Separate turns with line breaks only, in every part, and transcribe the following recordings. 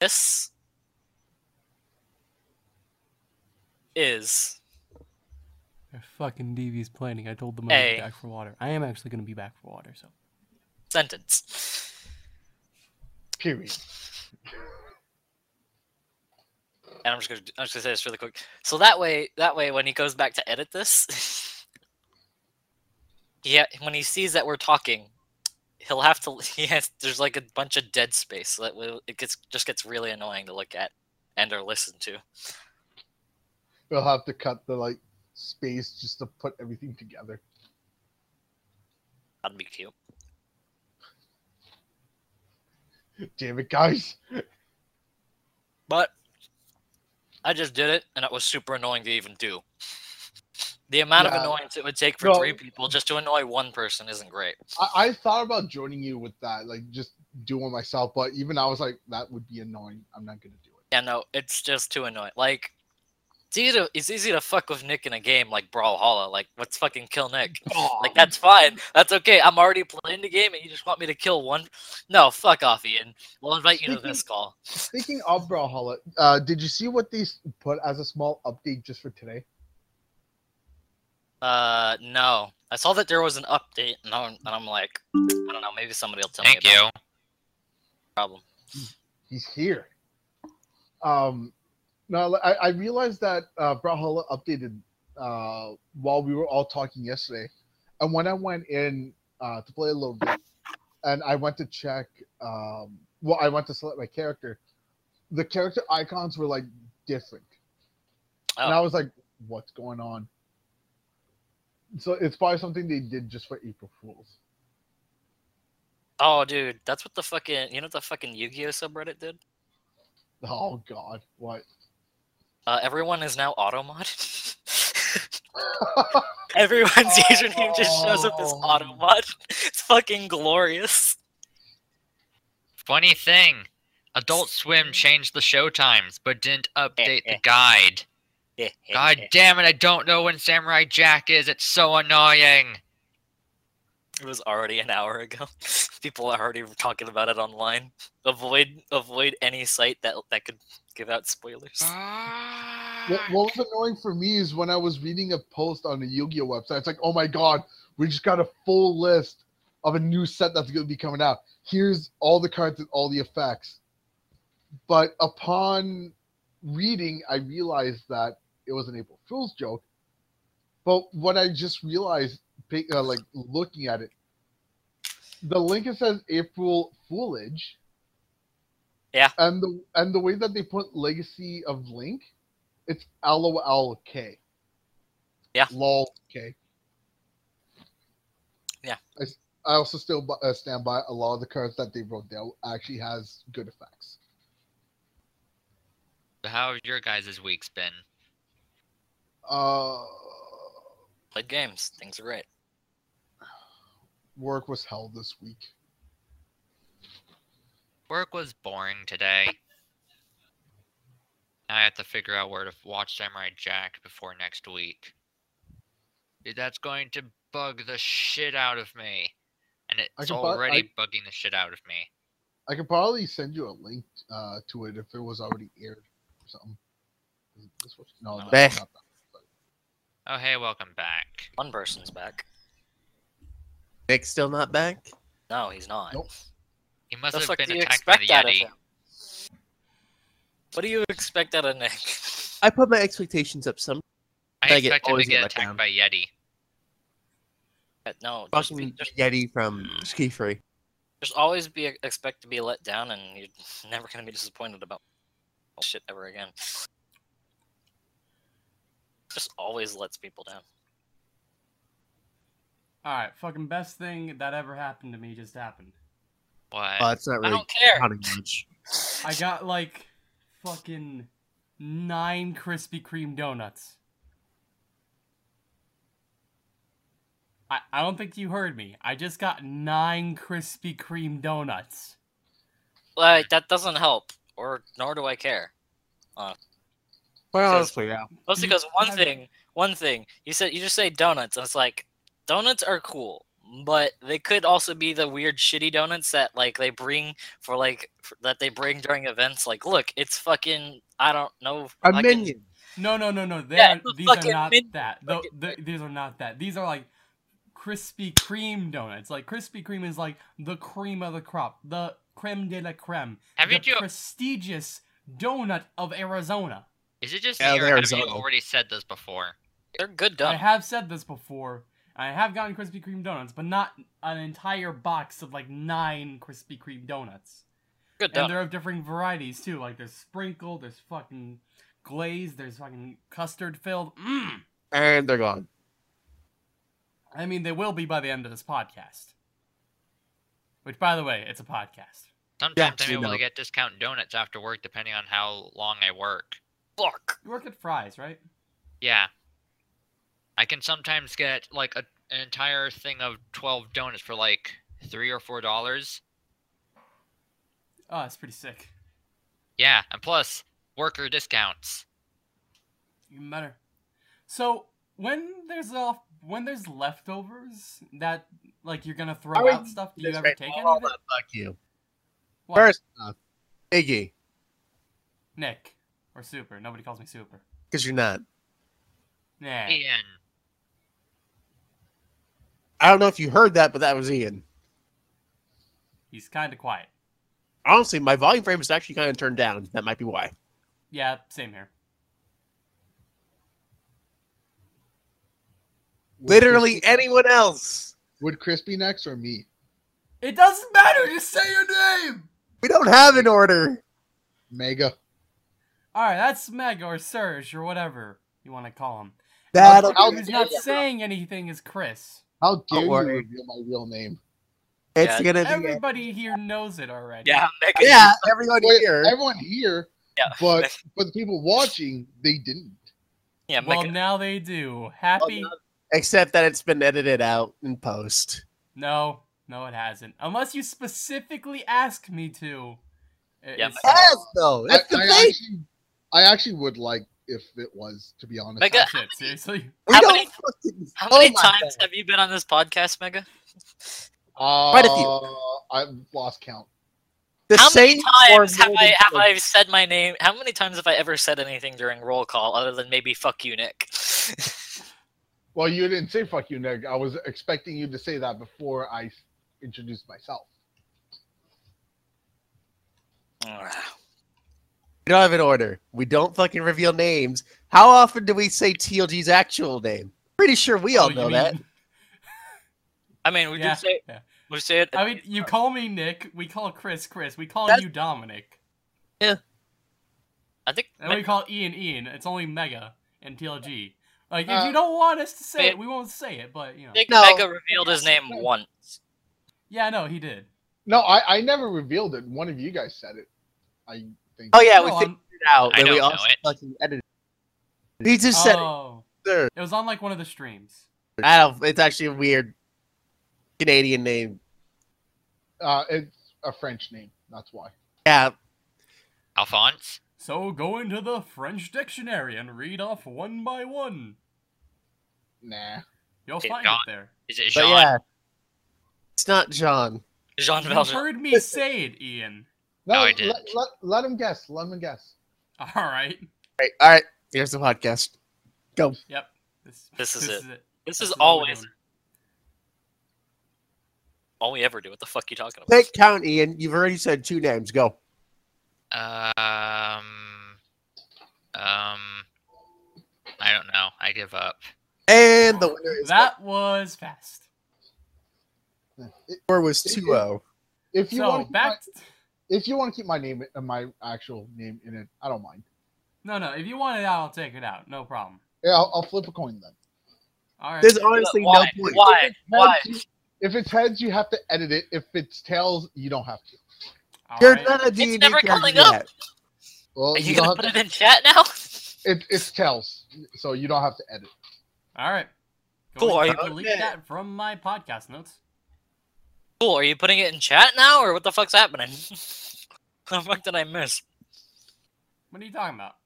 This is
They're fucking devious planning. I told them I'd be back for water. I am actually going to be back for water, so.
sentence.
Period.
And I'm just gonna I'm just gonna say this really quick. So that way that way when he goes back to edit this, yeah, when he sees that we're talking, he'll have to. He has there's like a bunch of dead space. That it gets just gets really annoying to look at and or listen to.
We'll have to cut the like space just to put everything together.
That'd be cute.
Damn it, guys.
But I just did it, and it was super annoying to even do. The amount of annoyance it would take for
No.
three people just to annoy one person isn't great.
I, I thought about joining you with that, like just doing myself, but even I was like, that would be annoying. I'm not gonna do it.
Yeah, no, it's just too annoying. Like, it's easy to it's easy to fuck with Nick in a game like Brawlhalla. Like, let's fucking kill Nick. Like, that's fine. That's okay. I'm already playing the game, and you just want me to kill one? No, fuck off, Ian. We'll invite you to this call.
Speaking of Brawlhalla, uh, did you see what they put as a small update just for today?
Uh, no, I saw that there was an update, and I'm, and I'm like, I don't know. Maybe somebody will tell
Thank
me.
you.
About the problem.
He's here. Um, no, I, I realized that uh, Brawlhalla updated uh, while we were all talking yesterday, and when I went in uh, to play a little bit, and I went to check, um, well, I went to select my character, the character icons were like different, and I
Oh,
was like, "What's going on?" So it's probably something they did just for April Fools.
oh, dude, that's what the fucking you know what the fucking Yu-Gi-Oh subreddit did.
Oh God, what?
Uh, everyone is now automod. Everyone's username just shows up as
Oh.
automod. It's fucking glorious.
Funny thing, Adult Swim changed the show times, but didn't update the guide. God damn it, I don't know when Samurai Jack is. It's so annoying.
It was already an hour ago. People are already talking about it online. Avoid avoid any site that that could give out spoilers.
What, what was annoying for me is when I was reading a post on the Yu-Gi-Oh website. It's like, oh my god, we just got a full list of a new set that's going to be coming out. Here's all the cards and all the effects. But upon reading, I realized that it was an April Fool's joke. But what I just realized, uh, like looking at it, the link it says April Foolage.
Yeah.
And the and the way that they put Legacy of Link, it's LOLK.
Yeah.
LOL K.
Yeah.
I also still uh, stand by a lot of the cards that they wrote down actually has good effects.
How have your guys' weeks been?
Uh,
Played games. Things are great.
work was hell this week.
Work was boring today. Now I have to figure out where to watch Samurai Jack before next week. Dude, that's going to bug the shit out of me. And it's
can bu-
already bugging the shit out of me.
I could probably send you a link uh, to it if it was already aired or something. This was, no,
No.
that's not that.
Oh, hey, welcome back.
One person's back.
Nick's still not back.
No, he's not.
Nope.
He must
the
have
fuck
been
do you
attacked by the
expect out of
Yeti.
him? What do you expect out of Nick?
I put my expectations up some.
I
I get-
expect him to
always get
get attacked
down.
by Yeti.
no, just, be, just,
Yeti from SkiFree.
just always be expect to be let down, and you're never gonna be disappointed about shit ever again. Just always lets people down.
Alright, fucking best thing that ever happened to me just happened.
What?
Oh, it's not
I don't care.
counting much.
I got like fucking nine Krispy Kreme donuts. I, I don't think you heard me. I just got nine Krispy Kreme donuts.
Like that doesn't help, or nor do I care.
Well,
Says-
honestly, yeah.
Mostly because one thing, one thing you said, you just say donuts, and it's like donuts are cool. but they could also be the weird shitty donuts that like they bring for like for, that they bring during events. Like, look, it's fucking I don't know.
A
fucking-
minion.
No, no, no, no. They
Yeah,
are,
the
these are not
min-
that. Tho-
fucking-
th- these are not that. These are like Krispy Kreme donuts. Like Krispy Kreme is like the cream of the crop, the creme de la creme,
Have
the
you
prestigious donut of Arizona.
Is it just
Yeah,
me, or
they're
have you already said this before?
They're good
I have said this before. I have gotten Krispy Kreme donuts, but not an entire box of like nine Krispy Kreme donuts.
Good
And they're of different varieties too. Like there's sprinkled, there's fucking glazed, there's fucking custard filled. Mmm.
And they're gone.
I mean, they will be by the end of this podcast. Which, by the way, it's a podcast.
Sometimes
we
I'm able
know.
to get discount donuts after work depending on how long I work.
Fuck.
You work at Fry's, right?
Yeah. I can sometimes get like a, an entire thing of 12 donuts for like 3 or 4 dollars.
Oh, that's pretty sick.
Yeah, and plus worker discounts.
Even better. So when there's a when there's leftovers that like you're gonna throw
Are
out
we-
stuff, do you ever
right.
take any
Oh,
of it?
Fuck you.
What?
First off, Iggy,
Nick or Super. Nobody calls me Super.
because you're not.
Nah.
Ian.
I don't know if you heard that, but that was Ian.
He's kind of quiet.
Honestly, my volume frame is actually kind of turned down. That might be why.
Yeah, same here.
Would
Literally
Crispy-
anyone else.
Would Chris be next or me?
It doesn't matter. Just say your name.
We don't have an order.
Mega.
All right, that's Meg or Serge or whatever you want to call him.
That'll
Who's not saying anything is Chris.
How dare you reveal my real name?
It's
Yeah.
gonna be
Everybody here knows it already.
Yeah, Mega.
yeah. Everyone
Wait,
here.
Everyone here,
Yeah.
but but the people watching, they didn't.
yeah,
Well,
Mega.
now they do. Happy?
Oh, Except that it's been edited out in post.
No, no, it hasn't. Unless you specifically ask me to. It-
Yeah,
it's-
Yes, though.
I,
the
I
thing.
actually, I actually would like if it was, to be honest.
Mega-
shit, seriously.
how many-
fucking-
How
Oh
many
my
times
God.
have you been on this podcast, Mega?
Uh,
Quite a few.
I've lost count.
The
how
same
many times have I have. I said my name? How many times have I ever said anything during roll call other than maybe "fuck you, Nick"?
Well, you didn't say "fuck you, Nick." I was expecting you to say that before I introduced myself.
We don't have an order. We don't fucking reveal names. How often do we say TLG's actual name? Pretty sure we all
Oh, you
know that.
I mean, we
Yeah,
do say
yeah.
we say it.
I mean, you call me Nick, we call Chris Chris, we call
That's-
you Dominic, Yeah.
I think
and we call Ian Ian. It's only Mega and TLG. Like, if
Uh,
you don't want us to say
wait.
it, we won't say it, but, you know.
Nick
No.
Mega revealed his name once.
Yeah, no, he did.
No, I, I never revealed it. One of you guys said it. I think.
Oh yeah,
No,
we
on-
figured it out.
I
we
don't know
also
it.
fucking edited. it. He just said
oh,
it. Sir.
it was on, like, one of the streams.
I don't. It's actually a weird Canadian name.
Uh, it's a French name. That's why.
Yeah,
Alphonse?
So go into the French dictionary and read off one by one.
Nah.
You'll
Okay,
find
Don.
it there.
Is it
but
Jean?
yeah, it's not John.
Jean Valjean.
You heard me say it, Ian.
No,
No, I
let,
didn't.
let, let him guess. Let him guess.
All right.
Right, all right. Here's the podcast. Go.
Yep. This,
This is it.
it.
This
This
is
is
always
doing.
all we ever do. What the fuck you talking about?
Take count, Ian. You've already said two names. Go.
Um. Um. I don't know. I give up.
And the winner is
That was fast.
It-
score was 2-0.
If you
So
want, to
back.
my, if you want to keep my name, uh, my actual name in it, I don't mind.
No, no. If you want it out, I'll take it out. No problem.
Yeah, I'll, I'll flip a coin then.
All right.
There's honestly
Why?
no point.
Why?
If it's
Why?
heads, If it's heads, you have to edit it. If it's tails, you don't have to.
All
You're
right.
not a D&D
never
character
coming up.
yet.
Well,
Are
you,
you gonna put
to.
it in chat now?
It, it's tails, so you don't have to edit.
All right.
Cool,
Go
are
ahead
you-
and delete
Okay.
that from my podcast notes?
Cool. Are you putting it in chat now, or what the fuck's happening? what the fuck did I miss?
What are you talking about?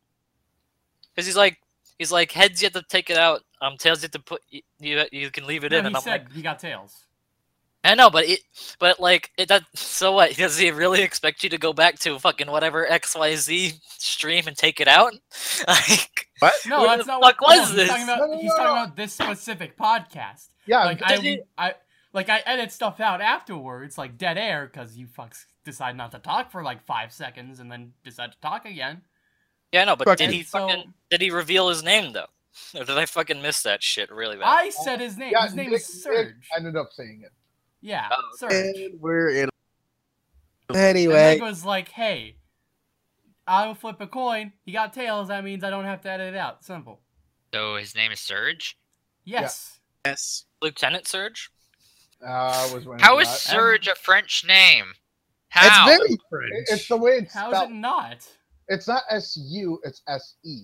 Because he's like, he's like, heads you have to take it out. Um, tails you have to put. You you, you can leave it
No,
in,
he
and I'm
said
like,
he got tails.
I know, but it, but like, it does. So what? Does he really expect you to go back to fucking whatever X Y Z stream and take it out? like,
What?
No,
What
that's
the
not
fuck
what
was
no,
this?
He's talking about,
No, no,
he's talking about this specific podcast.
Yeah,
like I,
you-
I, like I edit stuff out afterwards, like dead air, because you fucks decide not to talk for like five seconds and then decide to talk again.
yeah, no, but
Fucking-
did he
So-
fucking did he reveal his name though? Or did I fucking miss that shit really bad?
I said his name.
yeah,
his name
Nick-
is
Nick
I
ended up saying it.
Yeah,
Oh,
Serge.
And we're in.
And
Anyway,
Nick was like, "Hey, I'll flip a coin. He got tails. That means I don't have to edit it out. Simple.
So his name is Serge.
Yes.
yes.
Lieutenant Serge.
Uh, was
How is
that.
Serge a French name? How?
It's very French.
It's the way it's
How is
spelled.
it not?
It's not S U. It's S E.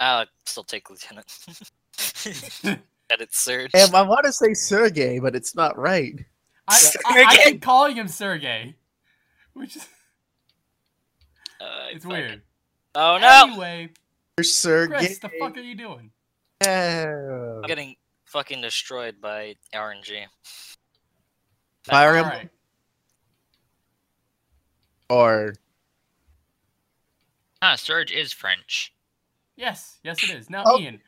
I'll still take Lieutenant. Lieutenant Serge.
And I want to say Sergey, but it's not right.
I, I, I keep calling him Sergey, which is
Uh,
it's
fuck.
weird.
Oh no!
Anyway,
Sergey.
Chris, the fuck are you doing?
Yeah.
I'm getting fucking destroyed by RNG.
Fire
All
him
right.
or
Huh, Serge is French.
Yes, yes, it is. Now,
Oh.
Ian,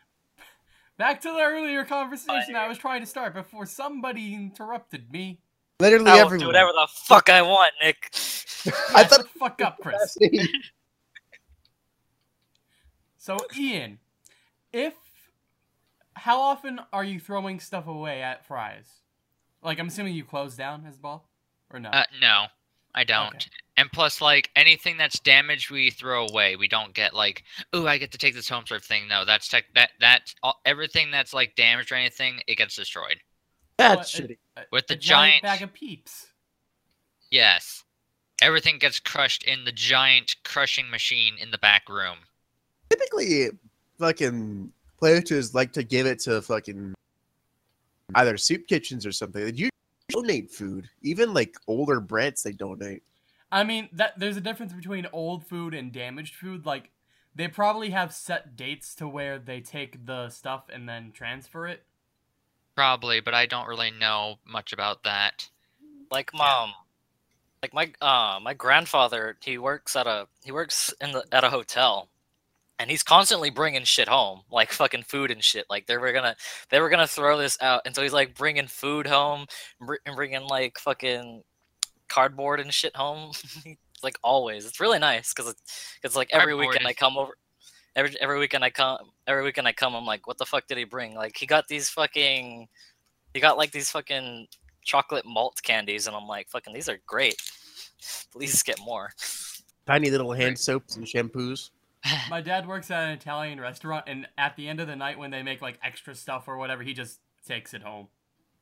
back to the earlier conversation I was trying to start before somebody interrupted me.
literally
I will do
everyone.
whatever the fuck I want, Nick.
I thought
fuck up, Chris. So, Ian, if how often are you throwing stuff away at Fry's? Like, I'm assuming you close down his ball, or no?
Uh, no, I don't.
Okay.
And plus, like anything that's damaged, we throw away. We don't get like, ooh, I get to take this home sort of thing. No, that's tech. That that's all, everything that's like damaged or anything, it gets destroyed.
That's
What, a-
shitty.
a-
With the
a giant
giant-
bag of peeps.
Yes, everything gets crushed in the giant crushing machine in the back room.
Typically, fucking places like to give it to fucking either soup kitchens or something. They usually donate food. Even like older breads, they donate.
I mean, that there's a difference between old food and damaged food. Like, they probably have set dates to where they take the stuff and then transfer it.
Probably, but I don't really know much about that.
like mom like my uh my grandfather he works at a he works in the at a hotel and he's constantly bringing shit home like fucking food and shit like they were gonna they were gonna throw this out and so he's like bringing food home and bringing like fucking cardboard and shit home like always it's really nice because it's, it's like every
Cardboard
weekend i come over every every weekend i come every weekend i come i'm like what the fuck did he bring like he got these fucking he got like these fucking chocolate malt candies, and I'm like, fucking, these are great. Please get more.
Tiny little hand soaps and shampoos.
My dad works at an Italian restaurant, and at the end of the night, when they make like extra stuff or whatever, he just takes it home.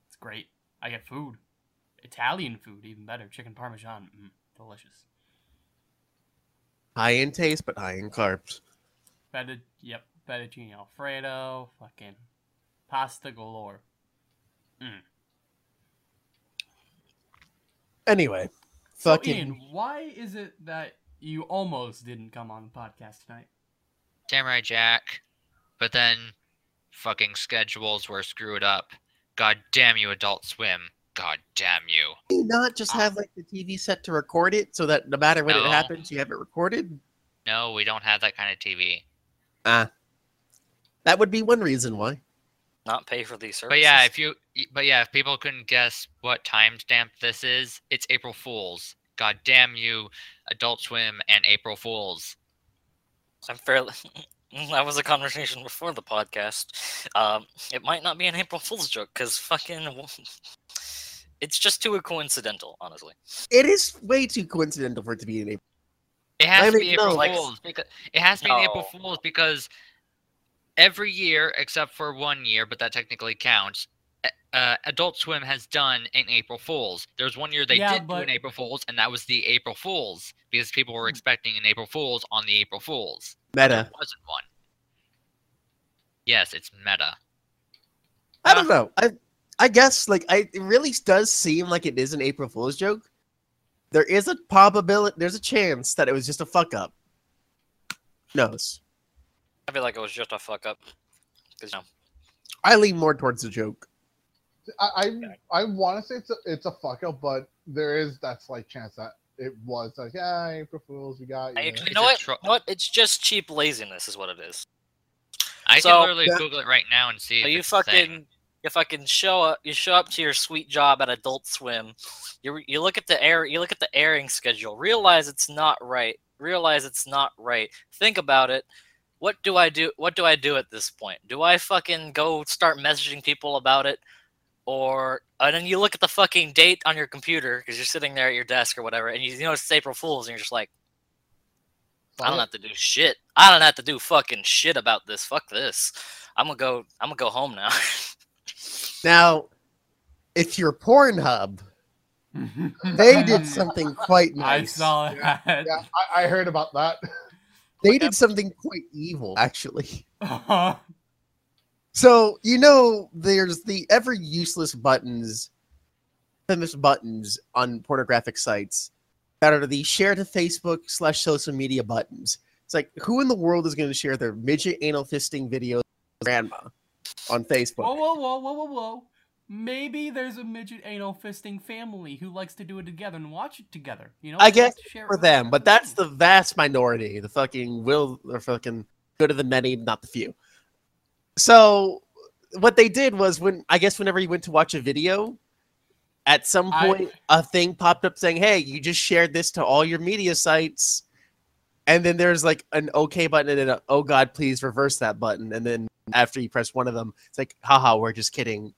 It's great. I get food. Italian food, even better. Chicken parmesan, mm, delicious.
High in taste, but high in carbs.
Feta, yep, fettuccine alfredo, fucking pasta galore.
Anyway,
So,
fucking.
Ian, why is it that you almost didn't come on the podcast tonight?
Samurai Jack, but then fucking schedules were screwed up. God damn you, Adult Swim. God damn you.
Can you not just have like the TV set to record it so that no matter when
No.
it happens, you have it recorded?
No, we don't have that kind of TV.
Ah, that would be one reason why.
Not pay for these services.
But yeah, if you, but yeah, if people couldn't guess what timestamp this is, it's April Fools. God damn you, Adult Swim and April Fools.
I'm fairly. that was a conversation before the podcast. Um, it might not be an April Fool's joke because fucking. It's just too coincidental, honestly.
It is way too coincidental for it to be an April.
It has
I
to
mean,
be April
no,
Fools because it has to be an April Fools because every year except for one year, but that technically counts. Uh, Adult Swim has done an April Fools. There was one year they
Yeah,
did do an April Fools, and that was the April Fools because people were
Hmm.
expecting an April Fools on the April Fools.
Meta.
There wasn't one. Yes, it's meta.
I don't know. I I guess like I it really does seem like it is an April Fool's joke. There is a probability. There's a chance that it was just a fuck up. Knows.
I feel like it was just a fuck up. 'Cause, you know,
I lean more towards the joke.
I I, I want to say it's a it's a fuck up, but there is that slight chance that it was like, yeah, April Fools, we got
I-
you.
you know what? You know what? It's just cheap laziness, is what it is.
I
So-
can literally
Yeah.
Google it right now and see.
So
if
you
it's the thing.
fucking you fucking show up you show up to your sweet job at Adult Swim. You you look at the air you look at the airing schedule. Realize it's not right. Realize it's not right. Think about it. What do I do? What do I do at this point? Do I fucking go start messaging people about it, or and then you look at the fucking date on your computer because you're sitting there at your desk or whatever, and you, you know it's April Fools, and you're just like, I don't have to do shit. I don't have to do fucking shit about this. Fuck this. I'm gonna go. I'm gonna go home now.
Now, if you're Pornhub, they did something quite nice.
I
nice.
saw that.
Yeah, I, I heard about that.
They did something quite evil, actually.
Uh-huh.
So, you know, there's the ever useless buttons, famous buttons on pornographic sites that are the share to Facebook slash social media buttons. It's like, who in the world is going to share their midget anal fisting video with grandma on Facebook?
Whoa, whoa, whoa, whoa, whoa, whoa. Maybe there's a midget anal fisting family who likes to do it together and watch it together. You know,
I guess
share
for them, but that's the vast minority. The fucking will or fucking good of the many, not the few. So what they did was when I guess whenever you went to watch a video, at some point a thing popped up saying, "Hey, you just shared this to all your media sites," and then there's like an OK button and then a "Oh God, please reverse that" button, and then after you press one of them, it's like, "Haha, we're just kidding.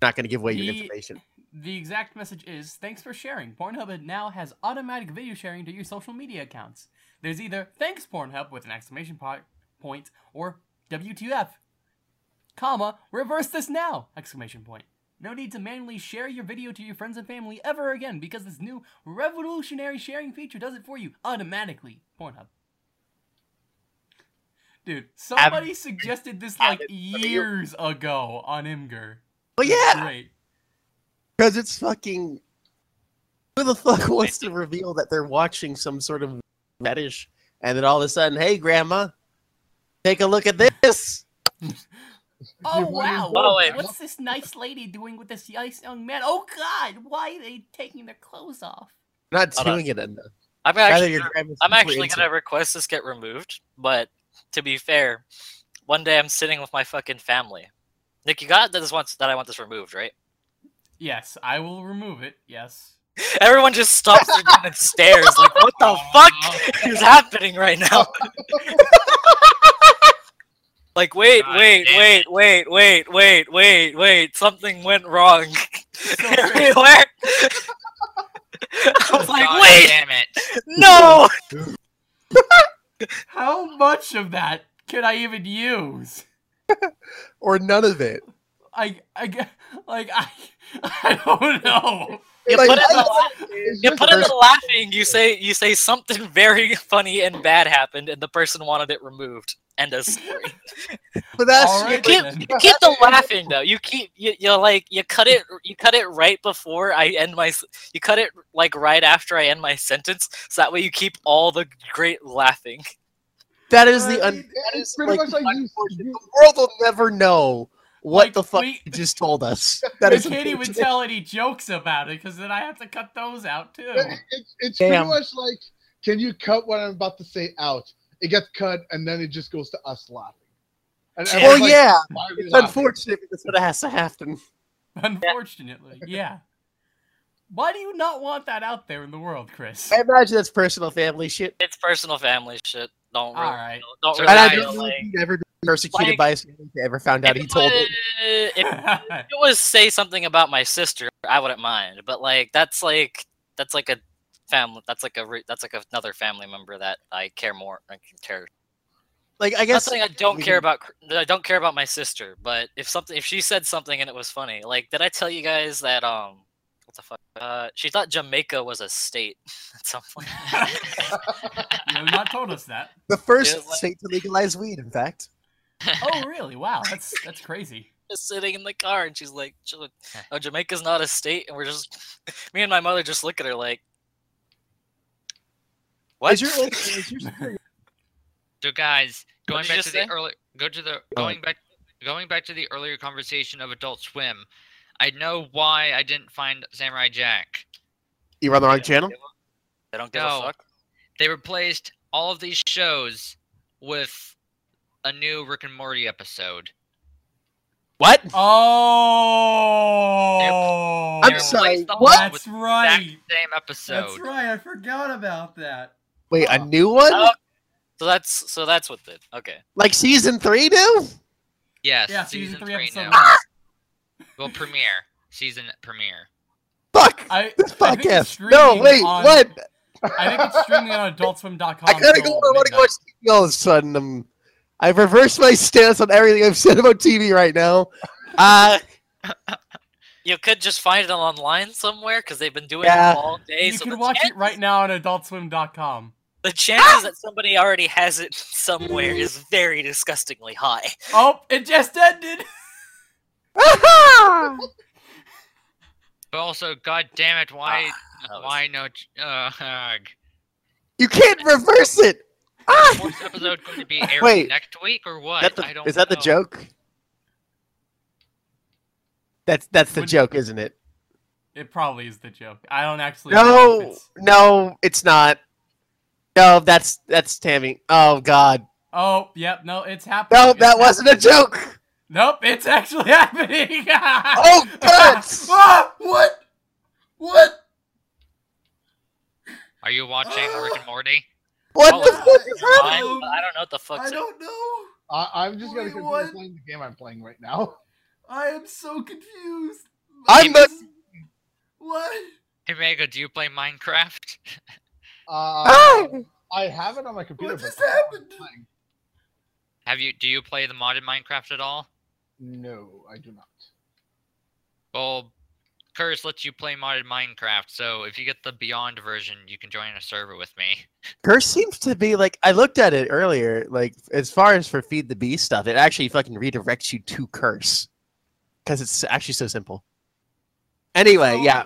Not going to give away your information."
The exact message is thanks for sharing. Pornhub now has automatic video sharing to your social media accounts. There's either thanks Pornhub with an exclamation po- point or WTF, comma, reverse this now! Exclamation point. No need to manually share your video to your friends and family ever again because this new revolutionary sharing feature does it for you automatically. Pornhub. Dude, somebody suggested this like years ago on Imgur.
But yeah,
Great.
Because it's fucking. Who the fuck wants to reveal that they're watching some sort of fetish, and then all of a sudden, hey, grandma, take a look at this.
Oh wow!
worth,
Oh, wait.
What's this nice lady doing with this nice young man? Oh God! Why are they taking their clothes off?
Not
Hold on.
doing it enough.
I'm actually I'm actually gonna
it.
request this get removed, but to be fair, one day I'm sitting with my fucking family. Nick, you got that this wants that I want this removed, right?
Yes, I will remove it. Yes.
Everyone just stops and stares like, what the fuck is happening right now? Like, wait,
God
wait, wait, wait, wait, wait, wait, wait, something went wrong
So
everywhere. I was like,
God
wait,
damn it!
no!
How much of that can I even use?
or none of it.
I, I, like, I, I don't know.
You
Like,
put in the la- you put in the laughing. You say you say something very funny and bad happened, and the person wanted it removed. End of story.
But that's
All
You keep, you keep the laughing though. You keep you you like you cut it you cut it right before I end my you cut it like right after I end my sentence, so that way you keep all the great laughing.
that is the un- that is
pretty
like,
much like
unfortunate.
you-
the world will never know what
Like,
the fuck
we-
you just told us. That
I can't even tell any jokes about it because then I have to cut those out too.
It- it's it's
Damn.
pretty much like, can you cut what I'm about to say out? It gets cut, and then it just goes to us laughing. And
Yeah.
Oh,
well,
like,
yeah,
"Why are we
it's
laughing?"
unfortunate because it has to happen.
Unfortunately, yeah. Why do you not want that out there in the world, Chris?
I imagine that's personal family shit.
It's personal family shit. Don't really,
All right.
don't
So
really
And I don't know
like,
if he'd ever been persecuted
like-
by his family if they ever found out
if
he told it.
If it was say something about my sister, I wouldn't mind. But like that's like that's like a family. That's like a that's like another family member that I care more. I care.
Like, I guess
saying I don't care about. I don't care about my sister. But if something, if she said something and it was funny, like did I tell you guys that um. What the fuck? Uh, she thought Jamaica was a state at some point.
you have not told us that.
the first
Yeah, like-
state to legalize weed, in fact.
Oh, really? Wow, that's that's crazy.
just sitting in the car and she's like, eh. "Oh, Jamaica's not a state," and we're just me and my mother just look at her like, "What?"
Is your, is your
So guys, going back
just
to the
say?
early, go to the oh. going back, going back to the earlier conversation of Adult Swim. I know why I didn't find Samurai Jack.
you on the wrong channel?
They don't give
No.
a fuck.
They replaced all of these shows with a new Rick and Morty episode.
What?
Oh,
I'm sorry,
replaced them
what?
That's right.
exact same episode.
That's right. I forgot about that.
Wait, a
Uh,
new one?
Oh. So that's so that's what did. Okay.
Like season three do?
Yes,
Yeah,
season,
season three,
three
episode
now.
one.
Well, premiere. Season premiere.
Fuck!
I,
this
I it's
podcast. No, wait,
on-
what?
I think it's streaming on AdultSwim.com.
I gotta go. I want to
go
watch TV all of a sudden. Um, I've reversed my stance on everything I've said about TV right now. Uh,
You could just find it online somewhere because they've been doing
Yeah.
it all day.
You
so
can watch it right now on AdultSwim.com.
The chances that somebody already has it somewhere is very disgustingly high.
Oh, it just ended.
But also, god damn it, why
that was-
why no uh
you can't reverse it.
Is
Ah!
the fourth episode going to be aired
Wait.
next week or what?
That the-
I don't
is that the joke? That's that's the
Would-
joke, isn't it?
It probably is the joke. I don't actually. know
No,
it's-
no, it's not. No, that's that's Tammy. Oh God,
Oh, yep. No, it's happening.
no,
It's
that wasn't a joke.
Nope, it's actually happening.
Oh, God.
ah, what? What?
Are you watching Rick and Morty?
What
Oh,
the fuck is
I,
happening?
Um,
I don't know what the fuck's
I don't know.
I, I'm just gonna
Wait,
continue playing the game I'm playing right now.
I am so confused.
I'm the-
What?
Hey Mega, do you play Minecraft?
Uh,
Ah!
I have it on my computer.
What just happened?
Have you do you play the modded Minecraft at all?
No, I do not.
Well, Curse lets you play modded Minecraft, so if you get the Beyond version, you can join a server with me.
Curse seems to be like I looked at it earlier. Like as far as for feed the beast stuff, it actually fucking redirects you to Curse because it's actually so simple. Anyway,
So-
yeah,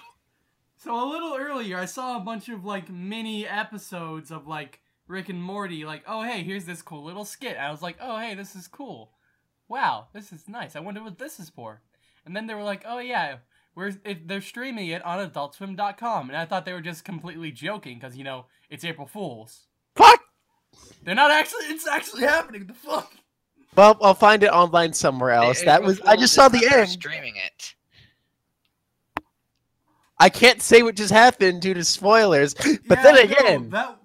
So a little earlier, I saw a bunch of like mini episodes of like Rick and Morty. Like, oh hey, here's this cool little skit. I was like, oh hey, this is cool. Wow, this is nice. I wonder what this is for. And then they were like, oh yeah, we're it, they're streaming it on AdultSwim.com. And I thought they were just completely joking because you know it's April Fools.
fuck.
They're not actually. It's actually happening. The fuck.
Well, I'll find it online somewhere else.
The
That
April
was I just saw the
they're
end.
Streaming it.
I can't say what just happened due to spoilers. But
Yeah,
then
no,
again,
that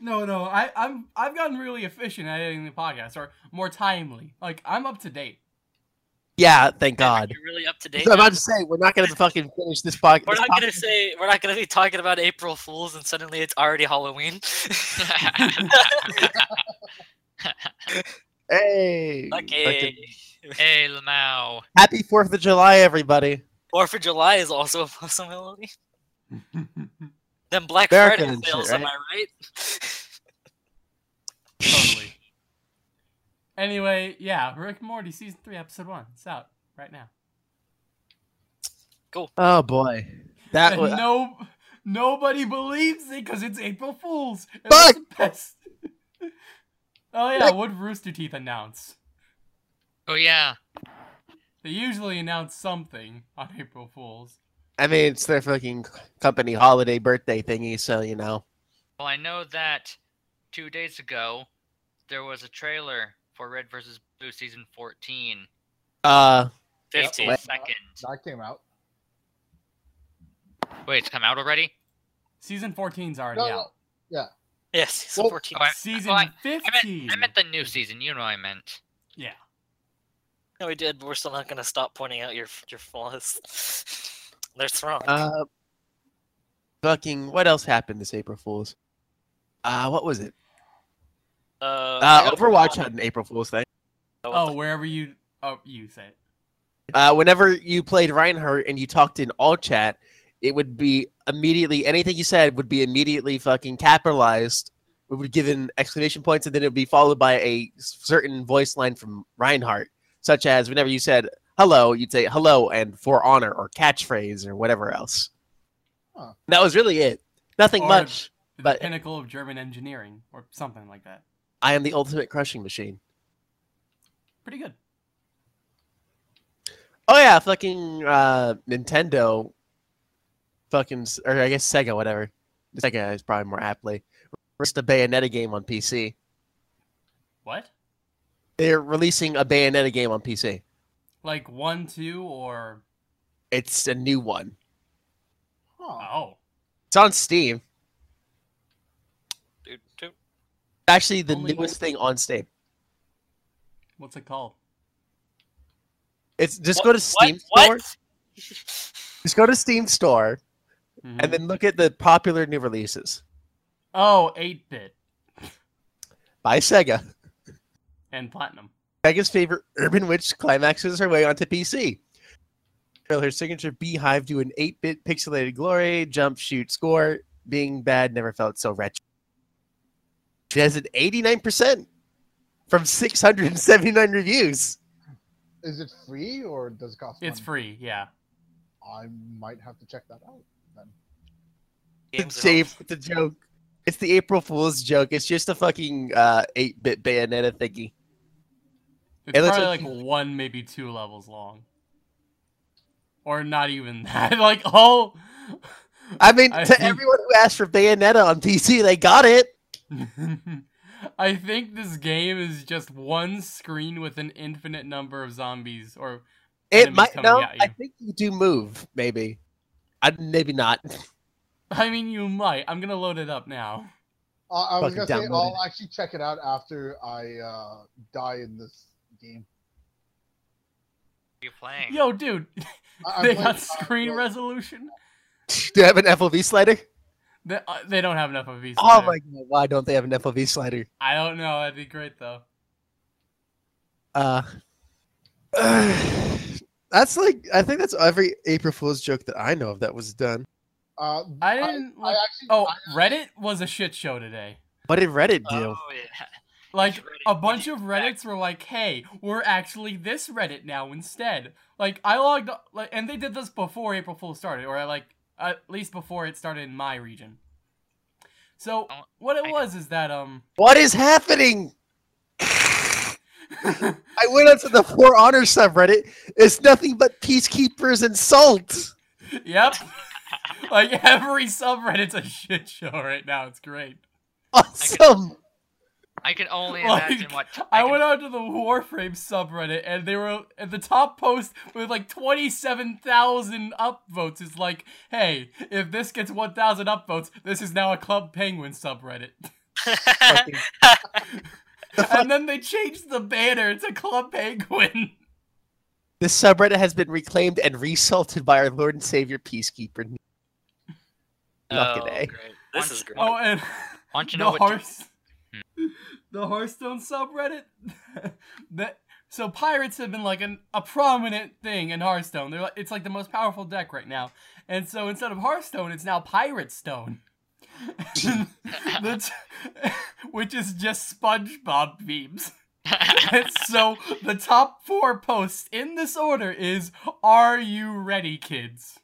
no, no, I, I'm I've gotten really efficient at editing the podcast, or more timely. Like I'm up to date.
Yeah, thank God.
You're really up to date.
So I'm about to say we're not gonna fucking finish this podcast.
We're not gonna say we're not gonna be talking about April Fools and suddenly it's already Halloween.
Hey,
okay.
fucking-
hey Lamau.
happy Fourth of July, everybody.
Fourth of July is also a possibility. Then Black
American
Friday
and shit,
sales, am I right?
totally. Anyway, yeah, Rick and Morty season three, episode one. It's out right now. Cool.
Oh boy, that
And
was
no, nobody believes it because it's April Fools. And
Fuck!
best. oh yeah, what Rooster Teeth announce?
Oh yeah.
They usually announce something on April Fools.
I mean, it's their fucking company holiday birthday thingy, so you know.
Well, I know that two days ago there was a trailer for Red versus Blue season 14.
Uh,
Fifteen.
Wait.
Second.
That came out.
Wait, it's come out already?
Season 14's already
No, no.
out.
Yes, season
Well-
fourteen.
Oh, I-
Season
well, I- I
15.
meant, I meant the new season. You know what I meant.
yeah.
No, we did. But we're still not gonna stop pointing out your your flaws. They're strong.
uh, fucking, what else happened this April Fool's? Uh, what was it?
Uh,
Uh, Overwatch had an April Fool's thing.
what
Oh, wherever you. Oh, you say it.
Uh, whenever you played Reinhardt and you talked in all chat, it would be immediately anything you said would be immediately fucking capitalized. It would be given exclamation points, and then it would be followed by a certain voice line from Reinhardt, such as whenever you said hello, you'd say hello and for honor or catchphrase or whatever else.
Huh.
That was really it. Nothing
Or-
much.
The
But-
pinnacle of German engineering, or something like that.
I am the ultimate crushing machine.
Pretty good.
Oh yeah, fucking uh, Nintendo, fucking or I guess Sega, whatever. Sega is probably more aptly. Released a Bayonetta game on PC.
What?
They're releasing a Bayonetta game on PC.
Like one, two, or
It's a new one.
Huh.
oh,
It's on Steam.
Dude, dude.
Actually, the
Only-
newest thing on Steam.
what's it called?
It's just
What-
go to Steam
what?
Store.
What?
Just go to Steam Store
Mhm.
and then look at the popular new releases
oh, 8-bit
by Sega.
and platinum.
Sega's favorite Umbran Witch climaxes her way onto PC. Her signature beehive do an 8-bit pixelated glory, jump, shoot, score. Being bad never felt so retro. She has an 89% from 679 reviews.
Is it free or does it cost?
It's
money?
free, yeah.
I might have to check that out. Then.
It's a, it's a joke. It's the April Fool's joke. It's just a fucking uh, 8-bit Bayonetta thingy.
It's
It
probably
like-
like one, maybe two levels long. Or not even that. like, oh...
I mean,
I
to
think-
everyone who asked for Bayonetta on PC, they got it.
I think this game is just one screen with an infinite number of zombies, or
It might
coming
no.
at
I think you do move. Maybe. I maybe not.
I mean, you might. I'm gonna load it up now.
Uh, I was
Fucking
gonna say I'll actually check it out after I uh, die in this game.
Are you playing?
Yo, dude,
I-
they
playing,
got
uh,
screen
well,
resolution.
do you have an FOV slider?
They, uh, they don't have enough of these.
Oh my god! Why don't they have an FOV slider?
I don't know. That'd be great though.
Uh, that's like I think that's every April Fool's joke that I know of that was done.
Uh,
I didn't.
I,
like,
actually.
oh,
I-
Reddit was a shit show today.
What did Reddit do?
Oh, yeah.
Like
Reddit
a bunch
you
of? Reddits were like, "Hey, we're actually this Reddit now instead." Like I logged like, and they did this before April Fool started, or I like at least before it started in my region. So
Oh,
what it was is that um,
What is happening? I went onto the For Honor subreddit. It's nothing but peacekeepers and salt.
yep, like every subreddit's a shit show right now. It's great.
Awesome.
I can only
Like,
imagine what
I
can-
went onto the Warframe subreddit and they were at the top post with like 27,000 upvotes It's like, hey, if this gets 1,000 upvotes, this is now a Club Penguin subreddit. And then they changed the banner to Club Penguin.
This subreddit has been reclaimed and resalted by our Lord and Savior Peacekeeper. Fucking
oh,
A.
great. This is great.
Oh, and
Want you
the
know what?
Hearth- the Hearthstone subreddit. that so pirates have been like an, a prominent thing in Hearthstone. They're like, it's like the most powerful deck right now. And so instead of Hearthstone, it's now Pirate Stone. Which is just SpongeBob memes. And so the top four posts in this order is "Are you ready, kids?"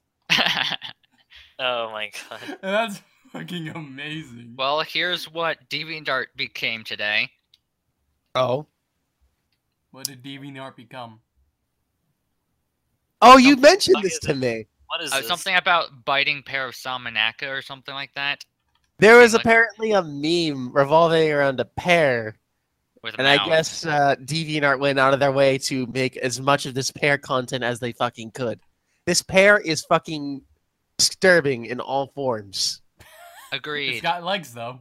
Oh my god.
And that's fucking amazing.
well, here's what DeviantArt became today.
Oh.
What did DeviantArt become?
Oh, you
Something
mentioned
like
this
it.
to me.
What is
Uh,
this?
something about biting pair of Salmonaka or something like that.
There was
Like-
apparently a meme revolving around a pear,
With a
and I guess uh, DeviantArt went out of their way to make as much of this pear content as they fucking could. This pear is fucking disturbing in all forms.
Agreed.
It's got legs though.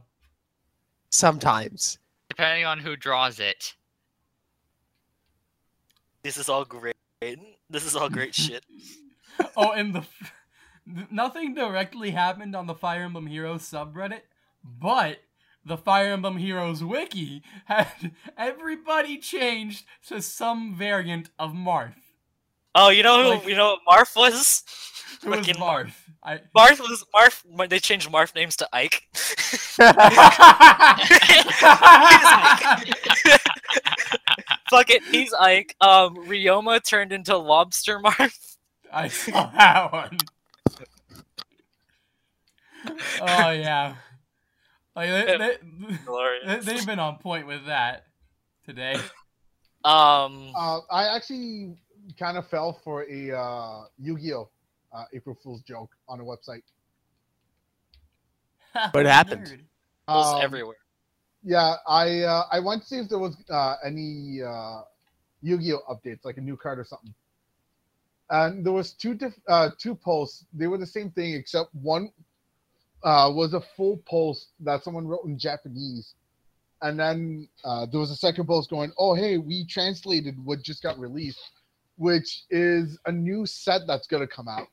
Sometimes.
Depending on who draws it.
This is all great. This is all great shit.
oh, and the nothing directly happened on the Fire Emblem Heroes subreddit, but the Fire Emblem Heroes wiki had everybody changed to some variant of Marth.
Oh, you know who?
Like-
you know what Marth was?
Who was
Fucking
Marth? I...
Marth was Marth. They changed Marth names to Ike. Fuck it, he's Ike. Um, Ryoma turned into Lobster Marth.
I saw that one. Oh yeah. Like they, they,
Glorious.
they, have been on point with that today.
Um,
Uh, I actually kind of fell for a uh, Yu-Gi-Oh uh, April Fool's joke on a website.
What happened?
Nerd.
Those
Um,
everywhere.
Yeah, I uh, I went to see if there was uh, any uh, Yu-Gi-Oh updates, like a new card or something. And there was two diff- uh, two posts. They were the same thing, except one uh, was a full post that someone wrote in Japanese, and then uh, there was a second post going, "Oh, hey, we translated what just got released, which is a new set that's gonna come out."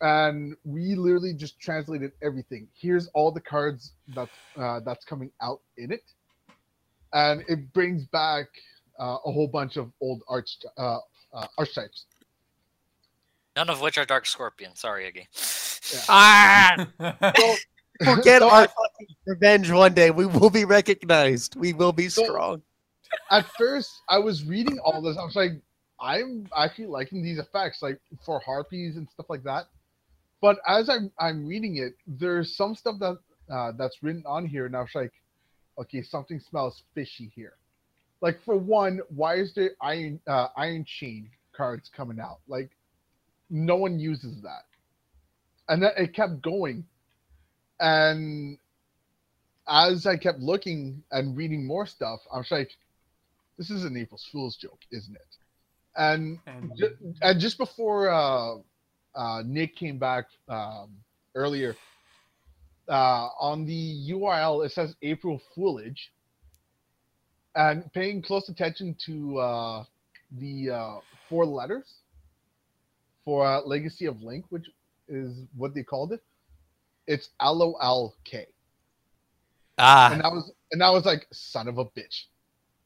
And we literally just translated everything. Here's all the cards that uh, that's coming out in it, and it brings back uh, a whole bunch of old arch uh, uh, archetypes.
None of which are Dark Scorpion. Sorry, Iggy.
Ah!
So,
We'll get
so
our
at,
fucking revenge one day. We will be recognized. We will be
So-
strong.
at first, I was reading all this. I was like, I'm actually liking these effects, like for harpies and stuff like that. But as I'm I'm reading it, there's some stuff that uh, that's written on here, and I was like, okay, something smells fishy here. Like for one, why is there iron uh, iron chain cards coming out? Like, no one uses that, and then it kept going, and as I kept looking and reading more stuff, I was like, this is an April Fool's joke, isn't it? And
And
ju- and just before uh, uh, Nick came back um, earlier, uh, on the URL it says April Foolage, and paying close attention to uh, the uh, four letters for uh, Legacy of Link, which is what they called it. It's L O L K
Ah,
and I was and I was like, son of a bitch.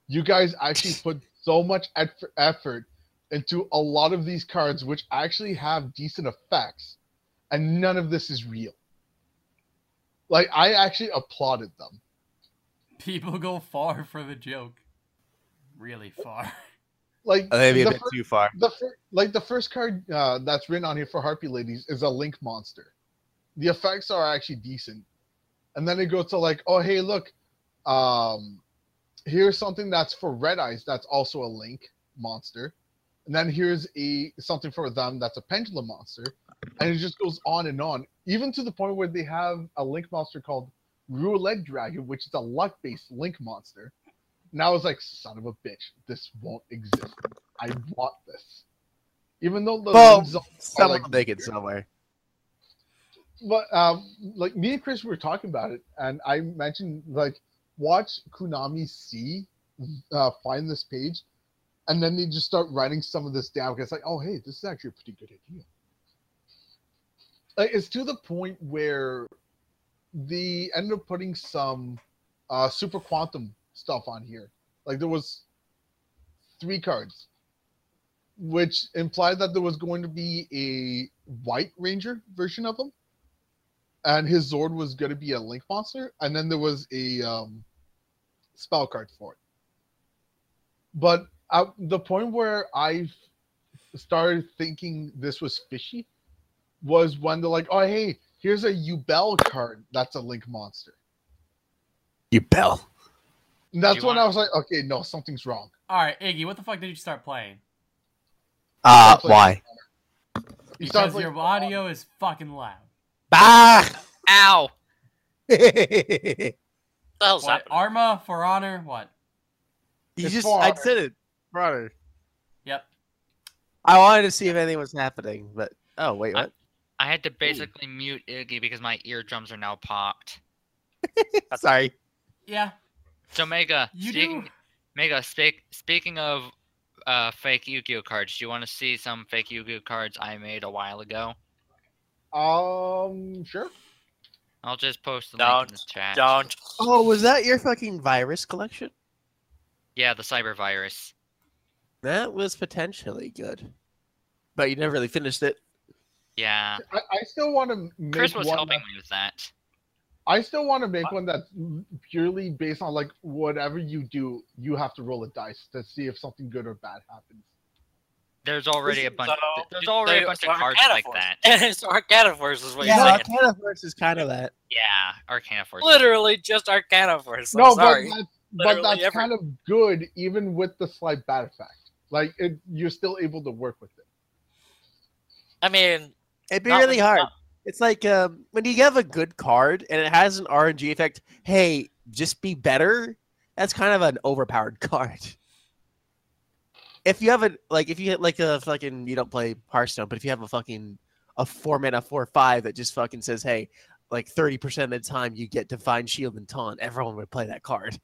You guys actually put so much effort into a lot of these cards, which actually have decent effects, and none of this is real. Like I actually applauded them.
people go far for the joke. Really far.
Like
maybe a
the
bit
fir-
too far.
the fir- like the first card uh, that's written on here for Harpy Ladies is a Link monster. The effects are actually decent, and then it goes to like, oh hey, look, um, here's something that's for Red Eyes that's also a Link monster, and then here's a something for them that's a Pendulum monster, and it just goes on and on, even to the point where they have a Link monster called Roulette Dragon, which is a luck-based Link monster. And I was like, son of a bitch, this won't exist. I want this. Even though the
Well,
link zones are,
Someone
like,
make it somewhere.
But um, like me and Chris were talking about it, and I mentioned like watch Konami see uh, find this page, and then they just start writing some of this down. Because it's like, oh hey, this is actually a pretty good idea. Like it's to the point where they ended up putting some uh, super quantum stuff on here. Like there was three cards, which implied that there was going to be a white ranger version of him, and his Zord was going to be a link monster, and then there was a um, spell card for it. But at the point where I started thinking this was fishy was when they're like, "Oh, hey, here's a Yubel card that's a link monster."
Yubel.
And that's when
want-
I was like, "Okay, no, something's wrong."
All right, Iggy, what the fuck did you start playing?
Ah,
Stop
why?
You
Because
playing-
your audio is fucking loud.
Bah!
Ow!
you
What the hell's
What? Arma for honor? What?
It's
just, I said it, brother.
Yep.
I wanted to see if anything was happening, but oh wait, what?
I had to basically mute Iggy because my eardrums are now popped.
Sorry.
Yeah.
So Mega,
You
speaking,
do.
Mega, speak, speaking of uh, fake Yu-Gi-Oh cards, do you want to see some fake Yu-Gi-Oh cards I made a while ago?
Um, sure.
I'll just post the link in the chat.
Don't.
Oh, was that your fucking virus collection?
Yeah, the cyber virus.
That was potentially good, but you never really finished it.
Yeah,
I, I still want to make
Chris was
one.
helping
that-
me with that.
I still want to make one that's purely based on like whatever you do, you have to roll a dice to see if something good or bad happens.
There's already a bunch.
So,
there's already a bunch
so
of cards like
Force.
that.
so Arcana Force is what
yeah,
you're saying.
Arcana Force is kind of that.
Yeah, Arcana Force.
Literally just Arcana Force. I'm
no,
sorry.
but that's, but that's kind of good even with the slight bad effect. Like it, you're still able to work with it.
I mean,
It'd be really hard.
not-
It's like um, when you have a good card and it has an RNG effect. Hey, just be better. That's kind of an overpowered card. If you have a like, if you hit like a fucking, you don't play Hearthstone, but if you have a fucking a four mana four five that just fucking says, hey, like thirty percent of the time you get Divine Shield and Taunt, everyone would play that card.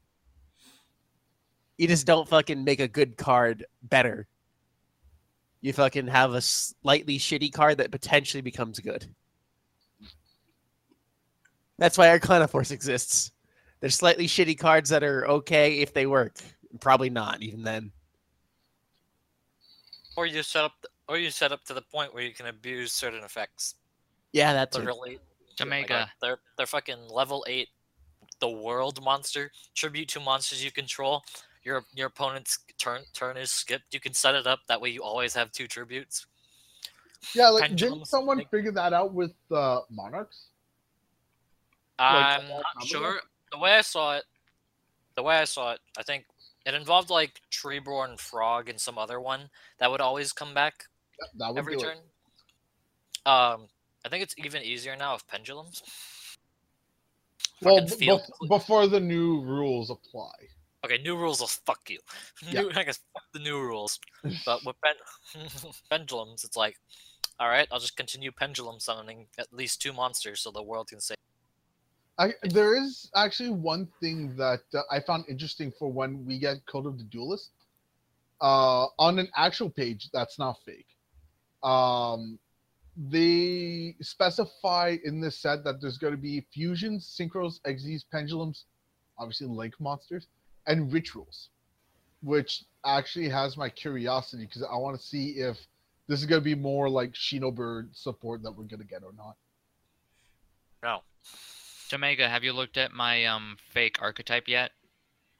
You just don't fucking make a good card better. You fucking have a slightly shitty card that potentially becomes good. That's why Arcana Force exists. There's slightly shitty cards that are okay if they work. Probably not, even then.
or you set up, or you set up to the point where you can abuse certain effects.
Yeah, that's it.
Literally,
Jamaica.
Like, they're they're fucking level eight, the world monster. Tribute to monsters you control. Your your opponent's turn turn is skipped. You can set it up that way. You always have two tributes.
Yeah, like
Pendulums,
didn't someone
like-
figure that out with uh, Monarchs?
I'm
uh,
not sure. The way I saw it, the way I saw it, I think it involved like Treeborn Frog and some other one that would always come back
That, that would
every turn.
it.
Um, I think it's even easier now with pendulums.
Well,
Fucking
b-
field-
bef- before the new rules apply.
Okay, new rules will fuck you.
Yeah.
New, I guess fuck the new rules. But with pen- pendulums, it's like, all right, I'll just continue pendulum summoning at least two monsters so the world can say,
I, there is actually one thing that uh, I found interesting for when we get Code of the Duelist. Uh, on an actual page that's not fake. Um, they specify in this set that there's going to be fusions, synchros, exes, pendulums, obviously link monsters, and rituals, which actually has my curiosity because I want to see if this is going to be more like Shinobird support that we're going to get or not.
no.
Jamaica, have you looked at my um fake archetype yet?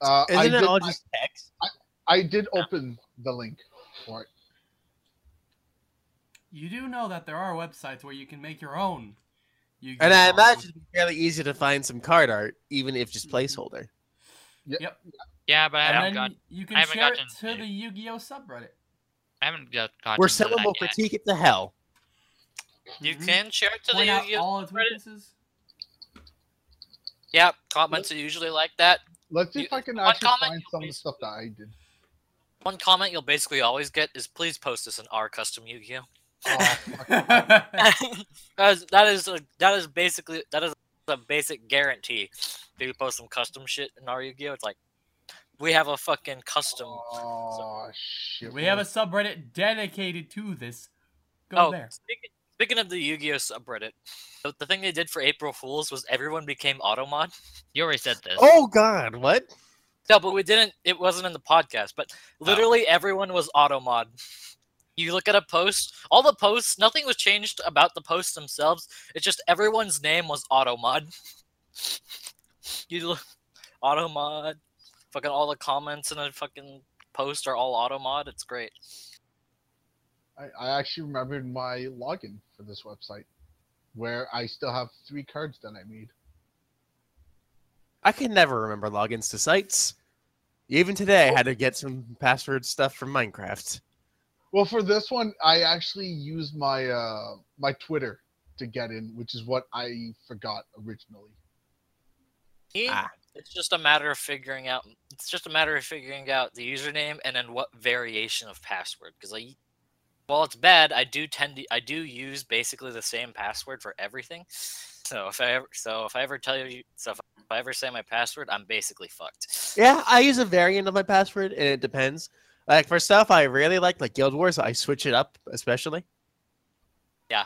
Uh, I
Isn't it
did-
all just text?
I did open the link for it.
You do know that there are websites where you can make your own. Yu-Gi-Oh
And I imagine it'd fairly easy to find some card art, even if just placeholder.
Yeah, but I
And
haven't
then
got
you
I
can
haven't
share it
gotten
to
to-
the Yu-Gi-Oh subreddit.
I haven't got gotten
Where
to
someone
that
will
yet.
critique it to hell.
You
Mhm.
can share it to
Point
the Yu-Gi-Oh!
all its
Reddit.
weaknesses.
Yeah, comments are usually like that.
Let's see
You-
if I can actually
comment,
find some of the stuff that I did.
One comment you'll basically always get is please post this in our custom Yu-Gi-Oh!
Oh,
that is that is a, that is basically that is a basic guarantee. If you post some custom shit in our Yu-Gi-Oh, it's like we have a fucking custom.
oh shit!
we have a subreddit dedicated to this. Go
oh,
there.
speaking, speaking of the Yu-Gi-Oh subreddit, the, the thing they did for April Fools was everyone became automod.
You already said this.
Oh God, what?
No, but we didn't. It wasn't in the podcast. But literally everyone was automod. You look at a post, all the posts, nothing was changed about the posts themselves. It's just everyone's name was automod. you look automod. Fucking all the comments in a fucking post are all automod. It's great.
I, I actually remembered my login for this website, where I still have three cards that I made.
I can never remember logins to sites. Even today, I had to get some password stuff from Minecraft.
Well, for this one, I actually used my uh my Twitter to get in, which is what I forgot originally.
Me,
Ah.
It's just a matter of figuring out. It's just a matter of figuring out the username and then what variation of password. Because I, while it's bad, I do tend to I do use basically the same password for everything. So if I ever so if I ever tell you so if I ever say my password, I'm basically fucked.
Yeah, I use a variant of my password, and it depends. Like for stuff I really like, like Guild Wars, I switch it up, especially. Yeah.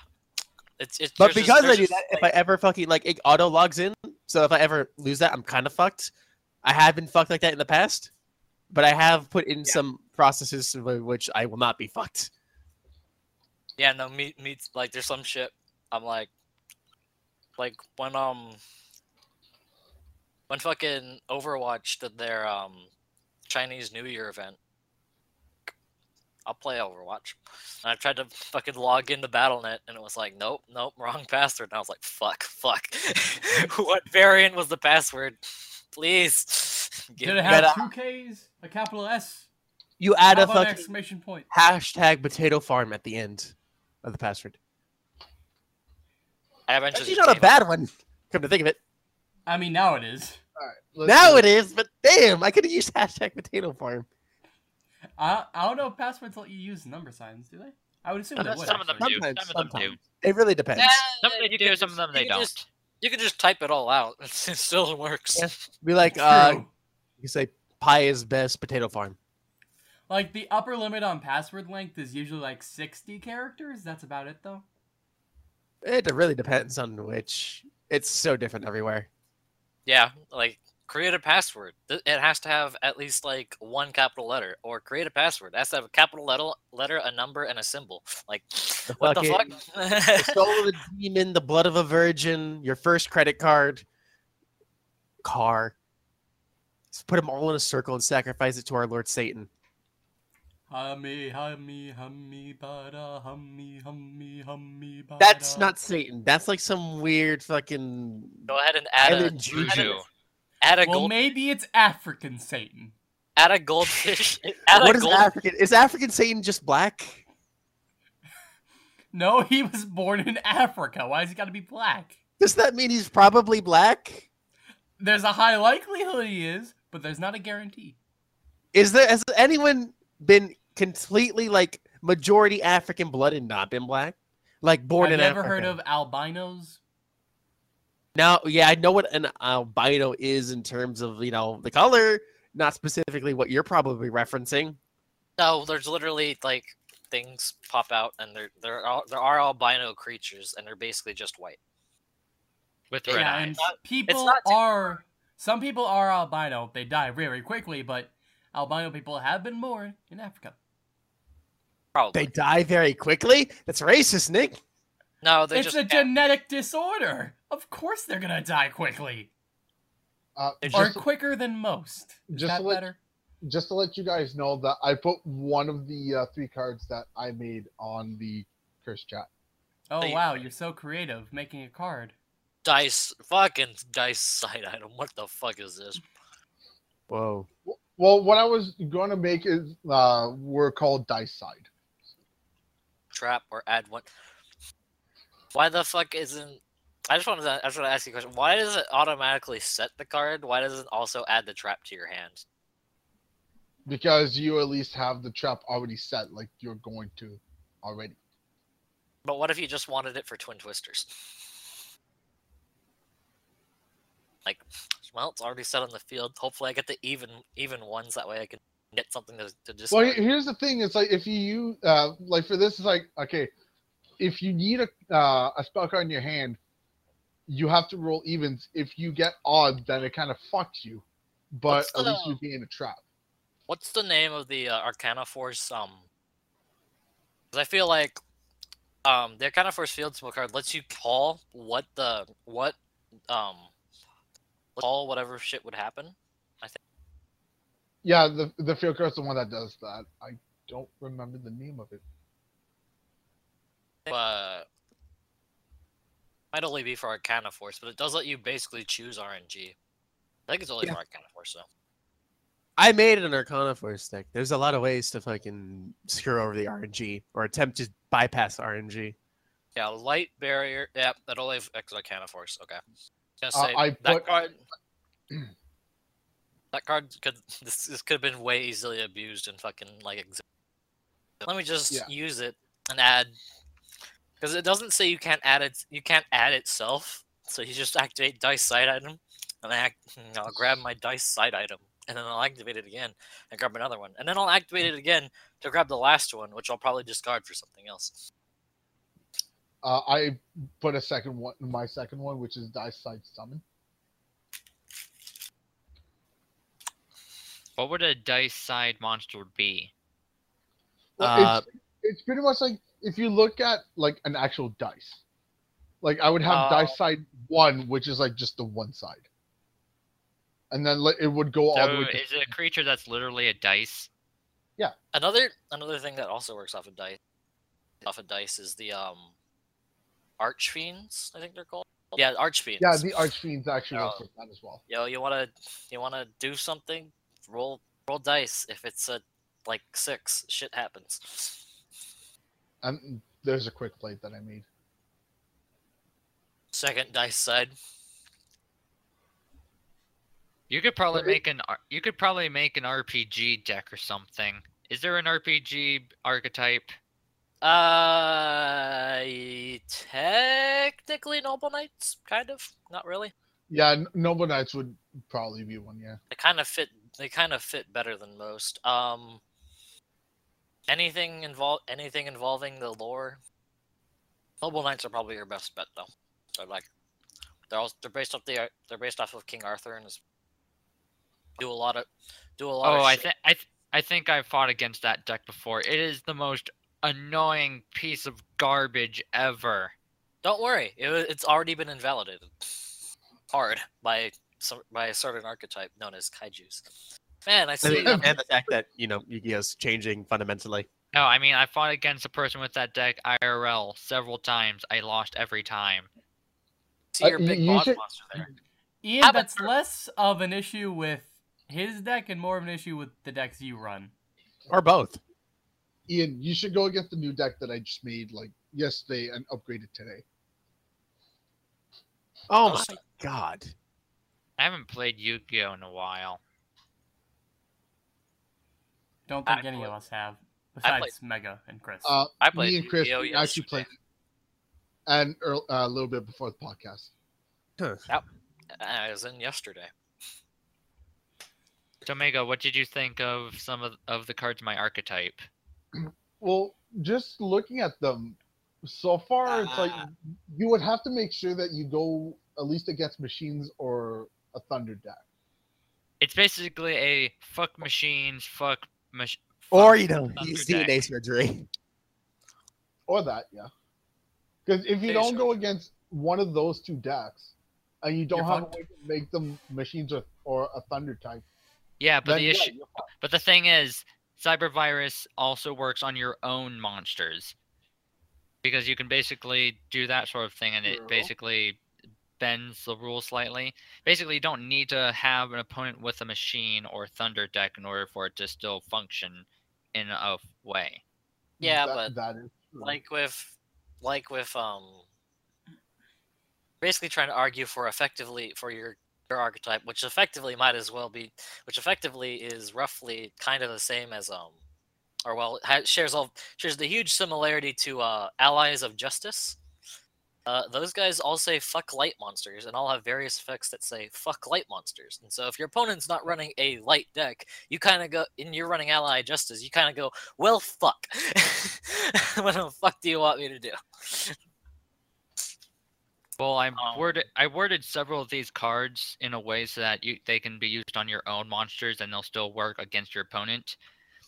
It's it's
But
there's just-
because I do that, if I ever fucking like it auto logs in, so if I ever lose that, I'm kind of fucked. I have been fucked like that in the past, but I have put in some processes which I will not be fucked.
Yeah, no, me, me, like, there's some shit. I'm like, like when um, when fucking Overwatch did their um Chinese New Year event. I'll play Overwatch. And I tried to fucking log into BattleNet, and it was like, nope, nope, wrong password. And I was like, fuck, fuck. what variant was the password? Please. Give
Did it
me-
have two Ks? A capital S?
You add
How
a fucking
exclamation point?
hashtag potato farm at the end of the password.
I eventually
Actually, not a bad one. Come to think of it.
I mean, now it is.
All right,
Now
do
it is, but damn, I could have used hashtag potato farm.
I I don't know if passwords let you use number signs, do they? I would assume they
Some
would.
some of them
actually.
do.
Sometimes,
Some of them do.
It really depends.
Yeah,
Some of them do,
can
some of them they
you
don't.
just- you can just type it all out. It still works.
Yeah. Be like, uh,
True.
you say pie is best potato farm.
Like the upper limit on password length is usually like 60 characters. That's about it though.
It really depends on which. It's so different everywhere.
Yeah, like create a password. It has to have at least like one capital letter, or create a password. It has to have a capital letter, letter, a number, and a symbol. Like, what the fuck?
the soul of a demon, the blood of a virgin, your first credit card, car. Just put them all in a circle and sacrifice it to our Lord Satan.
Hummy, hummy, hummy, bada, hummy, hummy, hummy, bada.
That's not Satan. That's like some weird fucking.
Go ahead and add a,
Island juju.
A, add a
Well,
gold,
maybe it's African Satan.
At a goldfish. Add
What
a
is
gold,
African? Is African Satan just black?
No, he was born in Africa. Why has he got to be black?
Does that mean he's probably black?
There's a high likelihood he is, but there's not a guarantee.
Is there has anyone been completely like majority African blood and not been black? Like born
Have
in
you ever
Africa?
heard of albinos?
Now, yeah, I know what an albino is in terms of you know the color, not specifically what you're probably referencing.
no, there's literally like things pop out, and there there are there are albino creatures, and they're basically just white.
With red
Yeah,
eyes.
and people are some people are albino. They die very quickly, but albino people have been born in Africa.
Probably.
They die very quickly. That's racist, Nick.
no, they
it's
just
a genetic disorder. Of course they're gonna die quickly.
Uh,
They're
Or
just,
quicker than most. Is
just
that
to let-
better?
just to let you guys know that I put one of the uh, three cards that I made on the curse chat.
Oh
They-
wow, you're so creative making a card.
dice fucking dice side item. What the fuck is this?
Whoa.
Well, what I was going to make is uh, were called dice side.
Trap or add one? Why the fuck isn't? I just wanted to. I just want to ask you a question. Why does it automatically set the card? Why does it also add the trap to your hand?
because you at least have the trap already set, like you're going to already.
But what if you just wanted it for twin twisters? Like, well, it's already set on the field. Hopefully, I get the even even ones. That way, I can get something to, to discard.
Well, here's the thing: it's like if you use, uh, like for this, it's like okay, if you need a uh, a spell card in your hand, you have to roll evens. If you get odds, then it kind of fucks you. But
What's
at least
the-
you gain a trap.
What's the name of the uh, Arcana Force? Um, 'cause I feel like um the Arcana Force Field Spell card lets you call what the what um call whatever shit would happen. I think.
Yeah, the the field card's the one that does that. I don't remember the name of it.
But might only be for Arcana Force, but it does let you basically choose RNG. I think it's only
Yeah.
for Arcana Force though.
I made an Arcana Force deck. There's a lot of ways to fucking screw over the RNG or attempt to bypass RNG.
Yeah, light barrier. Yeah, that only affects Arcana Force. Okay. I was
Uh,
gonna
I
that
put-
card. that card could this, this could have been way easily abused and fucking like. Ex- Let me just
Yeah.
use it and add because it doesn't say you can't add it. You can't add itself. So you just activate dice side item, and I act, I'll grab my dice side item, and then I'll activate it again and grab another one, and then I'll activate it again to grab the last one, which I'll probably discard for something else.
Uh, I put a second one, in my second one, which is dice side summon.
What would a dice side monster be?
Well,
Uh,
it's, it's pretty much like if you look at like an actual dice. Like I would have
Oh.
dice side one, which is like just the one side, and then like, it would go all the way. To,
is it a creature that's literally a dice? Yeah.
Another another thing that also works off of dice off of dice is the um archfiends, I think they're called. Yeah, archfiends.
yeah, the archfiends actually
Oh.
works with that as well.
Yo, you wanna you wanna do something? Roll roll dice. If it's a like six, shit happens.
And there's a quick plate that I made.
Second dice side.
You could probably
it-
make an you could probably make an RPG deck or something. Is there an RPG archetype?
Uh, technically Noble Knights, kind of. Not really.
Yeah, Noble Knights would probably be one. Yeah.
They kind of fit. They kind of fit better than most. Um, anything involve anything involving the lore. Noble Knights are probably your best bet, though. They're like, they're all they're based off the they're based off of King Arthur and is, do a lot of do a lot.
Oh,
of
I think I th- I think I fought against that deck before. It is the most annoying piece of garbage ever.
Don't worry, it, it's already been invalidated hard by some by a certain archetype known as kaiju's. Man, I
I
see.
mean, and the fact that you know Yu-Gi-Oh's changing fundamentally.
No, I mean I fought against a person with that deck IRL several times. I lost every time.
see your
Uh,
big boss
should-
monster there.
Ian,
How about
that's less of an issue with his deck and more of an issue with the decks you run.
Or both.
Ian, you should go against the new deck that I just made like yesterday and upgraded today.
Oh
Oh,
my god.
I haven't played Yu-Gi-Oh in a while.
Don't
I
think any of us have, besides Mega and Chris.
Uh,
I played
me and Chris
Yu-Gi-Oh
we actually played, and earl- uh, a little bit before the podcast.
I was in yesterday.
Omega, what did you think of some of, of the cards in my archetype?
Well, just looking at them, so far it's like
Ah.
you would have to make sure that you go at least against machines or a thunder deck.
It's basically a fuck machines, fuck mach-
Or you know,
Thunder
use
deck.
DNA surgery.
Or that, yeah. Because if you don't
sir.
go against one of those two decks, and you don't
You're
have
fucked.
a way to make them machines or, or a thunder type,
Yeah, but
then
the issue,
you're
but the thing is, cyber virus also works on your own monsters because you can basically do that sort of thing, and it
True.
basically bends the rules slightly. Basically, you don't need to have an opponent with a machine or thunder deck in order for it to still function in a way.
Yeah,
That-
but
that is
like with like with um basically trying to argue for effectively for your your archetype which effectively might as well be which effectively is roughly kind of the same as um or well shares all shares the huge similarity to uh allies of justice uh, those guys all say fuck light monsters and all have various effects that say fuck light monsters. And so if your opponent's not running a light deck, you kind of go, and you're running ally justice, you kind of go, well, fuck. what the fuck do you want me to do?
Well, I
Um,
worded I worded several of these cards in a way so that you they can be used on your own monsters and they'll still work against your opponent.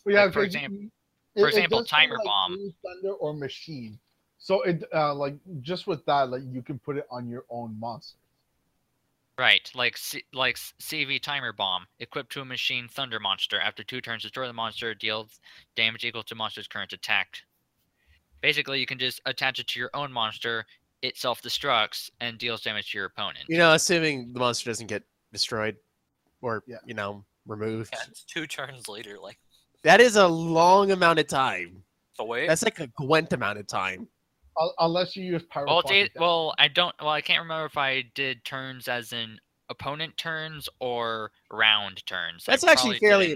Well, yeah,
like, for
'cause
example-
you-
for example,
does
timer
like,
bomb.
thunder or machine. So it uh, like just with that, like you can put it on your own monster.
Right, like C- like CV Timer Bomb, equipped to a machine Thunder monster. After two turns, destroy the monster, deals damage equal to monster's current attack. Basically, you can just attach it to your own monster. It self-destructs and deals damage to your opponent.
You know, assuming the monster doesn't get destroyed or
Yeah.
you know removed.
Yeah, it's two turns later, like
That is a long amount of time.
the way.
That's like a Gwent amount of time.
Un- Unless you use power.
well,
Pocket
did, well, I don't. Well, I can't remember if I did turns as in opponent turns or round turns. I
That's actually fairly.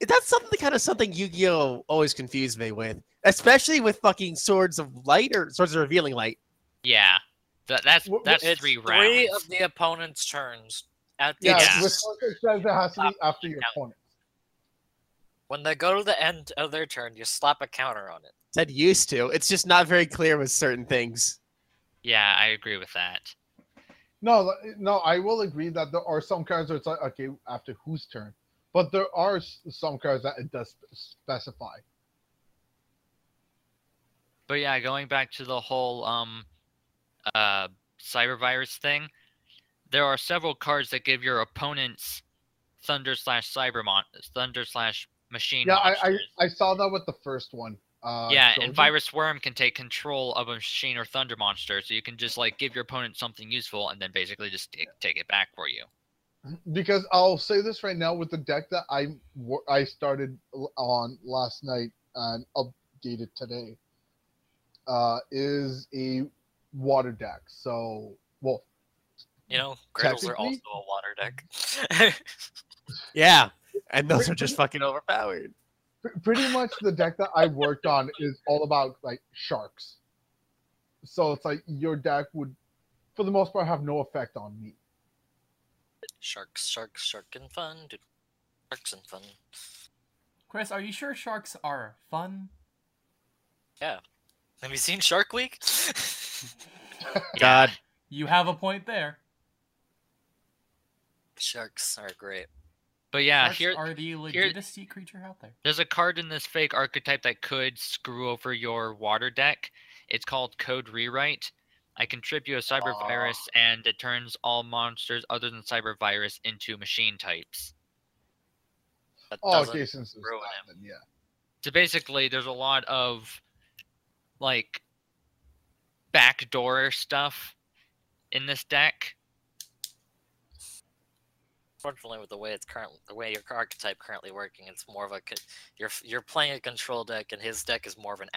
did.
That's something kind of something Yu-Gi-Oh always confused me with, especially with fucking Swords of Light or Swords of Revealing Light.
Yeah, that, that's
Wh- wh-
that's
it's
three
three
rounds.
of the opponent's turns. At the
yeah,
Yeah.
with Swords says it has to be uh, after your
Yeah.
opponent.
when they go to the end of their turn, you slap a counter on it.
Said used to. It's just not very clear with certain things.
Yeah, I agree with that.
No, no, I will agree that there are some cards where it's like okay after whose turn, but there are some cards that it does specify.
But yeah, going back to the whole um uh cyber virus thing, there are several cards that give your opponents thunder slash cybermon thunder slash machine
Yeah, I, I. I saw that with the first one. Uh,
yeah, and Virus Worm can take control of a machine or thunder monster, so you can just like give your opponent something useful and then basically just take, take it back for you.
because I'll say this right now with the deck that I I started on last night and updated today uh, is a water deck. So, well,
You know, Graydles are also a water deck.
Yeah, and those are just fucking overpowered.
Pr- pretty much the deck that I worked on is all about like sharks. So it's like your deck would, for the most part, have no effect on me.
sharks, sharks, shark and fun. Dude. Sharks and fun.
Chris, are you sure sharks are fun? Yeah.
Have you seen Shark Week?
God,
You have a point there.
Sharks are great.
But yeah,
Sharks
here
are the
here-
sea creature out there.
there's a card in this fake archetype that could screw over your water deck. It's called Code Rewrite. I contribute a cyber virus, and it turns all monsters other than cyber virus into machine types.
That
Oh,
doesn't
okay, since
ruin
that, then yeah.
So basically, there's a lot of like backdoor stuff in this deck.
Fortunately, with the way it's current, the way your archetype currently working, it's more of a you're you're playing a control deck, and his deck is more of an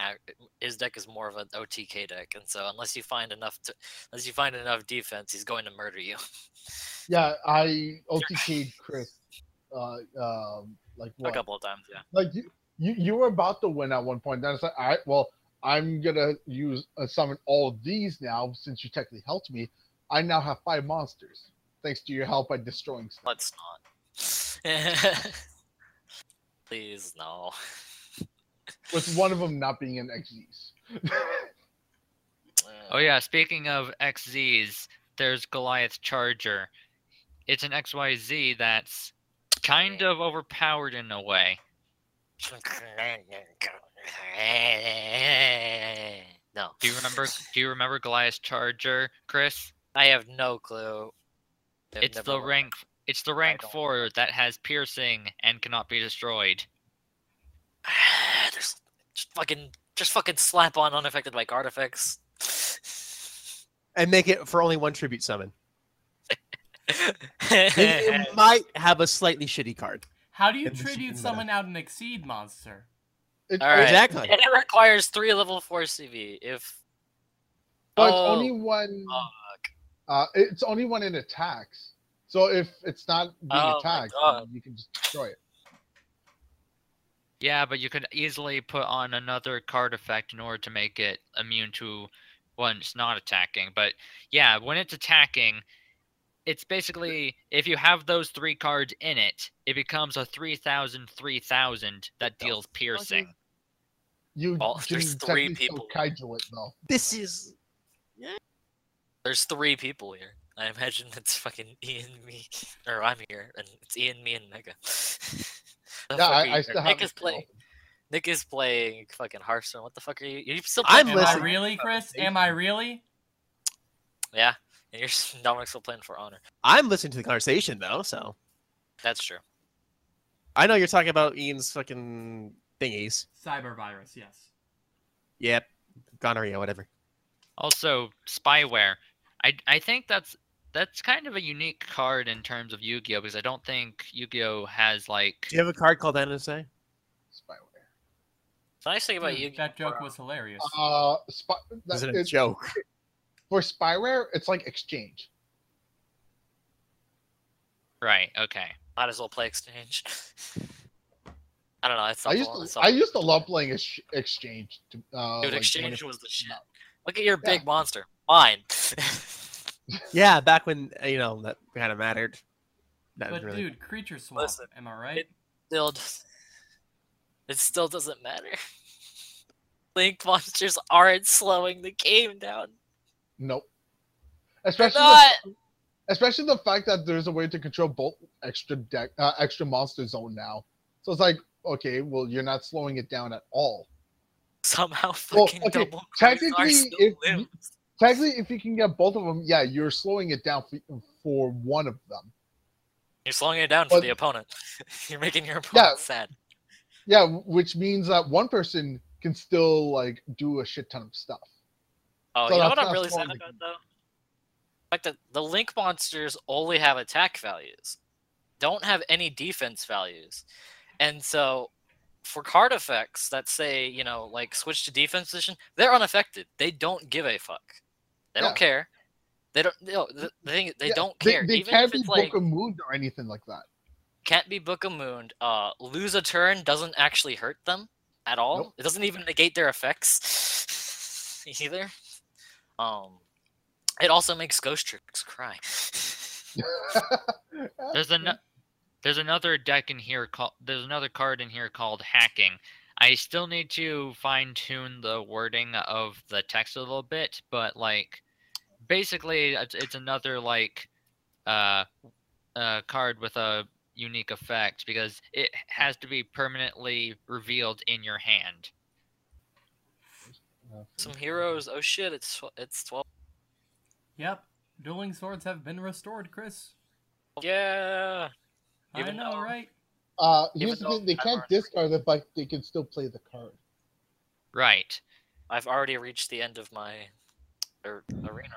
his deck is more of an OTK deck, and so unless you find enough to unless you find enough defense, he's going to murder you.
Yeah, I OTK'd Chris. Uh, um, like
a couple of times, yeah.
Like you, you, you were about to win at one point. Then it's like, all right, well, I'm gonna use uh, summon all of these now since you technically helped me. I now have five monsters thanks to your help by destroying stuff.
Let's not. Please no.
With one of them not being an XZs.
Uh, oh yeah, speaking of XZs, there's Goliath Charger. It's an XYZ that's kind of overpowered in a way.
No,
Do you remember do you remember Goliath Charger, Chris?
I have no clue. I've
It's the
looked.
rank it's the rank 4 that has piercing and cannot be destroyed.
There's just fucking just fucking slap on unaffected by card effects.
and make it for only one tribute summon. It, it might have a slightly shitty card.
How do you tribute
second
summon out an exceed monster?
It,
All right.
Exactly.
and it requires three level four CV. If
But
Oh,
only one.
fuck.
Uh, it's only when it attacks. So if it's not being
Oh
attacked, you can just destroy it.
Yeah, but you could easily put on another card effect in order to make it immune to when it's not attacking. But yeah, when it's attacking, it's basically if you have those three cards in it, it becomes a 3000 3000 that deals piercing.
You
Well,
can
there's three
technically
people.
kaiju it though.
This is
there's three people here, I imagine it's fucking Ian, me, or I'm here, and it's Ian, me, and Mega. The
Yeah, I, I
here?
still have
Nick
it
is playing. Nick is playing fucking Hearthstone. What the fuck are you? You still?
I'm
playing
Am I really, Chris? Am I really?
Yeah, and you're Dominic's still playing for Honor.
I'm listening to the conversation though, so
That's true.
I know you're talking about Ian's fucking thingies.
Cyber virus, yes.
Yep, gonorrhea, whatever.
Also, spyware. I I think that's that's kind of a unique card in terms of Yu-Gi-Oh because I don't think Yu-Gi-Oh has like
Do you have a card called NSA?
Spyware.
The nice thing about
Dude,
you,
that joke was hilarious.
Uh, spy,
Is
that,
it a
it's,
joke?
for spyware, it's like exchange.
right. Okay.
might as well play Exchange. I don't know. It's
I used to,
it's
I used to love playing ex- exchange. To, uh,
Dude,
like,
Exchange
it-
was the shit. Look at your
Yeah.
big monster. Mine.
Yeah, back when uh, you know that kind of mattered. That
but
really.
dude, creature swap.
Listen,
am I right?
it- still, does- it still doesn't matter. Link monsters aren't slowing the game down.
Nope. Especially
not.
the, especially the fact that there's a way to control both extra deck, uh, extra monster zone now. So it's like, okay, well, you're not slowing it down at all.
Somehow
Well,
fucking
okay,
double
technically,
Quasar still
if you-
lives.
Technically, if you can get both of them, yeah, you're slowing it down for, for one of them.
You're slowing it down for the opponent. You're making your opponent
Yeah.
sad.
Yeah, which means that one person can still like do a shit ton of stuff.
Oh,
So
you know what I'm
not
really sad
the
about though? fact that the link monsters only have attack values, don't have any defense values, and so for card effects that say you know like switch to defense position, they're unaffected. They don't give a fuck. They
Yeah.
don't care. They don't. No, the, the thing they
Yeah,
don't care.
they
Even
can't
if
be
it's
Book
like
of Moon or anything like that.
can't be Book of Moon. Uh, lose a turn doesn't actually hurt them at all.
Nope.
It doesn't even negate their effects either. Um, it also makes Ghostricks cry.
There's an there's another deck in here called there's another card in here called hacking. I still need to fine tune the wording of the text a little bit, but like basically it's, it's another like uh, uh card with a unique effect because it has to be permanently revealed in your hand.
Some heroes. Oh shit! It's it's twelve.
Yep. Dueling swords have been restored, Chris.
Yeah.
I
Even
know,
though-
right?
Uh, here's the thing: they can't discard it, but they can still play the card.
Right.
I've already reached the end of my ar- arena.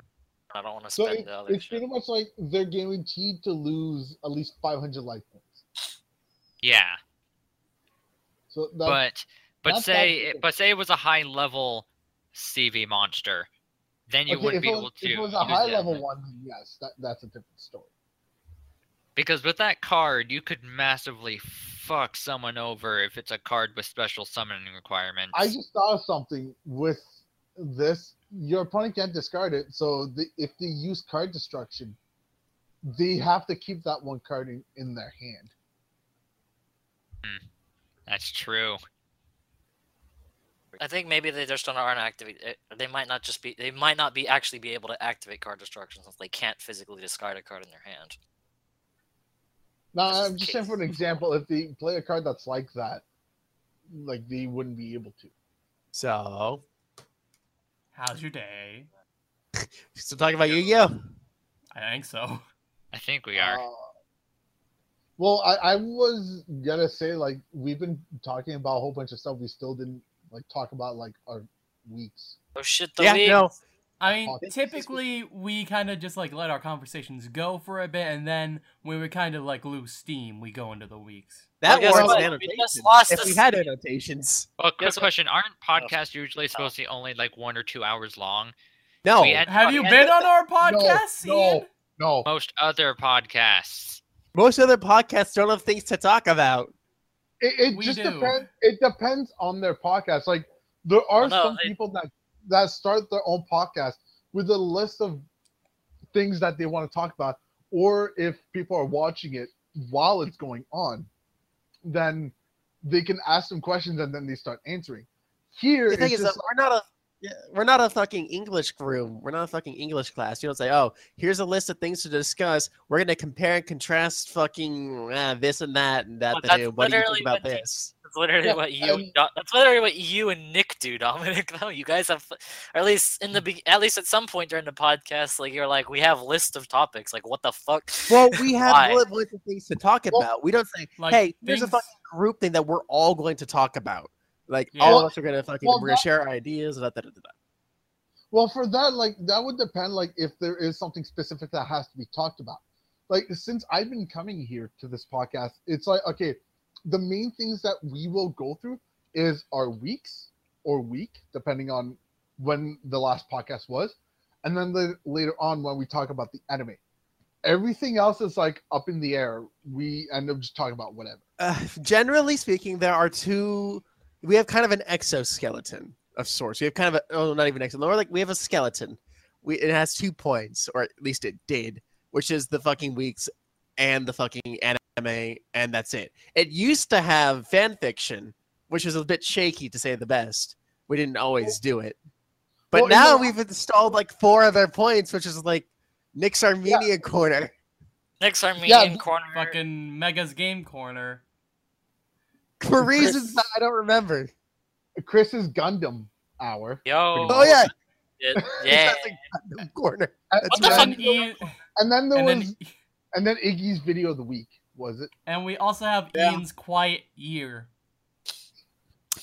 I don't want to
So
spend
it,
the other
it's
shit.
pretty much like they're guaranteed to lose at least 500 life points.
Yeah.
So that,
but but say it, but say it was a high level CV monster, then you
okay,
wouldn't be
was,
able to.
if it was a high
it.
level one, yes, that, that's a different story.
Because with that card, you could massively fuck someone over if it's a card with special summoning requirements.
I just thought of something with this. Your opponent can't discard it, so the, if they use card destruction, they have to keep that one card in, in their hand.
That's true.
I think maybe they just don't aren't activate. eh, They might not just be. They might not be actually be able to activate card destruction since they can't physically discard a card in their hand.
Now,
This is
I'm just saying for an example, if they play a card that's like that, like they wouldn't be able to.
So,
How's your day?
still talking about Yu-Gi-Oh.
I think so.
I think we are.
Uh, well, I, I was gonna say like we've been talking about a whole bunch of stuff. We still didn't like talk about like our weeks.
Oh shit! The
Yeah,
week.
no.
I mean,
Oh,
typically we kind of just like let our conversations go for a bit, and then when we kind of like lose steam, we go into the weeks.
That
Well, guess
works
what?
in
We just
annotation. If we had annotations.
Well, quick
guess
question: Aren't oh. podcasts usually supposed to be only like one or two hours long?
No.
Had-
Have you been on our podcast,
no.
Ian?
No,
Most other podcasts.
Most other podcasts don't have things to talk about.
it, it just
do.
depends. It depends on their podcast. Like there are
Well, no,
some
they-
people that that start their own podcast with a list of things that they want to talk about, or if people are watching it while it's going on, then they can ask them questions and then they start answering. Here,
The thing
it's
is,
just
we're not a yeah, we're not a fucking English room. We're not a fucking English class. You don't say, "Oh, here's a list of things to discuss. We're gonna compare and contrast fucking uh, this and that and that.
Well, that's
do. what do you
literally
think about
what the-
this?"
That's literally
Yeah,
what you.
and-
Do- that's literally what you and Nick do, Dominic. Though you guys have, or at least in the mm. at least at some point during the podcast, like you're like, we have list of topics. Like, what the fuck?
Well, we have
Why?
a bunch of things to talk
Well,
about. We don't say,
Like,
"Hey, there's a fucking group thing that we're all going to talk about." Like
Yeah.
all of us are gonna fucking
well,
we're gonna
that-
share our ideas. Da, da, da, da, da.
Well, for that, like that would depend, like if there is something specific that has to be talked about. Like since I've been coming here to this podcast, it's like okay, the main things that we will go through is our weeks or week, depending on when the last podcast was, and then the, later on when we talk about the anime. Everything else is like up in the air. We end up just talking about whatever.
Uh, generally speaking, there are two. We have kind of an exoskeleton of sorts. We have kind of a oh, not even exoskeleton. Like we have a skeleton. We it has two points, or at least it did, which is the fucking weeks and the fucking anime, and that's it. It used to have fan fiction, which was a bit shaky to say the best. We didn't always do it, but
Well,
now we've installed like four other points, which is like Nick's Armenia corner.
Nick's Armenian
Yeah,
corner.
Fucking Mega's Game Corner.
For
Chris-
reasons that I don't remember.
Chris's Gundam hour,
Yo.
Oh yeah,
it- yeah.
That's a goddamn corner.
and,
That's
What the
right.
And, Ian,
and then there
and
was,
then
and then Iggy's video of the week was it?
and we also have
Yeah.
Ian's Quiet Year.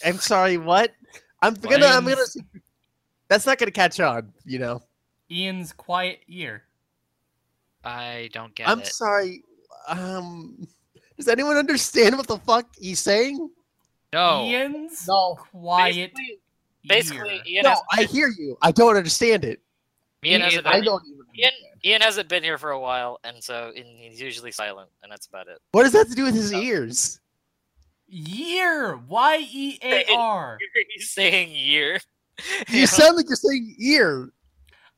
I'm sorry, what? I'm gonna, I'm gonna. That's not gonna catch on, you know.
Ian's Quiet Year.
I don't get it.
I'm sorry. Um, does anyone understand what the fuck he's saying?
No.
Ian's
No.
quiet.
Basically, basically. Ian,
No,
has,
I hear you. I don't understand it.
Ian,
Me
hasn't
I don't even.
Ian,
understand.
Ian hasn't been here for a while, and so and he's usually silent, and that's about it.
What does that have to do with his ears?
Year. Y E A R.
He's saying year.
You sound like you're saying ear.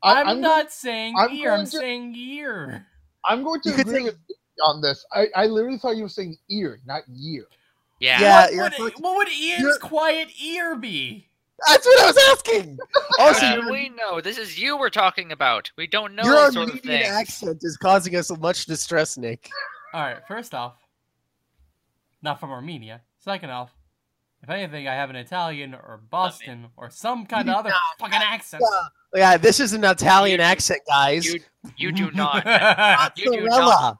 I,
I'm,
I'm
not saying
I'm
ear. I'm
to-
saying year.
I'm going to
You
agree with on this. I, I literally thought you were saying ear, not year.
Yeah.
Yeah.
what, would,
fucking-
what would Ian's
you're-
quiet ear be?
That's what I was asking. Also,
How
your,
do we know? This is you we're talking about. We don't know
your
these sort of
Armenian accent is causing us much distress, Nick.
All right. First off, not from Armenia. Second off, if anything, I have an Italian or Boston or some kind of other fucking accent.
Yeah, this is an Italian
You-
accent, guys.
You you do not have, you do not
Mozzarella.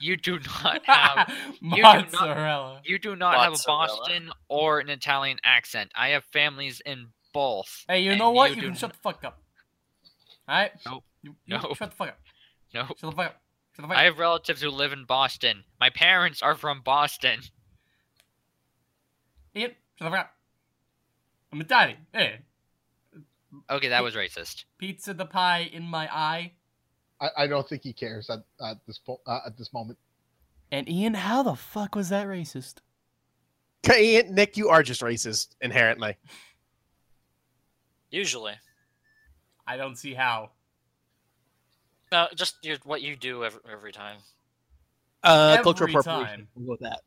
You do not have do not-
Mozzarella.
you do not have a Boston or an Italian accent. I have families in both.
Hey, you know what?
you
You,
do
can shut the fuck up. All right.
Nope.
You, you
Nope.
Shut the fuck up.
No.
Shut the fuck up. Shut the fuck up.
I have relatives who live in Boston. My parents are from Boston.
Ian, shut the fuck up. I'm Italian. Hey,
Okay, that was racist.
pizza the pie in my eye.
I, I don't think he cares at, at this po- uh, at this moment.
And Ian, how the fuck was that racist?
Okay, Nick, you are just racist inherently.
Usually,
I don't see how.
no, just your, what you do every, every time.
Uh,
Every
cultural appropriation. We'll go with that.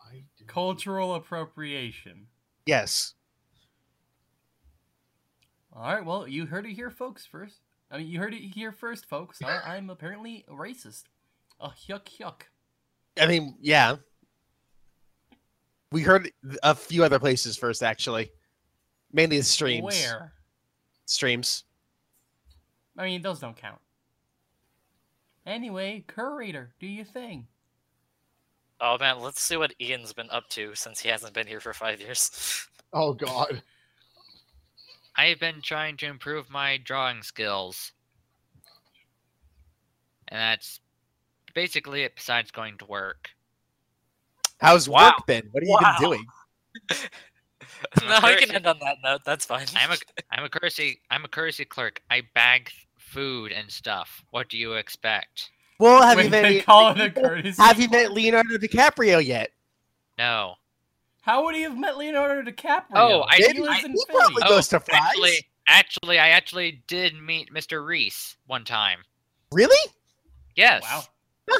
I do.
Cultural appropriation.
Yes.
All right, well, you heard it here, folks. First, I mean, you heard it here first, folks. I, I'm apparently a racist. Oh, yuck, yuck.
I mean, yeah. We heard a few other places first, actually. Mainly the streams.
Where?
Streams.
I mean, those don't count. Anyway, curator, do your thing.
Oh man, let's see what Ian's been up to since he hasn't been here for five years.
Oh God.
I've been trying to improve my drawing skills. And that's basically it besides going to work.
How's
Wow.
work been? What have you
Wow.
been doing?
I'm
no,
a
we can end on that note. That's fine.
I'm a I'm a courtesy I'm a courtesy clerk. I bag food and stuff. What do you expect?
Well, have
Wait,
you met
call it a courtesy.
Have you met Leonardo DiCaprio yet?
No.
How would he have met Leonardo DiCaprio?
Oh, I-
he
Did
lives
he?
in
He
Philly.
probably
Oh,
goes to fries.
Actually, actually, I actually did meet Mr. Reese one time.
Really?
Yes.
Wow.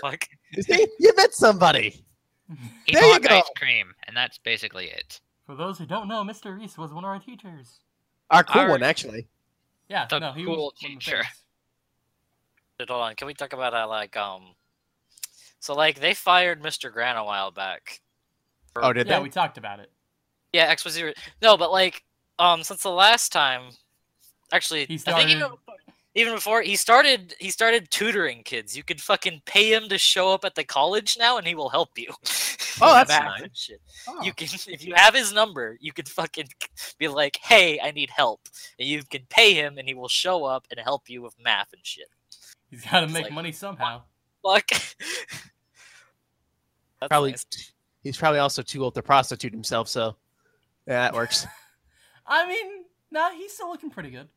Fuck.
See, you met somebody.
He
There you go.
ice cream, and that's basically it.
For those who don't know, Mr. Reese was one of our teachers.
Our cool
Our-
one, actually.
Yeah,
The
no, he
cool
was one of the
teacher.
things.
Hold on. Can we talk about how like um, so like they fired Mr. Grant a while back. For-
Oh, did
Yeah,
they?
we talked about it.
Yeah, X was zero. No, but like um, since the last time, actually,
He
I think even
started-
even before he started, he started tutoring kids. You could fucking pay him to show up at the college now, and he will help you.
Oh, that's
Math
nice.
shit.
Oh.
You can, if you have his number, you could fucking be like, "Hey, I need help," and you can pay him, and he will show up and help you with math and shit.
He's got to make
like-
money somehow.
Fuck. That's
Probably.
nice.
He's probably also too old to prostitute himself, so yeah, that works.
I mean, nah, he's still looking pretty good.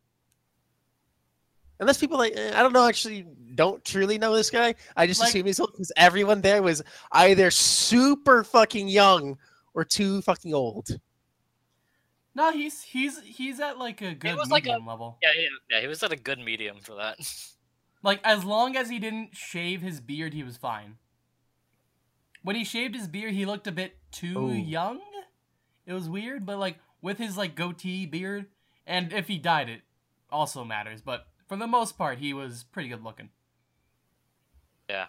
Unless people like, eh, I don't know, actually don't truly know this guy. I just
Like-
assume he's old because everyone there was either super fucking young or too fucking old.
No, he's he's he's at like a good
was like a-
medium level.
Yeah, yeah, yeah. He was at a good medium for that.
Like as long as he didn't shave his beard, he was fine. When he shaved his beard, he looked a bit too
Ooh.
young. It was weird, but like with his like goatee beard, and if he dyed it, also matters. But for the most part, he was pretty good looking. Yeah.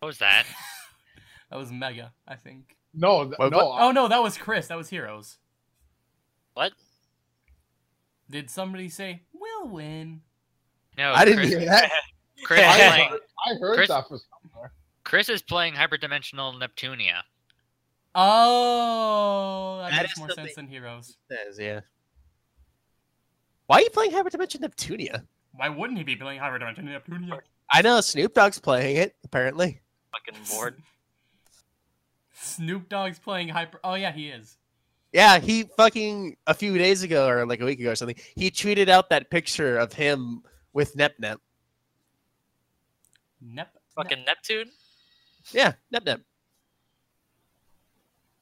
What was that?
That was mega, I think.
No, th-
What-
no.
what?
Oh no, that was Chris. That was Heroes.
What?
Did somebody say we'll win?
No,
I didn't
Chris,
hear that.
Chris,
I heard, I heard
Chris-
that for somewhere.
Chris is playing hyperdimensional Neptunia.
Oh, that,
That
makes more sense than Heroes.
Says, yeah. Why are you playing Hyperdimension Neptunia?
Why wouldn't he be playing Hyperdimension Neptunia?
I know Snoop Dogg's playing it, apparently.
Fucking bored.
Snoop Dogg's playing hyper. Oh yeah, he is.
Yeah, he fucking a few days ago or like a week ago or something, he tweeted out that picture of him with Nep Nep.
Nep.
Fucking Neptune.
Yeah, Nep Nep.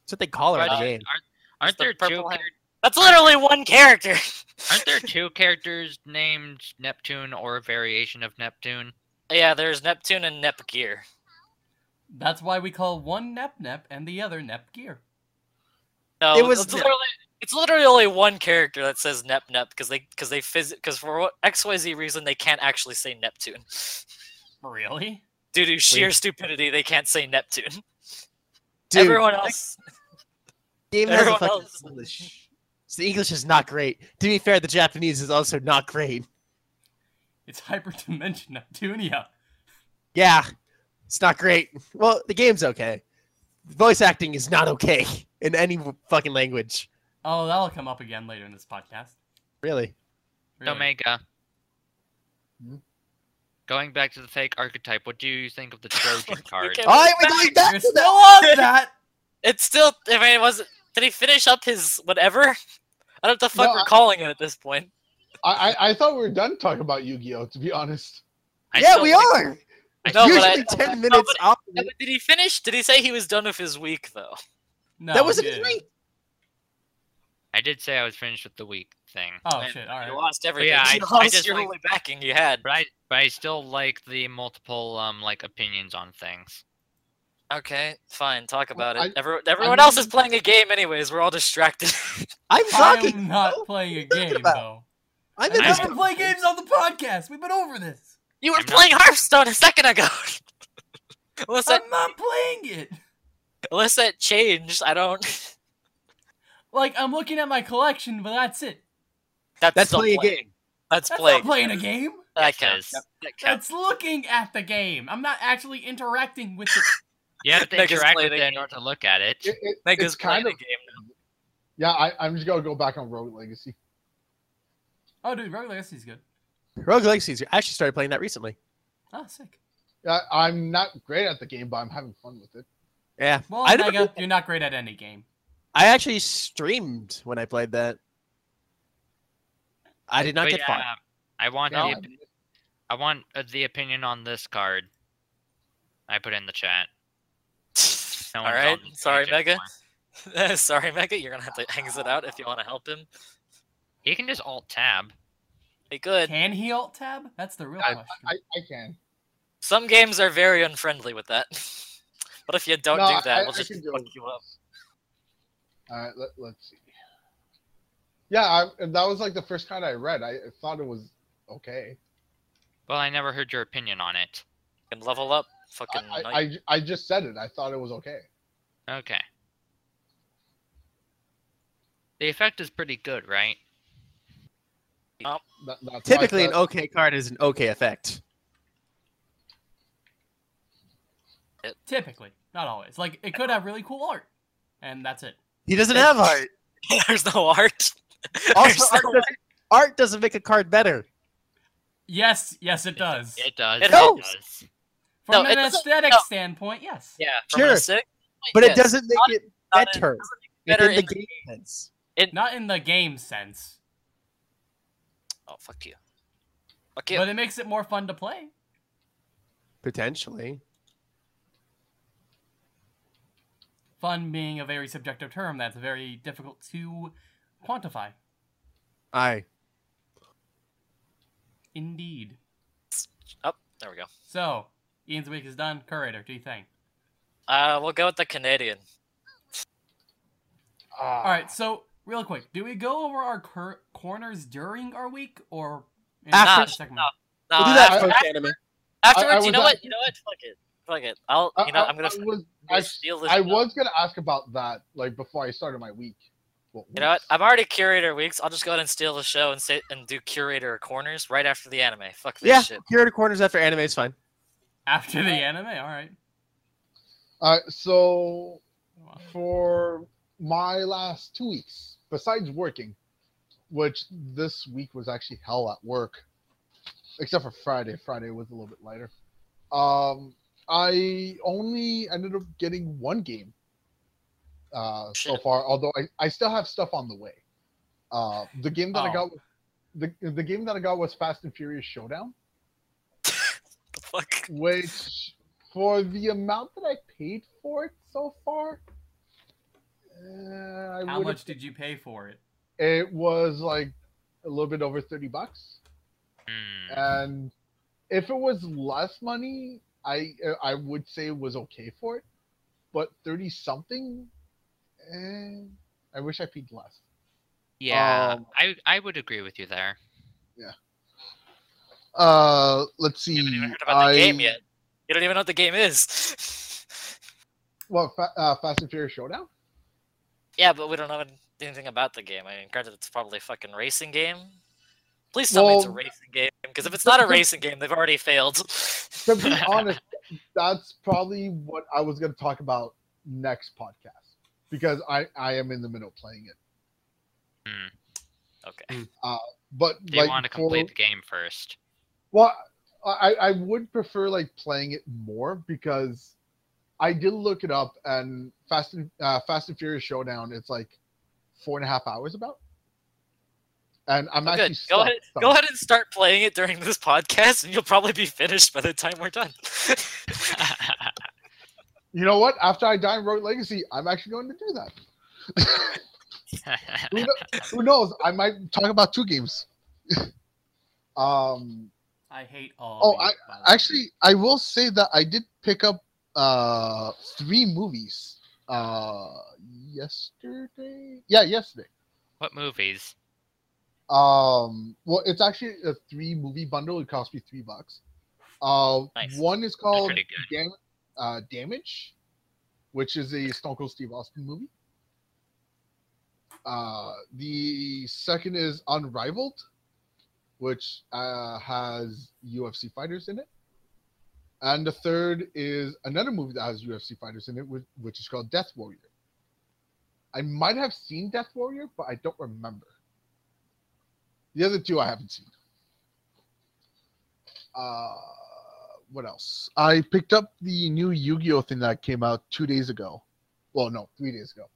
That's what they call her in the
Aren't,
game.
aren't
the
there two?
purple hair.
char-
That's literally one character.
Aren't there two characters named Neptune or a variation of Neptune?
yeah, there's Neptune and Nepgear.
That's why we call one Nep Nep and the other Nep Gear.
No,
It was
it's literally it's literally only one character that says Nep Nep because they because they phys because for what XYZ reason they can't actually say Neptune.
Really?
Due to sheer stupidity, they can't say Neptune.
Dude,
Everyone else
game has a
everyone
fucking
else-
English. So the English is not great. To be fair, the Japanese is also not great.
It's Hyperdimension Neptunia.
Yeah, it's not great. Well, the game's okay. Voice acting is not okay in any fucking language.
Oh, that'll come up again later in this podcast.
Really.
Really.
Omega.
Hmm?
Going back to the fake archetype, what do you think of the Trojan card?
can't-
Oh, we're going back to
still
that.
on that.
It's still. I mean, it wasn't. Did he finish up his whatever? I don't know what the fuck
No,
we're
I-
calling it at this point.
I, I I thought we were done talking about Yu-Gi-Oh. To be honest.
I
yeah, we are.
I
No, but I-
ten minutes
but-
off.
But did he finish? Did he say he was done with his week though?
No,
that wasn't
he
week.
I did say I was finished with the week thing,
Oh
Man,
shit! All
You lost everything.
yeah, I-
you
I
lost
just
your
like-
only backing you had.
but I but I still like the multiple um like opinions on things.
Okay, fine. Talk about
Well,
it.
I-
Everyone, everyone else is playing a game anyways. We're all distracted.
I'm talking.
I'm not
bro.
playing a
talking
game
about?
though.
I've
been
in
I-
play games on the podcast. We've been over this.
you were
I'm not-
playing Hearthstone a second ago. unless
I'm not playing it.
unless that changed, I don't.
Like I'm looking at my collection, but that's it.
That's,
That's
still
playing a game.
That's,
That's
playing.
not playing a game.
That counts.
is.
That counts.
That's looking at the game. I'm not actually interacting with it.
You have to
Mega's
interact with it in order to look at it.
It, it,
Mega's
it's kind of
a game now.
yeah. I, I'm just gonna go back on Rogue Legacy.
Oh, dude, Rogue Legacy's good.
Rogue Legacy. I actually started playing that recently.
Oh, sick.
Yeah, I'm not great at the game, but I'm having fun with it.
Yeah.
Well,
I never
Mega, you're not great at any game.
I actually streamed when I played that. I did not
But
get
yeah,
far.
I want
Yeah,
the, I want uh, the opinion on this card. I put in the chat. No
All
one's
right.
on this
Sorry,
page
Mega. Sorry, Mega. You're gonna have to exit out if you want to help him.
He can just alt tab.
Be good.
Can he alt tab? That's the real
I,
question.
I, I can.
Some games are very unfriendly with that. but if you don't
No,
do that,
I-
we'll
I
just
can
fuck you up.
All right, let, let's see. Yeah, I, that was like the first card I read. I thought it was okay.
Well, I never heard your opinion on it.
And level up.
I,
Fucking
I,
night.
I, I just said it. I thought it was okay.
Okay. The effect is pretty good, right?
That, that's
Typically, an okay card is an okay effect.
Typically, not always. Like it could have really cool art, and that's it.
He doesn't have art.
There's no art.
Also,
There's
art
no
doesn't, art doesn't make a card better.
Yes, yes, it does.
It does.
It
It, does.
From
No,
an aesthetic
no.
standpoint, yes.
Yeah,
Sure,
point,
But
yes.
it doesn't make
Not-
it
not in-
better
better
within
in
the game sense.
Not in the game sense,
Oh fuck you. Fuck you.
but it makes it more fun to play.
Potentially.
Fun being a very subjective term that's very difficult to quantify.
Aye.
Indeed.
oh, there we go.
So, Ian's week is done. Curator, do you think?
Uh, we'll go with the Canadian.
Ah,
All right. So, real quick, do we go over our cur- corners during our week or in
After-
the segment?
no.
We'll do that
after-
post
after-
anime.
Afterwards,
I
you know
at-
what? You know what? Fuck it. Fuck it. I'll. You know,
I-
I'm gonna.
I was,
gonna
I,
steal this.
I
note.
was gonna ask about that like before I started my week. Well,
You know what? I'm already curator weeks. I'll just go ahead and steal the show and sit and do curator corners right after the anime. Fuck this
Yeah,
shit.
curator corners after anime is fine.
After the anime? All right.
Uh, so for my last two weeks, besides working, which this week was actually hell at work, except for Friday. Friday was a little bit lighter. Um, I only ended up getting one game uh, so far, although I, I still have stuff on the way. Uh, the game that I
Oh.
got, the the game that I got was Fast and Furious Showdown,
The fuck?
which for the amount that I paid for it so far, uh, I
How much did you pay for it?
It was like a little bit over thirty bucks.
Hmm.
and if it was less money i i would say it was okay for it but 30 something eh, i wish i paid less
Yeah,
Um,
I I would agree with you there. Yeah.
Uh let's see
You haven't even heard about
I,
the game yet. You don't even know what the game is.
well, fa- uh, fast and furious showdown
yeah, but we don't know anything about the game. I mean, granted, it's probably a fucking racing game. Please tell me it's a racing game, because if it's not a racing game, they've already failed.
to be honest that's probably what i was going to talk about next podcast because i i am in the middle of playing it hmm.
okay. Hmm.
Uh, but
They
like
want to
for-
complete the game first.
Well, I, I would prefer like playing it more because I did look it up and Fast and uh, Fast and Furious Showdown. It's like four and a half hours about, and I'm
Oh,
actually
good. Go ahead,
some-
go ahead and start playing it during this podcast, and you'll probably be finished by the time we're done.
You know what? After I die in Rogue Legacy, I'm actually going to do that. who, kno- who knows? I might talk about two games. um,
I hate all.
Oh,
of you, by the way.
actually, I will say that I did pick up uh three movies uh yesterday. Yeah, yesterday.
what movies?
Um, well, it's actually a three movie bundle. It cost me three bucks. Uh,
Nice.
one is called. Dam- uh, Damage, which is a Stone Cold Steve Austin movie. Uh, the second is Unrivaled, which uh, has UFC fighters in it. And the third is another movie that has UFC fighters in it, which, which is called Death Warrior. I might have seen Death Warrior, but I don't remember. The other two I haven't seen. Uh, what else? I picked up the new Yu-Gi-Oh thing that came out two days ago. Well, no, three days ago.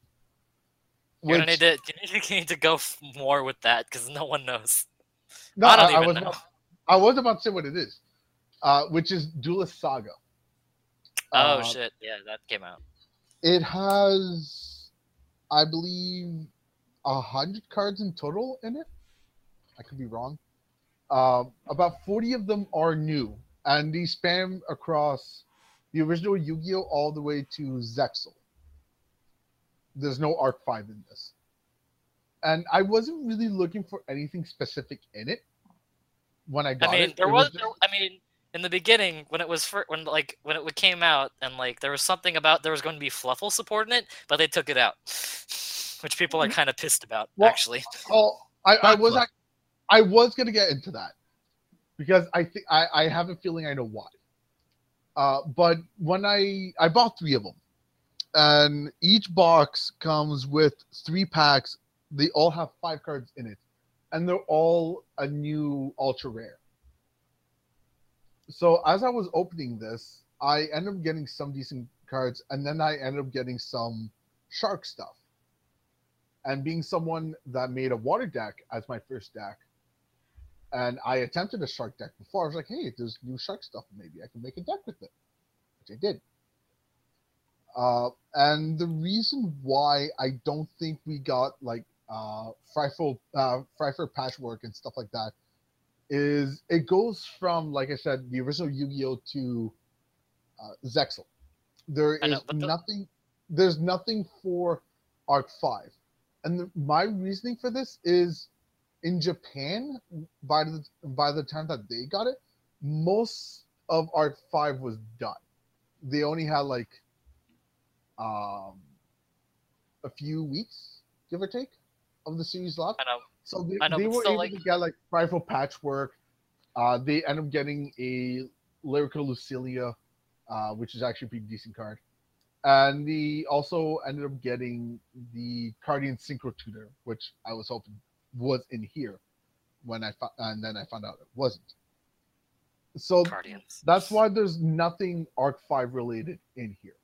Which-
need to, you need, to go more with that because no one knows.
no,
I don't
I, I
even
was
know.
about, I was about to say what it is, uh, which is Duelist Saga.
Oh
Uh,
shit! Yeah, that came out.
It has, I believe, a hundred cards in total in it. I could be wrong. Um, about forty of them are new, and they span across the original Yu-Gi-Oh all the way to Zexal. There's no Arc Five in this, and I wasn't really looking for anything specific in it when I got
I mean,
it.
there
It
was.
just-
There, I mean, in the beginning, when it was fir- when like when it came out, and like there was something about there was going to be Fluffal support in it, but they took it out, which people are kind of pissed about.
Well,
actually,
Oh, I, I was
Fluff.
I was gonna get into that because I think I, I have a feeling I know why. Uh, but when I I bought three of them, and each box comes with three packs. They all have five cards in it, and they're all a new ultra rare. So as I was opening this, I ended up getting some decent cards, and then I ended up getting some shark stuff and being someone that made a water deck as my first deck, and I attempted a shark deck before, I was like, hey, there's new shark stuff. Maybe I can make a deck with it, which I did. Uh, and the reason why I don't think we got like uh, Frightfur, uh, Frightfur Patchwork and stuff like that is it goes from, like I said, the original Yu Gi Oh! to uh, Zexal. There
is know,
is
the-
nothing, there's nothing for Arc 5 and the, my reasoning for this is in Japan by the by the time that they got it, most of Arc Five was done. They only had like um a few weeks, give or take, of the series left.
I know.
So they,
know,
they were able
like-
to get like rifle patchwork. Uh, they end up getting a lyrical Lucilia, uh, which is actually a pretty decent card. And they also ended up getting the Guardian Synchro Tutor, which I was hoping was in here when I found, and then I found out it wasn't. So
Guardians.
that's why there's nothing Arc Five related in here.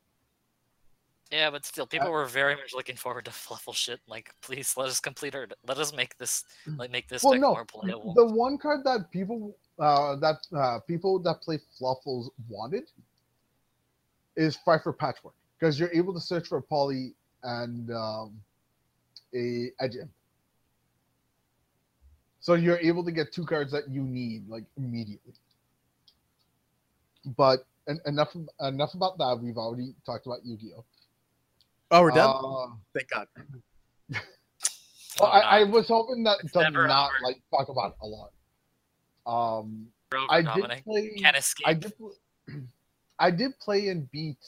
Yeah, but still, people were very much looking forward to Fluffal shit. Like, please let us complete our. Let us make this. Like, make this
Well,
deck
no,
more playable.
The one card that people uh, that uh, people that play Fluffals wanted is Frightfur Patchwork because you're able to search for a poly and um, a edge imp. So you're able to get two cards that you need like immediately. But en- enough enough about that. We've already talked about Yu-Gi-Oh.
Oh, we're done.
Uh,
Thank God.
well,
Oh,
I, I was hoping that
It's
to not
over.
like talk about it a lot. Um, I
Dominic
did play.
can't escape.
I did. pl- I did play and beat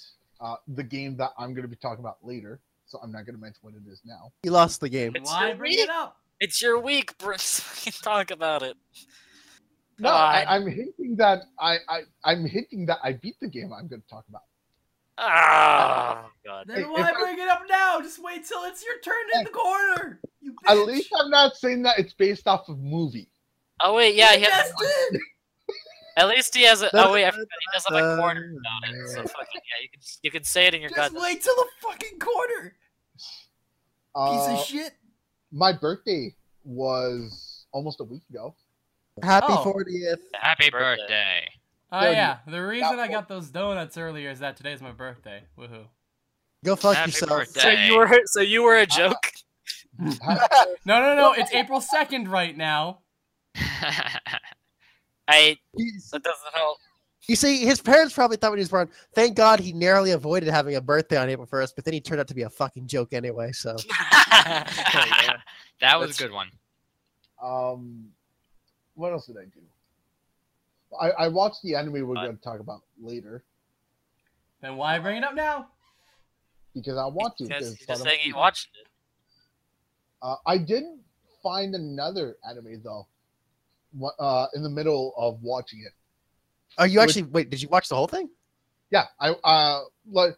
uh, the game that I'm going to be talking about later, so I'm not going to mention what it is now.
He lost the game.
It's
Why bring it up?
It's your week, Bruce. We can talk about it.
No,
God.
I, I'm hinting that I, I I'm hinting that I beat the game I'm going to talk about.
Ah, God.
Then
Hey,
why
if I-
bring it up now? Just wait till it's your turn in the corner. You bitch.
At least I'm not saying that it's based off of movie.
Oh wait, yeah,
You
he has,
just did.
at least he has a. Oh wait, I forgot he does have a corner about it. So fucking yeah, you can you can say it in your gut.
Just
gut.
wait till the fucking corner. Piece
Uh,
of shit.
My birthday was almost a week ago.
Happy
Oh.
40th.
Happy birthday.
Oh
Good.
yeah, the reason I got those donuts earlier is that today's my birthday. Woohoo!
Go fuck
Happy
yourself.
birthday.
So you were so you were a uh, joke.
No, no, no! It's April second right now.
I
He's-
that doesn't help.
You see, his parents probably thought when he was born, thank God he narrowly avoided having a birthday on April 1st, but then he turned out to be a fucking joke anyway, so.
Yeah.
that was
That's-
a good one.
Um, what else did I do? I, I watched the anime we're
Uh,
going to talk about later
Then why bring it up now?
because I want to.
Because
because
he's just saying he watched it.
Uh, I didn't find another anime though, wha- uh, in the middle of watching it.
Oh, you
Which-
actually, wait, did you watch the whole thing?
Yeah, I uh like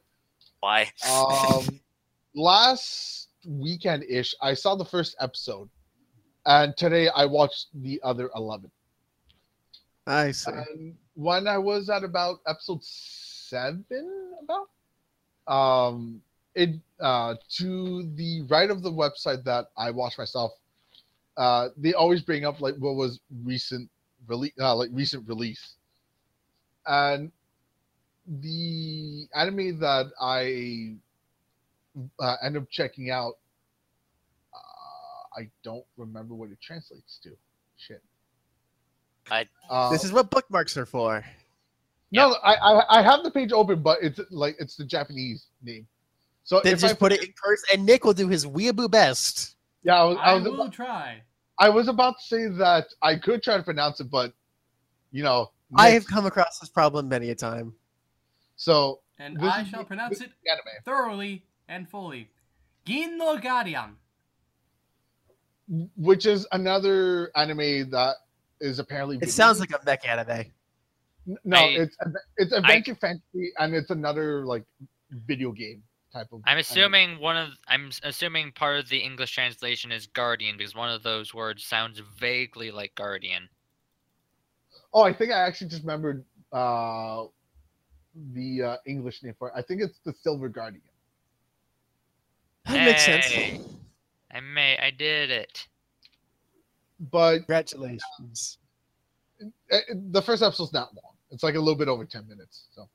Why?
um last weekend ish. I saw the first episode, and today I watched the other eleven.
I see.
And when I was at about episode seven, about um, it uh to the right of the website that I watch myself, uh, they always bring up like what was recent release, uh, like recent release, and the anime that I uh, end up checking out, uh, I don't remember what it translates to. Shit.
I-
Uh,
this is what bookmarks are for.
no, I, I I have the page open, but it's like it's the Japanese name. So
Then
if
just
I,
put it in curse, and Nick will do his weeaboo best.
yeah, I was, I
I
was,
will
about,
try.
I was about to say that I could try to pronounce it, but you know,
I have come across this problem many a time.
so
And
This
I shall
the-
pronounce it
anime,
thoroughly and fully. Gin no Guardian.
which is another anime that is apparently.
It sounds like a mech anime.
no,
I-
it's it's adventure fantasy, and it's another like video game type of.
I'm
anime.
assuming one of I'm assuming part of the English translation is guardian because one of those words sounds vaguely like guardian.
Oh, I think I actually just remembered uh, the uh, English name for it. I think it's the Silver Guardian.
That makes sense.
I may I did it.
But
Congratulations.
uh, the first episode's not long. It's like a little bit over ten minutes. So,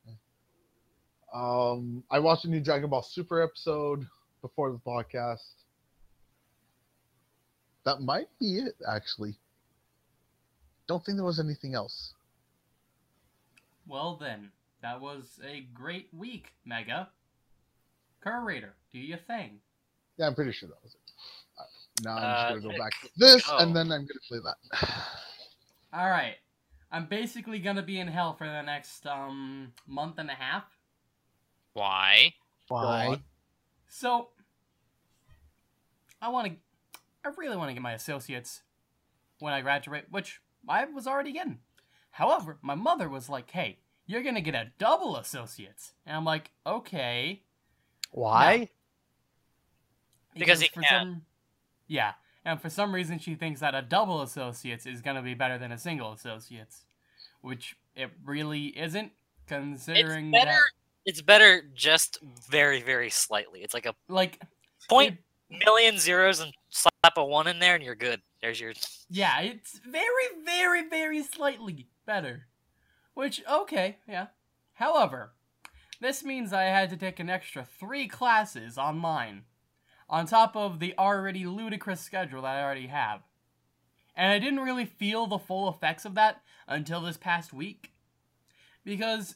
um, I watched a new Dragon Ball Super episode before the podcast. That might be it, actually. Don't think there was anything else.
Well then, that was a great week, Mega. Curator, do your thing.
Yeah, I'm pretty sure that was it. Uh, now I'm
Uh,
just gonna go back to this,
go.
and then I'm gonna play that.
All right, I'm basically gonna be in hell for the next um month and a half.
Why?
Why?
So, I want to, I really want to get my associates when I graduate, which I was already getting. However, my mother was like, "Hey, you're gonna get a double associates," and I'm like, "Okay."
Why?
Because he
for
can.
some, yeah, and for some reason she thinks that a double associates is gonna be better than a single associates, which it really isn't,
It's
considering
better.
that
It's better just very, very slightly. It's like a
like
point
it-
million zeros and slap a one in there, and you're good. There's your.
yeah, it's very, very, very slightly better. Which okay, yeah. However, this means I had to take an extra three classes online, on top of the already ludicrous schedule that I already have. And I didn't really feel the full effects of that until this past week. Because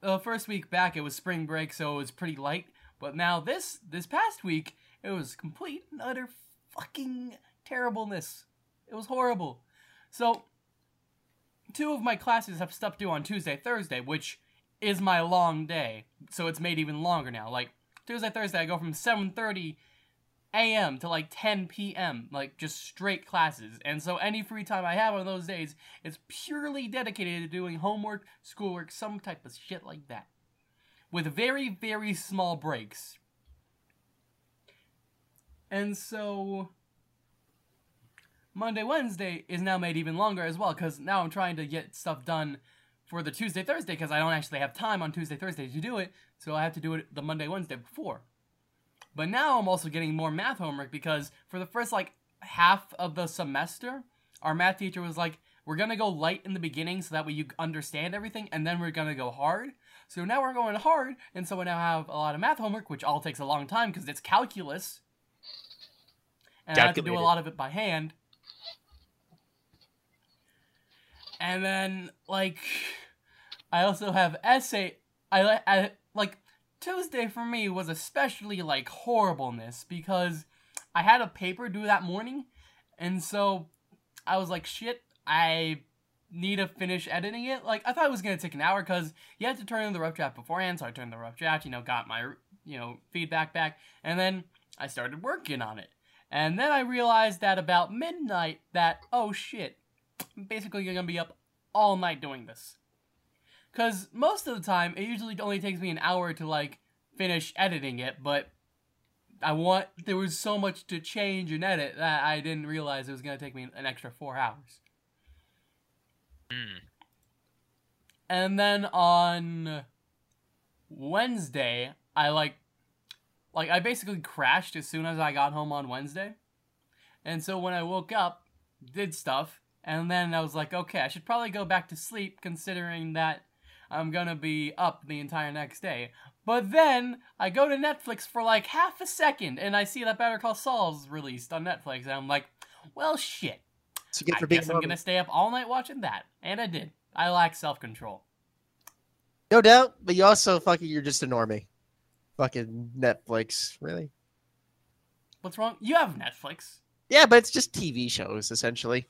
the first week back it was spring break, so it was pretty light. But now this this past week, it was complete and utter fucking terribleness. It was horrible. So two of my classes have stuff due on Tuesday, Thursday, which is my long day. So it's made even longer now. Like Tuesday, Thursday, I go from 7:30 a.m. to like 10 p.m. like just straight classes. And so any free time I have on those days is purely dedicated to doing homework, schoolwork, some type of shit like that. With very very small breaks. And so Monday, Wednesday is now made even longer as well because now I'm trying to get stuff done for the Tuesday, Thursday because I don't actually have time on Tuesday, Thursday to do it, so I have to do it the Monday, Wednesday before. But now I'm also getting more math homework because for the first like half of the semester, our math teacher was like, we're gonna go light in the beginning so that way you understand everything, and then we're gonna go hard. So now we're going hard, and so we now have a lot of math homework, which all takes a long time because it's calculus. And I have to do a lot of it by hand. And then, like, I also have essay. I, I like Tuesday for me was especially like horribleness because I had a paper due that morning, and so I was like, shit, I need to finish editing it. Like, I thought it was gonna take an hour because you had to turn in the rough draft beforehand, so I turned the rough draft, you know, got my you know feedback back, and then I started working on it. And then I realized that about midnight that oh shit, I'm basically gonna be up all night doing this. Cause most of the time it usually only takes me an hour to like finish editing it, but I want there was so much to change and edit that I didn't realize it was gonna take me an extra four hours.
Hmm.
And then on Wednesday, I like like I basically crashed as soon as I got home on Wednesday. And so when I woke up, did stuff, and then I was like, okay, I should probably go back to sleep considering that I'm going to be up the entire next day. But then I go to Netflix for like half a second and I see that Better Call Saul's released on Netflix and I'm like, well shit.
So
I guess I'm going to stay up all night watching that. And I did. I lack self-control.
No doubt, but you also fucking you're just a normie. Fucking Netflix, really?
What's wrong? You have Netflix.
Yeah, but it's just TV shows essentially.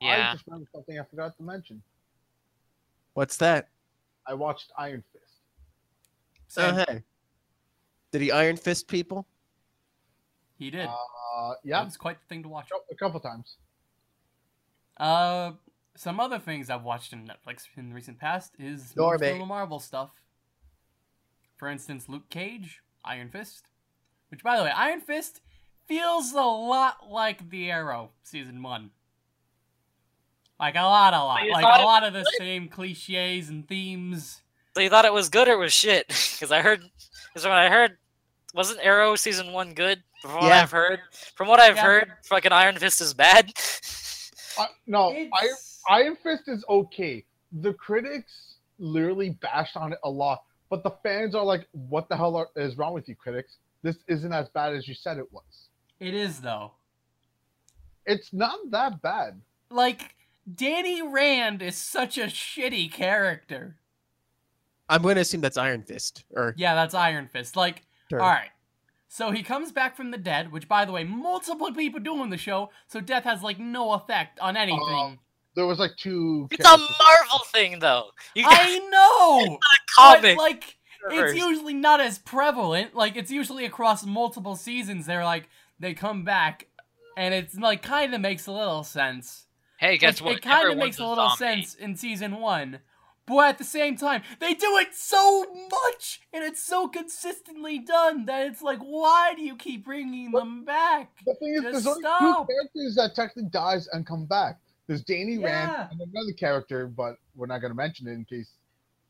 Yeah.
I just remembered something I forgot to mention.
What's that?
I watched Iron Fist.
Same.
Oh, hey. Did he Iron Fist people?
He did.
Uh,
It
yeah,
was quite the thing to watch.
a couple times.
Uh, some other things I've watched in Netflix in the recent past is
Your
most of
mate.
the Marvel stuff. For instance, Luke Cage, Iron Fist. Which, by the way, Iron Fist feels a lot like The Arrow season one. Like a lot, a lot,
you
like a lot of the same cliches and themes.
So you thought it was good or it was shit? Because I heard, because when I heard, wasn't Arrow season one good? From what
Yeah.
I've heard, from what I've
Yeah.
heard, fucking Iron Fist is bad.
Uh, no, Iron, Iron Fist is okay. The critics literally bashed on it a lot, but the fans are like, "What the hell are, is wrong with you, critics? This isn't as bad as you said it was."
It is though.
It's not that bad.
Like Danny Rand is such a shitty character.
I'm going to assume that's Iron Fist. Or
Yeah, that's Iron Fist. Like
Sure.
All right. So he comes back from the dead, which, by the way, multiple people do in the show, so death has like no effect on anything.
Oh, There was like two.
It's a. Marvel thing, though. You
I know,
comic.
but like it's usually not as prevalent. Like it's usually across multiple seasons. They're like they come back, and it's like kind of makes a little sense.
Hey, guess
Like,
what?
It kind of makes a little
zombie.
sense in season one. But at the same time, they do it so much, and it's so consistently done that it's like, why do you keep bringing them back?
The thing is,
Just
there's only
stop.
two characters that technically dies and come back. There's Danny Rand and another character, but we're not going to mention it in case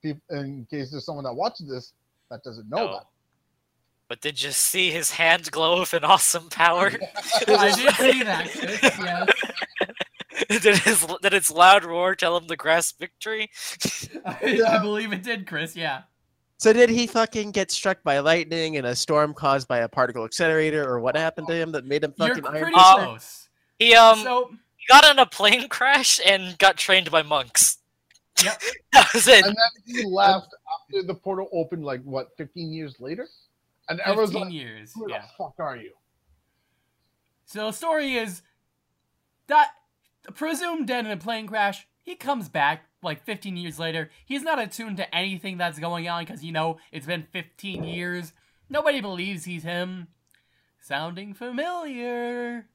people, in case there's someone that watches this that doesn't know
No.
that.
But did you see his hand glow with an awesome power?
I did see that, Chris. Yes.
did his did its loud roar tell him to grasp victory?
I, I believe it did, Chris. Yeah.
So did he fucking get struck by lightning in a storm caused by a particle accelerator, or what happened to him that made him
You're
fucking Iron
pretty
Fist?
Um,
close.
He um
so,
he got in a plane crash and got trained by monks.
Yep.
that was it.
And then he left after the portal opened, like what, 15 years later? And everyone's
15
like,
years.
"Who
Yeah.
the fuck are you?"
So the story is that presumed dead in a plane crash. He comes back like 15 years later. He's not attuned to anything that's going on because you know it's been 15 years. Nobody believes he's him. Sounding familiar.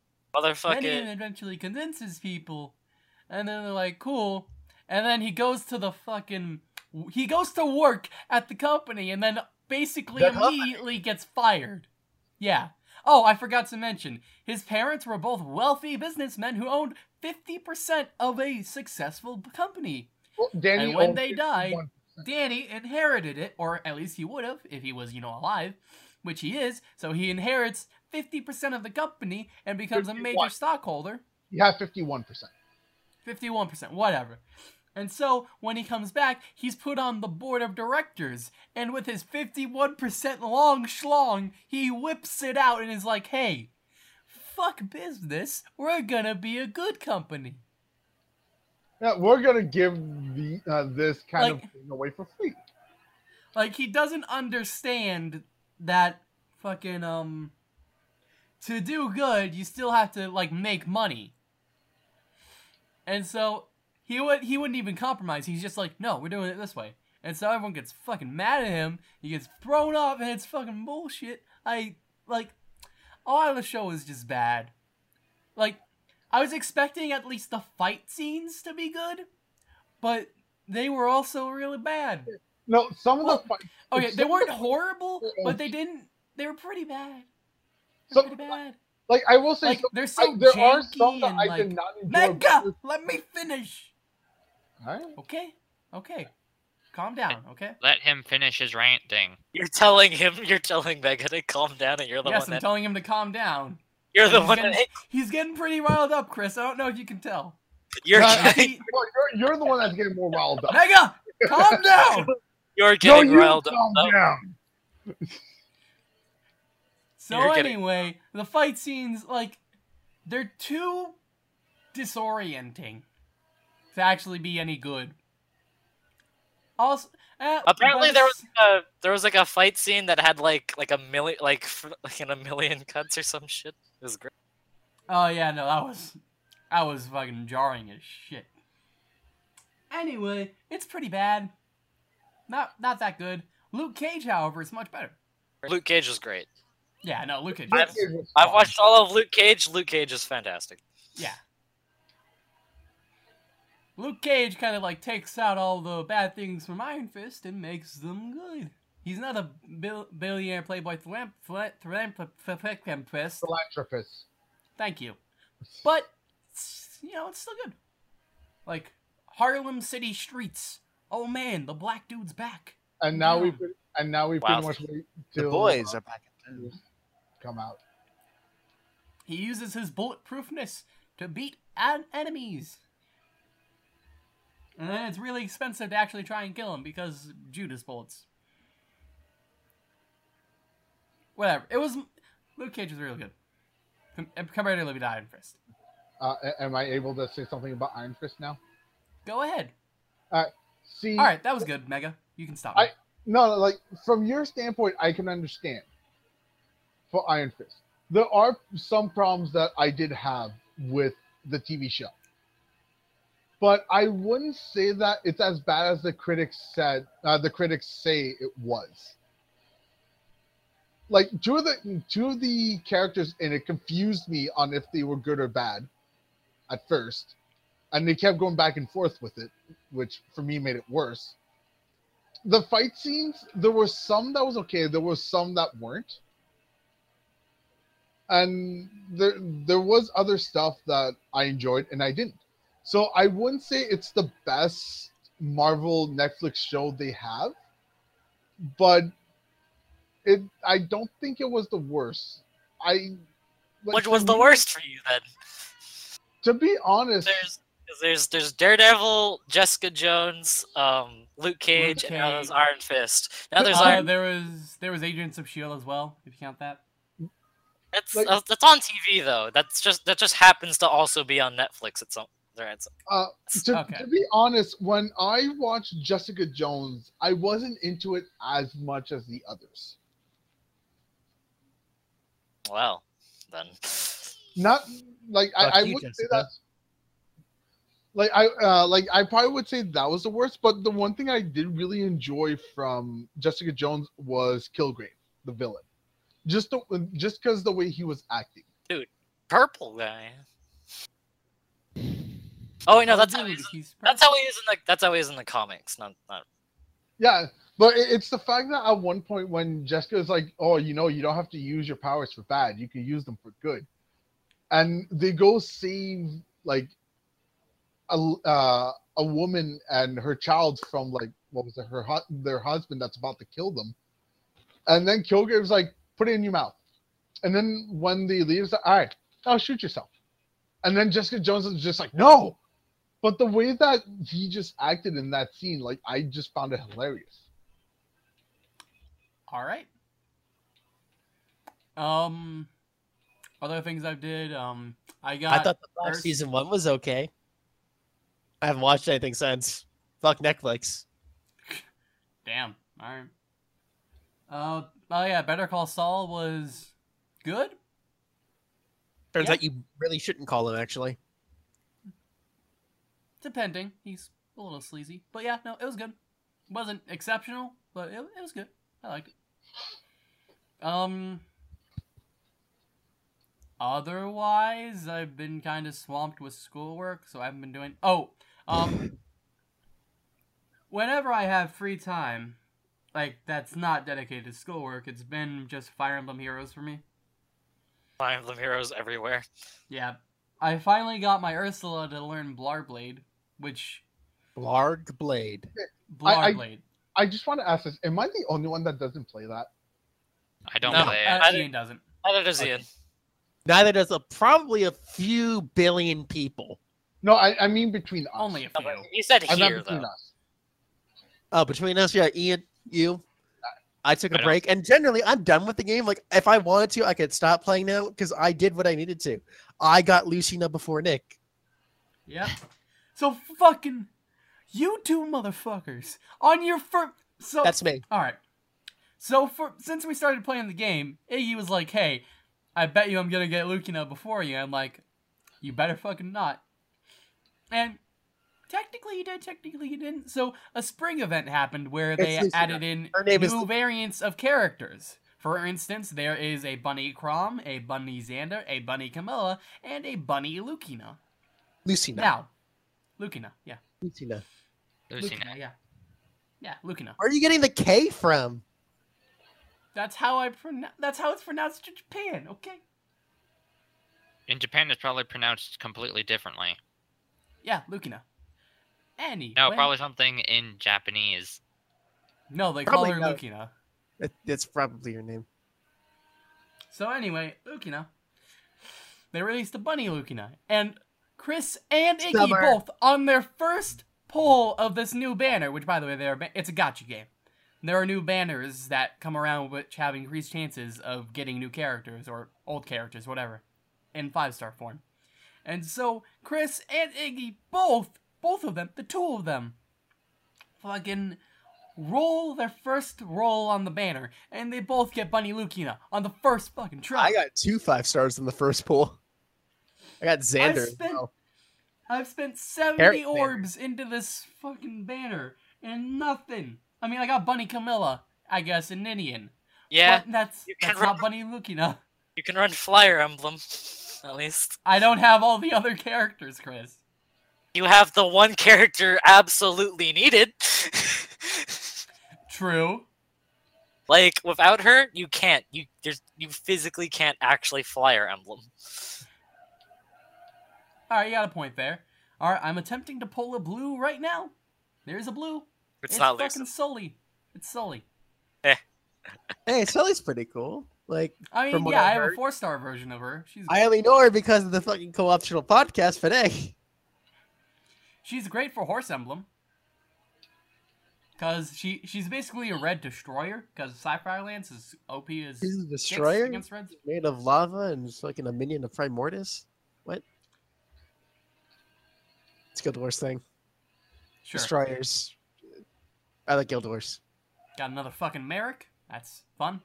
Then he eventually convinces people, and then they're like, "Cool." And then he goes to the fucking. He goes to work at the company, and then basically
The company?
immediately gets fired. Yeah. Oh, I forgot to mention, his parents were both wealthy businessmen who owned 50% of a successful company.
Well, Danny
And when they died-
51%.
Danny inherited it, or at least he would have if he was, you know, alive, which he is. So he inherits 50% of the company and becomes a major stockholder.
He had 51%.
51%, whatever. And so when he comes back, he's put on the board of directors. And with his 51% long schlong, he whips it out and is like, hey, fuck business. We're gonna be a good company.
Yeah, we're gonna give the uh, this kind
Like-
of thing away for free.
Like, he doesn't understand that fucking, um, to do good, you still have to, like, make money. And so, he would he wouldn't even compromise. He's just like, no, we're doing it this way. And so everyone gets fucking mad at him. He gets thrown off, and it's fucking bullshit. I like a lot of the show is just bad. Like I was expecting at least the fight scenes to be good, but they were also really bad.
No, some of
Well,
the fights.
Okay, they weren't horrible, but they didn't. They were pretty bad. They
So-
pretty bad.
Like I will say,
Like
some-
they're so
I, there are some that
and
I
like
did not enjoy.
Mega. Let me finish.
Alright.
Okay, okay, calm down. Okay.
Let him finish his ranting.
you're telling him you're telling Mega to calm down and you're the
yes,
one
I'm
that
telling him to calm down.
you're the
he's
one
getting-
that
He's getting pretty riled up, Chris. I don't know if you can tell.
you're
No,
getting,
you're, you're the one that's getting more riled up.
Mega, calm down.
you're
No,
getting
you
riled up.
calm
though.
down.
So
You're
anyway, the fight scenes like they're too disorienting to actually be any good. Also, uh,
Apparently there was a there was like a fight scene that had like like a million like like in a million cuts or some shit. It was great.
Oh yeah, no, that was that was fucking jarring as shit. Anyway, it's pretty bad. Not not that good. Luke Cage, however, is much better.
Luke Cage was great.
Yeah, no, Luke Cage.
I've-
is-
I've watched all of Luke Cage. Luke Cage is fantastic.
Yeah. Luke Cage kind of like takes out all the bad things from Iron Fist and makes them good. He's not a bil- billionaire playboy philan- philan- philanthropist.
Philanthropist.
Thank you. But, you know, it's still good. Like, Harlem City streets. Oh man, the black dude's back.
And now
we've
pre- and now we
Wow.
pretty much wait
The boys
uh,
are back in town.
Come out.
He uses his bulletproofness to beat an- enemies. And then it's really expensive to actually try and kill him because Judas bullets. Whatever. It was Luke Cage was really good. Com- Comparatively to Iron Fist.
Uh, am I able to say something about Iron Fist now?
Go ahead.
See,
All right, that was good, Mega. You can stop.
I- no, like from your standpoint, I can understand for Iron Fist. There are some problems that I did have with the TV show, but I wouldn't say that it's as bad as the critics said. Uh, the critics say it was. Like two of the two of the characters in it confused me on if they were good or bad at first, and they kept going back and forth with it, which for me made it worse the fight scenes there were some that was okay there was some that weren't and there there was other stuff that i enjoyed and i didn't So I wouldn't say it's the best Marvel Netflix show they have, but it I don't think it was the worst. I like,
Which
for
was the worst for you then?
To be honest,
There's there's there's Daredevil, Jessica Jones, um, Luke Cage, and now there's Iron Fist. Now there's
Uh,
Iron.
there was there was Agents of Shield as well, if you count that.
That's
like-
uh, that's on TV though. That's just that just happens to also be on Netflix at some. there at
uh, to,
Okay.
to be honest, when I watched Jessica Jones, I wasn't into it as much as the others.
Well, then.
Not like
Fuck
I, I wouldn't say that. like I uh, like I probably would say that was the worst. But the one thing I did really enjoy from Jessica Jones was Kilgrave, the villain, just the, just because the way he was acting.
Dude, purple guy. Oh wait, no, that's how
dude,
he's,
he's
that's how he is in the that's how he is in the comics. Not not.
Yeah, but it, it's the fact that at one point when Jessica is like, "Oh, you know, you don't have to use your powers for bad; you can use them for good," and they go save like a uh, a woman and her child from like what was it, her their husband that's about to kill them, and then Kilgrave's like, "Put it in your mouth," and then when the leaves, it's like, "All right, now shoot yourself," and then Jessica Jones is just like, "No." But the way that he just acted in that scene, like I just found it hilarious.
All right. Um, other things I did. Um, I got.
I thought the last
Earth-
season one was okay. I haven't watched anything since. Fuck Netflix.
Damn. All right. Uh, oh yeah, Better Call Saul was good.
Turns
Yeah.
out you really shouldn't call him actually.
Depending, he's a little sleazy, but yeah, no, it was good. wasn't exceptional, but it, it was good. I liked it. Um. Otherwise, I've been kind of swamped with schoolwork, so I haven't been doing. Oh, um. whenever I have free time, like that's not dedicated to schoolwork, it's been just Fire Emblem Heroes for me.
Fire Emblem heroes everywhere.
Yeah, I finally got my Ursula to learn Blarblade, which
Blarg Blade.
I-
Blarblade.
I just want to ask this: Am I the only one that doesn't play that?
I don't
No,
play it.
Uh,
I
Ian doesn't.
Neither does Ian.
Neither does a probably a few billion people.
No, I, I mean between us.
Only a
No,
few.
but he said
I'm not
here
between
though.
us.
Oh, between us, yeah, Ian, you. I took
I
a
don't-
break, and generally, I'm done with the game. Like, if I wanted to, I could stop playing now because I did what I needed to. I got Lucina before Nick.
Yep. So fucking you two motherfuckers on your first. So
That's me.
all right. So for since we started playing the game, Iggy was like, "Hey, I bet you I'm gonna get Lucina before you." I'm like, "You better fucking not." And technically, you did. Technically, you didn't. So a spring event happened where they
It's Lucina.
added in
Her name is
new
Lu-
variants of characters. For instance, there is a Bunny Chrom, a Bunny Xander, a Bunny Camilla, and a Bunny Lucina.
Lucina.
Now, Lucina, yeah.
Lucina.
Lucina.
Lucina, yeah. Yeah, Lucina.
Where are you getting the K from?
That's how I pronounce. That's how it's pronounced in Japan. Okay.
In Japan, it's probably pronounced completely differently.
Yeah, Lucina. Anyway.
No, probably something in Japanese.
No, they
Probably
call her
not.
Lucina.
It, it's probably your name.
So anyway, Lucina. They released a bunny Lucina, and Chris and Iggy
Summer.
both on their first pull of this new banner. Which, by the way, they're it's a gotcha game. There are new banners that come around which have increased chances of getting new characters or old characters, whatever, in five star form. And so Chris and Iggy both, both of them, the two of them, fucking roll their first roll on the banner, and they both get Bunny Lucina on the first fucking try.
I got two five stars in the first pool. I got Xander. as
spent-
well.
I've spent 70
Carrot banner.
orbs into this fucking banner, and nothing. I mean, I got Bunny Camilla, I guess, and Ninian.
Yeah,
But that's, that's
run-
not Bunny Lucina.
you can run Flyer Emblem, at least.
I don't have all the other characters, Chris.
You have the one character absolutely needed.
True.
like without her, you can't. You there's you physically can't actually Flyer Emblem.
Alright, you got a point there. All right, I'm attempting to pull a blue right now. There's a blue.
It's, not
fucking
Lucifer.
Sully. It's Sully. Eh.
Hey, Sully's pretty cool. Like,
I mean, yeah,
I've
I have a four star version of her. She's
I only know her because of the fucking co-optional podcast today.
she's great for horse emblem. Cause she she's basically a red destroyer. Cause Sapphire Lance is OP is
She's a destroyer
against reds.
made of lava and is fucking a minion of Primordus. What? It's Guild Wars thing.
Sure.
Destroyers. I like Guild Wars.
Got another fucking Merric. That's fun.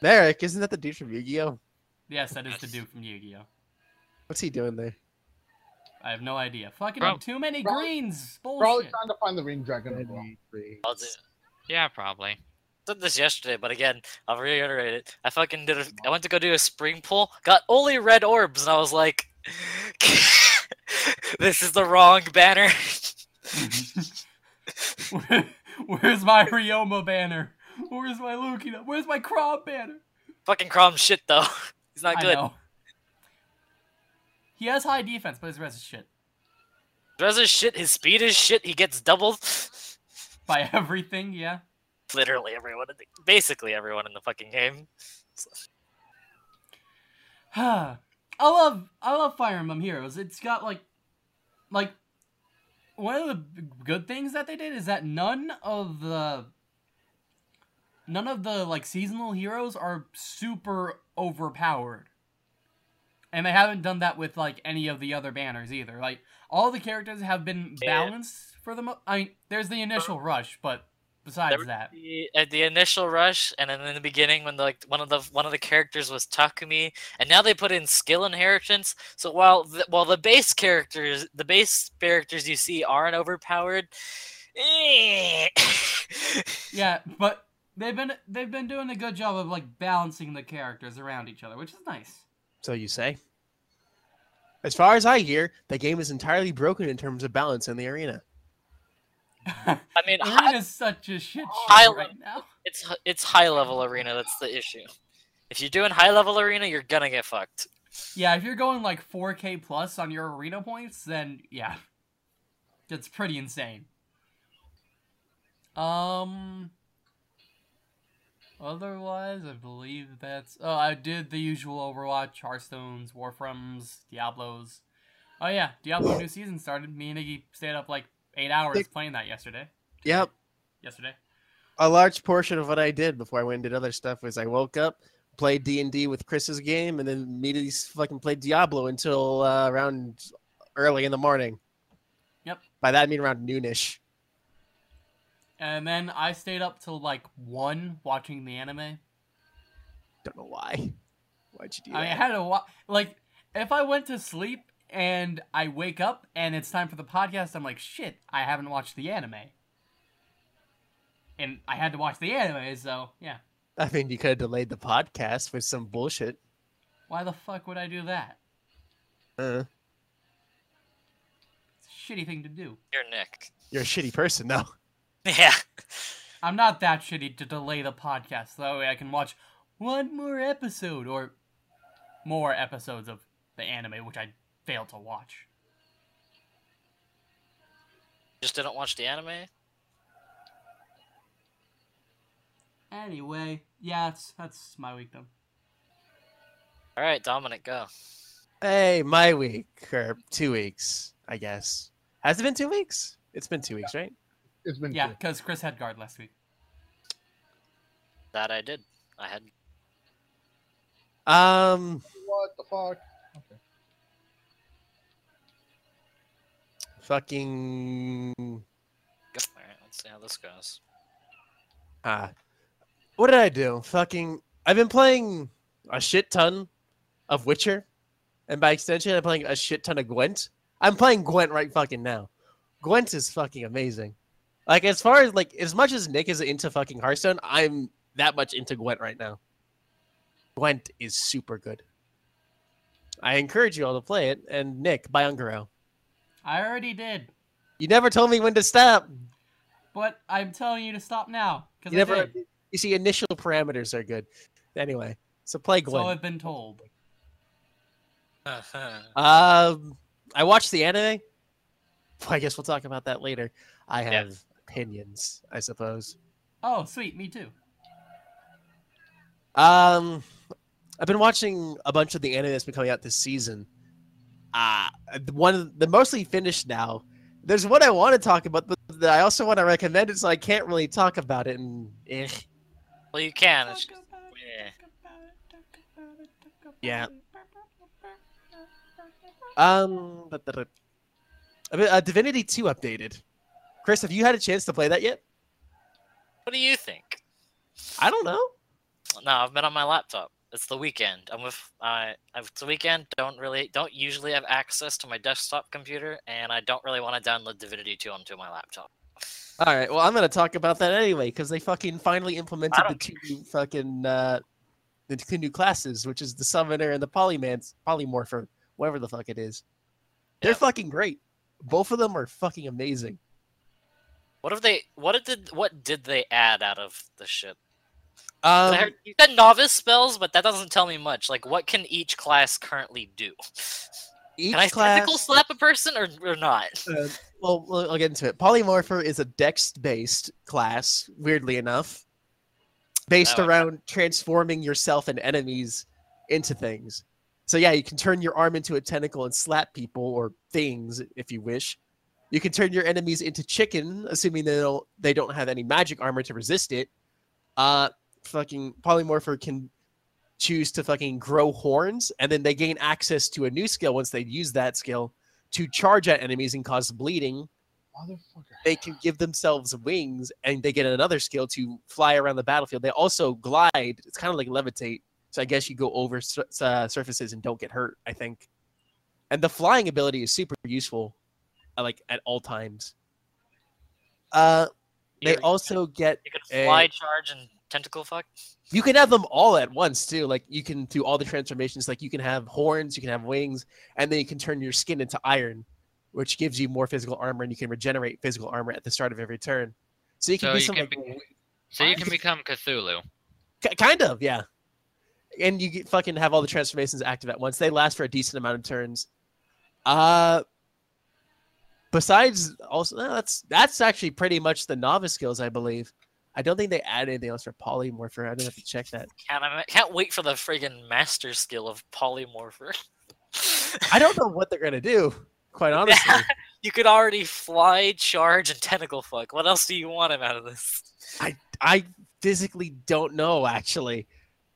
Merric, isn't that the dude from Yu-Gi-Oh?
Yes, that is the
Yes.
dude from Yu-Gi-Oh.
What's he doing there?
I have no idea. Fucking
Prob-
too many
Probably-
greens.
Probably
Bullshit.
trying to find the ring dragon. as well.
I'll
Yeah, probably.
said this yesterday, but again, I'll reiterate it. I fucking did. A, I went to go do a spring pull, got only red orbs, and I was like, "This is the wrong banner."
Where- Where's my Ryoma banner? Where's my Lukina? Where's my Chrom banner?
fucking Chrom shit though. He's not
I
good.
He has high defense, but his res is shit.
Res is shit. His speed is shit. He gets doubled.
By everything, yeah.
Literally everyone, in the, basically everyone in the fucking game.
I love I love Fire Emblem Heroes. It's got like like one of the good things that they did is that none of the none of the like seasonal heroes are super overpowered. And they haven't done that with like any of the other banners either. Like all the characters have been
Yeah.
balanced for the mo- I mean, there's the initial rush, but besides
There-
that,
The, at the initial rush, and then in the beginning, when the, like one of the one of the characters was Takumi, and now they put in skill inheritance. So while the, while the base characters, the base characters you see aren't overpowered, eh.
Yeah, but they've been they've been doing a good job of like balancing the characters around each other, which is nice.
So you say? As far as I hear, the game is entirely broken in terms of balance in the arena.
I mean, hi,
Arena's such a shit show right now.
it's it's high level arena. That's the issue. If you're doing high level arena, you're gonna get fucked.
Yeah, if you're going like 4K plus on your arena points, then yeah, that's pretty insane. Um. Otherwise, I believe that's. Oh, I did the usual Overwatch, Hearthstones, Warframes, Diablos. Oh yeah, Diablo new season started. Me and Iggy stayed up like eight hours
Dick.
playing that yesterday.
Yep.
Yesterday.
A large portion of what I did before I went and did other stuff was I woke up, played D&D with Chris's game, and then immediately fucking played Diablo until uh, around early in the morning.
Yep.
By that I mean around noonish.
And then I stayed up till like one watching the anime.
Don't know why. Why'd you do
I mean, I had to wa- like if I went to sleep and I wake up and it's time for the podcast, I'm like, shit, I haven't watched the anime. And I had to watch the anime, so yeah.
I mean, you could have delayed the podcast for some bullshit.
Why the fuck would I do that?
Uh,
It's a shitty thing to do.
You're Nick.
you're a shitty person, though.
Yeah.
I'm not that shitty to delay the podcast, so that way I can watch one more episode or more episodes of the anime, which I failed to watch.
Just didn't watch the anime.
Anyway, yeah, that's that's my week though.
All right, Dominic, go.
Hey, my week, or two weeks, I guess. Has it been two weeks? It's been two weeks, right?
It's been
Yeah, because Chris had guard last week.
That I did. I had.
Um,
What the fuck? Okay.
fucking
All right, let's see how this goes.
ah, what did I do? Fucking, I've been playing a shit ton of Witcher, and by extension, I'm playing a shit ton of Gwent. I'm playing Gwent right fucking now. Gwent is fucking amazing. Like as far as like as much as Nick is into fucking Hearthstone, I'm that much into Gwent right now. Gwent is super good. I encourage you all to play it. And Nick, buy Un'Goro.
I already did,
You never told me when to stop.
but I'm telling you to stop now because
You
I
never.
did.
You see, initial parameters are good. Anyway, so play
So
Gwent.
I've been told.
Um, I watched the anime. I guess we'll talk about that later. I have opinions, I suppose.
Oh, sweet. Me too.
Um, I've been watching a bunch of the anime that's been coming out this season. Uh, one the mostly finished now. There's one I want to talk about, but I also want to recommend it, so I can't really talk about it. And eh.
Well, you can. It's just,
Yeah.
yeah.
um, but the, uh, Divinity 2 updated. Chris, have you had a chance to play that yet?
What do you think?
I don't know.
No, I've been on my laptop. It's the weekend. I'm with. I. Uh, it's the weekend. Don't really. Don't usually have access to my desktop computer, and I don't really want to download Divinity 2 onto my laptop.
All right, well, I'm going to talk about that anyway, because they fucking finally implemented the two new fucking, uh, the two new classes, which is the Summoner and the Polymans, Polymorpher, whatever the fuck it is. They're
Yeah.
fucking great. Both of them are fucking amazing.
What have they? What did? What did they add out of the shit?
Um,
heard- you said novice spells, but that doesn't tell me much. Like, what can each class currently do?
each
Can I
class,
tentacle slap a person or, or not?
uh, well, well, I'll get into it. Polymorpher is a dex-based class, weirdly enough, based
Oh, okay.
around transforming yourself and enemies into things. So yeah, you can turn your arm into a tentacle and slap people or things if you wish. You can turn your enemies into chicken, assuming they don't they don't have any magic armor to resist it. Uh, fucking polymorpher can choose to fucking grow horns, and then they gain access to a new skill once they use that skill to charge at enemies and cause bleeding.
Motherfucker.
They can give themselves wings, and they get another skill to fly around the battlefield. They also glide. It's kind of like levitate. So I guess you go over uh, surfaces and don't get hurt. I think, and the flying ability is super useful, like at all times. Uh, they
You-
also get
You could
a-
fly, charge, and tentacle fuck.
you can have them all at once too. Like you can do all the transformations. Like you can have horns, you can have wings, and then you can turn your skin into iron, which gives you more physical armor, and you can regenerate physical armor at the start of every turn. So you can
So
do
you
some
can
like,
be- So you can become Cthulhu.
kind of yeah, and you fucking have all the transformations active at once. They last for a decent amount of turns. Uh, besides also no, that's that's actually pretty much the novice skills, I believe. I don't think they add anything else for polymorpher. I don't have to check that.
Can't I can't wait for the friggin' master skill of polymorpher.
I don't know what they're gonna do, quite honestly.
you could already fly, charge, and tentacle fuck. What else do you want him out of this?
I I physically don't know, actually.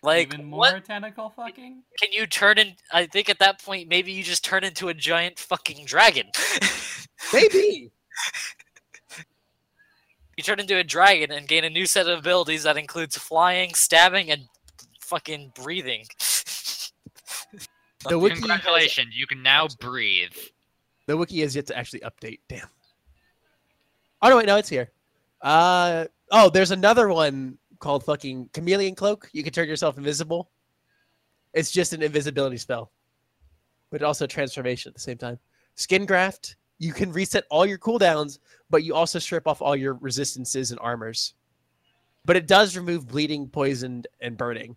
Like,
Even more
what
tentacle fucking?
can you turn in? I think at that point, maybe you just turn into a giant fucking dragon.
Maybe.
you turn into a dragon and gain a new set of abilities that includes flying, stabbing, and fucking breathing.
The wiki, has,
Congratulations, you can now breathe.
the wiki has yet to actually update. Damn. Oh, no, wait, no, it's here. Uh, oh, there's another one called fucking Chameleon Cloak. You can turn yourself invisible. It's just an invisibility spell, but also transformation at the same time. Skin Graft, you can reset all your cooldowns, but you also strip off all your resistances and armors. But it does remove bleeding, poisoned, and burning.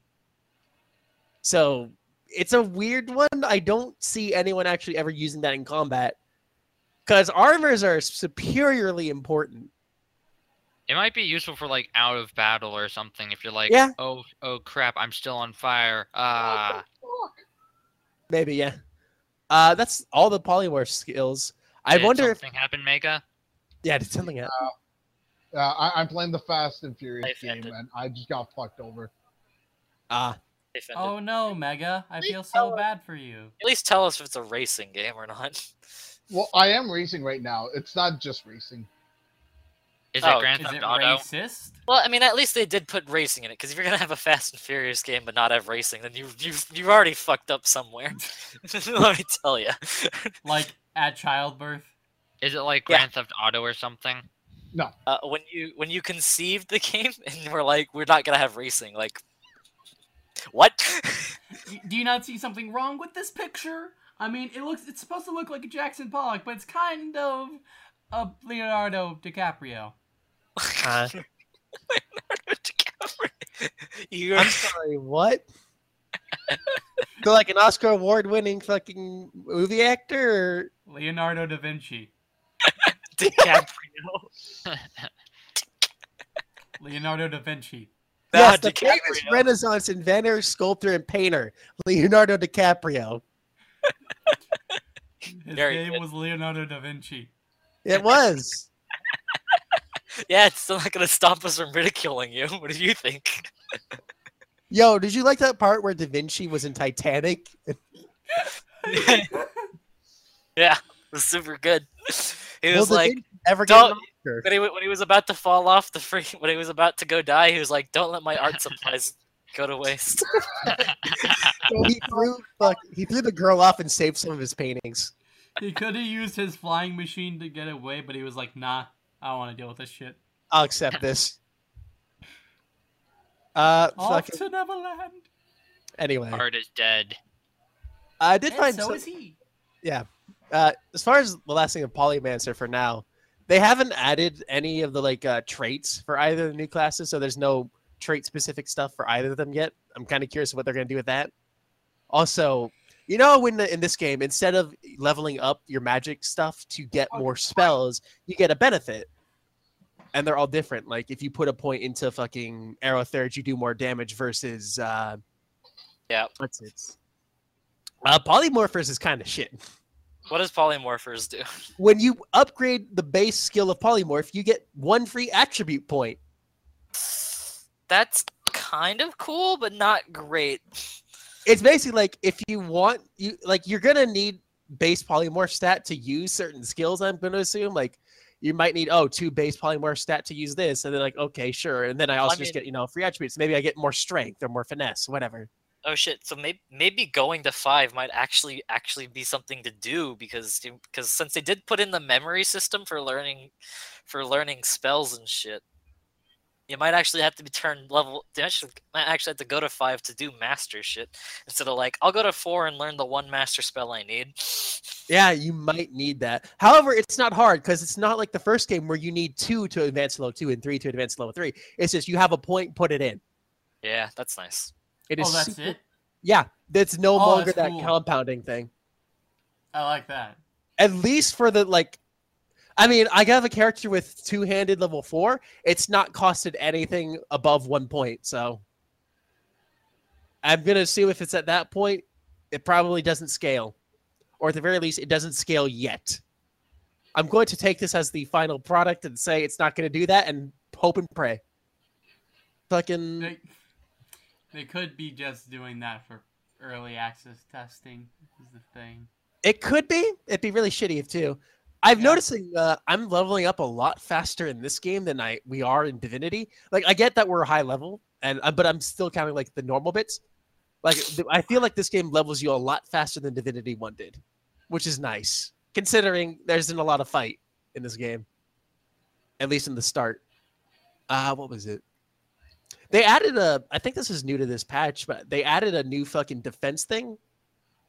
So it's a weird one. I don't see anyone actually ever using that in combat. Because armors are superiorly important.
It might be useful for like out of battle or something if you're like,
Yeah.
oh, oh crap, I'm still on fire. Ah,
Fuck.
Maybe, yeah. Uh, that's all the polymorph skills. I
did
wonder if...
something happen, Mega.
Yeah, did something happen?
Uh, I, I'm playing the Fast and Furious
Life
game,
ended.
and I just got fucked over.
Ah,
Defended.
Oh no, Mega. I
Please
feel so
us.
bad for you.
At least tell us if it's a racing game or not.
Well, I am racing right now. It's not just racing.
Is
Oh,
it Grand Theft Auto?
racist?
Well, I mean, at least they did put racing in it. Because if you're gonna have a Fast and Furious game but not have racing, then you you you've already fucked up somewhere. Let me tell you.
Like at childbirth?
Is it like
Yeah.
Grand Theft Auto or something?
Uh, when you when you conceived the game and we're like, we're not gonna have racing, like, what?
Do you not see something wrong with this picture? I mean, it looks it's supposed to look like a Jackson Pollock, but it's kind of a Leonardo DiCaprio.
Uh,
you
I'm sorry, what? so like an Oscar award winning fucking movie actor?
Leonardo da Vinci.
DiCaprio.
Leonardo da Vinci.
Nah,
yes, the famous Renaissance inventor, sculptor, and painter, Leonardo DiCaprio.
His
Very
name
good.
was Leonardo da Vinci.
It was.
Yeah, it's still not going to stop us from ridiculing you. What do you think?
Yo, did you like that part where Da Vinci was in Titanic?
yeah, it was super good. He was
Da
like,
ever get
don't-
Oscar?
when he, when he was about to fall off the free, when he was about to go die, he was like, "Don't let my art supplies go to waste."
he threw fuck, he threw the girl off and saved some of his paintings.
he could have used his flying machine to get away, but he was like, nah, I don't want to deal with this shit.
I'll accept this. Uh,
Off
fucking,
to Neverland.
anyway,
Art is dead.
I did
And
find
so
some-
is he. Yeah.
Uh, as far as the last thing of Polymancer for now, they haven't added any of the like uh, traits for either of the new classes, so there's no trait specific stuff for either of them yet. I'm kind of curious what they're gonna do with that. Also, you know, when the, in this game, instead of leveling up your magic stuff to get more spells, you get a benefit, and they're all different. Like if you put a point into fucking Aerotheurge, you do more damage versus uh,
Yeah.
what's it? Uh, polymorphers is kind of shit.
What does polymorphers do?
when you upgrade the base skill of polymorph, you get one free attribute point.
That's kind of cool, but not great.
It's basically like if you want you like you're gonna need base polymorph stat to use certain skills. I'm gonna assume like you might need oh two base polymorph stat to use this, and then like okay sure, and then I also just
mean-
get you know free attributes. Maybe I get more strength or more finesse, whatever.
Oh shit! So maybe maybe going to five might actually actually be something to do because because since they did put in the memory system for learning for learning spells and shit, you might actually have to be turned level. You actually might actually have to go to five to do master shit instead of like I'll go to four and learn the one master spell I need.
Yeah, you might need that. However, it's not hard because it's not like the first game where you need two to advance to level two and three to advance to level three. It's just you have a point, put it in.
Yeah, that's nice.
It oh, is
Oh, that's
super-
it?
Yeah, that's no
Oh,
longer
that's
that
cool.
compounding thing.
I like that.
At least for the like, I mean, I have a character with two-handed level four. It's not costed anything above one point, so I'm gonna assume if it's at that point, it probably doesn't scale, or at the very least, it doesn't scale yet. I'm going to take this as the final product and say it's not going to do that, and hope and pray. Fucking
They, they could be just doing that for early access testing. Is the thing.
It could be. It'd be really shitty if too. I'm
Yeah.
noticing uh, I'm leveling up a lot faster in this game than I we are in Divinity. Like I get that we're high level, and uh, but I'm still counting like the normal bits. Like I feel like this game levels you a lot faster than Divinity One did, which is nice considering there isn't a lot of fight in this game, at least in the start. Uh, what was it? They added a. I think this is new to this patch, but they added a new fucking defense thing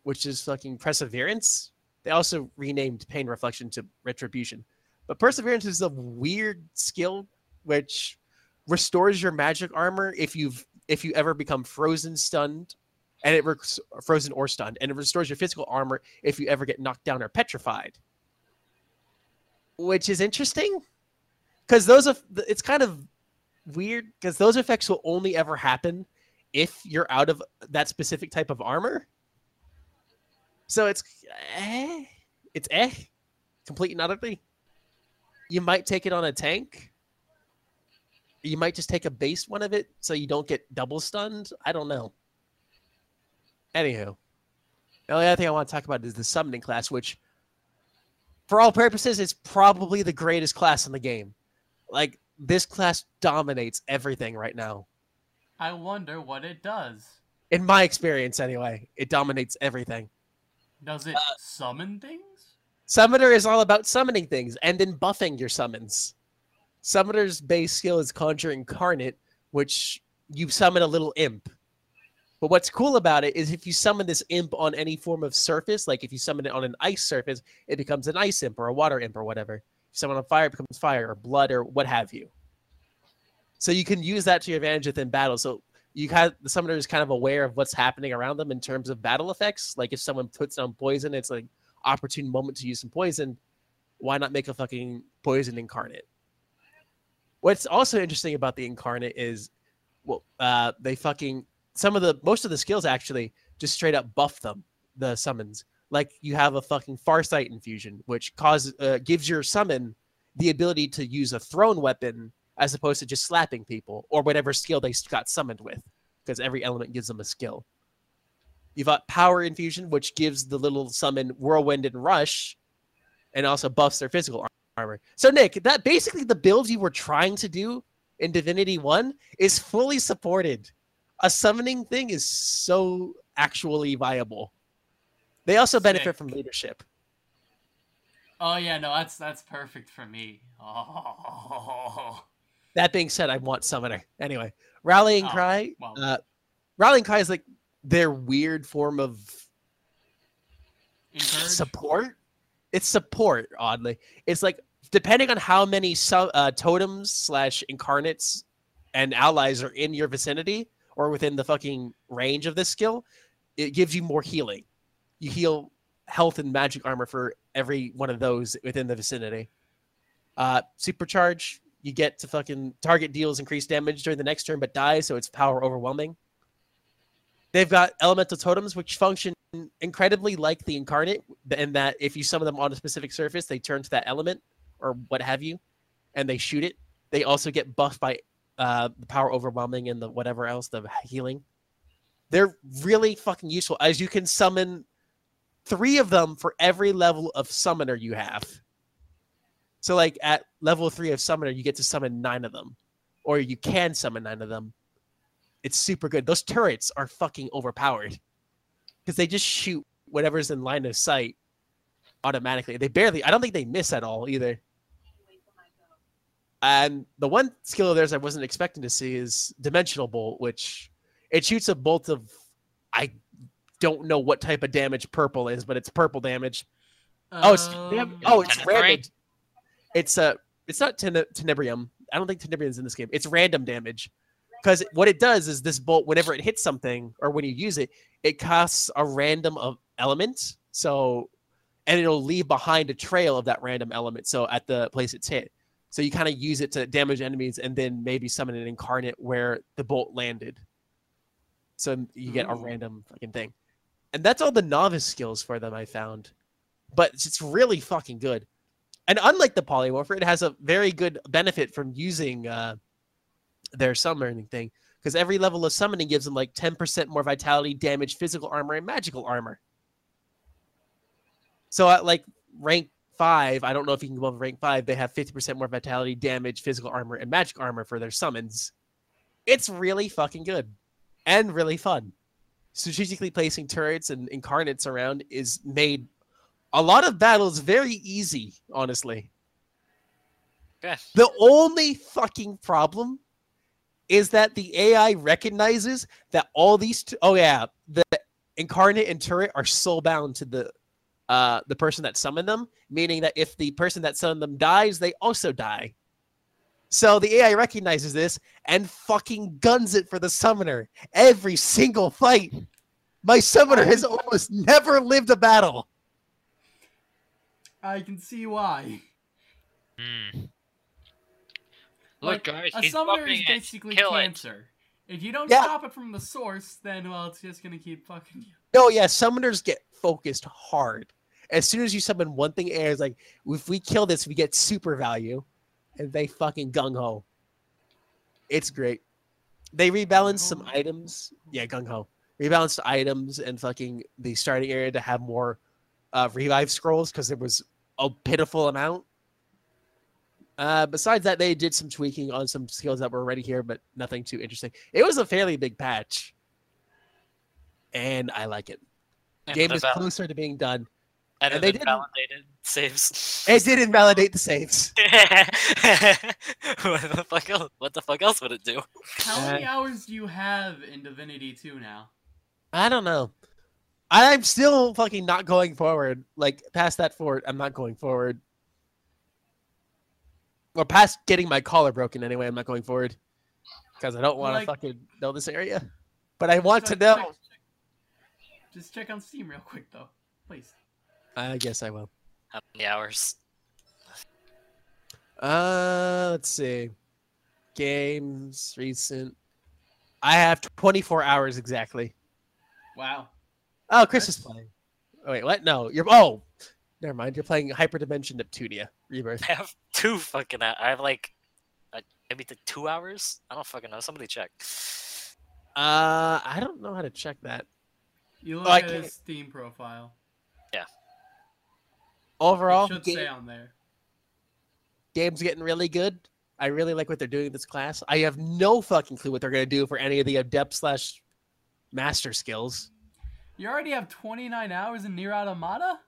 which is fucking Perseverance. They also renamed Pain Reflection to Retribution. But Perseverance is a weird skill which restores your magic armor if you've if you ever become frozen, stunned, and it works frozen or stunned, and it restores your physical armor if you ever get knocked down or petrified. Which is interesting because those are it's kind of weird because those effects will only ever happen if you're out of that specific type of armor. So it's eh, it's eh, complete and utterly. You might take it on a tank. You might just take a base one of it so you don't get double stunned. I don't know. Anywho, the only other thing I want to talk about is the summoning class, which, for all purposes, is probably the greatest class in the game. Like this class dominates everything right now.
I wonder what it does.
In my experience, anyway, it dominates everything.
Does
Uh,
it summon things?
Summoner is all about summoning things and then buffing your summons. Summoner's base skill is Conjure Incarnate, which you summon a little imp. But what's cool about it is if you summon this imp on any form of surface, like if you summon it on an ice surface, it becomes an ice imp or a water imp or whatever. If you summon on fire, it becomes fire or blood or what have you. So you can use that to your advantage within battle. So you have the summoner is kind of aware of what's happening around them in terms of battle effects. Like if someone puts down poison, it's like opportune moment to use some poison. Why not make a fucking poison incarnate? What's also interesting about the incarnate is, well, uh, they fucking some of the most of the skills actually just straight up buff them the summons. Like you have a fucking Farsight infusion, which causes uh, gives your summon the ability to use a thrown weapon as opposed to just slapping people or whatever skill they got summoned with, because every element gives them a skill. You've got Power Infusion, which gives the little summon Whirlwind and Rush, and also buffs their physical armor. So, Nick, that basically the build you were trying to do in Divinity 1 is fully supported. A summoning thing is so actually viable. They also benefit
Sick.
from leadership.
Oh yeah, no, that's that's perfect for me. Oh,
That being said, I want Summoner. Anyway, Rallying
Oh,
Cry.
well.
Uh, Rallying Cry is like their weird form of
encourage.
support. It's support, oddly. It's like depending on how many uh, totems slash incarnates and allies are in your vicinity or within the fucking range of this skill, it gives you more healing. You heal health and magic armor for every one of those within the vicinity. Uh, supercharge, you get to fucking target deals increased damage during the next turn but die, so it's power overwhelming. They've got elemental totems which function incredibly like the incarnate in that if you summon them on a specific surface, they turn to that element or what have you, and they shoot it. They also get buffed by uh, the power overwhelming and the whatever else, the healing. They're really fucking useful as you can summon three of them for every level of summoner you have. So like at level three of summoner, you get to summon nine of them, or you can summon nine of them. It's super good. Those turrets are fucking overpowered because they just shoot whatever's in line of sight automatically. They barely, I don't think they miss at all either. And the one skill of theirs I wasn't expecting to see is Dimensional Bolt, which it shoots a bolt of, I don't know what type of damage purple is, but it's purple damage. Oh, it's
Um,
oh, it's
Tenebrae?
It's uh, it's not ten- tenebrium. I don't think tenebrium's in this game. It's random damage because what it does is this bolt, whenever it hits something or when you use it, it casts a random of element. So, and it'll leave behind a trail of that random element. So at the place it's hit, so you kind of use it to damage enemies and then maybe summon an incarnate where the bolt landed. So you get a random fucking thing, and that's all the novice skills for them. I found but it's really fucking good. And unlike the polymorpher, it has a very good benefit from using uh, their summoning thing because every level of summoning gives them like 10% more vitality, damage, physical armor, and magical armor. So at like rank five, I don't know if you can go above rank five, they have 50% more vitality, damage, physical armor, and magic armor for their summons. It's really fucking good and really fun. Strategically placing turrets and incarnates around is made a lot of battles very easy, honestly.
Okay.
The only fucking problem is that the AI recognizes that all these oh yeah, the incarnate and turret are soul bound to the uh the person that summoned them, meaning that if the person that summoned them dies, they also die. So the AI recognizes this and fucking guns it for the summoner every single fight. My summoner has almost never lived a battle.
I can see why.
Hmm.
Like,
Look, guys,
a summoner is basically
it.
cancer. If you don't
Yeah.
stop it from the source, then well, it's just gonna keep fucking you.
No, yeah, summoners get focused hard. As soon as you summon one thing, air is like, if we kill this, we get super value. And they fucking gung ho. It's great. They rebalance some
Gung-ho?
items. Yeah, gung ho. Rebalanced items and fucking the starting area to have more uh, revive scrolls because there was a pitiful amount. Uh, besides that, they did some tweaking on some skills that were already here, but nothing too interesting. It was a fairly big patch. And I like it.
And
Game is closer to being done.
and,
and
they
they didn't-
validated saves.
It did invalidate the saves.
what the fuck else? What the fuck else would it do?
How
Uh,
many hours do you have in Divinity 2 now?
I don't know. I'm still fucking not going forward. Like past that fort, I'm not going forward. Or past getting my collar broken anyway, I'm not going forward. Because I don't want to
Like-
fucking know this area. But I want to
Check-
know.
check- Just check on Steam real quick, though, please.
I guess I will.
How many hours?
Uh, let's see. Games recent. I have 24 hours exactly.
Wow.
Oh, Chris is playing. Oh, wait, what? No, you're. Oh, never mind. You're playing Hyperdimension Neptunia Rebirth.
I have two fucking. hou- I have like, uh, maybe the two hours. I don't fucking know. Somebody check.
Uh, I don't know how to check that.
You look
Oh,
at his Steam profile. Yeah.
Overall,
it should
ga-
say on there.
game's getting really good. I really like what they're doing in this class. I have no fucking clue what they're going to do for any of the adept slash master skills.
You already have 29 hours in Nier Automata?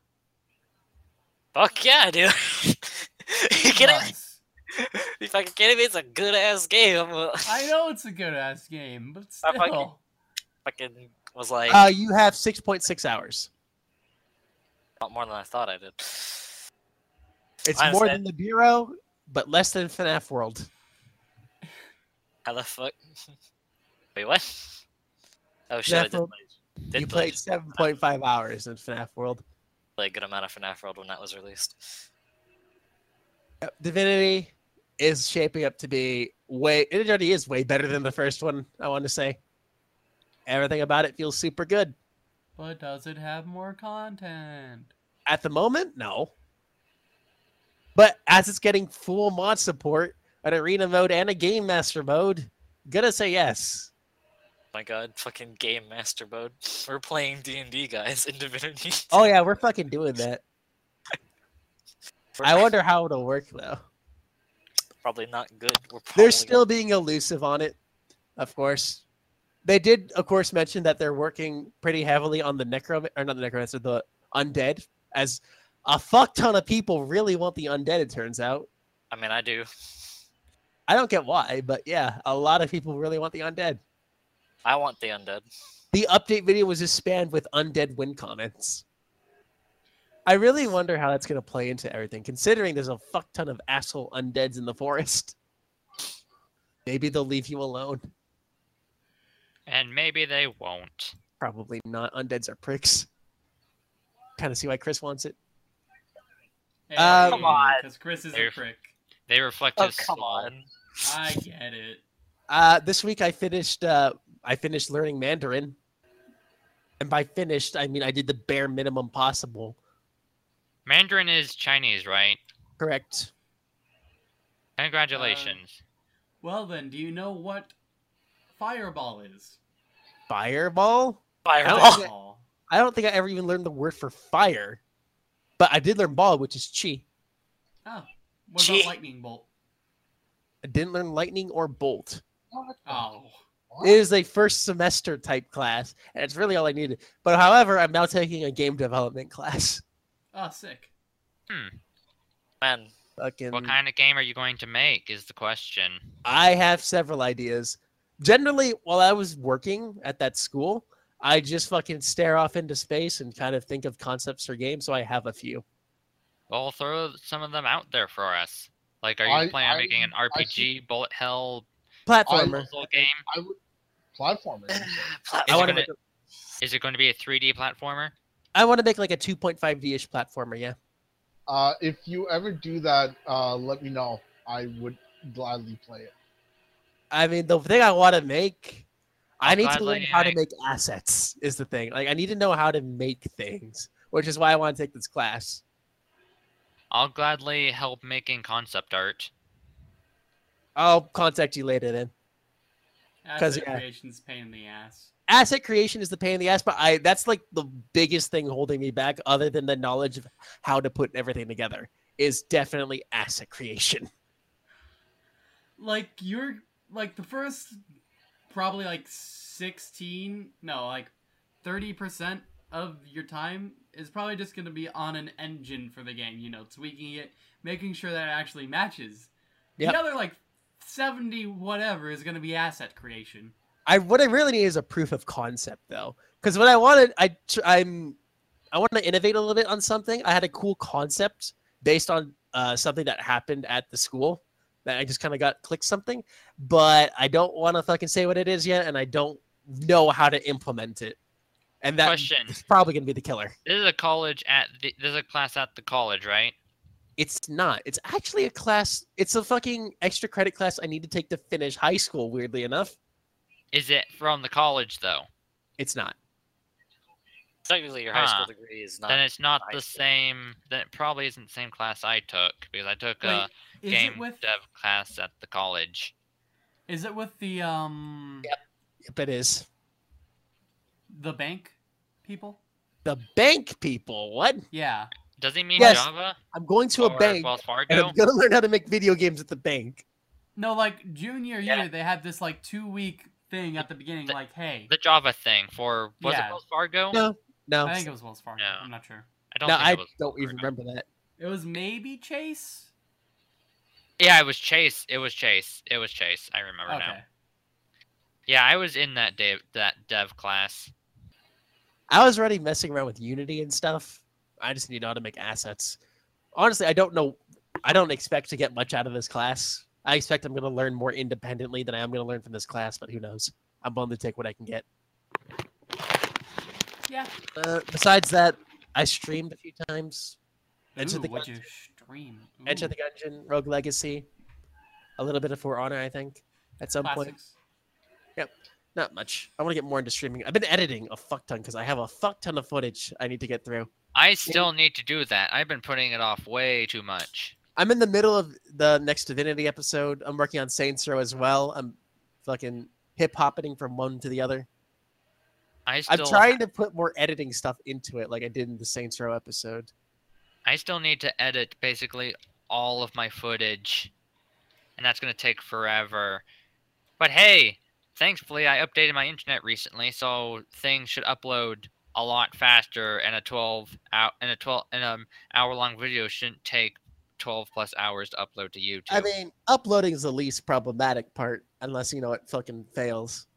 Fuck yeah, dude. you kidding me?
Nice.
You fucking kidding me? It's a good ass game. I'm a,
I know it's a good ass game, but
I fucking-
still.
fucking was like
Uh, you have 6.6 hours.
a lot more than I thought I did.
It's
I
more than the Bureau, but less than FNAF World.
How the fuck? Wait, what? Oh shit! I did
Therefore,
play, did
you
play,
played 7.5 hours in FNAF World.
play a good amount of FNAF World when that was released.
Yep, Divinity is shaping up to be way, it already is way better than the first one, I want to say. Everything about it feels super good.
But does it have more content?
At the moment, no. But as it's getting full mod support, an arena mode, and a game master mode, gonna say yes.
My god, fucking game master mode. We're playing D and D, guys, in Divinity.
Oh yeah, we're fucking doing that. I wonder how it'll work though.
probably not good. We're probably
They're still being elusive on it, of course. They did, of course, mention that they're working pretty heavily on the necro or not the necromancer, the undead, as a fuck ton of people really want the undead. It turns out.
I mean, I do.
I don't get why, but yeah, a lot of people really want the undead.
I want the undead.
The update video was just spammed with undead win comments. I really wonder how that's going to play into everything, considering there's a fuck ton of asshole undeads in the forest. Maybe they'll leave you alone.
And maybe they won't.
Probably not. Undeads are pricks. Kind of see why Chris wants it.
Hey,
Um,
Come on.
Because Chris is
They're-
a prick.
They reflect
Oh
his
come
soul.
on.
I get it.
Uh, this week I finished. Uh, I finished learning Mandarin, and by finished I mean I did the bare minimum possible.
Mandarin is Chinese, right?
Correct.
Congratulations.
Uh, well then, do you know what fireball is?
Fireball.
Fireball.
Fireball.
I don't think I ever even learned the word for fire, but I did learn ball, which is chi.
Oh. What
Gee.
about lightning bolt?
I didn't learn lightning or bolt.
What?
Oh.
What?
It is a first semester type class, and it's really all I needed. But however, I'm now taking a game development class.
Oh, sick. Hmm.
Man,
Fucking,
what kind of game are you going to make is the question.
I have several ideas. Generally, while I was working at that school, I just fucking stare off into space and kind of think of concepts for games. So I have a few.
Well, throw some of them out there for us. Like, are you
I-
planning on making an
I
RPG, bullet hell,
Platformer.
puzzle game?
I would platformer. you.
I
Is
want to
it
make.
gonna-
A,
Is it going to be a 3D platformer?
I want to make like a 2.5D-ish platformer. Yeah.
Uh, if you ever do that, uh, let me know. I would gladly play it.
I mean, the thing I want to make, I
I'll
need to learn
gladly
how to
make-
make assets. Is the thing. Like, I need to know how to make things, which is why I want to take this class.
I'll gladly help making concept art.
I'll contact you later then.
Asset
yeah.
creation's pain in the ass.
asset creation is the pain in the ass, but I that's like the biggest thing holding me back, other than the knowledge of how to put everything together, is definitely asset creation.
Like you're like the first probably like 16, no, like 30% of your time is probably just going to be on an engine for the game, you know, tweaking it, making sure that it actually matches.
Yep.
The other like 70 whatever is going to be asset creation.
I what I really need is a proof of concept though, because what I wanted, I I'm I want to innovate a little bit on something. I had a cool concept based on uh, something that happened at the school that I just kind of got clicked something, but I don't want to fucking say what it is yet, and I don't know how to implement it. And that
Question.
is probably gonna be the killer.
This is a college at the, this is a class at the college, right?
It's not. It's actually a class. It's a fucking extra credit class I need to take to finish high school, weirdly enough.
Is it from the college though?
It's not.
Technically, your high school degree is not.
then it's not the
school.
same. Then it probably isn't the same class I took because I took
Wait,
a game
with
dev class at the college.
is it with the um
Yep. Yep, it is.
the bank people?
The bank people. What?
Yeah.
Does he mean
Yes.
Java
I'm going to a bank
Wells
and I'm gonna learn how to make video games at the bank.
No, like junior
Yeah.
year, they had this like two week thing at the beginning,
The-
like, hey,
The Java thing for was
Yeah.
it Wells Fargo?
No, no,
I think it was Wells Fargo.
No.
I'm not sure.
I don't
no.
think
I
it was
don't even remember that.
It was maybe Chase.
Yeah, it was Chase. It was Chase. It was Chase. I remember now.
Okay.
Yeah, I was in that dev that dev class.
I was already messing around with Unity and stuff. I just need to know how to make assets. Honestly, I don't know. I don't expect to get much out of this class. I expect I'm going to learn more independently than I am going to learn from this class, but who knows? I'm willing to take what I can get.
Yeah.
Uh, besides that, I streamed a few times. Enter
Ooh,
the
what'd you
Gungeon,
stream?
Enter the Gungeon, Rogue Legacy, a little bit of For Honor, I think, at some point. Not much. I want to get more into streaming. I've been editing a fuck ton because I have a fuck ton of footage I need to get through.
I still need to do that. I've been putting it off way too much.
I'm in the middle of the next Divinity episode. I'm working on Saints Row as well. I'm fucking hip hopping from one to the other.
I still
I'm trying to put more editing stuff into it, like I did in the Saints Row episode.
I still need to edit basically all of my footage, and that's going to take forever. But hey, thankfully I updated my internet recently, so things should upload a lot faster, and a 12 out and a 12 and um hour long video shouldn't take 12 plus hours to upload to YouTube.
I mean, uploading is the least problematic part, unless you know it fucking fails.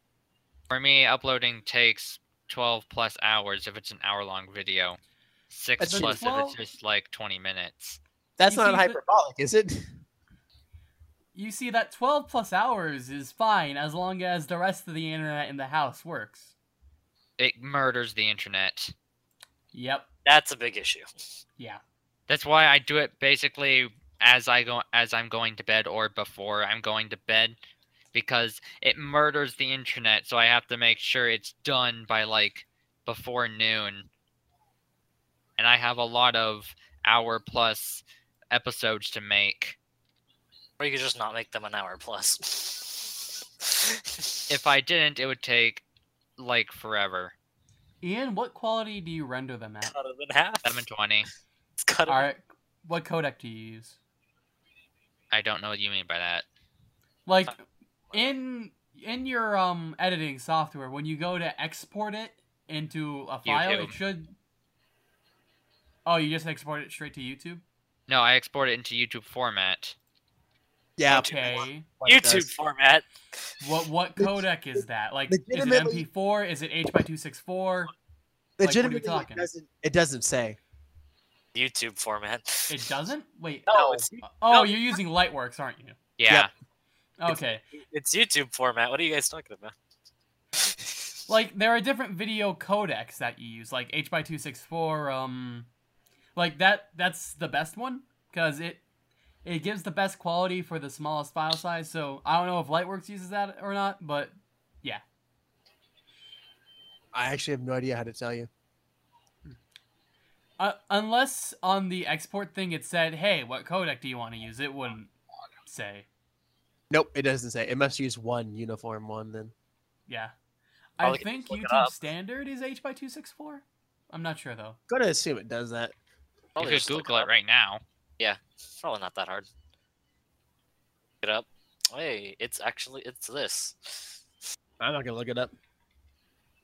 For me, uploading takes 12 plus hours if it's an hour long video. Six
That's
plus if it's just like 20 minutes.
That's
You
not hyperbolic, is it?
You see, that 12 plus hours is fine as long as the rest of the internet in the house works.
It murders the internet.
Yep.
That's a big issue.
Yeah.
That's why I do it basically as I go as I'm going to bed or before I'm going to bed because it murders the internet so I have to make sure it's done by like before noon. And I have a lot of hour plus episodes to make.
Or you could just not make them an hour plus.
If I didn't, it would take like forever.
Ian, what quality do you render them at?
cut it in half.
720.
It's cut it.
Alright. What codec do you use?
I don't know what you mean by that.
Like in in your um editing software, when you go to export it into a file,
YouTube.
it should Oh, you just export it straight to YouTube?
No, I export it into YouTube format.
Yeah.
Okay.
YouTube format.
What what codec is that? Like is it MP4? Is it H by two six four? what are
Legitimately, it
talking?
doesn't, it doesn't say.
YouTube format.
It doesn't? Wait.
No, it's
Oh,
no.
you're using Lightworks, aren't you?
Yeah.
Okay.
it's YouTube format. What are you guys talking about?
Like there are different video codecs that you use, like H by two six four. Um, like that. That's the best one because it it gives the best quality for the smallest file size. So I don't know if Lightworks uses that or not, but yeah.
I actually have no idea how to tell you.
uh, unless on the export thing it said, "Hey, what codec do you want to use?" It wouldn't say.
Nope, it doesn't say. It must use one uniform one then.
Yeah,
Probably
I
can
think
look
YouTube standard is H by two six four. I'm not sure though.
Gotta assume it does that.
You could
just
Google it
up.
right now.
Yeah, probably not that hard. Look it up. Hey, it's actually it's this.
I'm not gonna look it up.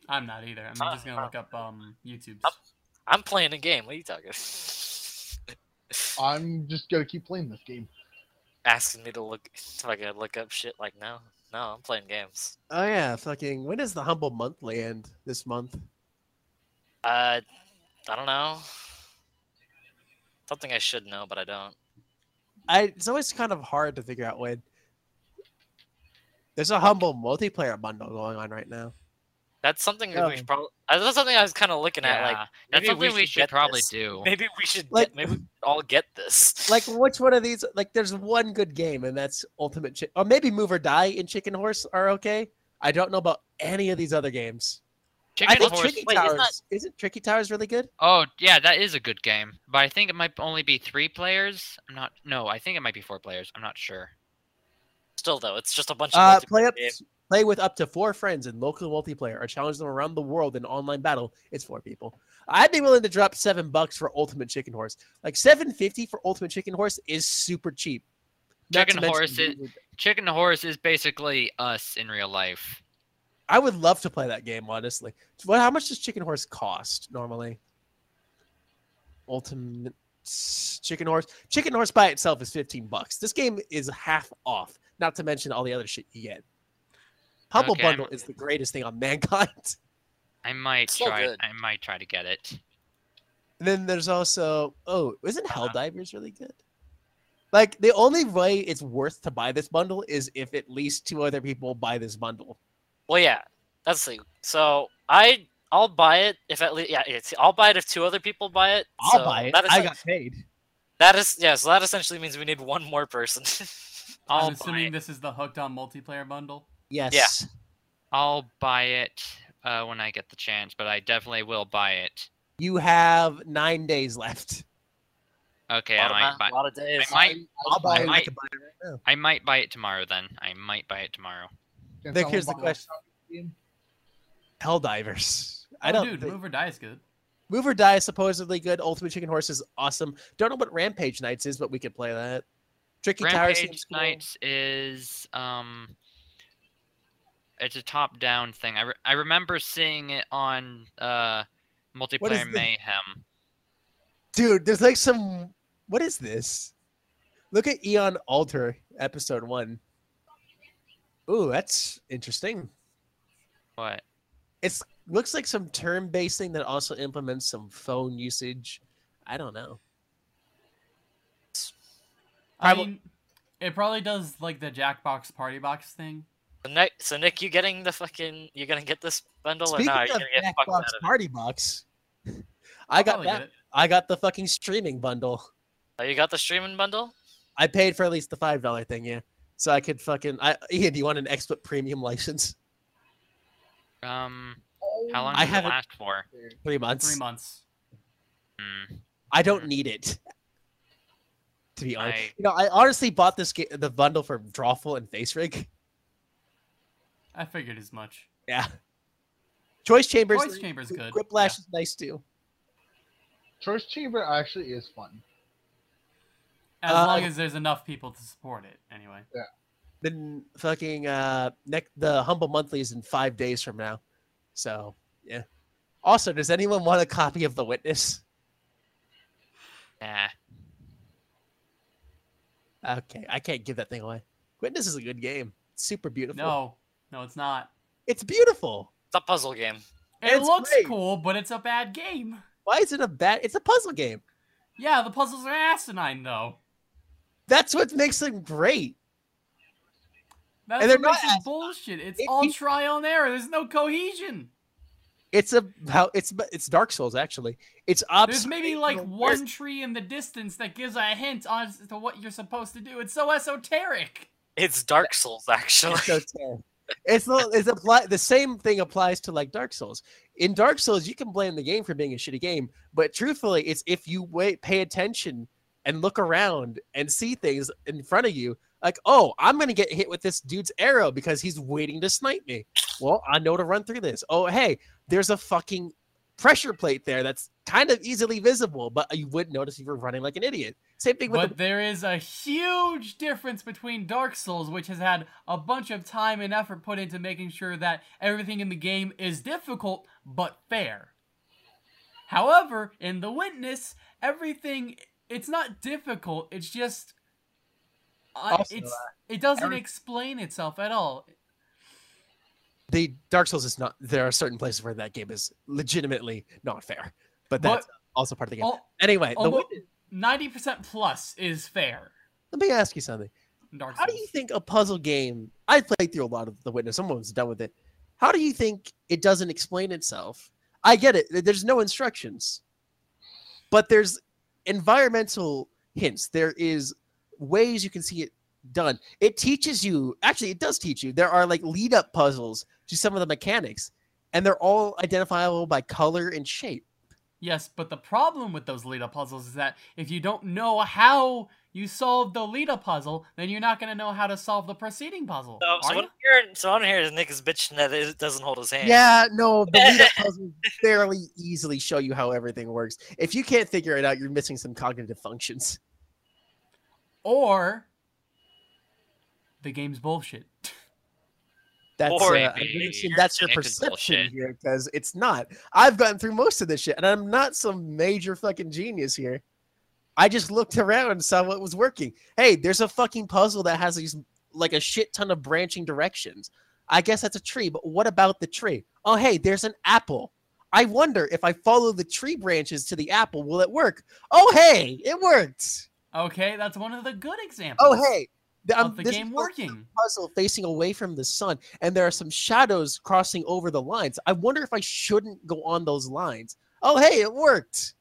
I'm not either. I'm
Ah,
just gonna
ah.
look up um YouTube's.
Up. I'm playing a game. What are you talking?
I'm just gonna keep playing this game.
Asking me to look if I could look up shit like no. No, I'm playing games.
Oh yeah, fucking. When does the humble monthly end this month?
Uh, I don't know. Something I should know, but I don't.
I. It's always kind of hard to figure out when. There's a humble multiplayer bundle going on right now.
That's something that we
um,
should probably. Uh, that's something I was kind of looking at. Like
Yeah, that's
maybe
something we
should
should probably
this.
do.
maybe we should.
Like-
get, maybe we should all get this.
Like, which one of these? Like, there's one good game, and that's Ultimate Chick. Or maybe Move or Die and Chicken Horse are okay. I don't know about any of these other games. I think
Horse.
Tricky
Wait, isn't
Towers
that-
isn't Tricky Towers really good?
Oh yeah, that is a good game, but I think it might only be three players. I'm not. No, I think it might be four players. I'm not sure.
Still though, it's just a bunch of.
Uh, play up,
games.
play with up to four friends in local multiplayer, or challenge them around the world in online battle. It's four people. I'd be willing to drop seven bucks for Ultimate Chicken Horse. Like seven fifty for Ultimate Chicken Horse is super cheap. Not
Chicken Horse is- Chicken Horse is basically us in real life.
I would love to play that game, honestly. What? How much does Chicken Horse cost normally? Ultimate Chicken Horse. Chicken Horse by itself is fifteen bucks. This game is half off. Not to mention all the other shit you get. Humble
Okay, I'm-
Bundle is the greatest thing on mankind.
I might
Still
try.
good.
I might try to get it.
And then there's also oh, isn't
Uh-huh.
Helldivers really good? Like the only way it's worth to buy this bundle is if at least two other people buy this bundle.
Well, yeah, that's the. So I I'll buy it if at least yeah it's I'll buy it if two other people buy it.
I'll
so
buy it.
That is,
I got paid.
that is yeah. So that essentially means we need one more person.
I'll
I'm assuming this is the hooked on multiplayer bundle.
Yes. Yeah.
I'll buy it uh, when I get the chance, but I definitely will buy it.
You have nine days left.
Okay,
a,
I
lot
might
of,
buy.
ma- lot of days.
I might.
I'll buy it. I
might-
can buy it right now.
I might buy it tomorrow. Then I might buy it tomorrow.
Can
Vic, here's the
buy a
question.
game?
Helldivers. I
Oh,
don't.
dude,
think-
Move or Die is good.
Move or Die is supposedly good. Ultimate Chicken Horse is awesome. Don't know what Rampage Knights is, but we could play that. Tricky Tower
Rampage
seems cool.
Knights is um, it's a top-down thing. I, re- I remember seeing it on uh, multiplayer
the-
mayhem.
Dude, there's like some. What is this? Look at Eon Altar episode one. Ooh, that's interesting.
What?
It looks like some turn-based thing that also implements some phone usage. I don't know.
I
Prob-
mean, it probably does like the Jackbox Party Box thing.
So Nick, so Nick, you getting the fucking? You're gonna get this bundle
Speaking
or not? You're
of
gonna get fucked
Jackbox
out of.
Party Box, I got that. I got the fucking streaming bundle.
Oh, you got the streaming bundle?
I paid for at least the five dollar thing, yeah. So I could fucking. I Ian, do you want an expert premium license?
Um,
Oh,
how long
I
does it
haven't-
last for?
Three months.
Three months.
Hmm.
I don't need it. To be honest,
I-
you know, I honestly bought this the bundle for Drawful and FaceRig.
I figured as much.
Yeah. Choice Chambers.
Choice Chamber's good.
Whiplash is nice too.
Choice Chamber actually is fun.
As
Uh,
long as there's enough people to support it, anyway. Yeah.
Then fucking uh, neck the Humble Monthly is in five days from now. So yeah. Also, does anyone want a copy of The Witness?
Nah.
Okay, I can't give that thing away. Witness is a good game. It's super beautiful.
No, no, it's not.
It's beautiful.
It's a puzzle game.
It
It's
looks
great.
cool, but it's a bad game.
Why is it a bad? It's a puzzle game.
Yeah, the puzzles are asinine though.
That's what makes them great.
That's
And they're not
it bullshit. It's
It-
all
it-
trial and error. There's no cohesion.
It's about it's it's Dark Souls actually. It's
There's maybe like one tree in the distance that gives a hint on to what you're supposed to do. It's so esoteric.
It's Dark Souls, actually.
It's so. It's the it's apply the same thing applies to like Dark Souls. In Dark Souls, you can blame the game for being a shitty game, but truthfully, it's if you wait, pay attention and look around and see things in front of you, like, oh, I'm gonna get hit with this dude's arrow because he's waiting to snipe me. Well, I know to run through this. Oh, hey, there's a fucking pressure plate there that's kind of easily visible, but you wouldn't notice if you were running like an idiot. Same thing with
But
the
there is a huge difference between Dark Souls, which has had a bunch of time and effort put into making sure that everything in the game is difficult but fair. However, in The Witness, everything it's not difficult. It's just uh,
Also,
it's it doesn't
every-
explain itself at all.
the Dark Souls is not. There are certain places where that game is legitimately not fair, but that's also part of the game.
Al-
anyway, the
Ninety percent plus is fair.
let me ask you something.
Dark
How
Souls.
do you think a puzzle game? I played through a lot of The Witness. Someone's done with it. How do you think it doesn't explain itself? I get it. There's no instructions, but there's environmental hints. There is ways you can see it done. It teaches you, actually, it does teach you. There are like lead up puzzles to some of the mechanics, and they're all identifiable by color and shape.
Yes, but the problem with those lead up puzzles is that if you don't know how you solve the lead up puzzle, then you're not going to know how to solve the preceding puzzle.
So, so
are
what
you?
I'm hearing, so I'm hearing is Nick is bitching that it doesn't hold his hand.
Yeah, no, the lead up puzzles fairly easily show you how everything works. If you can't figure it out, you're missing some cognitive functions.
Or the game's bullshit.
That's
Or
uh,
maybe
I'm gonna assume
your
that's your perception here because it's not. I've gotten through most of this shit, and I'm not some major fucking genius here. I just looked around and saw what was working. Hey, there's a fucking puzzle that has these like a shit ton of branching directions. I guess that's a tree, but what about the tree? Oh, hey, there's an apple. I wonder if I follow the tree branches to the apple, will it work? Oh, hey, it worked.
Okay, that's one of the good examples.
Oh, hey, um,
the
this
game working.
puzzle facing away from the sun, and there are some shadows crossing over the lines. I wonder if I shouldn't go on those lines. Oh, hey, it worked.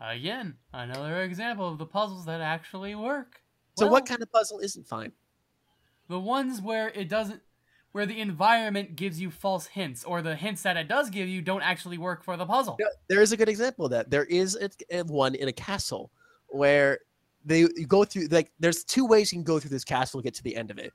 Again, another example of the puzzles that actually work.
So
Well,
what kind of puzzle isn't fine?
The ones where it doesn't, where the environment gives you false hints, or the hints that it does give you don't actually work for the puzzle.
There is a good example of that. There is a one in a castle where they you go through like there's two ways you can go through this castle to get to the end of it.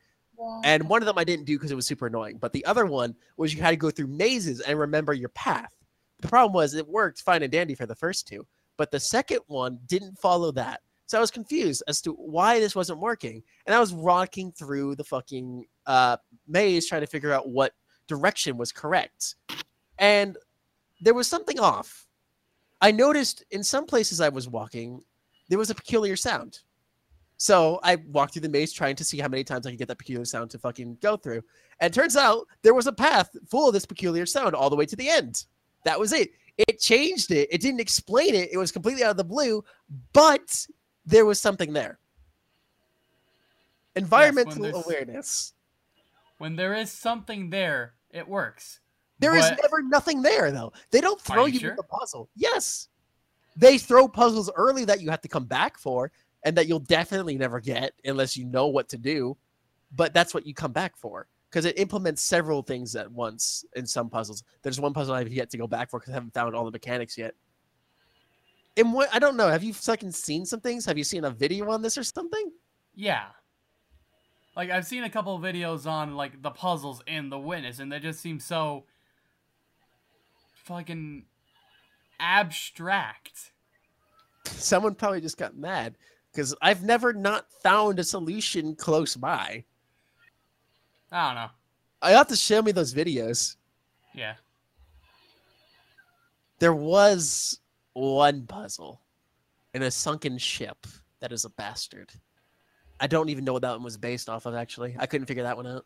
And one of them I didn't do because it was super annoying. But the other one was you had to go through mazes and remember your path. The problem was it worked fine and dandy for the first two, but the second one didn't follow that. So I was confused as to why this wasn't working. And I was rocking through the fucking uh, maze trying to figure out what direction was correct. And there was something off. I noticed in some places I was walking, there was a peculiar sound. So I walked through the maze trying to see how many times I could get that peculiar sound to fucking go through. And turns out there was a path full of this peculiar sound all the way to the end. That was it. It changed it. It didn't explain it. It was completely out of the blue, but there was something there. Environmental
there's-
awareness.
When there is something there, it works.
There is
But-
never nothing there, though. They don't throw
you
you,
sure?
a puzzle. Yes. They throw puzzles early that you have to come back for and that you'll definitely never get unless you know what to do. But that's what you come back for because it implements several things at once in some puzzles. There's one puzzle I've yet to go back for because I haven't found all the mechanics yet. And what I don't know, have you fucking seen some things? Have you seen a video on this or something?
Yeah. Like I've seen a couple videos on like the puzzles in The Witness, and they just seem so fucking abstract.
Someone probably just got mad because I've never not found a solution close by.
I don't know.
I have to show me those videos.
Yeah.
There was one puzzle in a sunken ship that is a bastard. I don't even know what that one was based off of, actually. I couldn't figure that one out.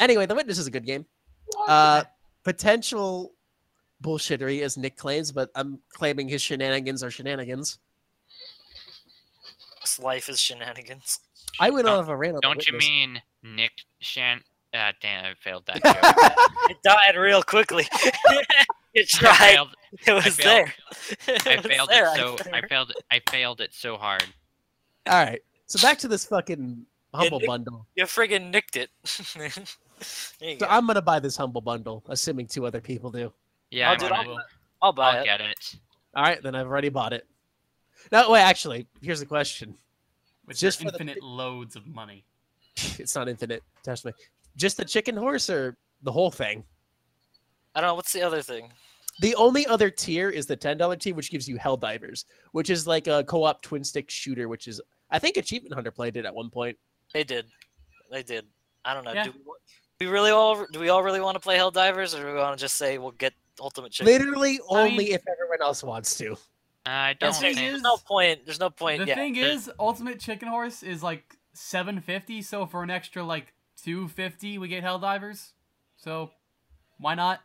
Anyway, The Witness is a good game. Uh, potential bullshittery, as Nick claims, but I'm claiming his shenanigans are shenanigans.
This life is shenanigans.
I went
Don't-
off a rant
Don't you mean Nick Shan? Ah, damn, I failed that joke.
It died real quickly. you
I
tried.
failed,
It was
failed.
there.
I
was
failed
there.
it so I
failed.
failed I failed it so hard.
All right. So back to this fucking Humble
Nick-
Bundle.
You friggin' nicked it. you
So
go.
I'm going to buy this Humble Bundle, assuming two other people do.
Yeah,
Oh,
I
dude,
wanna-
I'll-
I'll buy
I'll
it.
get it.
All right, then I've already bought it. No, wait, actually, here's the question.
With
Just
your
for the-
infinite loads of money.
It's not infinite. Trust me. Just the chicken horse or the whole thing?
I don't know. What's the other thing?
The only other tier is the $10 tier, which gives you Helldivers, which is like a co-op twin stick shooter, which is, I think Achievement Hunter played it at one point.
They did. They did. I don't know.
Yeah.
Do we, we really all do we all really want to play Helldivers, or do we want to just say we'll get Ultimate Chicken?
Literally
I
only
mean-
if everyone else wants to.
I don't
There's,
thing
think.
there's
is-
no point. There's no point.
The
yeah.
thing
there-
is, Ultimate Chicken Horse is like 750, so for an extra like 250, we get Helldivers. So, why not?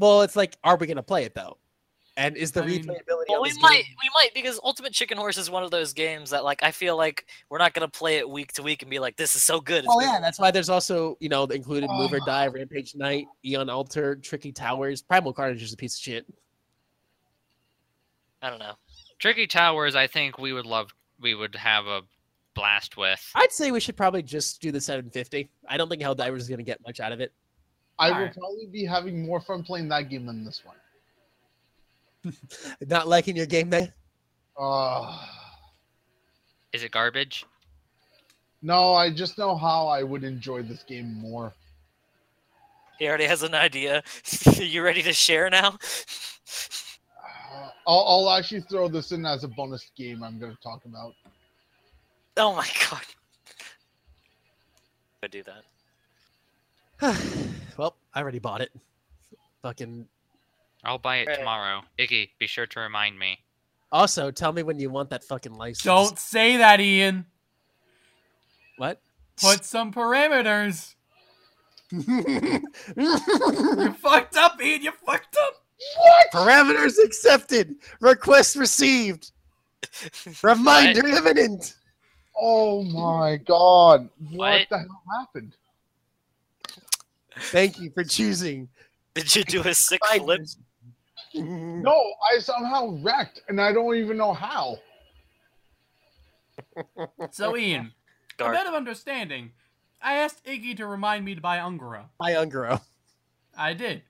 Well, it's like, are we going to play it, though? And is the
I mean-
replayability
Well, we
this
might,
game-
we might, because Ultimate Chicken Horse is one of those games that, like, I feel like we're not gonna play it week to week and be like, "This is so good." It's
Oh
good."
yeah, that's why there's also you know the included Move or
Oh.
Die, ah. Rampage Knight, Eon Altar, Tricky Towers, Primal Carnage is a piece of shit.
I don't know.
Tricky Towers, I think we would love, we would have a blast with.
I'd say we should probably just do the 750. I don't think Helldivers is gonna get much out of it.
I will
Alright.
probably be having more fun playing that game than this one.
Not liking your game, man.
Uh,
Is it garbage?
no, I just know how I would enjoy this game more.
He already has an idea. Are you ready to share now?
Uh, I'll, I'll actually throw this in as a bonus game I'm going to talk about.
Oh my god. I do that.
well, I already bought it. Fucking.
I'll buy it
Right.
tomorrow. Iggy, be sure to remind me.
Also, tell me when you want that fucking license.
Don't say that, Ian.
What?
Put some parameters.
Parameters
You fucked up, Ian. You fucked up. What?
Parameters accepted. Request received. Reminder imminent.
Oh my god. What,
What?
the hell happened?
Thank you for choosing.
Did you do a sick flip? Mm-hmm.
No, I somehow wrecked and I don't even know how.
So, Ian, a bit of understanding. I asked Iggy to remind me to buy Un'Goro.
Buy Un'Goro.
I did.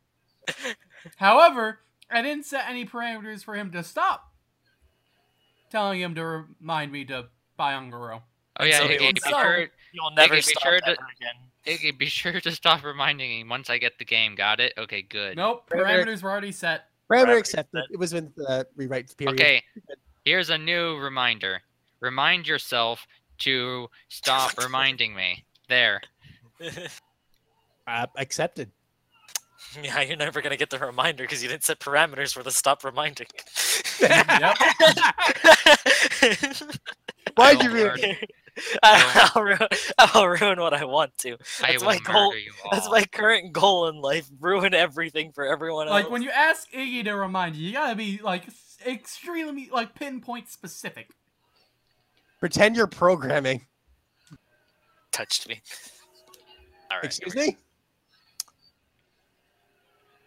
However, I didn't set any parameters for him to stop telling him to remind me to buy Un'Goro.
Oh yeah,
So
Iggy,
it
be
was-
sure,
You'll never
be
stop
sure to-
ever again.
Iggy, be sure to stop reminding me once I get the game. Got it? Okay, good.
Nope, parameters were already set.
Parameter
Parameter
accepted. It was in the rewrite period.
Okay, here's a new reminder. Remind yourself to stop reminding me. There.
Uh, accepted.
yeah, you're never gonna get the reminder because you didn't set parameters for the stop reminding.
Yep.
Why'd you
will
ruin
murder-
I'll, ruin, I'll ruin what I want to.
I
That's
will
my goal.
murder you
That's my current goal in life. Ruin everything for everyone else.
Like when you ask Iggy to remind you, you gotta be like extremely like pinpoint specific.
Pretend you're programming.
touched me. All right.
Excuse me?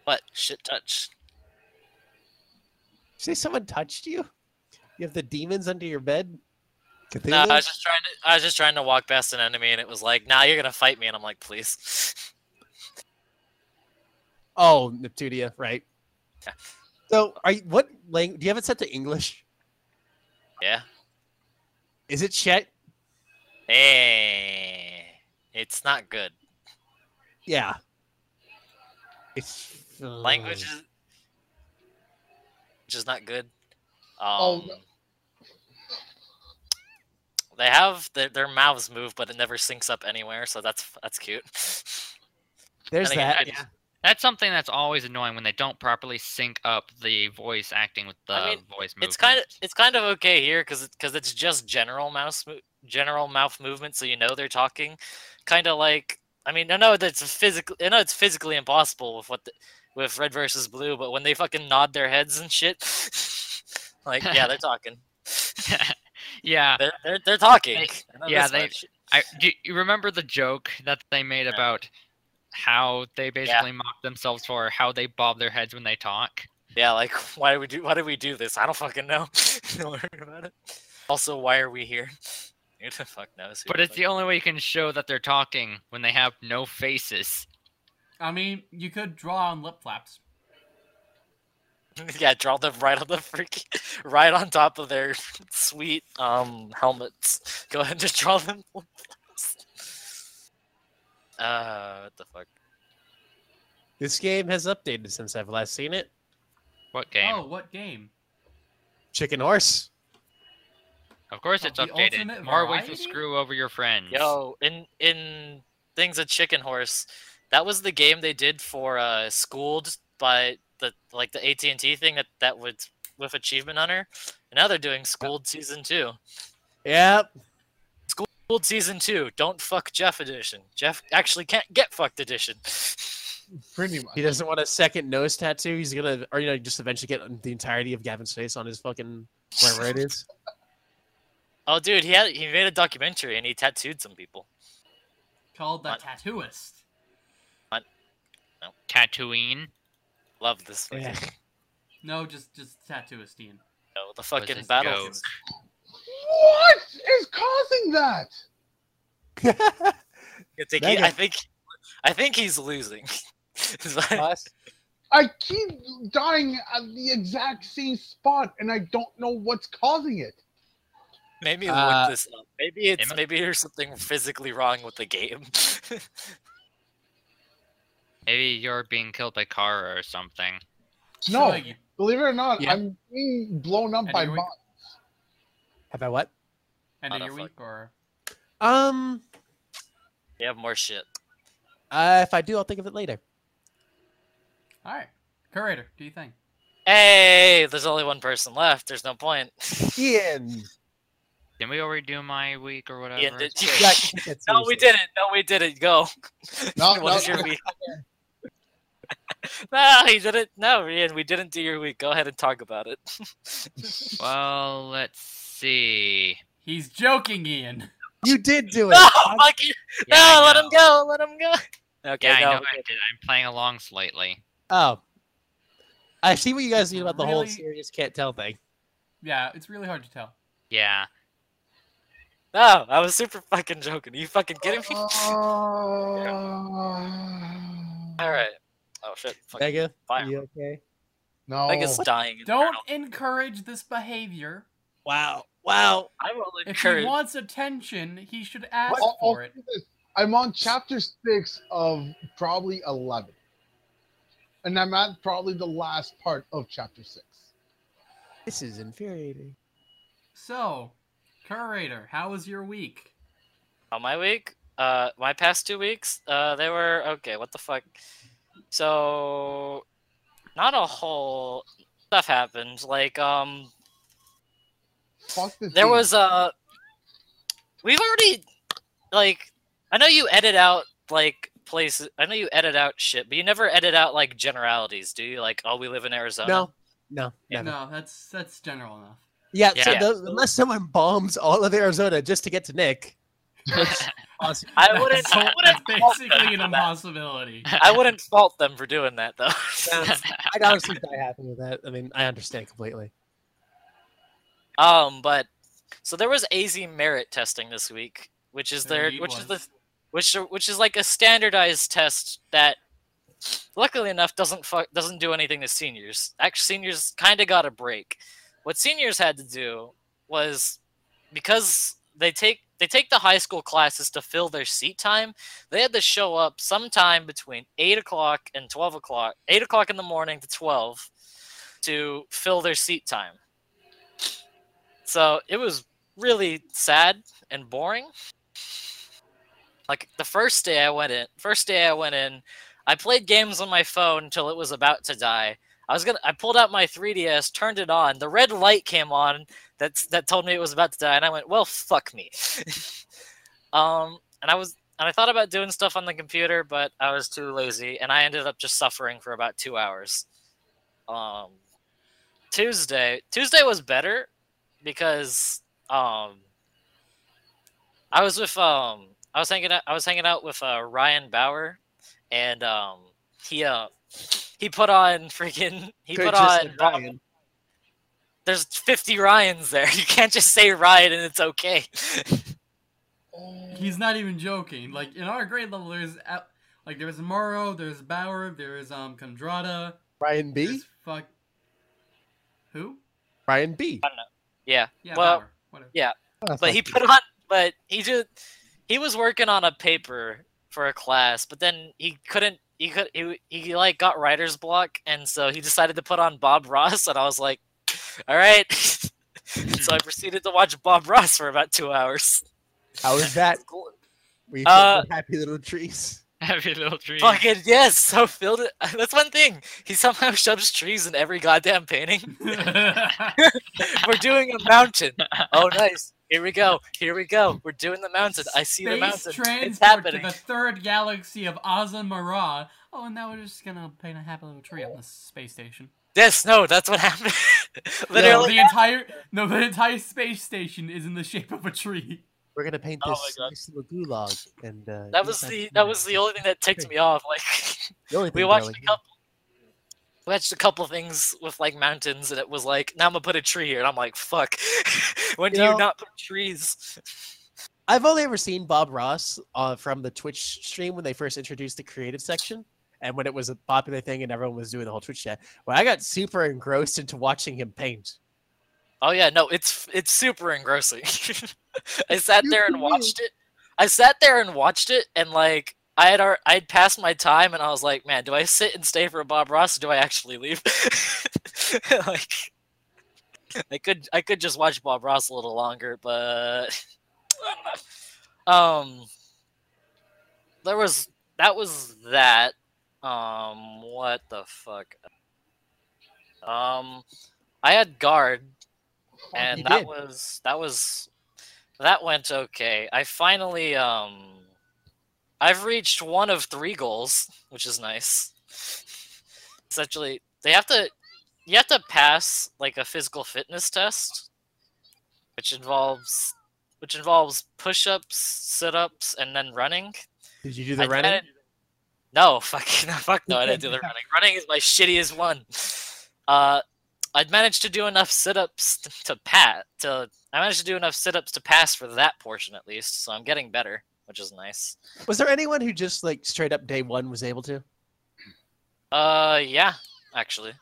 What? Shit touch.
Say someone touched you? You have the demons under your bed?
No, I was just trying to. I was just trying to walk past an enemy, and it was like, "Nah, you're gonna fight me," and I'm like, "Please."
Oh, Neptunia, right.
Yeah.
So, are you, what language? Do you have it set to English?
yeah.
Is it Chet?
Hey, it's not good.
Yeah. It's
Language is, which is not good. Um,
Oh, no.
They have their, their mouths move, but it never syncs up anywhere, so that's that's cute.
There's
again,
that.
I
Yeah.
That's something that's always annoying when they don't properly sync up the voice acting with the
I mean,
voice movement.
It's kind of it's kind of okay here because because it's just general mouse general mouth movement, so you know they're talking. Kind of like I mean, I know that's physically I know it's physically impossible with what the, with red versus blue, but when they fucking nod their heads and shit, like yeah, they're talking.
yeah.
They're they're, they're talking.
They- yeah, they-
much.
I do you remember the joke that they made
Yeah.
about how they basically mock themselves for how they bob their heads when they talk?
Yeah, like why do we do why do we do this? I don't fucking know. Don't worry about it. Also, why are we here? Who the fuck knows? who
But
the
it's the only way you can show that they're talking when they have no faces.
I mean, you could draw on lip flaps.
yeah, draw them right on the freaking right on top of their sweet um helmets. Go ahead and just draw them. uh, what the fuck?
This game has updated since I've last seen it.
What game?
Oh, what game?
Chicken Horse.
Of course
Of
it's
the
updated.
ultimate
More ways to screw over your friends.
Yo, in in things of Chicken Horse, that was the game they did for uh Schooled by the like the AT and T thing that that would with Achievement Hunter. And now they're doing Schooled season two.
Yep.
Schooled season two. Don't fuck Jeff edition. Jeff actually can't get fucked edition.
Pretty much.
He doesn't want a second nose tattoo. He's gonna, or you know, just eventually get the entirety of Gavin's face on his fucking wherever it is.
Oh, dude, he had he made a documentary and he tattooed some people.
Called the
What?
Tattooist.
Tatooine.
Love this fucking
Yeah.
No, just just Tattooist, Ian.
show. The fucking
his
battle.
What is causing that?
I think, he, I think I think he's losing. It's like-
Us?
I keep dying at the exact same spot, and I don't know what's causing it.
maybe
Uh,
look this up. Maybe it's maybe there's something physically wrong with the game.
Maybe you're being killed by Kara or something.
No,
So, you-
believe it or not,
Yeah.
I'm being blown up
And
by
here we-
bots.
Have I what?
end of your week or
Um,
you have more shit.
uh, if I do, I'll think of it later.
all right, curator. Do you think?
Hey, there's only one person left. There's no point.
Ian.
Didn't we already do my week or whatever?
Ian, did you-
Yeah,
no, we didn't. No, we didn't. Go.
No,
what
no,
is your
no.
week? no, he didn't. No, Ian, we didn't do your week. Go ahead and talk about it.
Well, let's see.
He's joking, Ian.
You did do it.
no, fuck you.
Yeah,
no, let him go. Let him go. Okay,
Yeah, I know I did. I'm playing along slightly.
Oh. I see what you guys mean about the whole serious can't tell thing.
Yeah, it's really hard to tell.
Yeah.
No, I was super fucking joking. Are you fucking kidding me?
Uh,
All right. Oh shit. Fucking
Mega,
fire.
you okay?
No.
Mega's dying.
Don't encourage this behavior.
Wow. Wow.
I will
If
encourage.
he wants attention, he should ask
I'll- I'll
for it.
do this. I'm on chapter six of probably 11. And I'm at probably the last part of chapter six.
This is infuriating.
So, curator, how was your week?
On my week, uh, my past two weeks, uh, they were okay. What the fuck? So, not a whole stuff happened. Like, um, there
game.
was uh, we've already, like, I know you edit out like places. I know you edit out shit, but you never edit out like generalities, do you? Like, oh, we live in Arizona.
No. No. Never.
No, that's that's general enough.
Yeah, so
Yeah.
the- unless someone bombs all of Arizona just to get to Nick. Which,
I wouldn't.
That's,
I wouldn't fault them
basically an
for
impossibility.
I wouldn't fault them for doing that though.
I'd honestly die happy with that. I mean, I understand completely.
Um, but so there was AZ merit testing this week, which is
There
their
indeed
which is the which which is like a standardized test that luckily enough doesn't fu- doesn't do anything to seniors. Actually, seniors kind of got a break. What seniors had to do was because they take they take the high school classes to fill their seat time. They had to show up sometime between eight o'clock and twelve o'clock, eight o'clock in the morning to twelve, to fill their seat time. So it was really sad and boring. Like the first day I went in, first day I went in, I played games on my phone until it was about to die. I was gonna, I pulled out my 3DS, turned it on. The red light came on that's that told me it was about to die, and I went, "Well, fuck me." um, and I was, and I thought about doing stuff on the computer, but I was too lazy, and I ended up just suffering for about two hours. Um, Tuesday, Tuesday was better because um, I was with um, I was hanging out, I was hanging out with uh, Ryan Bauer, and um, he uh, he put on freaking, he
Could've
put on
Ryan.
there's 50 Ryans there. You can't just say Ryan and it's okay.
He's not even joking. Like in our grade level, there's like there's Morrow, there's Bauer, there's um Kondrada,
Ryan B.
fuck. Who?
Ryan B.
yeah,
Yeah,
Well,
Bauer. Whatever.
Oh,
but he put on, but he just he was working on a paper for a class, but then he couldn't. He could. He he like got writer's block, and so he decided to put on Bob Ross, and I was like, all right. so I proceeded to watch Bob Ross for about two hours.
How was that? Were you
Uh,
uh, happy little trees?
Happy little trees.
Fucking yes, so filled it. That's one thing. He somehow shoves trees in every goddamn painting. We're doing a mountain. Oh, nice. Here we go. Here we go. We're doing the mountain. I see the mountain. It's
transport to
happening.
the third galaxy of Azamara. Oh, and now we're just gonna paint a happy little tree on the space station.
Yes, no, that's what happened.
No,
Literally,
the entire no, the entire space station is in the shape of a tree.
We're gonna paint
Oh my
this
God.
nice little gulag, and uh,
that was the that was the only thing that ticked me off. Like
The only
we watched
really-
a couple. We watched a couple things with like mountains, and it was like, now I'm gonna put a tree here, and I'm like, fuck. when
You
do you not put trees?
I've only ever seen Bob Ross uh, from the Twitch stream when they first introduced the creative section, and when it was a popular thing and everyone was doing the whole Twitch chat. When I got super engrossed into watching him paint.
Oh yeah, no, it's it's super engrossing. I sat there and watched it. I sat there and watched it, and like I had ar- I had passed my time, and I was like, man, do I sit and stay for Bob Ross, or do I actually leave? like, I could I could just watch Bob Ross a little longer, but um, there was that was that. Um, what the fuck? Um, I had guard and that was that was that went okay. I finally um I've reached one of three goals, which is nice. Essentially, they have to you have to pass like a physical fitness test, which involves which involves push-ups, sit-ups, and then running.
Did you do the
I
running?
No, fuck, no, fuck no, I didn't do the running. Running is my shittiest one. Uh, I'd managed to do enough sit-ups t- to pat to. I managed to do enough sit-ups to pass for that portion at least, so I'm getting better, which is nice.
Was there anyone who just like straight up day one was able to?
Uh, yeah, actually.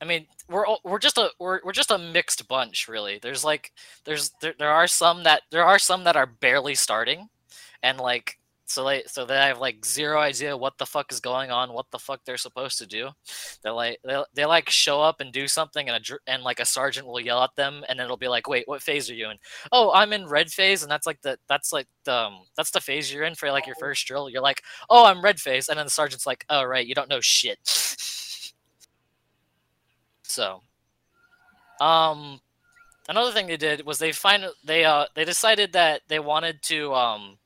I mean, we're all, we're just a we're we're just a mixed bunch, really. There's like there's there, there are some that there are some that are barely starting, and like so they so they have like zero idea what the fuck is going on, what the fuck they're supposed to do. They're like they they like show up and do something, and a and like a sergeant will yell at them, and it'll be like, wait, what phase are you in? Oh, I'm in red phase, and that's like the that's like the um, that's the phase you're in for like your first drill. You're like, oh, I'm red phase, and then the sergeant's like, oh right, you don't know shit. so, um, another thing they did was they find they uh they decided that they wanted to um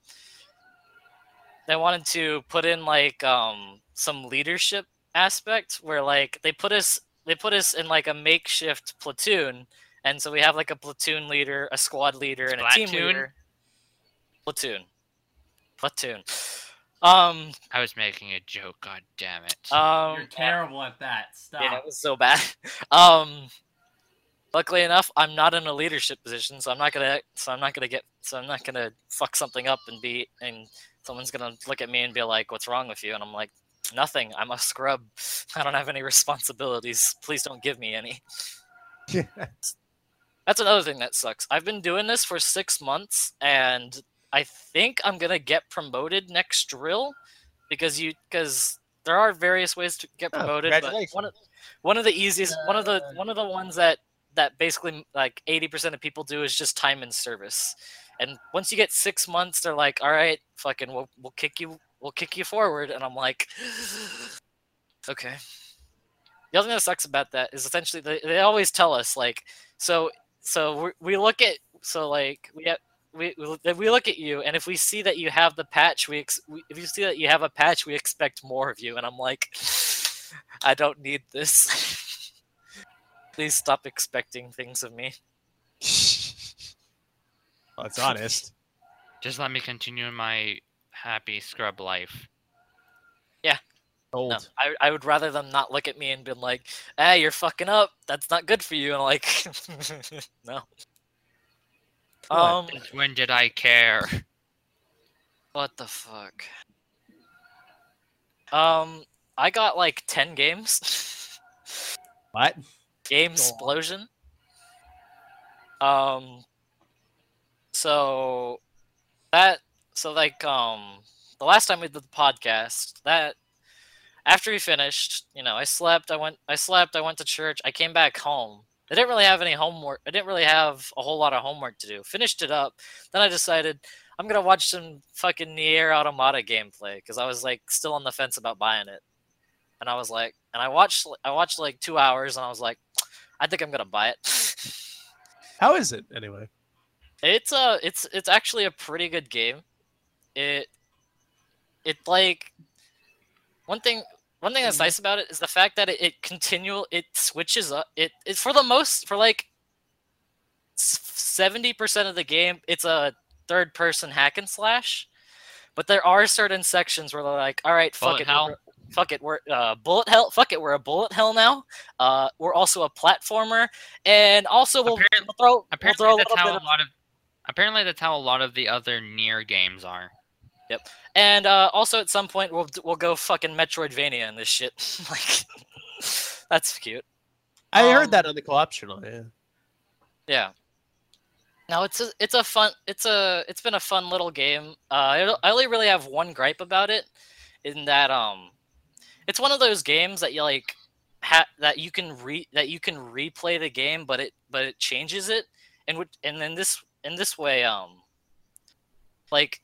they wanted to put in like um some leadership aspect where like they put us they put us in like a makeshift platoon and so we have like a platoon leader a squad leader and a team leader platoon platoon um
I was making a joke. God damn it.
um
You're terrible at that. Stop.
yeah, it was so bad. Um, luckily enough, I'm not in a leadership position, so I'm not gonna. So I'm not gonna get. So I'm not gonna fuck something up and be. And someone's gonna look at me and be like, "What's wrong with you?" And I'm like, "Nothing. I'm a scrub. I don't have any responsibilities. Please don't give me any." That's another thing that sucks. I've been doing this for six months, and I think I'm gonna get promoted next drill because you because there are various ways to get
Oh,
promoted. but one of, one of the easiest, one of the one of the ones that that basically like 80% of people do is just time and service. And once you get six months, they're like, "All right, fucking, we'll we'll kick you, we'll kick you forward." And I'm like, "Okay." The other thing that sucks about that is essentially they, they always tell us like, so so we look at so like we have. We, we we look at you, and if we see that you have the patch, we, ex- we if you see that you have a patch, we expect more of you. And I'm like, I don't need this. Please stop expecting things of me.
well, it's honest.
Just let me continue my happy scrub life. Yeah.
Old.
No, I, I would rather them not look at me and be like, "Hey, you're fucking up. That's not good for you." And like, no.
What?
Um,
when did I care?
what the fuck? Um, I got like ten games.
What?
Game explosion. Um. So that so like um the last time we did the podcast that after we finished, you know, I slept. I went. I slept. I went to church. I came back home. I didn't really have any homework. I didn't really have a whole lot of homework to do. Finished it up. Then I decided I'm gonna watch some fucking Nier Automata gameplay because I was like still on the fence about buying it. And I was like, and I watched. I watched like two hours, and I was like, I think I'm gonna buy it.
How is it anyway?
It's a it's it's actually a pretty good game. It it like one thing one thing that's
Mm-hmm.
nice about it is the fact that it, it continual it switches up. It it for the most for like seventy percent of the game, it's a third person hack and slash. But there are certain sections where they're like, all right, fuck
Bullet
it,
hell?
fuck it, we're uh, bullet hell, fuck it, we're a bullet hell now. Uh, we're also a platformer, and also we'll, we'll throw we'll
Apparently,
throw a
that's
little
how
bit
a lot of. Apparently, that's how a lot of the other Nier games are. Yep.
And uh, also at some point we'll we'll go fucking Metroidvania in this shit. like that's cute.
I
Um,
heard that on the co-op channel. Yeah.
Yeah. Now it's a it's a fun it's a it's been a fun little game. Uh, I I only really have one gripe about it, in that um, it's one of those games that you like ha- that you can re that you can replay the game, but it but it changes it, and would and then this in this way um, like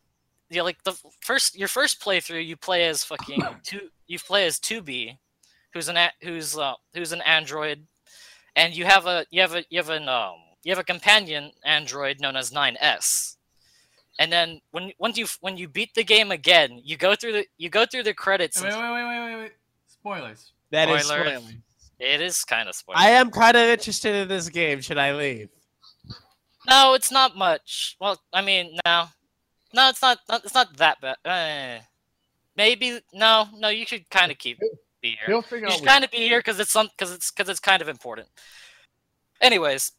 yeah like the first your first playthrough you play as fucking two you play as 2B, who's an who's uh, who's an android and you have a you have a you have an um you have a companion android known as 9s and then when once you when you beat the game again you go through the you go through the credits
Wait,
and
wait, wait, wait, wait, wait. Spoilers.
That is
Spoilers.
spoiling.
it is kind of spoiler
I am kind of interested in this game. Should I leave?
No it's not much. Well i mean no. No it's not, not it's not that bad. Uh, maybe no no you should kind of keep be here.
He'll figure
you
out.
should kind of be here because it's some because it's because it's kind of important. Anyways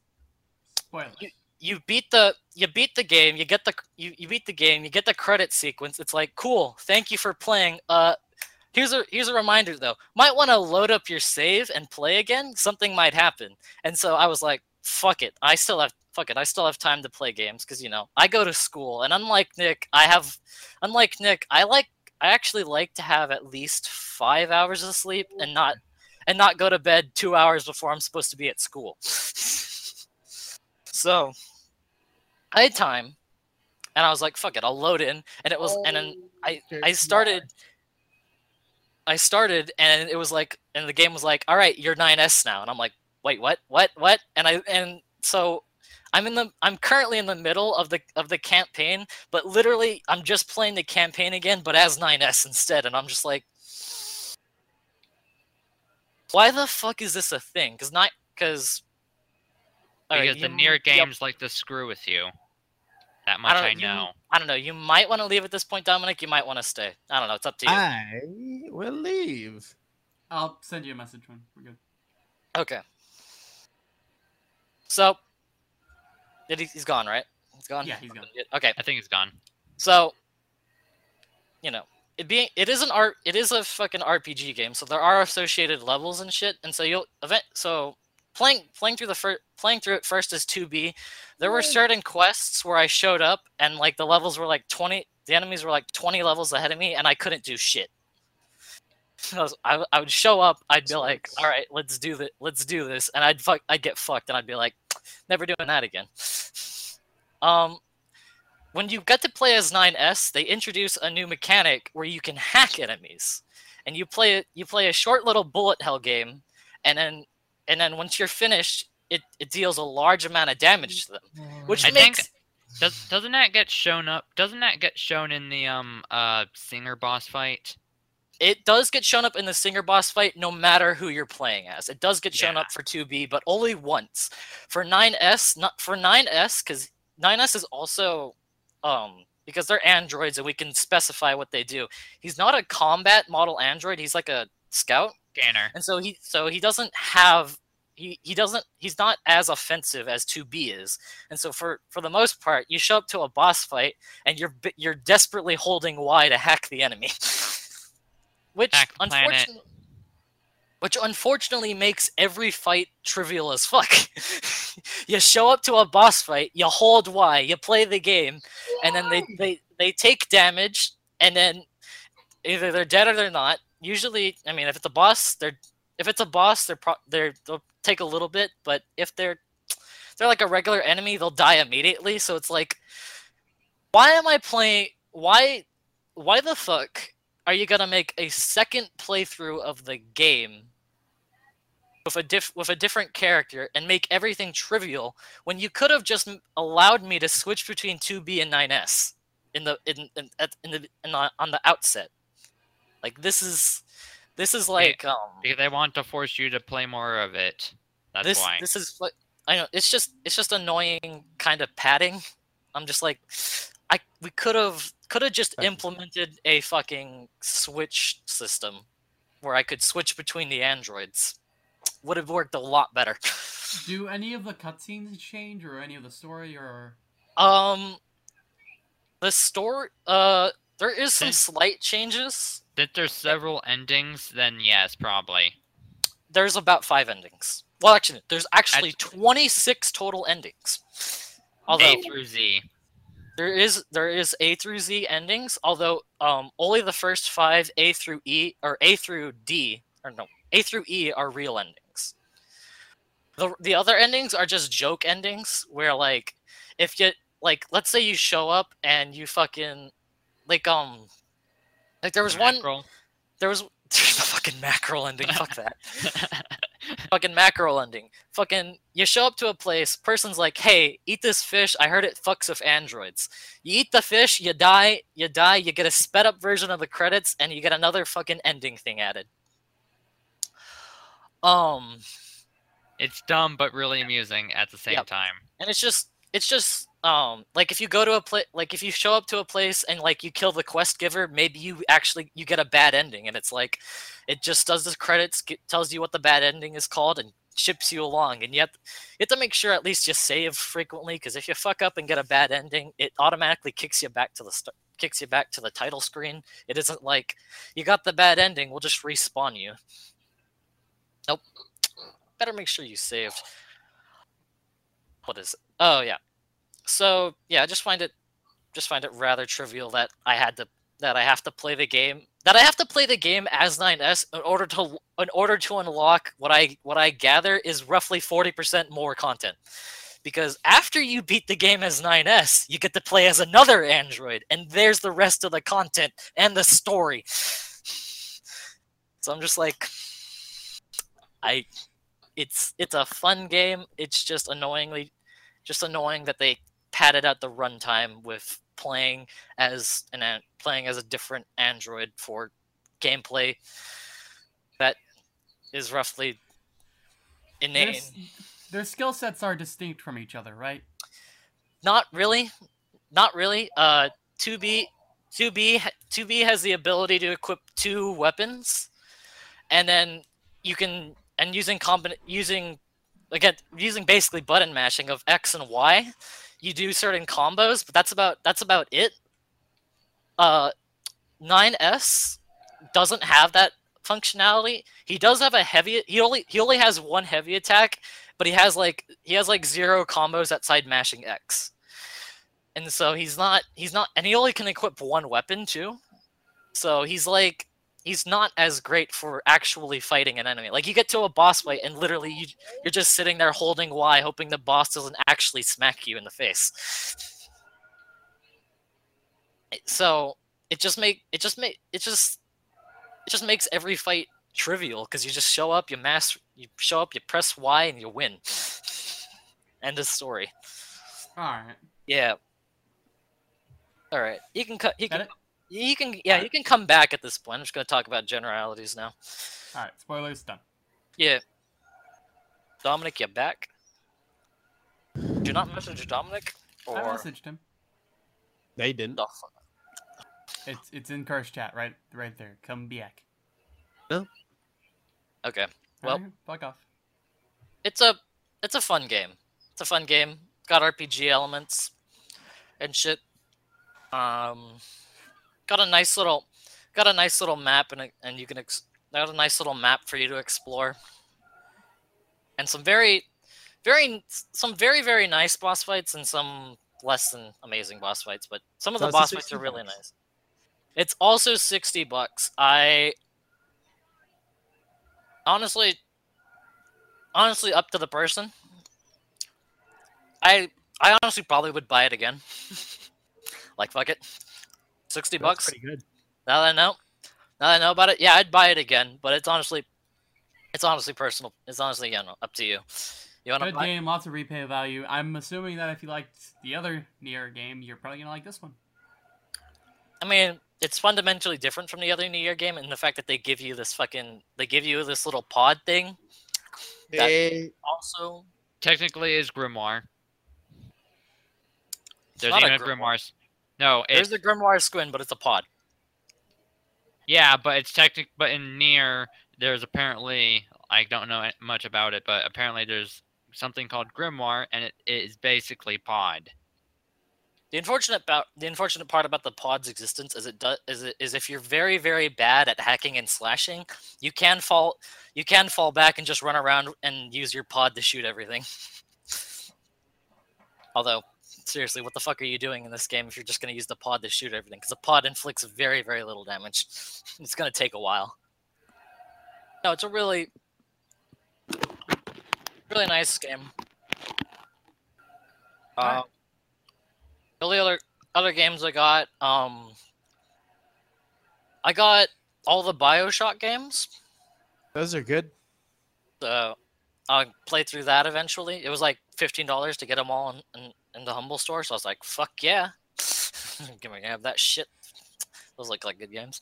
Spoilers.
You- you beat the you beat the game you get the you, you beat the game you get the credit sequence. It's like cool thank you for playing. Uh here's a here's a reminder though. Might want to load up your save and play again. Something might happen. And so i was like fuck it i still have fuck it i still have time to play games because you know i go to school and unlike nick i have unlike nick i like i actually like to have at least five hours of sleep and not and not go to bed two hours before i'm supposed to be at school so I had time, and I was like, "Fuck it, I'll load in." And it was, and then oh,
I
I started, I started, and it was like, and the game was like, "All right, you're 9s now," and I'm like, "Wait, what? What? What?" And I and so I'm in the I'm currently in the middle of the of the campaign, but literally I'm just playing the campaign again, but as 9s instead, and I'm just like, why the fuck is this a thing? Because not because.
Because the Nier games like to screw with you. That much
don't
I,
know, you-
know.
I don't know. You might want to leave at this point, Dominic. You might want to stay. I don't know. It's up to you.
I will leave.
I'll send you a message when we're good.
okay. So, he, he's gone, right? He's gone.
Yeah, he's gone.
Okay.
I think he's gone.
So, you know, it being it is an art. It is a fucking RPG game. So there are associated levels and shit. And so you'll event. So playing playing through the first playing through it first is 2B, there were certain quests where I showed up and like the levels were like 20. The enemies were like 20 levels ahead of me, and I couldn't do shit. I, was, I, I would show up, I'd be like, "All right, let's do this. Let's do this," and I'd fuck, I'd get fucked, and I'd be like, "Never doing that again." Um, when you get to play as 9S, they introduce a new mechanic where you can hack enemies, and you play you play a short little bullet hell game, and then and then once you're finished, it, it deals a large amount of damage to them, which
I think-
makes
Does doesn't that get shown up? Doesn't that get shown in the um uh singer boss fight?
It does get shown up in the singer boss fight no matter who you're playing as. It does get shown
Yeah.
up for 2B, but only once. For 9S, not for 9S, because 9S is also um because they're androids and we can specify what they do. He's not a combat model android, he's like a scout.
Scanner.
And so he so he doesn't have he, he doesn't he's not as offensive as 2B is. And so for for the most part, you show up to a boss fight and you're you're desperately holding Y to hack the enemy. Which
Hack the planet.
unfortunately which unfortunately makes every fight trivial as fuck. you show up to a boss fight, you hold Y, you play the game, and then they, they, they take damage, and then either they're dead or they're not. Usually, I mean, if it's a boss, they're if it's a boss, they're pro- they're they'll take a little bit, but if they're they're like a regular enemy, they'll die immediately. So it's like, why am I playing? Why why the fuck are you gonna make a second playthrough of the game with a diff with a different character and make everything trivial when you could have just allowed me to switch between 2B and 9S in the in in, at, in the in the, on the outset. Like this is this is like um
they want to force you to play more of it. That's
this
why.
this is I know. It's just it's just annoying kind of padding. I'm just like, I we could have could have just implemented a fucking switch system where I could switch between the androids. Would have worked a lot better.
Do any of the cutscenes change, or any of the story, or
um, the story. Uh, there is some
Since-
slight changes.
Since there's several endings, then yes, probably.
There's about five endings. Well, actually, there's actually 26 total endings. Although
A through Z.
There is there is A through Z endings, although um only the first five A through E or A through D or no A through E are real endings. The the other endings are just joke endings where like if you like let's say you show up and you fucking like um like there was one there was there's the fucking mackerel ending fuck that fucking mackerel ending. Fucking, you show up to a place, person's like, "Hey, eat this fish. I heard it fucks with androids." You eat the fish, you die, you die, you get a sped up version of the credits, and you get another fucking ending thing added. Um,
it's dumb but really amusing at the same
Yep.
time.
and it's just, it's just, um, like if you go to a place, like if you show up to a place and like you kill the quest giver, maybe you actually you get a bad ending, and it's like, it just does the credits, get, tells you what the bad ending is called, and ships you along. And yet, you have to make sure at least you save frequently, because if you fuck up and get a bad ending, it automatically kicks you back to the start, kicks you back to the title screen. It isn't like you got the bad ending, we'll just respawn you. Nope. Better make sure you saved. What is it? Oh yeah. So yeah, I just find it just find it rather trivial that I had to that I have to play the game that I have to play the game as 9S in order to in order to unlock what I what I gather is roughly 40% more content. Because after you beat the game as 9S, you get to play as another android and there's the rest of the content and the story. So I'm just like I it's it's a fun game. It's just annoyingly just annoying that they padded out the runtime with playing as an playing as a different android for gameplay that is roughly inane.
their, their skill sets are distinct from each other, right?
Not really, not really. Uh, 2B, 2B, 2B has the ability to equip two weapons, and then you can and using using again using basically button mashing of X and Y, you do certain combos, but that's about that's about it. Uh, 9S doesn't have that functionality. He does have a heavy. He only he only has one heavy attack, but he has like he has like zero combos outside mashing X. And so he's not he's not and he only can equip one weapon too. So he's like he's not as great for actually fighting an enemy. Like you get to a boss fight and literally you you're just sitting there holding Y hoping the boss doesn't actually smack you in the face. So it just make it just make it just it just makes every fight trivial because you just show up, you mass you show up, you press Y and you win. End of story.
All right.
Yeah. All right. You can cut. You
Got
can.
it?
You can. Yeah. You
Alright.
can come back at this point. I'm just gonna talk about generalities now.
All right. Spoilers done.
Yeah. Dominic, you're back? Did you not message Dominic?
I messaged him.
They didn't.
the fuck?
It's it's in curse chat right right there. Come back.
Okay. Well-
Alright, fuck off.
It's a. It's a fun game. It's a fun game. Got RPG elements and shit. Um. Got a nice little. Got a nice little map and and you can. Ex- got a nice little map for you to explore. And some very, very, some very very nice boss fights and some less than amazing boss fights. But some of
So
the boss fights are really
bucks.
nice. It's also sixty bucks. I honestly, honestly, up to the person. I I honestly probably would buy it again. like fuck it, sixty bucks.
Pretty good.
Now that I know, now that I know about it, yeah, I'd buy it again. But it's honestly, It's honestly personal. It's honestly, you know, up to you. You want to
Good
buy?
game, lots of replay value. I'm assuming that if you liked the other Nier game, you're probably gonna like this one.
I mean, it's fundamentally different from the other Nier game in the fact that they give you this fucking, they give you this little pod thing. That-
Hey,
Also,
Technically, is Grimoire. There's
not
even
a
a
grimoire.
Grimoire's. No,
There's
it's
the Grimoire squin, but it's a pod.
yeah, but it's technic. But in Nier, there's apparently I don't know much about it, but apparently there's something called Grimoire, and it, it is basically Pod.
The unfortunate about the unfortunate part about the pod's existence is it does is it is if you're very very bad at hacking and slashing, you can fall you can fall back and just run around and use your pod to shoot everything. Although seriously, what the fuck are you doing in this game if you're just going to use the pod to shoot everything? Because the pod inflicts very very little damage. It's going to take a while. No, it's a really really nice game. Um, the only other other games I got, um, I got all the Bioshock games.
those are good.
So I'll play through that eventually. It was like fifteen dollars to get them all and, in, in the Humble Store, so I was like, "Fuck yeah, give me have that shit." Those look like good games.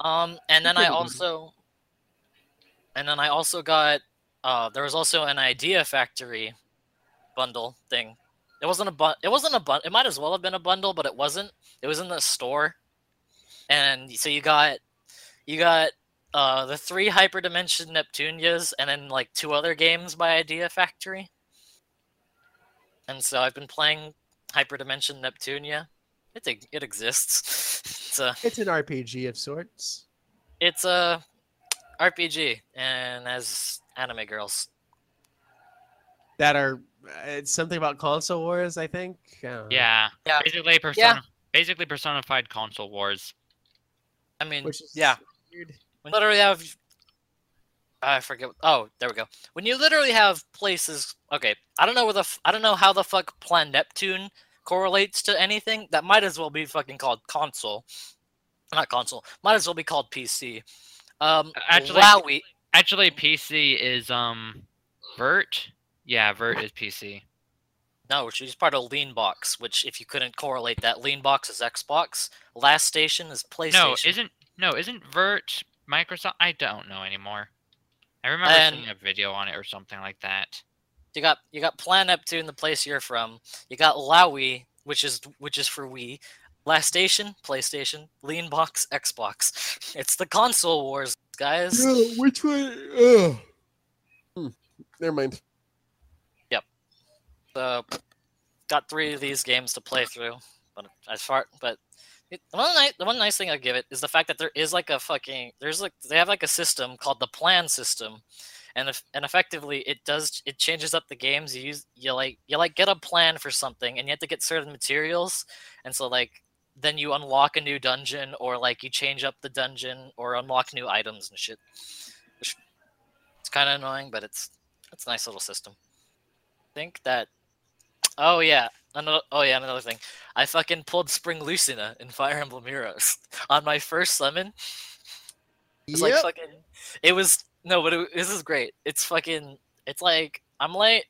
Um, and then I also, and then I also got. Uh, there was also an Idea Factory bundle thing. It wasn't a bun. It wasn't a bun. It might as well have been a bundle, but it wasn't. It was in the store, and so you got, you got uh, the three Hyperdimension Neptunias, and then like two other games by Idea Factory. And so I've been playing Hyperdimension Neptunia. It it exists. It's a
It's an RPG of sorts.
it's a RPG and as anime girls.
That are uh, it's something about console wars, I think. Uh,
Yeah,
Yeah.
basically persona, basically personified console wars.
I mean,
Which is
yeah.
weird.
When literally have I forget. Oh, there we go. When you literally have places. Okay, I don't know where the. f- I don't know how the fuck Planeptune correlates to anything. That might as well be fucking called console. Not console. Might as well be called PC. Um,
Actually-
Wowie.
Actually, PC is um, Vert. Yeah, Vert is PC.
No, she's part of Leanbox, which if you couldn't correlate that, Leanbox is Xbox. Lastation is PlayStation.
No, isn't no, isn't Vert Microsoft? I don't know anymore. I remember
And-
seeing a video on it or something like that.
You got you got Planeptune, the place you're from. You got Lowee, which is which is for Wii. Lastation, PlayStation. Leanbox, Xbox. It's the console wars, guys.
No, which one? Oh. Hmm. Never mind. Yep.
So, got three of these games to play through. But as far, but the one nice, the one nice thing I give it is the fact that there is like a fucking there's like they have like a system called the plan system, and if, and effectively it does it changes up the games. You use you like you like get a plan for something, and you have to get certain materials, and so like then you unlock a new dungeon, or like you change up the dungeon, or unlock new items and shit. Which- It's kind of annoying, but it's it's a nice little system. I think that Oh yeah, another. Oh yeah, another thing. I fucking pulled Spring Lucina in Fire Emblem Heroes on my first summon. It's like fucking. It was no, but it, this is great. It's fucking. It's like I'm late.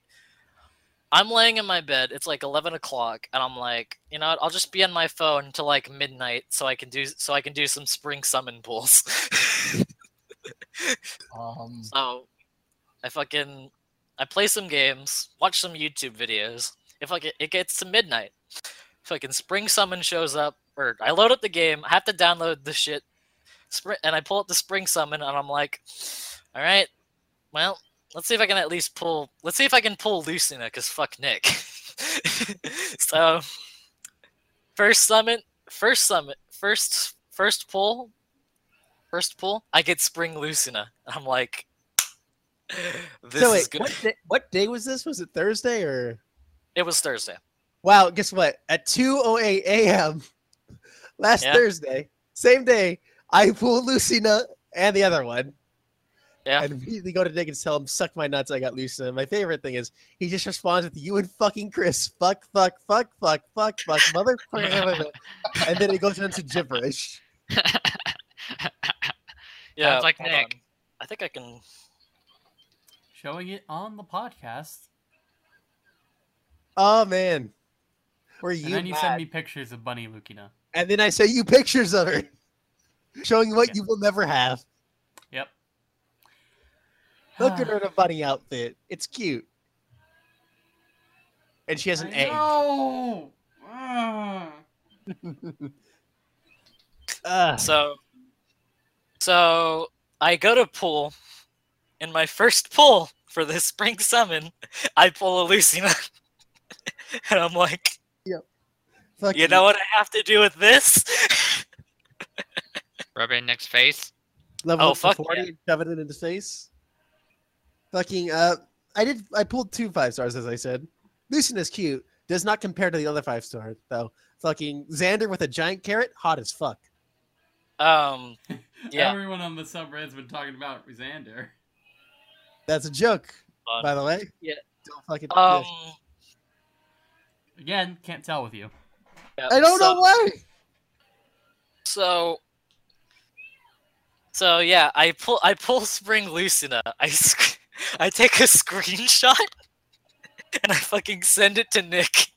I'm laying in my bed. It's like 11 o'clock, and I'm like, you know, what, I'll just be on my phone till like midnight, so I can do so I can do some spring summon pulls.
Um,
So I fucking I play some games, watch some YouTube videos. If like it, it gets to midnight, fucking Spring Summon shows up, or I load up the game, I have to download the shit, and I pull up the Spring Summon, and I'm like, all right, well, let's see if I can at least pull. Let's see if I can pull Lucina, cause fuck Nick. so first summon, first summon, first first pull, first pull, I get Spring Lucina. I'm like, this
so
is good.
what day, what day was this? Was it Thursday or?
It was Thursday.
Wow, guess what? At 2:08 a.m. last
Yeah.
Thursday, same day, I pulled Lucina and the other one.
Yeah.
And immediately go to Nick and tell him, suck my nuts, I got Lucina. My favorite thing is he just responds with you and fucking Chris. Fuck, fuck, fuck, fuck, fuck, fuck, motherfucker. and then it goes into gibberish.
Yeah,
Sounds like Nick.
on. I think I can.
showing it on the podcast.
Oh man, were you?
And then you
mad?
send me pictures of Bunny Lucina.
and then I send you pictures of her, showing what you will never have.
Yep.
Look at her in a bunny outfit. It's cute. And she has an
I
egg.
know.
Ugh. Ah.
So, so I go to pool. In my first pull for the spring summon, I pull a Lucina. and I'm like,
Fuck
you know what I have to do with this?
Rub it in Nick's face.
Level
Oh,
up to
fuck
40
yeah.
and shove it in his face. Fucking, uh, I did, I pulled two five stars, as I said. Lucian is cute. Does not compare to the other five star, though. Fucking Xander with a giant carrot, hot as fuck.
um, Yeah.
Everyone on the subreddit's been talking about Xander.
That's a joke,
Fun.
by the way.
Yeah.
Don't fucking.
um,
Again, can't tell with you.
yeah,
I don't
so-
know why.
So, so yeah, I pull I pull Spring Lucina. I sc- I take a screenshot and I fucking send it to Nick.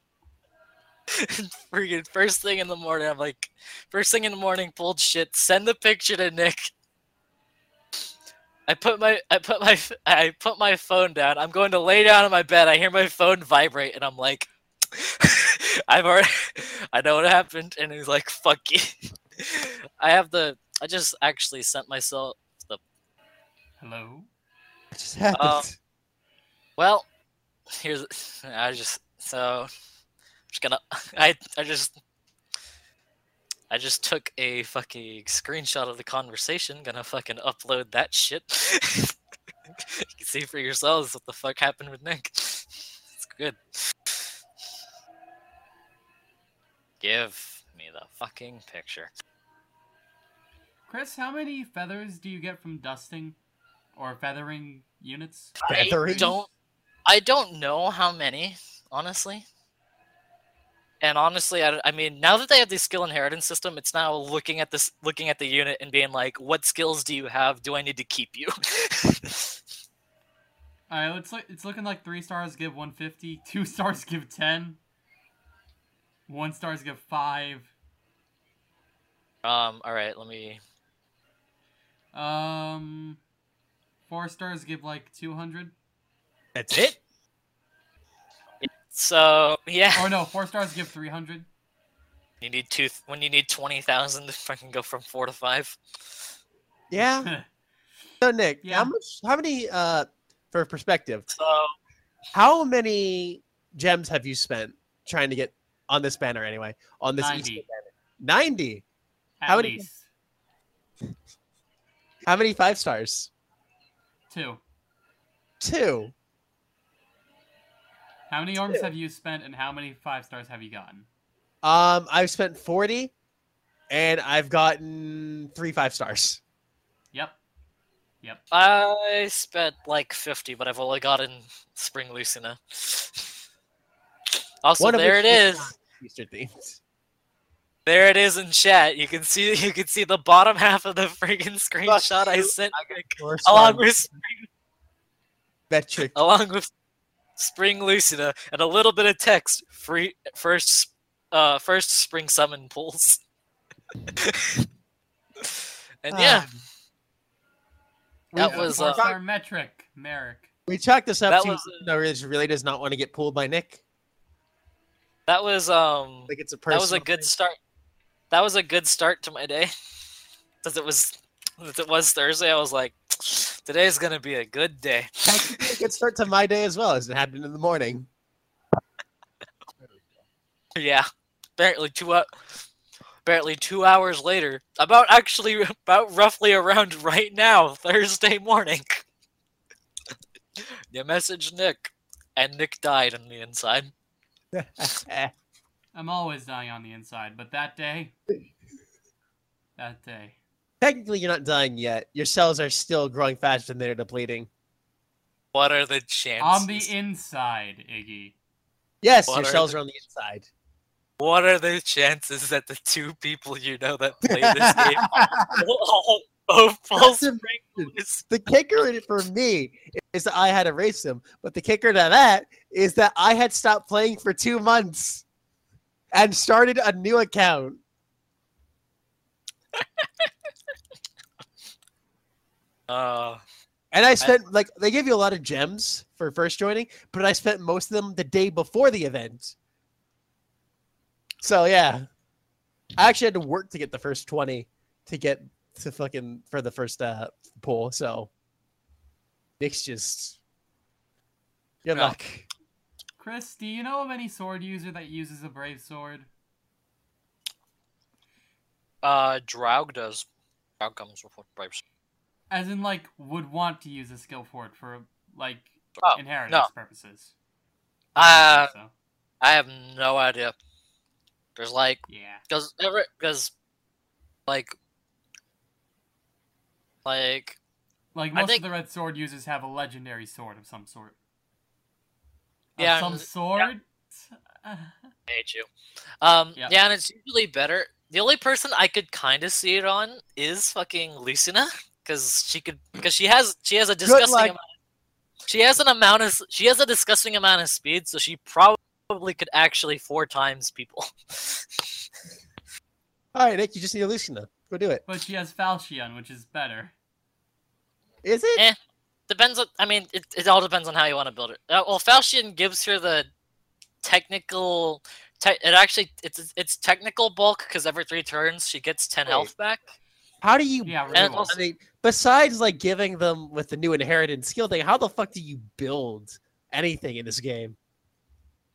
And Freaking first thing in the morning, I'm like, first thing in the morning, pulled shit. Send the picture to Nick. I put my I put my I put my phone down. I'm going to lay down in my bed. I hear my phone vibrate, and I'm like, I've already I know what happened, and he's like, fuck you. I have the. I just actually sent myself the.
Hello?
What just happened?
Um, Well, here's. I just so. I'm just gonna. I I just. I just took a fucking screenshot of the conversation. Gonna fucking upload that shit. you can see for yourselves what the fuck happened with Nick. It's good. Give me the fucking picture.
Chris, how many feathers do you get from dusting or feathering units?
Feathering?
I don't I don't know how many, honestly. And honestly, I, I mean, now that they have the skill inheritance system, it's now looking at this, looking at the unit and being like, "What skills do you have? Do I need to keep you?"
Alright, it's, like, it's looking like 3 stars give 150, 2 stars give 10, 1 stars give 5,
um. All right. Let me.
um, 4 stars give like 200.
That's it?
So yeah,
Or no, 4 stars give 300.
you need two. When you need twenty thousand, if I can go from four to five.
Yeah. So Nick,
Yeah.
how much? How many? Uh, for perspective,
So
how many gems have you spent trying to get on this banner anyway? On this
90.
Easter banner, ninety.
At
How many-
least.
How many five stars?
2.
Two.
How many orbs have you spent and how many 5 stars have you gotten?
Um, I've spent forty, and I've gotten three five stars.
Yep. Yep.
I spent like fifty, but I've only gotten Spring Lucina. Also,
One
there
which
it
was
is.
not Easter themed.
There it is in chat. You can see you can see the bottom half of the friggin' screenshot I
you.
sent
Four
along
stars.
with
Merric.
along with Spring Lucina and a little bit of text. Free first uh first spring summon pulls. and yeah,
Ah.
that was
Four
uh,
star Merric, Merric.
We chalked this up
that
to
was,
no, Rich really does not want to get pulled by Nick.
That was um
Like it's a
that was a good
thing.
start. That was a good start to my day. Because it was since it was Thursday, I was like, today's gonna be a good day.
A good start to my day as well, as it happened in the morning.
Yeah, apparently two uh, apparently two hours later, about actually about roughly around right now, Thursday morning. you message Nick, and Nick died on the inside.
I'm always dying on the inside, but that day, that day.
Technically, you're not dying yet. Your cells are still growing faster than they're depleting.
What are the chances?
On the inside, Iggy.
Yes,
What
your
are
cells
the-
are on the inside.
what are the chances that the two people you know that play this game are all both full
That's
spring?
The kicker in it for me is that I had erased them. But the kicker to that is that I had stopped playing for two months and started a new account.
Uh,
And I spent, like, they give you a lot of gems for first joining, but I spent most of them the day before the event. So, yeah. I actually had to work to get the first 20 to get to fucking, for the first uh, pull, so. Nick's just... Good
Yeah.
luck.
Chris, do you know of any sword user that uses a brave sword?
uh, Draug does. Draug comes with bribes.
As in, like, would want to use a skill for it for, like,
Oh,
inheritance
no.
purposes.
Uh,
So,
I have no idea. There's like,
yeah.
because ever, because, like, like,
Like, most
think-
of the red sword users have a legendary sword of some sort. Of
Yeah,
some
and-
sword?
I hate you. Um,
Yeah.
yeah, and it's usually better. The only person I could kind of see it on is fucking Lucina, because she could, because she has, she has a disgusting amount. She has an amount of, she has a disgusting amount of speed, so she probably could actually four times people.
All right, Nick, you just need a Lucina. Go do it.
but she has Falchion, which is better.
Is it?
Eh. Depends on. I mean, it, it all depends on how you want to build it. Uh, well, Falchion gives her the technical. Te it actually it's it's technical bulk because every three turns she gets ten
Wait.
health back.
How do you?
Yeah,
And
removal.
also-
I mean, besides like giving them with the new inheritance skill thing, how the fuck do you build anything in this game?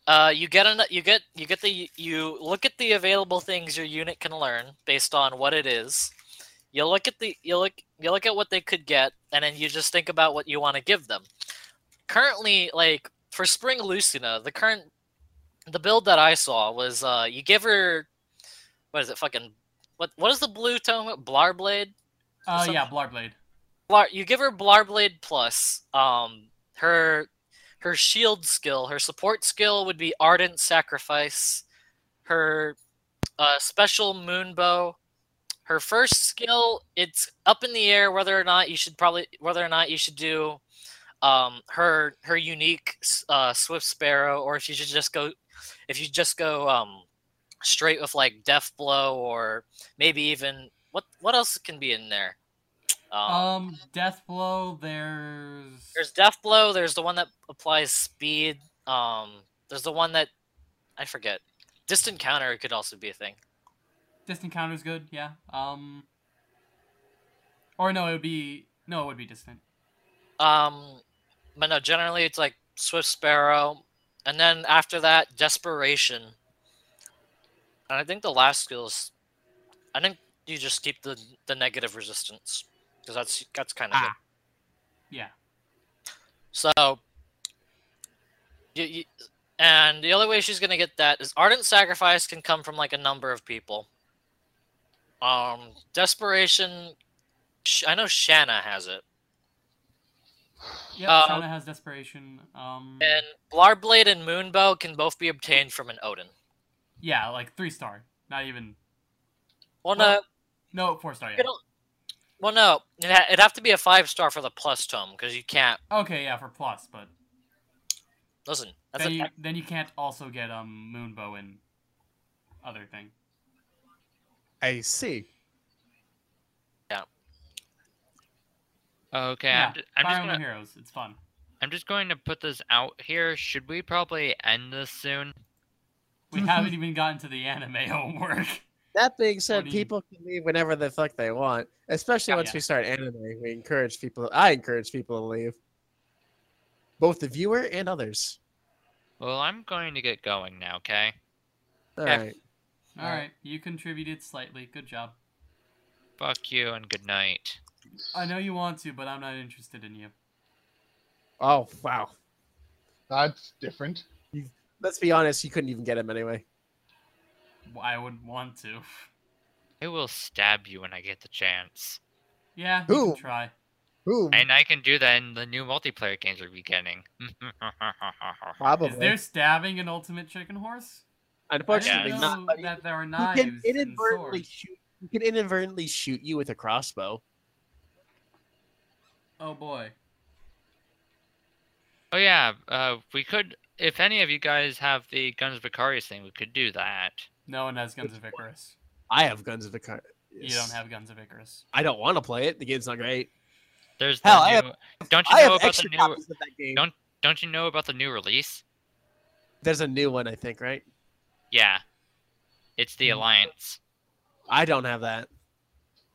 Uh, you get an you get you get the you look at the available things your unit can learn based on what it is. You look at the you look you look at what they could get, and then you just think about what you want to give them. Currently, like for Spring Lucina, the current the build that I saw was uh you give her what is it fucking what what is the blue tone Blarblade?
Uh,
some-
yeah, Blarblade.
Blar, you give her Blarblade plus. Um, her her shield skill, her support skill would be Ardent Sacrifice. Her uh, special Moonbow. Her first skill, it's up in the air whether or not you should probably whether or not you should do um, her her unique uh, Swift Sparrow, or if you should just go if you just go um, straight with like Death Blow, or maybe even what what else can be in there.
Um, Death Blow, there's...
There's Death Blow. There's the one that applies speed. Um, there's the one that I forget. Distant Counter could also be a thing.
Distant Counter's good, yeah. Um... Or no, it would be... No, it would be Distant.
Um, but no, generally it's like Swift Sparrow, and then after that, Desperation. And I think the last skill is, I think you just keep the the negative resistance because that's that's kind of
Ah.
good.
Yeah.
So, you, you, and the only way she's gonna get that is ardent sacrifice can come from like a number of people. Um, desperation. I know Shanna has it,
Yeah,
Uh,
Shauna has Desperation. Um...
and Blarblade and Moonbow can both be obtained from an Odin.
Yeah, like three star. Not even...
Well,
Well,
no,
No, four star, yeah.
well, no, it ha- it'd have to be a five star for the plus tome because you can't.
Okay, yeah, for plus, but
Listen, that's
then
a,
you, then you can't also get um Moonbow and other thing.
I see.
Okay,
yeah,
I'm, ju- I'm
Fire
just gonna
Heroes. It's fun.
I'm just going to put this out here. Should we probably end this soon?
We haven't even gotten to the anime homework.
That being said,
What you-
people can leave whenever the fuck they want. Especially
Yeah.
once
Yeah.
we start anime, we encourage people. I encourage people to leave, both the viewer and others.
Well, I'm going to get going now. Okay.
All
Okay.
right.
All right, you contributed slightly. Good job.
Fuck you and good night.
I know you want to, but I'm not interested in you.
Oh wow.
That's different.
Let's be honest. You couldn't even get him anyway.
I wouldn't want to.
I will stab you when I get the chance.
Yeah, you
Who?
can try.
Who?
And I can do that in the new multiplayer games we'll be getting.
Probably.
Is there stabbing in Ultimate Chicken Horse?
Unfortunately,
I didn't
not.
know
but you-
that there are
You
knives
can inadvertently
swords.
shoot. You can inadvertently shoot you with a crossbow.
Oh boy.
Oh yeah, uh, we could. If any of you guys have the Guns of Icarus thing, we could do that.
No one has Guns of Icarus.
I have Guns of Icarus.
You don't have Guns of Icarus.
I don't want to play it. The game's not great.
There's the
Hell, I
new.
have-
don't you
I
know
have
about the new?
of that game.
Don't- Don't you know about the new release?
There's a new one, I think, right?
Yeah, it's the Alliance.
I don't have that.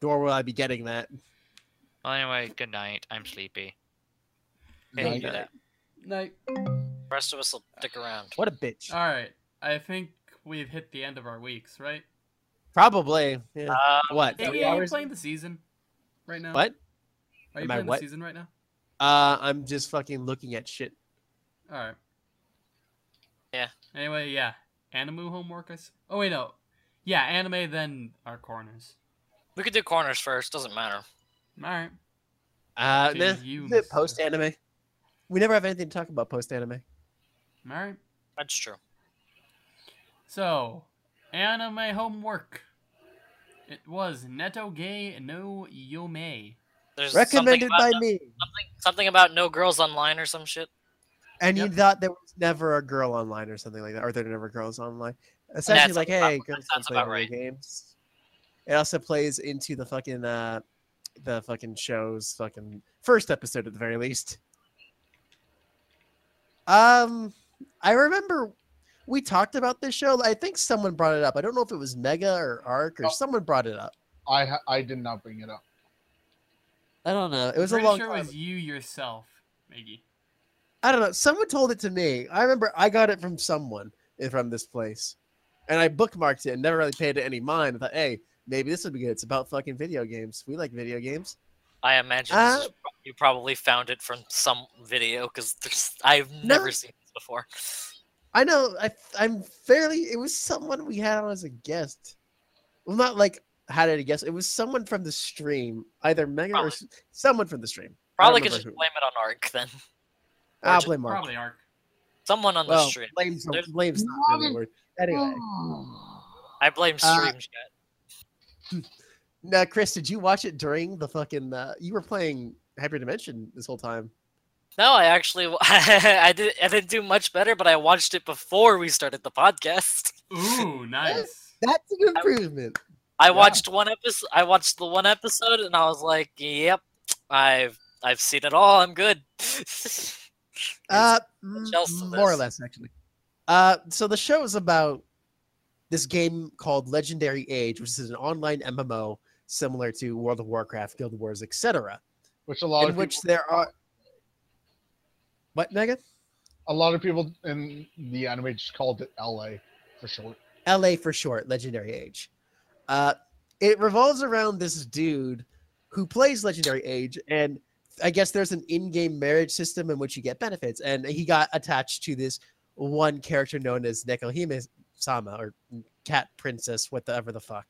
Nor will I be getting that.
Well, anyway, good night. I'm sleepy.
Hey,
Night.
do.
Night.
The rest of us will stick around.
What a bitch.
All right. I think we've hit the end of our weeks, right?
Probably. Yeah.
Um,
what?
Hey,
Three
are you
hours?
playing the season right now?
What?
Are you
Am I
playing
what?
the season right now?
Uh, I'm just fucking looking at shit.
All right.
Yeah.
Anyway, yeah. Anime homework. I s- oh wait, no. Yeah, anime then our corners.
We could do corners first. Doesn't matter.
All right.
Uh,
To
nah,
you,
the
Mr.
post anime. We never have anything to talk about post anime.
All right.
That's true.
So, anime homework. It was Neto Gay no Yome.
There's
Recommended by
no-
me.
Something, something about no girls online or some shit.
And
Yep.
you thought there was never a girl online or something like that, or there were never girls online. Essentially, like,
about-
hey, girls can play video
right.
games. It also plays into the fucking uh, the fucking show's fucking first episode at the very least. Um, I remember we talked about this show. I think someone brought it up. I don't know if it was Mega or Arc or
Oh.
someone brought it up.
I ha- I did not bring it up.
I don't know. It was a long
sure
time.
it was you yourself, Maggie.
I don't know. Someone told it to me. I remember I got it from someone from this place, and I bookmarked it and never really paid it any mind. I thought, hey, maybe this would be good. It's about fucking video games. We like video games.
I imagine
Uh,
is, you probably found it from some video because I've
No.
never seen this before.
I know. I I'm fairly. It was someone we had on as a guest. Well, not like had it a guest. It was someone from the stream, either Mega or
Probably.
s- someone from the stream.
Probably could just
who.
blame it on Arc then. Or
I'll
ju-
blame Mark.
Probably Arc.
Someone on the stream.
blame's,
There's-
blame's not really a word. Anyway,
I blame
uh,
stream chat.
now, Chris, did you watch it during the fucking? Uh, you were playing Hyperdimension this whole time.
No, I actually I did I didn't do much better, but I watched it before we started the podcast.
Ooh, nice.
That's an improvement.
I watched one episode. I watched the one episode, and I was like, "Yep, I've I've seen it all. I'm good."
Uh,
much else to
more or less, actually. Uh, so the show is about this game called Legendary Age, which is an online MMO similar to World of Warcraft, Guild Wars, etc.
Which a lot
In
of
which
people,
there are what Megan?
a lot of people in the anime just called it LA for short.
LA for short, Legendary Age. Uh, it revolves around this dude who plays Legendary Age, and I guess there's an in-game marriage system in which you get benefits, and he got attached to this one character known as Nekohime Sama or Cat Princess, whatever the fuck.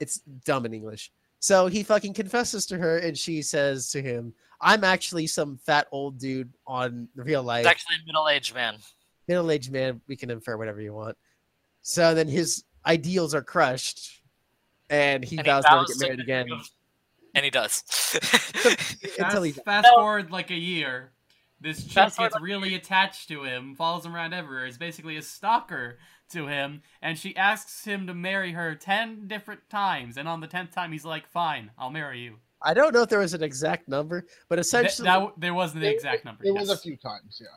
It's dumb in English. So he fucking confesses to her, and she says to him, "I'm actually some fat old dude on real life."
It's actually a middle-aged man.
middle-aged man we can infer whatever you want so then his ideals are crushed and he
And he
vows never to get married again
And he does.
until he
Fast, fast forward like a year. This chick gets
like a
really attached to him, follows him around everywhere, is basically a stalker to him, and she asks him to marry her ten different times, and on the tenth time he's like, "Fine, I'll marry you."
i don't know if there was an exact number but
Th-
essentially
that w- there wasn't the
It-
exact number.
It was a few times, yeah.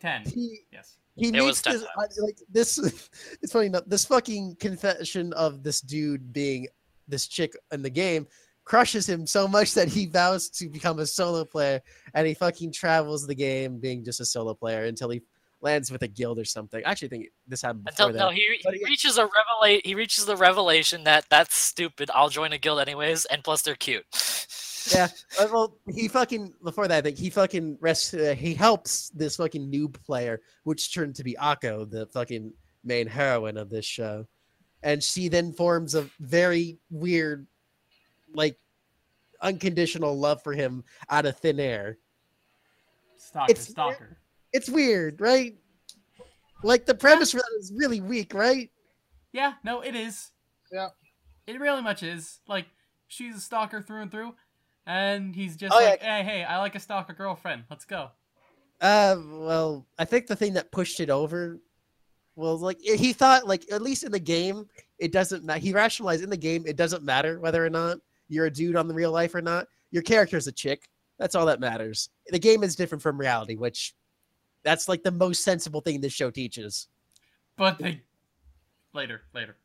ten.
he
Yes.
he
It was
meets
10
this like this it's funny enough this fucking confession of this dude being this chick in the game crushes him so much that he vows to become a solo player and he fucking travels the game being just a solo player until he lands with a guild or something i actually think this happened before
Until
that.
no, he,
But
he reaches a revelate. He reaches the revelation that that's stupid. I'll join a guild anyways, and plus they're cute.
Yeah. Uh, well, he fucking before that, I think he fucking rest. Uh, he helps this fucking noob player, which turned to be Ako, the fucking main heroine of this show, and she then forms a very weird, like, unconditional love for him out of thin air.
Stalker,
It's-
stalker.
It's weird, right? Like the premise for that is really weak, right?
Yeah, no, it is.
Yeah.
It really much is. Like, she's a stalker through and through, and he's just
Oh, yeah.
like, hey, hey, I like a stalker girlfriend. Let's go.
Uh, well, I think the thing that pushed it over was like he thought like at least in the game it doesn't matter. He rationalized in the game it doesn't matter whether or not you're a dude on the real life or not. Your character's a chick. That's all that matters. The game is different from reality, which that's like the most sensible thing this show teaches.
But they later, later.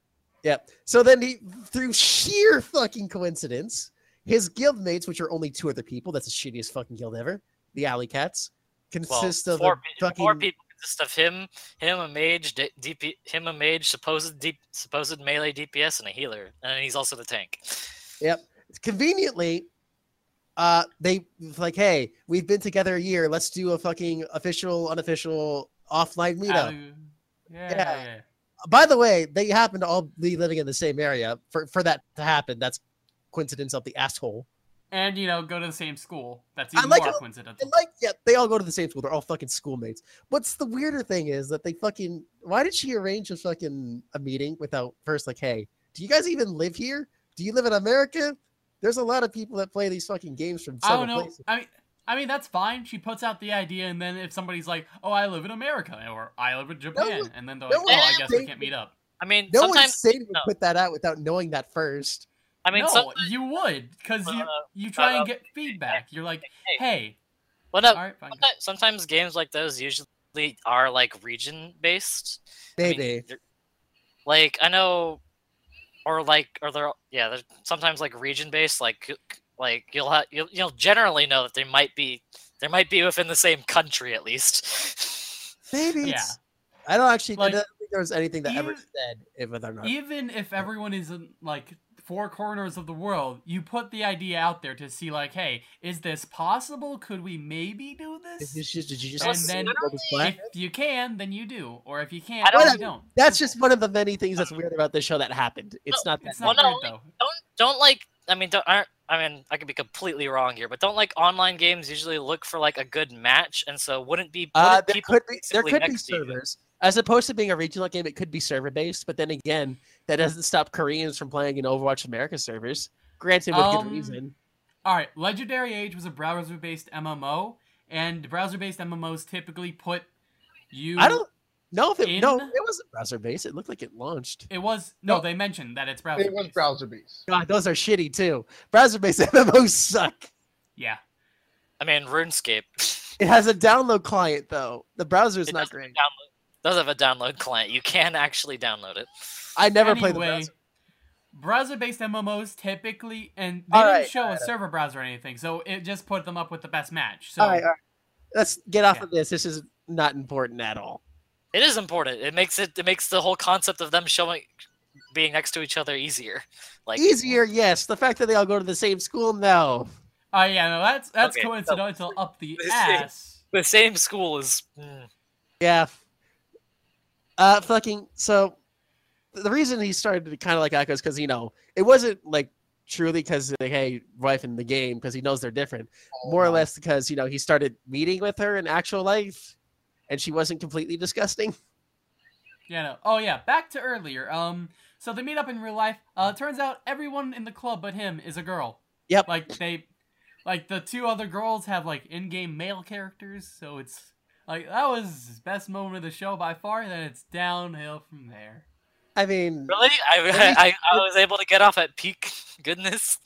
Yep. So then he, through sheer fucking coincidence, his guild mates, which are only two other people, that's the shittiest fucking guild ever, the Alley Cats, consist
well,
of
four,
a fucking...
four people consist of him, him a mage, DP, him a mage, supposed deep, supposed melee DPS, and a healer, and he's also the tank.
Yep. Conveniently, uh, they like, hey, we've been together a year. Let's do a fucking official, unofficial, offline meetup.
Uh, yeah,
Yeah. By the way, they happen to all be living in the same area. For for that to happen, that's coincidence of the asshole.
And you know, go to the same school. That's
I
even
like
more
how-
coincidental.
Like, yeah, they all go to the same school. They're all fucking schoolmates. What's the weirder thing is that they fucking. Why did she arrange a fucking a meeting without first like, hey, do you guys even live here? Do you live in America? There's a lot of people that play these fucking games from
I don't know.
places.
I mean, I mean that's fine. She puts out the idea, and then if somebody's like, "Oh, I live in America," or "I live in Japan,"
one-
and then they're
no
like, "Oh, I guess we can't meet up."
I mean,
No
sometimes
one's saying to
no.
put that out without knowing that first.
I mean,
no, you would, because you
Uh,
you try
uh,
and get feedback. You're like,
hey,
"Hey,
well, no,
all right, fine."
sometimes, sometimes games like those usually are like region based. I mean,
Maybe.
they're- like I know, or like, or they're yeah, they're sometimes like region based. Like like you'll have you'll, you'll generally know that they might be they might be within the same country at least.
Maybe.
Yeah.
I don't actually.
Like,
I don't think there was anything that ever said if whether or not.
even if everyone isn't like four corners of the world, you put the idea out there to see, like, "Hey, is this possible? Could we maybe do
Did
this?"
just, did you just
And then- If you can, then you do, or if you can't,
don't-
then you don't.
That's just one of the many things that's weird about this show that happened. It's not that.
It's
Well,
not
no,
weird though.
don't don't like I mean don't aren't I mean I could be completely wrong here, but don't like online games usually look for like a good match, and so wouldn't be
Uh,
wouldn't
there
people
could be there
basically
could be
next to you?
servers as opposed to being a regional game. It could be server based, but then again, that doesn't stop Koreans from playing in Overwatch America servers. Granted, with
Um,
good reason.
All right, Legendary Age was a browser-based MMO, and browser-based MMOs typically put you.
I don't know if it no, it wasn't browser based. It looked like it launched.
It was no.
No.
They mentioned that it's browser. -based.
It was browser based.
God, those are shitty too. Browser based MMOs suck.
Yeah.
I mean RuneScape
It has a download client though. The browser is not
doesn't
great.
download does have a download client. You can actually download it.
I never played the
Anyway,
browser.
browser-based MMOs typically, and they
All
didn't
right,
show
all
a
right.
server browser or anything, so it just put them up with the best match. So
all right, all right. Let's get off
Yeah.
of this. This is not important at all.
It is important. It makes it it makes the whole concept of them showing being next to each other easier. Like
Easier, yes. The fact that they all go to the same school, no.
Oh yeah, no, that's that's
Okay, so-
coincidental up the
This is-
ass.
the same school is mm,
Yeah. Uh, fucking. So, the reason he started to kind of like Echo is because you know it wasn't like truly because like, hey, wife in the game because he knows they're different. More or less because you know he started meeting with her in actual life, and she wasn't completely disgusting.
Yeah, no. Oh yeah, back to earlier. Um, so they meet up in real life. Uh, turns out everyone in the club but him is a girl.
Yep.
Like they, like the two other girls have like in-game male characters, so it's like that was his best moment of the show by far. Then it's downhill from there.
I mean,
really. I, I I was able to get off at peak goodness.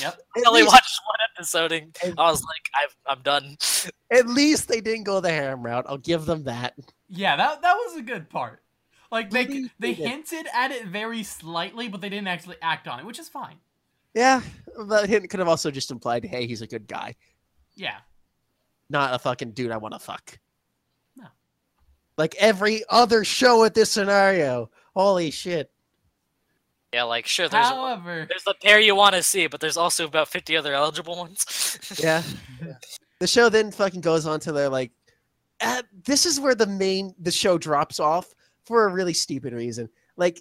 Yep.
I only
least,
watched one episode and
And-
I was like, I've, I'm done.
at least they didn't go the harem route. I'll give them that.
Yeah, that that was a good part. Like they
Please
they hinted at it very slightly, but they didn't actually act on it, which is fine.
Yeah, but hint could have also just implied, hey, he's a good guy,
Yeah.
not a fucking dude I want to fuck.
No.
Like every other show at this scenario. Holy shit.
Yeah, like sure, there's
However,
there's the pair you want to see, but there's also about 50 other eligible ones.
Yeah. the show then fucking goes on to their like, uh, this is where the main, the show drops off for a really stupid reason. Like,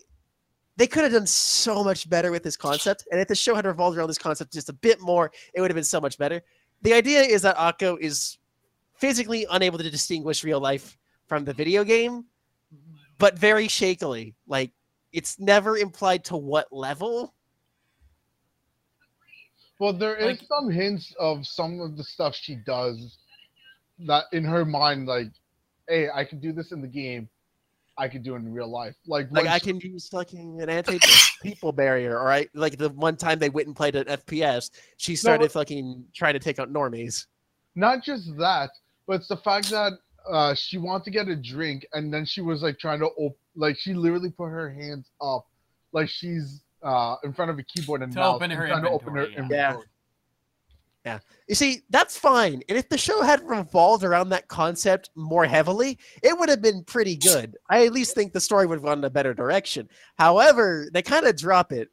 they could have done so much better with this concept. And if the show had revolved around this concept just a bit more, it would have been so much better. The idea is that Ako is physically unable to distinguish real life from the video game, but very shakily. Like, it's never implied to what level.
Well, there is
Like-
some hints of some of the stuff she does that in her mind, like, hey, I can do this in the game. I could do it in real life. Like,
Like I can use fucking an anti-people barrier, all right? Like the one time they went and played an FPS, she started fucking trying to take out normies.
not just that, but it's the fact that uh, she wanted to get a drink, and then she was like trying to op- like she literally put her hands up, like she's uh in front of a keyboard and
To
mouse
open her
trying to open her
inventory,
yeah.
inventory.
You see, that's fine. And if the show had revolved around that concept more heavily, it would have been pretty good. I at least think the story would have gone in a better direction. However, they kind of drop it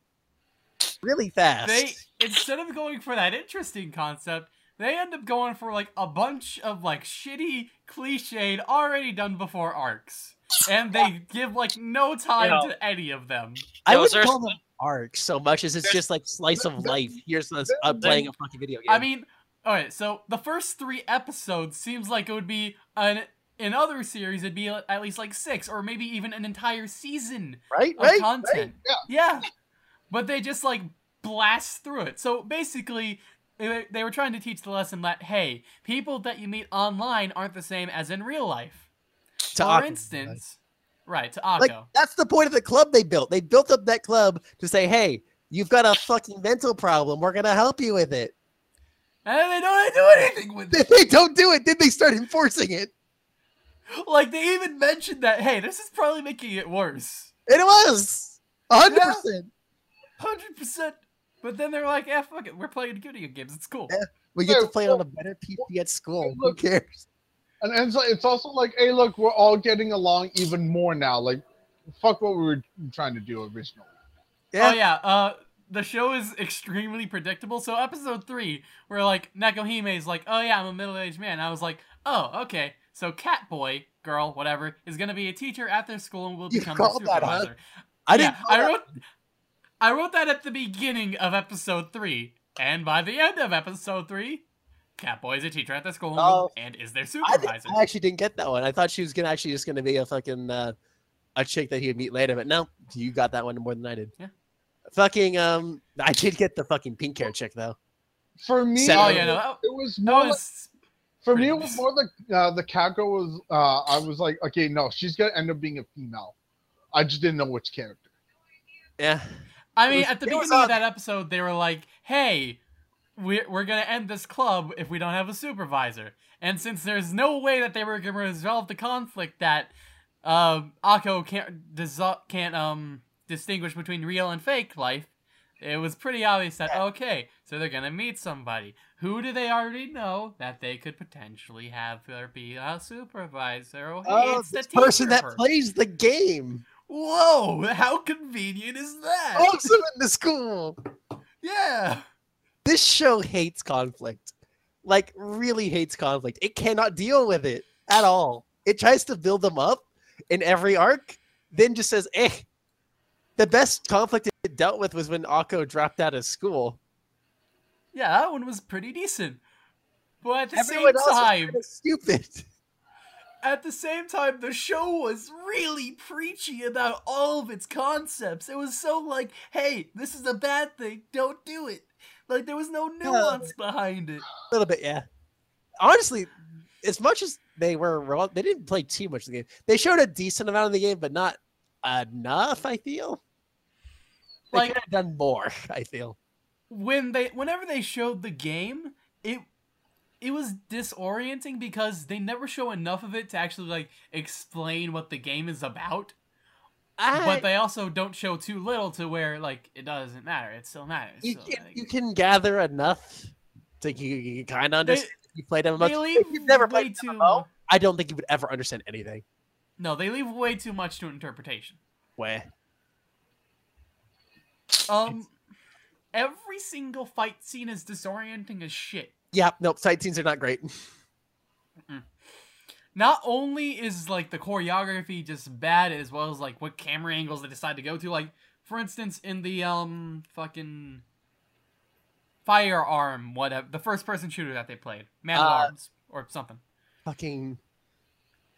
really fast.
They instead of going for that interesting concept, they end up going for like a bunch of like shitty, cliched, already done before arcs, and they give like no time
You know.
to any of them.
I
Yo,
wouldn't
there's-
call them arcs so much as it's just like slice of life. Here's us uh, playing a fucking video game.
I mean, alright, so the first three episodes seems like it would be an in other series it'd be at least like six or maybe even an entire season
right,
of
right,
content.
yeah.
Yeah. But they just like blast through it. So basically, they, were trying to teach the lesson that hey, people that you meet online aren't the same as in real life.
To
For
Ako,
instance, right, right to Ako.
Like, that's the point of the club they built. They built up that club to say, hey, you've got a fucking mental problem. We're gonna help you with it.
And they don't do anything with it.
They don't do it. Then they start enforcing it.
Like they even mentioned that, hey, this is probably making it worse.
It was.
100%. 100%. But then they're like, yeah, fuck it, we're playing video games. It's cool.
Yeah. We get to play
well-
on a better PC at school. Who
look-
cares?
And, and so it's also like, hey, look, we're all getting along even more now. Like, fuck what we were trying to do originally.
Yeah.
Oh yeah, uh the show is extremely predictable. So episode three, where like Nekohime is like, Oh yeah, I'm a middle aged man. I was like, Oh, okay. So cat boy, girl, whatever, is gonna be a teacher at their school and will
You
become their
called that, huh?
supervisor.
I didn't.
yeah,
know
I
that.
Wrote I wrote that at the beginning of episode three. And by the end of episode three, Catboy is a teacher at the school
Oh.
and is their supervisor.
didn't- I actually didn't get that one. I thought she was gonna actually just gonna be a fucking uh, a chick that he'd meet later, but no, you got that one more than I did.
Yeah.
Fucking um, I did get the fucking pink hair chick though.
For me,
Seven.
oh
it
yeah, no, that,
it was
that
more like, for me. It was more the uh, the cat girl was. Uh, I was like, okay, no, she's gonna end up being a female. I just didn't know which character.
Yeah.
I mean,
was-
at the beginning of that episode, they were like, "Hey, we're we're gonna end this club if we don't have a supervisor." And since there's no way that they were gonna resolve the conflict that um, Ako can't dissol- can't um distinguish between real and fake life, it was pretty obvious that okay, so they're gonna meet somebody. Who do they already know that they could potentially have there be a supervisor? Oh, hey,
Oh,
it's the
person that plays the game.
Whoa! How convenient is that?
Also in the school.
Yeah.
This show hates conflict. Like, really hates conflict. It cannot deal with it at all. It tries to build them up in every arc, then just says, eh. The best conflict it dealt with was when Ako dropped out of school.
Yeah, that one was pretty decent. But at the
Everyone
same
else was
time,
stupid.
At the same time, the show was really preachy about all of its concepts. It was so like, hey, this is a bad thing, don't do it. Like there was no nuance behind it.
A little bit, yeah. Honestly, as much as they were wrong, they didn't play too much of the game. They showed a decent amount of the game, but not enough, I feel. They
Like-
could have done more, I feel.
When they whenever they showed the game, it it was disorienting because they never show enough of it to actually like explain what the game is about.
I,
but they also don't show too little to where like it doesn't matter. It still matters.
you,
So,
can,
like,
you can gather enough to you, you kind of understand. if you played MMO.
they
If you've never played
too
MMO, I don't think you would ever understand anything.
No, they leave way too much to interpretation.
Way.
Um, every single fight scene is disorienting as shit.
Yeah, nope. Sight scenes are not great.
Not only is like the choreography just bad, as well as like what camera angles they decide to go to. Like, for instance, in the um fucking firearm, whatever, the first person shooter that they played, Man of
Uh,
Arms or something,
Fucking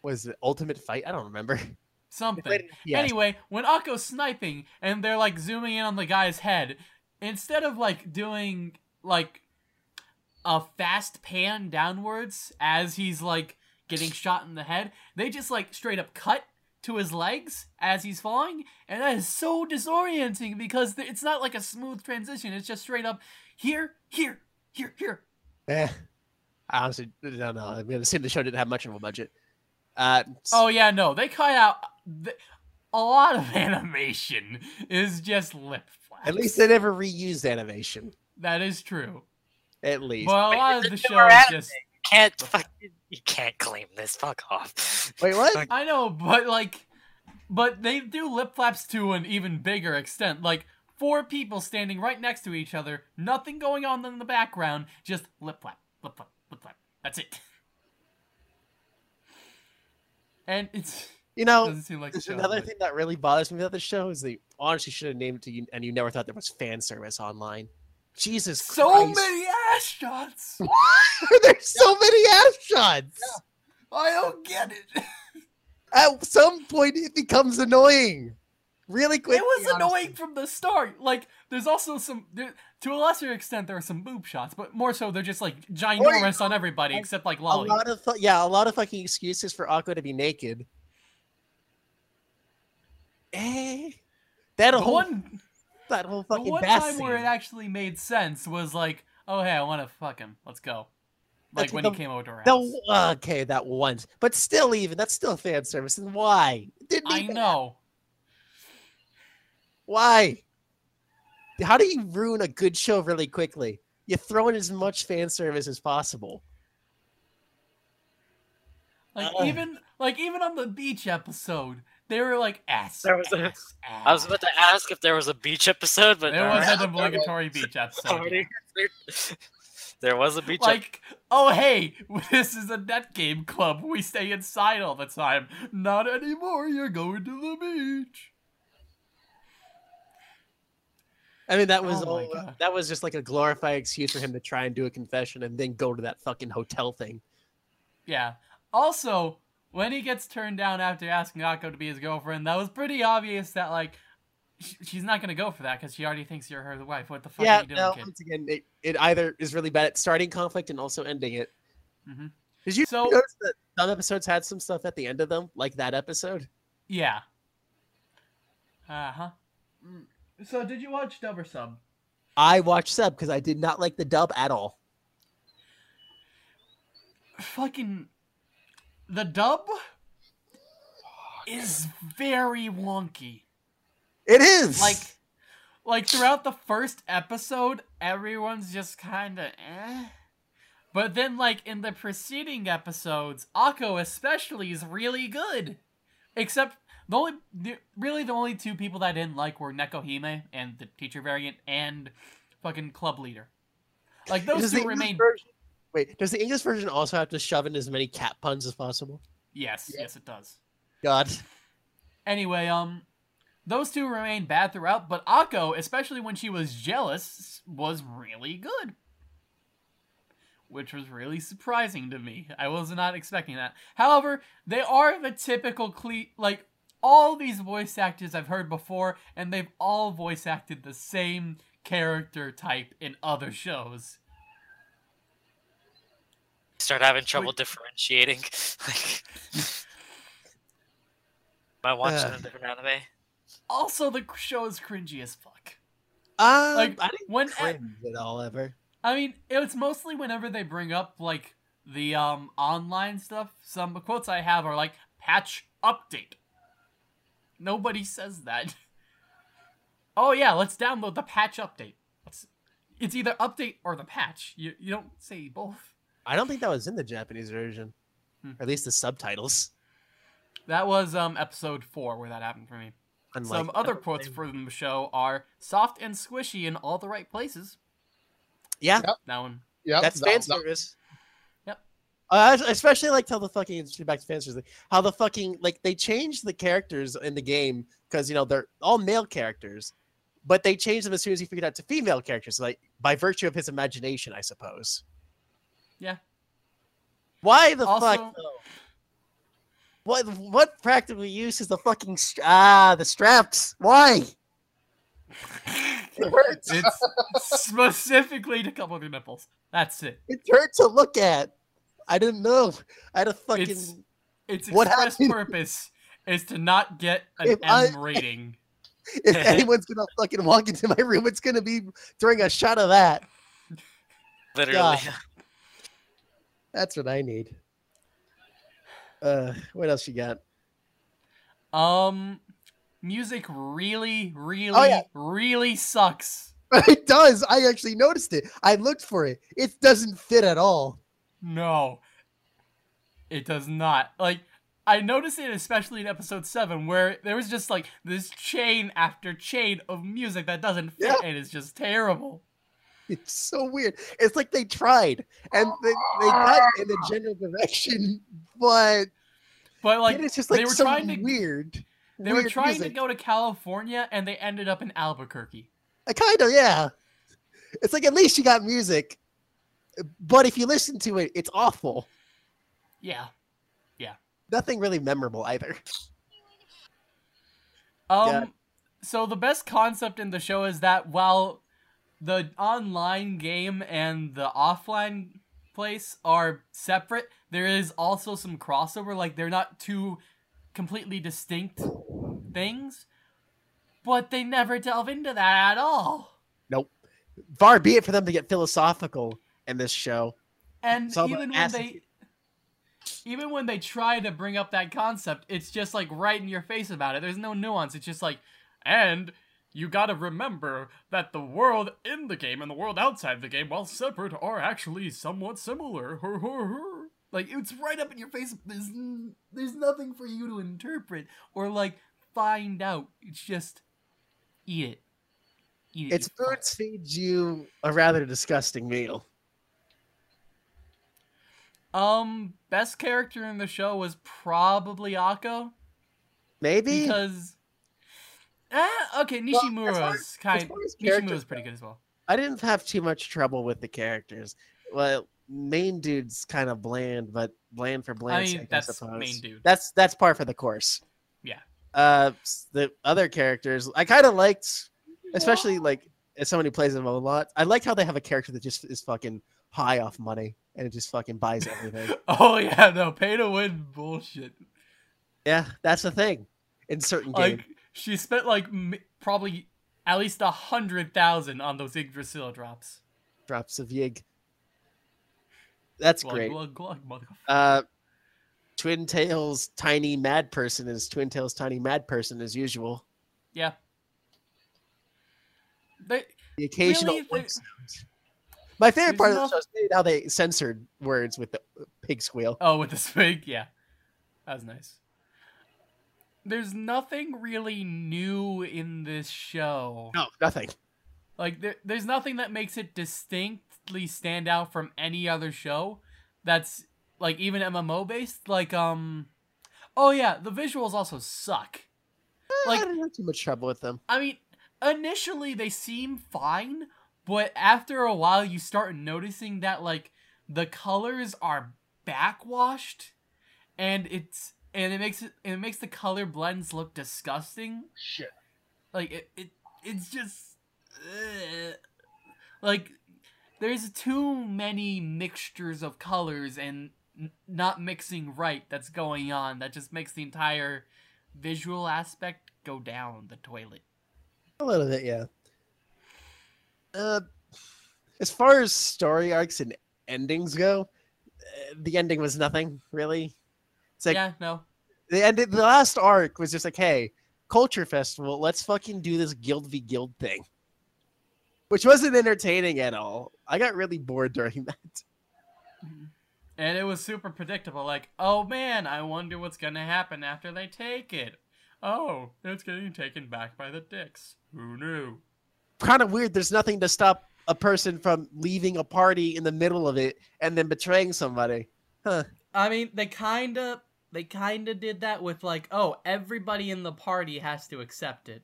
was it Ultimate Fight? I don't remember.
something.
Yeah.
Anyway, when Ako's sniping and they're like zooming in on the guy's head, instead of like doing like a fast pan downwards as he's like getting shot in the head. They just like straight up cut to his legs as he's falling, and that is so disorienting because it's not like a smooth transition. It's just straight up here, here, here, here.
Eh. I honestly don't know. I mean, it seemed the show didn't have much of a budget. Uh,
Oh yeah, no, they cut out th- a lot of animation. Is just lip flaps.
at least they never reused animation.
that is true.
At least.
Well, a lot of the show is just
You can't fucking, you can't claim this. Fuck off.
Wait, what?
I know, but like, but they do lip flaps to an even bigger extent. Like four people standing right next to each other, nothing going on in the background, just lip flap, lip flap, lip flap. That's it. And it's
You know,
doesn't like
there's
show.
another
but-
thing that really bothers me about the show is they honestly should have named it to you, and you never thought there was fan service online. Jesus
So
Christ.
many ass shots. What?
There's so many ass shots.
I don't get it.
At some point, it becomes annoying. Really quick.
it was annoying from the start. Like, there's also some, there, to a lesser extent, there are some boob shots, but more so, they're just like ginormous on everybody except like Lolly.
A lot of yeah, a lot of fucking excuses for Aqua to be naked. Eh, that whole
one,
that whole
the
fucking
one
bath
time where it actually made sense was like, oh hey, I want to fuck him. Let's go. Like
That's
when
the-
he came over to her house.
Okay, that once, but still, even that's still fan service. And why? Didn't
I
even-
know.
Why? How do you ruin a good show really quickly? You throw in as much fan service as possible.
Like
Ugh.
even like even on the beach episode, they were like ass.
There was a-
ass, ass.
I was about to ask if there was a beach episode, but
There
there
was an obligatory beach episode.
Already- there was a beach. ep-
Like, oh hey, this is a net game club. We stay inside all the time. Not anymore. You're going to the beach.
I mean, that was
Oh
all,
God.
that was just like a glorified excuse for him to try and do a confession and then go to that fucking hotel thing.
Yeah. Also, when he gets turned down after asking Ako to be his girlfriend, that was pretty obvious that like she's not gonna go for that because she already thinks you're her wife. What the fuck
yeah,
are you doing,
no,
kid?
once again, it, it either is really bad at starting conflict and also ending it.
Mhm.
Did you
So-
notice that some episodes had some stuff at the end of them, like that episode?
Yeah. Uh huh. So, did you watch dub or sub?
I watched sub because I did not like the dub at all.
Fucking the dub is very wonky.
It is
Like, like throughout the first episode, everyone's just kind of eh. But then, like in the preceding episodes, Ako especially is really good. Except the only, the, really the only two people that I didn't like were Nekohime and the teacher variant and fucking club leader. Like those two remain.
version- Wait, does the English version also have to shove in as many cat puns as possible?
Yes,
Yeah.
yes, it does.
God.
Anyway, um, those two remain bad throughout, but Ako, especially when she was jealous, was really good. Which was really surprising to me. I was not expecting that. However, they are the typical cle- like all these voice actors I've heard before, and they've all voice acted the same character type in other shows.
Start having trouble
Wait.
differentiating. like, am I watching
Ugh.
a different anime?
Also, the show is cringy as fuck.
Um,
Like,
I didn't
when-
cringe at all ever.
I mean, it's mostly whenever they bring up like the um online stuff. Some quotes I have are like patch update. Nobody says that. Oh yeah, let's download the patch update. It's, it's either update or the patch. You you don't say both.
I don't think that was in the Japanese version,
Hmm.
or at least the subtitles.
That was um episode four where that happened for me.
Unlike
Some other quotes from the show are soft and squishy in all the right places.
yeah,
Yep.
That one.
Yeah,
that's
that-
fan
that-
service.
Yep.
Uh, I especially liked how the fucking back to fan service, how the fucking like they changed the characters in the game because you know they're all male characters, but they changed them as soon as he figured out to female characters, like by virtue of his imagination, I suppose.
Yeah.
Why the
Also-
fuck? though? What what practical use is the fucking st- ah the straps? Why? It hurts.
It's specifically to couple your nipples. That's it.
It hurt to look at. I didn't know. I had a fucking.
It's its
What
express
happened?
purpose is to not get an
If
M
I-
rating.
if anyone's gonna fucking walk into my room, it's gonna be throwing a shot of that.
Literally.
God. That's what I need. Uh, what else you got?
Um, music really, really,
Oh, yeah.
really sucks.
It does. I actually noticed it. I looked for it. It doesn't fit at all.
No, it does not. Like, I noticed it especially in episode 7, where there was just like this chain after chain of music that doesn't fit
Yeah.
and it's just terrible.
It's so weird. It's like they tried and they, they got in a general direction, but
But like,
it's just
they
like
were
some
trying to
weird.
they were trying
music.
to go to California and they ended up in Albuquerque.
I kind of, yeah. It's like at least you got music, but if you listen to it, it's awful.
Yeah, yeah.
Nothing really memorable either.
Um,
Yeah.
so the best concept in the show is that while the online game and the offline place are separate, there is also some crossover. Like they're not two completely distinct things, but they never delve into that at all. Nope.
Far be it for them to get philosophical in this show.
And
It's all about
even when they even when they try to bring up that concept, it's just like right in your face about it. There's no nuance. It's just like, and you gotta remember that the world in the game and the world outside the game, while separate, are actually somewhat similar. Like it's right up in your face. There's n- there's nothing for you to interpret or like find out. It's just eat it. Eat it.
Its
fuck.
feeds you a rather disgusting meal.
Um, best character in the show was probably Ako.
Maybe?
because ah, okay,
Well, as
Nishimura's
as
kind.
far
Nishimura's pretty good as well.
I didn't have too much trouble with the characters. Well, main dude's kind of bland, but bland for
I
bland
mean,
sake,
that's
I suppose.
main dude.
That's that's par for the course.
Yeah.
Uh, the other characters I kind of liked, especially like as someone who plays them a lot. I like how they have a character that just is fucking high off money and it just fucking buys everything.
Oh yeah, no, pay to win bullshit.
yeah, that's the thing in certain
Like
games.
She spent like m- probably at least a hundred thousand on those Yggdrasil drops.
Drops of yig. That's
Glug,
great.
glug, glug, motherfucker.
Uh, Twin Tails tiny mad person is Twin Tails tiny mad person as usual.
Yeah. They,
The occasional
Really?
sounds. My favorite part of the show is how they censored words with the pig squeal.
oh, with the spig, yeah, that was nice. There's nothing really new in this show.
No, nothing.
Like there, there's nothing that makes it distinctly stand out from any other show that's like even MMO based. Like um Oh yeah, the visuals also suck. Like-
I didn't have too much trouble with them.
I mean, initially they seem fine, but after a while you start noticing that like the colors are backwashed and it's and it makes it it makes the color blends look disgusting.
Shit.
Like it, it it's just ugh. like there's too many mixtures of colors and n- not mixing right that's going on that just makes the entire visual aspect go down the toilet.
A little bit, yeah. Uh, as far as story arcs and endings go, uh, the ending was nothing really. It's like
yeah, no.
the end. The last arc was just like, hey, culture festival. Let's fucking do this guild v guild thing, which wasn't entertaining at all. I got really bored during that. Mm-hmm.
And it was super predictable like, "Oh man, I wonder what's going to happen after they take it." Oh, it's getting taken back by the dicks. Who knew?
Kind of weird. There's nothing to stop a person from leaving a party in the middle of it and then betraying somebody. Huh.
I mean, they kind of they kind of did that with like, "Oh, everybody in the party has to accept it."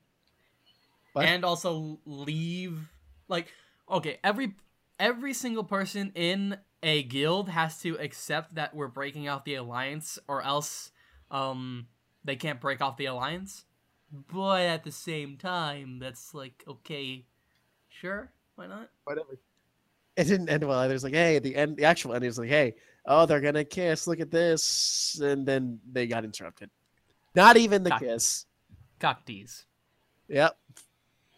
What?
And also leave like okay, every every single person in a guild has to accept that we're breaking off the alliance or else um they can't break off the alliance. But at the same time, that's like okay, Sure, why not?
Whatever. It didn't end well. Either. It's like, hey, the end, the actual ending is like, hey, oh, they're gonna kiss. Look at this, and then they got interrupted. Not even the
Cock-
kiss.
Cocktease.
Yep.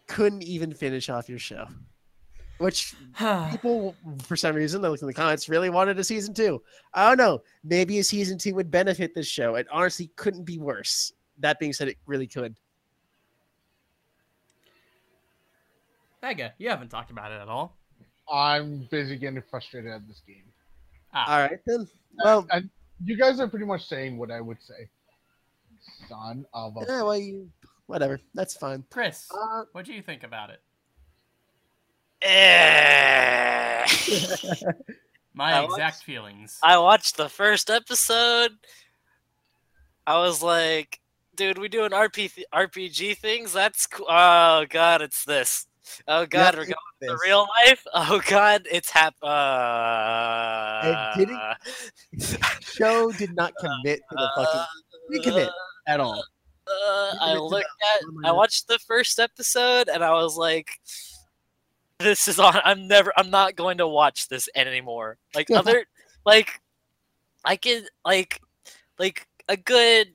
Couldn't even finish off your show. Which people, for some reason, I looked in the comments, really wanted a season two. I don't know. Maybe a season two would benefit this show. It honestly couldn't be worse. That being said, it really could.
Mega, you haven't talked about it at all.
I'm busy getting frustrated at this game.
Ah,
All right, then. Well,
and you guys are pretty much saying what I would say. Son of a.
yeah, well, you, whatever. That's fine.
Chris,
Uh,
what do you think about it?
Eh.
My
I
exact
watched-
feelings.
I watched the first episode. I was like, dude, we doing RP th- RPG things? That's cool. Oh god, it's this. Oh god, we're going to
this.
real life. Oh god, it's hap. Uh, It
didn't- show did not commit to the fucking didn't commit at all.
Uh, I looked at, I watched the first episode, and I was like, "This is on. I'm never. I'm not going to watch this anymore." Like other, like, I could like, like a good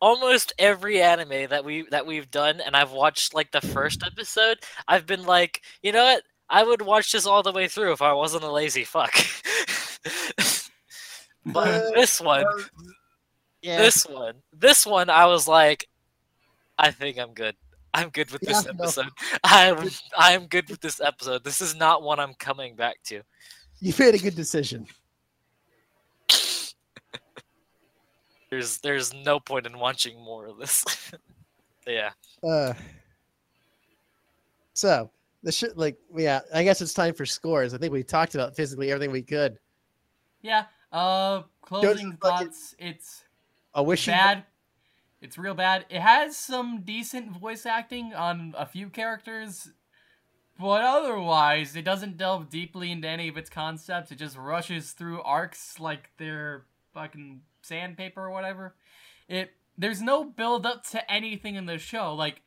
almost every anime that we that we've done, and I've watched like the first episode. I've been like, you know what? I would watch this all the way through if I wasn't a lazy fuck. but
Uh,
this one,
Yeah.
this one, this one, I was like, I think I'm good. I'm good with this
Yeah, no.
episode. I'm I'm good with this episode. This is not one I'm coming back to.
you made a good decision.
There's there's no point in watching more of this. yeah.
Uh, so the shit, like, yeah, I guess it's time for scores. I think we talked about physically everything we could.
yeah. Uh, closing
fucking-
thoughts. It's
I wish
bad. It's real bad. It has some decent voice acting on a few characters, but otherwise, it doesn't delve deeply into any of its concepts. It just rushes through arcs like they're fucking sandpaper or whatever. It there's no build up to anything in the show. Like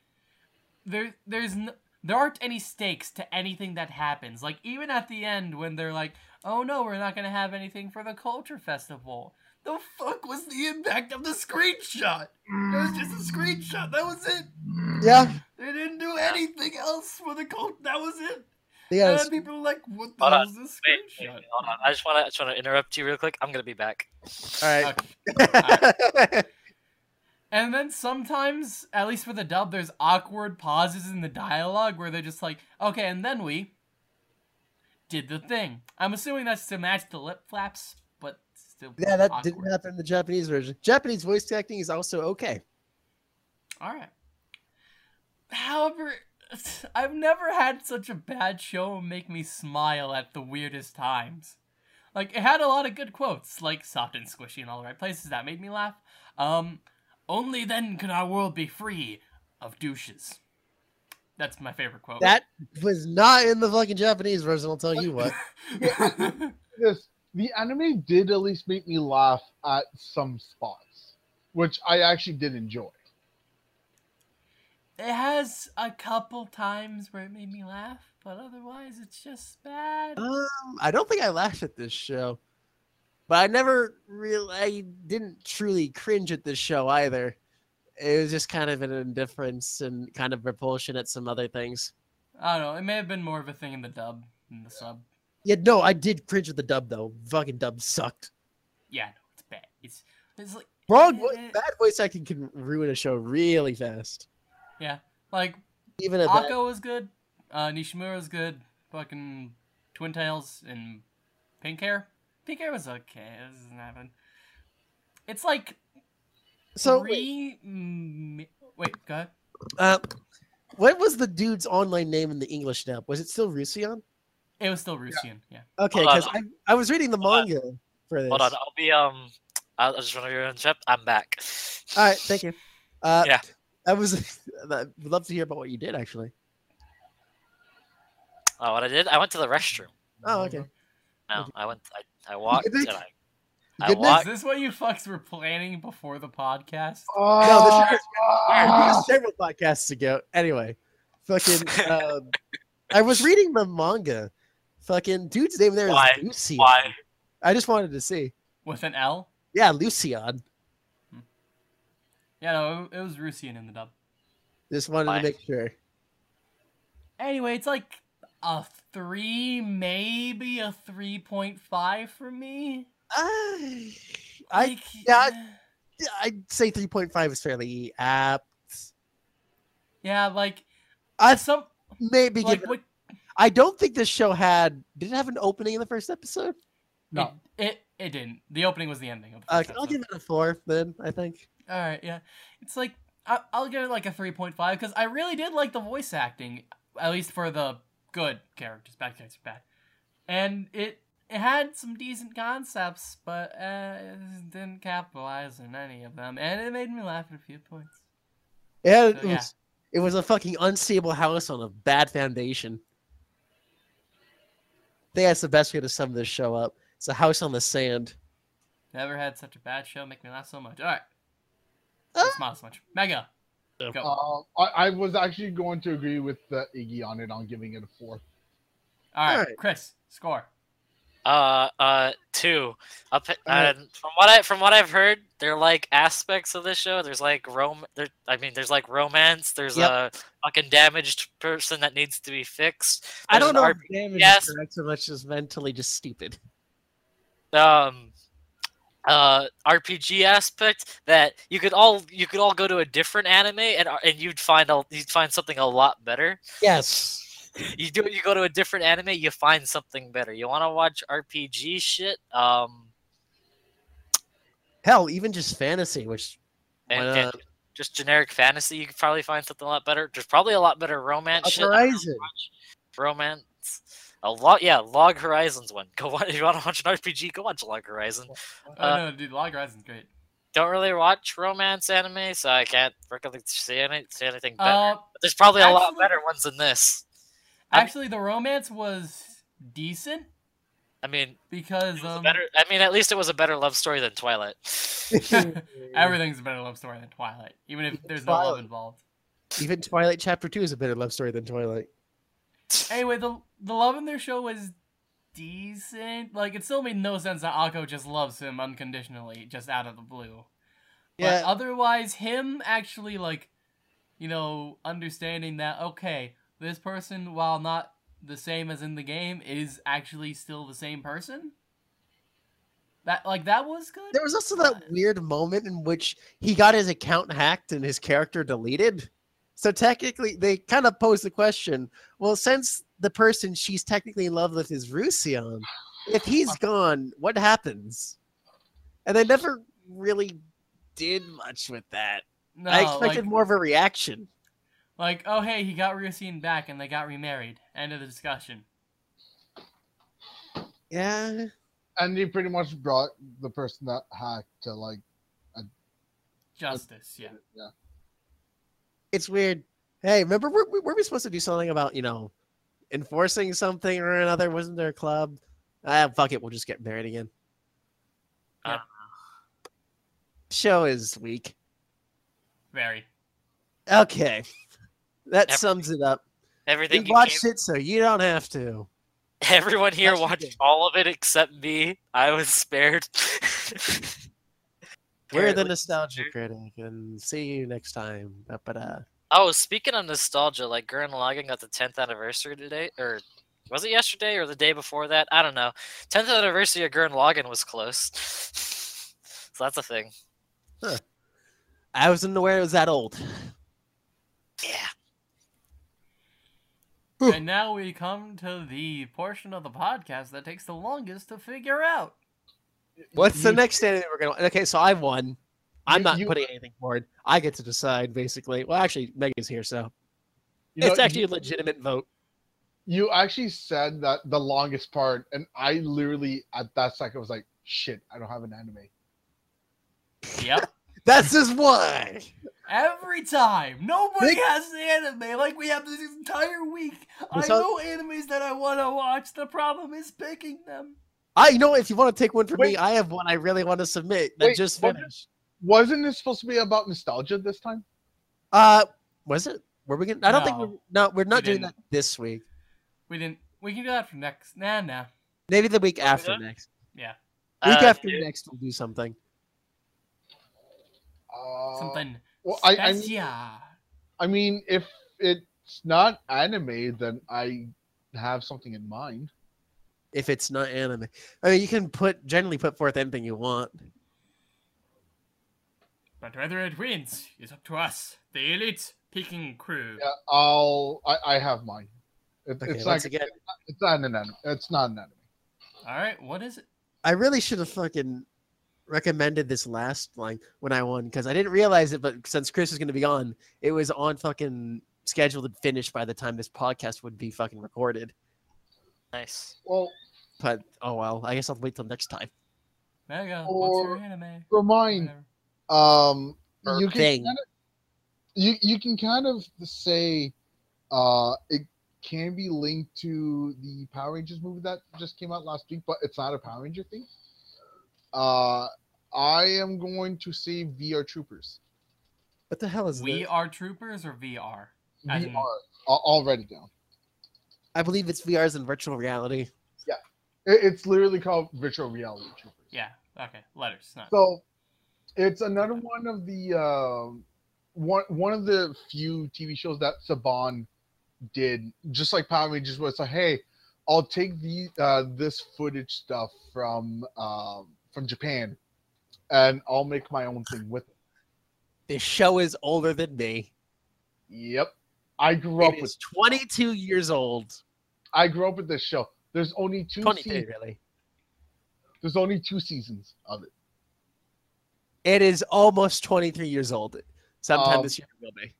there there's no, there aren't any stakes to anything that happens. Like even at the end when they're like, "Oh no, we're not gonna have anything for the culture festival." The fuck was the impact of the screenshot? It was just a screenshot. That was it.
Yeah,
They didn't do anything else for the cult. That was it.
Yeah.
and people were like, "What the
Hold
hell
on.
is this
Wait, wait,
screenshot?"
wait, hold on. I just want to just want to interrupt you real quick. I'm gonna be back.
All right.
Okay. And then sometimes, at least for the dub, there's awkward pauses in the dialogue where they're just like, okay, and then we did the thing. I'm assuming that's to match the lip flaps, but still.
yeah, that
awkward.
didn't happen in the Japanese version. Japanese voice acting is also okay.
All right. However, I've never had such a bad show make me smile at the weirdest times. Like it had a lot of good quotes, like soft and squishy in all the right places that made me laugh. Um, only then can our world be free of douches. That's my favorite quote.
That was not in the fucking Japanese version. I'll tell you what.
This the anime did at least make me laugh at some spots, which I actually did enjoy.
It has a couple times where it made me laugh, but otherwise it's just bad.
Um, I don't think I laughed at this show, but I never really, I didn't truly cringe at this show either. It was just kind of an indifference and kind of repulsion at some other things.
I don't know. It may have been more of a thing in the dub than the sub.
Yeah, no, I did cringe at the dub though. Fucking dub sucked.
Yeah, no, it's bad. It's it's like
Wrong, vo-
Eh.
bad voice acting can ruin a show really fast.
Yeah, like
Even a bad,
Ako was good, uh, Nishimura was good, fucking Twin Tails and Pink Hair. Pink Hair was okay. It doesn't happen. It's like
so wait,
three. mm, wait, go ahead.
uh, what was the dude's online name in the English dub? Was it still Rusian?
It was still Rusian. Yeah.
Okay, because I, I was reading the
Hold on.
manga for this.
Hold on. I'll be um. I just want to hear in chat. I'm back.
All right, thank you. Uh,
Yeah.
I was. I would love to hear about what you did actually.
Oh, what I did? I went to the restroom.
Oh, okay.
No, I went. I, I walked
did
and
that?
I.
You
I
did that?
Is this what you fucks were planning before the podcast?
Oh, no,
this is-
God.
several podcasts ago. Anyway, fucking. Um, I was reading the manga. Fucking dude's name there is
Why?
Lucian.
Why?
I just wanted to see.
With an L?
Yeah, Lucian.
Yeah, no, it, it was Rusian in the dub.
Just wanted
Why?
to make sure.
Anyway, it's like a 3, maybe a 3.5 for me.
I, I
Like,
yeah, I'd say 3.5 is fairly apt.
Yeah, like,
I
some,
maybe
like,
give
what,
I don't think this show had. Did it have an opening in the first episode?
No.
It, it, it didn't. The opening was the ending of the
Uh, I'll give it a four then. I think.
All right, yeah. It's like I, I'll give it like a three point five because I really did like the voice acting, at least for the good characters. Bad characters, bad, and it it had some decent concepts, but uh, it didn't capitalize on any of them, and it made me laugh at a few points.
Yeah, it
So, yeah.
was. It was a fucking unstable house on a bad foundation. I think that's the best way to sum this show up. It's a house on the sand.
Never had such a bad show make me laugh so much. All right,
Ah.
Don't smile so much. Mega, go.
Uh, I, I was actually going to agree with uh, Iggy on it on giving it a four.
All right,
alright.
Chris, score.
Uh, uh, two. Up,
Alright.
and from what I from what I've heard, there are like aspects of this show. There's like rom. There, I mean, there's like romance. There's
Yep.
a fucking damaged person that needs to be fixed.
I don't know if
RP
damage
yes.
so much as mentally just stupid.
um uh RPG aspect that you could all you could all go to a different anime and uh, and you'd find a, you'd find something a lot better.
Yes.
You do you go to a different anime, you find something better. You want to watch RPG shit? Um
Hell, even just fantasy, which
and, and just generic fantasy, you could probably find something a lot better. There's probably a lot better romance shit. I don't really
Horizon.
Romance. A lot, yeah. Log Horizon's one. Go watch. If you want to watch an RPG, go watch Log Horizon.
Oh
Uh,
no, dude, Log Horizon's great.
Don't really watch romance anime, so I can't really say, any, say anything better.
Uh,
there's probably a lot better ones than this. I'm-
actually, the romance was decent
I mean,
because
it
um,
better. I mean, at least it was a better love story than Twilight.
everything's a better love story than Twilight, even if there's no love involved.
even Twilight Chapter Two is a better love story than Twilight.
Anyway, the the love in their show was decent. Like, it still made no sense that Ako just loves him unconditionally, just out of the blue. But
Yeah.
otherwise, him actually like, you know, understanding that okay, this person, while not the same as in the game, is actually still the same person. That like that was good.
There was also that weird moment in which he got his account hacked and his character deleted. So technically, they kind of pose the question, well, since the person she's technically in love with is Rusian, if he's gone, what happens? And they never really did much with that.
No,
I expected
like,
more of a reaction.
like oh hey, he got Rusian back and they got remarried. End of the discussion.
Yeah.
And they pretty much brought the person that hacked to like,
Justice, yeah.
yeah.
It's weird. Hey, remember, were, were we supposed to do something about, you know, enforcing something or another? Wasn't there a club? Ah, fuck it. We'll just get married again.
Yeah.
Show is weak.
Very.
Okay. That
Everything-
sums it up.
Everything
We
you
watched it, so you don't have to.
everyone here watched all of it except me. I was spared.
We're the Nostalgia Critic, and see you next time. Ba-ba-da.
Oh, speaking of nostalgia, like Gurren Lagann got the 10th anniversary today, or was it yesterday or the day before that? I don't know. 10th anniversary of Gurren Lagann was close, so that's a thing.
I wasn't aware it was that old.
Yeah.
and now we come to the portion of the podcast that takes the longest to figure out.
What's the
You-
next anime we're going to... Okay, so I won. I'm not
you-
putting anything forward. I get to decide, basically. Well, actually, Megan's here, so...
You know,
it's actually
you,
a legitimate vote.
you actually said that the longest part, and I literally at that second was like, "Shit, I don't have an anime."
Yep.
That's just why.
Every time. Nobody
Nick-
has the anime like we have this entire week. I know animes that I want to watch. The problem is picking them.
I you know if you want to take one from me, I have one I really want to submit that
Wait,
just finished.
Wasn't it supposed to be about nostalgia this time?
Uh, was it? Were we gonna? I don't think
No.
we're no, we're not
We
doing that
didn't.
this week.
We didn't. We can do that for next. Nah, nah.
Maybe the week
What we
after next.
Yeah.
Week
Uh,
after
dude,
next, we'll do something.
Uh,
Something
Well, I, I, mean. I mean, if it's not anime, then I have something in mind.
If it's not anime, I mean, you can put generally put forth anything you want.
But whether it wins is up to us, the elite picking crew.
Yeah, I'll. I, I have mine. It,
Okay,
it's
once
like
again,
it's not an anime. It's not an anime.
All right, what is it?
I really should have fucking recommended this last line when I won because I didn't realize it, but since Chris is going to be on, it was on fucking scheduled and finished by the time this podcast would be fucking recorded.
Nice.
Well,
But oh well, I guess I'll wait till next time.
There you go. What's your anime?
for mine, um,
Or
you can
thing.
kind of, you you can kind of say, uh, it can be linked to the Power Rangers movie that just came out last week, but it's not a Power Ranger thing. Uh, I am going to say VR Troopers.
What the hell is
We
this?
are troopers or VR? As in-
VR, already down.
I believe it's VR's and virtual reality.
It, it's literally called Virtual Reality Troopers.
Yeah. Okay. Letters. Not.
So it's another one of the um one one of the few TV shows that Saban did, just like Power Rangers, was like, hey, I'll take the uh, this footage stuff from um, from Japan, and I'll make my own thing with it.
This show is older than me.
Yep, I grew up
It
with
22 years old.
I grew up with this show. There's only two
23,
seasons.
really.
There's only two seasons of it.
It is almost 23 years old. Sometime
Um,
this year it will be.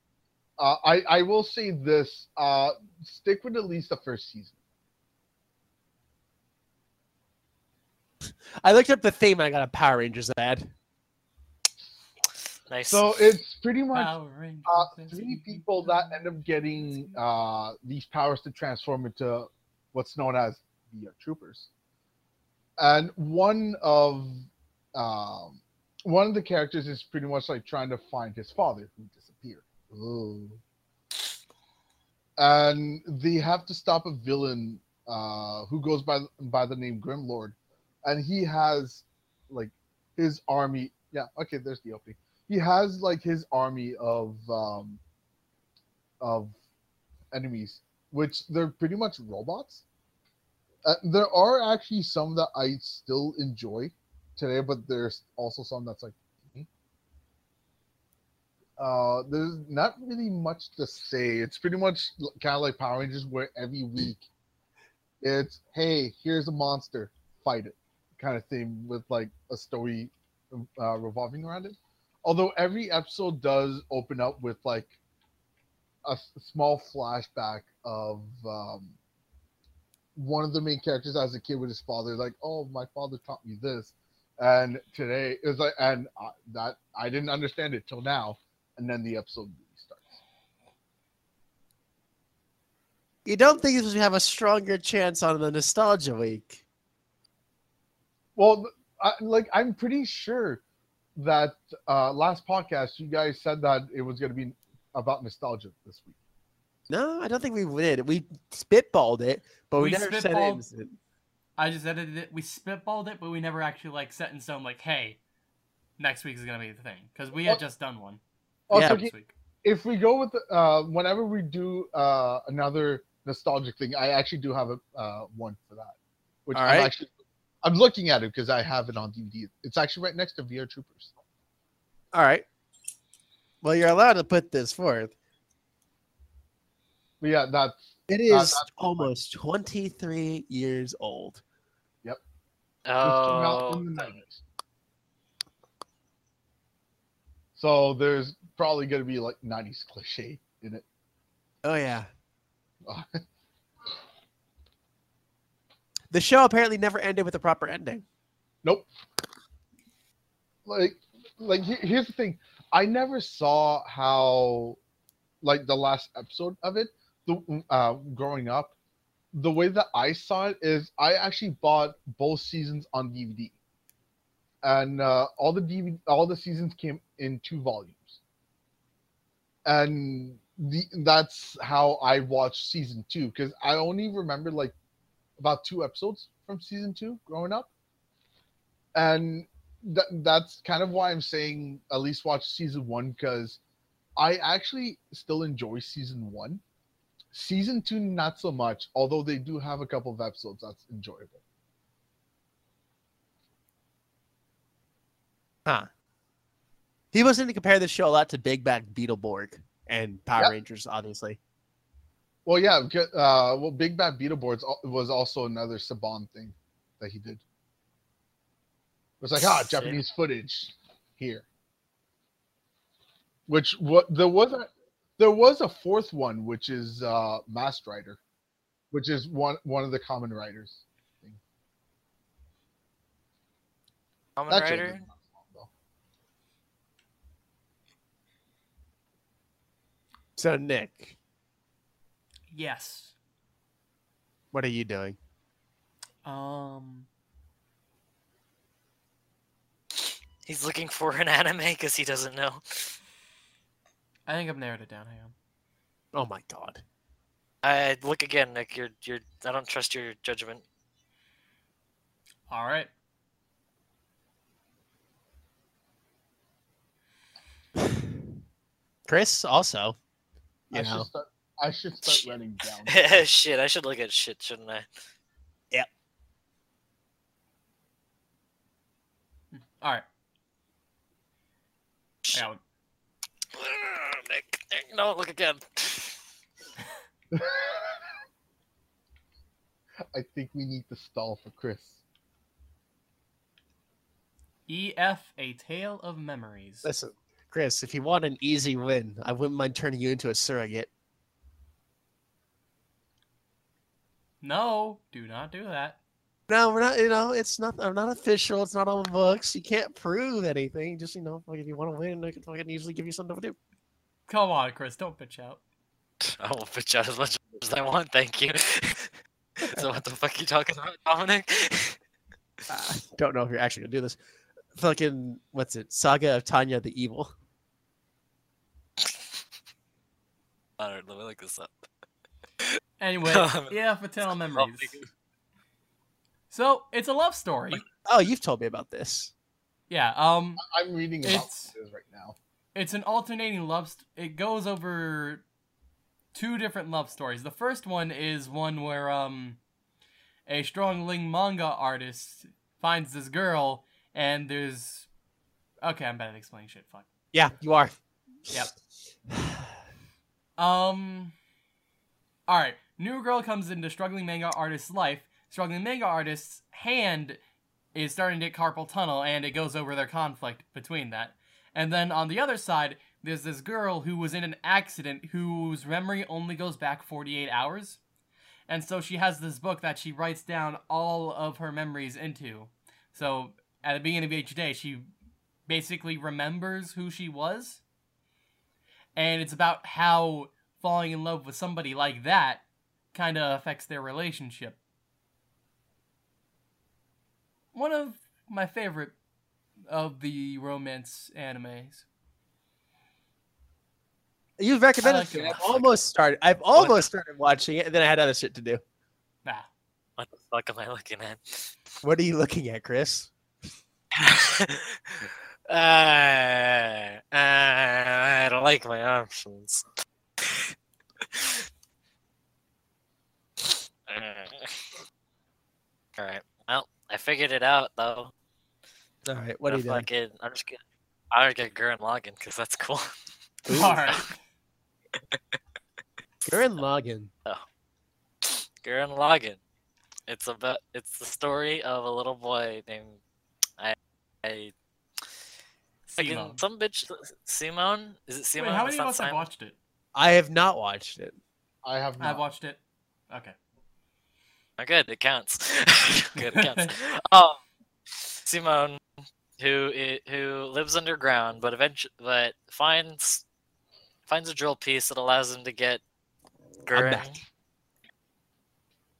Uh, I I will say this: uh, stick with at least the first season.
I looked up the theme and I got a Power Rangers ad.
Nice.
So it's pretty much uh, three people that end up getting uh, these powers to transform into what's known as the troopers, and one of um, one of the characters is pretty much like trying to find his father who disappeared. Ooh. And they have to stop a villain uh, who goes by by the name Grimlord, and he has like his army. Yeah, okay, there's the opening he has like his army of um of enemies which they're pretty much robots. Uh, there are actually some that i still enjoy today but there's also some that's like uh there's not really much to say. It's pretty much kind of like power rangers where every week it's hey here's a monster fight it kind of thing with like a story uh, revolving around it although every episode does open up with like a small flashback of um, one of the main characters as a kid with his father like oh my father taught me this. And today is like and uh, that i didn't understand it till now. And then the episode starts.
You don't think would have a stronger chance on the Nostalgia Week?
well I, like i'm pretty sure that uh last podcast you guys said that it was going to be about nostalgia this week
No, I don't think we did. We spitballed it, but we,
We
never said
spitballed-
it.
I just edited it. We spitballed it, but we never actually like set in stone. Like, hey, next week is gonna be the thing because we had
Well-
just done one
also
Yeah.
this week.
if we go with the, uh whenever we do uh another nostalgic thing i actually do have a uh one for that which
All
i'm
right.
actually i'm looking at it because i have it on dvd it's actually right next to vr troopers
All right. Well, you're allowed to put this forth.
but yeah that's
It is
that's
almost 23 years old.
Yep.
oh,
in the 90s so there's probably going to be like 90s cliche in it
Oh, yeah. The show apparently never ended with a proper ending.
Nope. Like, like here's the thing. I never saw how, like the last episode of it. The uh, growing up, the way that I saw it is I actually bought both seasons on DVD, and uh, all the DVD, all the seasons came in two volumes. And the that's how I watched season two because I only remember like about two episodes from season two growing up, and that that's kind of why I'm saying at least watch season one because I actually still enjoy season one. Season two, not so much, although they do have a couple of episodes that's enjoyable.
Huh. He was going to compare this show a lot to Big Bad Beetleborg and Power
Yep.
Rangers, obviously.
Well, yeah, uh, well, Big Bad Beetleborgs al- was also another Saban thing that he did. It was like, ah,
Sick.
Japanese footage here. Which what there was a there was a fourth one, which is uh Masked Rider, which is one one of the Kamen Riders.
Kamen
That show
Rider.
didn't last long, though.
So, Nick,
Yes.
what are you doing?
Um.
He's looking for an anime because he doesn't know.
I think I've narrowed it down. Hang on.
Oh my god.
I look again, Nick. You're you're. I don't trust your judgment.
All right.
Chris, also. You
I
know.
start. I should start running down.
shit, I should look at shit, shouldn't I? Yep.
All right.
Shit.
I.
Nick, Nick, no, look again.
I think we need to stall for Chris.
EF: A Tale of Memories.
Listen, Chris, if you want an easy win, I wouldn't mind turning you into a surrogate.
No, do not do that.
No, we're not, you know, it's not, I'm not official. It's not on the books. You can't prove anything. Just, you know, like if you want to win, I can fucking easily give you something to do.
Come on, Chris. Don't bitch out.
I will bitch out as much as I want, thank you. so what the fuck are you talking about, Dominic?
Uh, don't know if you're actually gonna do this. Fucking, what's it? Saga of Tanya the Evil.
Alright, let me look this up.
Anyway,
yeah,
EF: A Tale of
Oh,
Memories. So it's a love story.
Oh, you've told me about this.
Yeah. Um.
I'm reading about
It's-
what it is right now.
it's an alternating love st- it goes over two different love stories the first one is one where um a strong ling manga artist finds this girl and there's okay i'm bad at explaining shit fuck
Yeah, you are.
Yep. um all right new girl comes into struggling manga artist's life. Struggling manga artist's hand is starting to get carpal tunnel and it goes over their conflict between that. And then on the other side there's this girl who was in an accident whose memory only goes back 48 hours. And so she has this book that she writes down all of her memories into. So at the beginning of each day she basically remembers who she was. And it's about how falling in love with somebody like that kind of affects their relationship. One of my favorite of the romance animes.
You've recommended
like
it.
it.
I've almost started. I've almost started watching it, and then I had other shit to do.
Ah,
What the fuck am I looking at?
What are you looking at, Chris?
uh, uh, I don't like my options. All right. Well, I figured it out though.
All right, what are you doing?
Fucking, I'm just gonna. I'm gonna get Gurren Lagann because that's cool.
all right.
Gurren Lagann. Oh.
Gurren Lagann. It's about. It's the story of a little boy named. I. I. Fucking
Simone.
some bitch. Simone. Is it
Wait, how many of us have watched it?
I have not watched it.
I have not.
I've watched it. Okay.
Oh, good, it counts. good, it counts. Um, Simone, who who lives underground, but eventually, but finds finds a drill piece that allows him to get Gurren
back.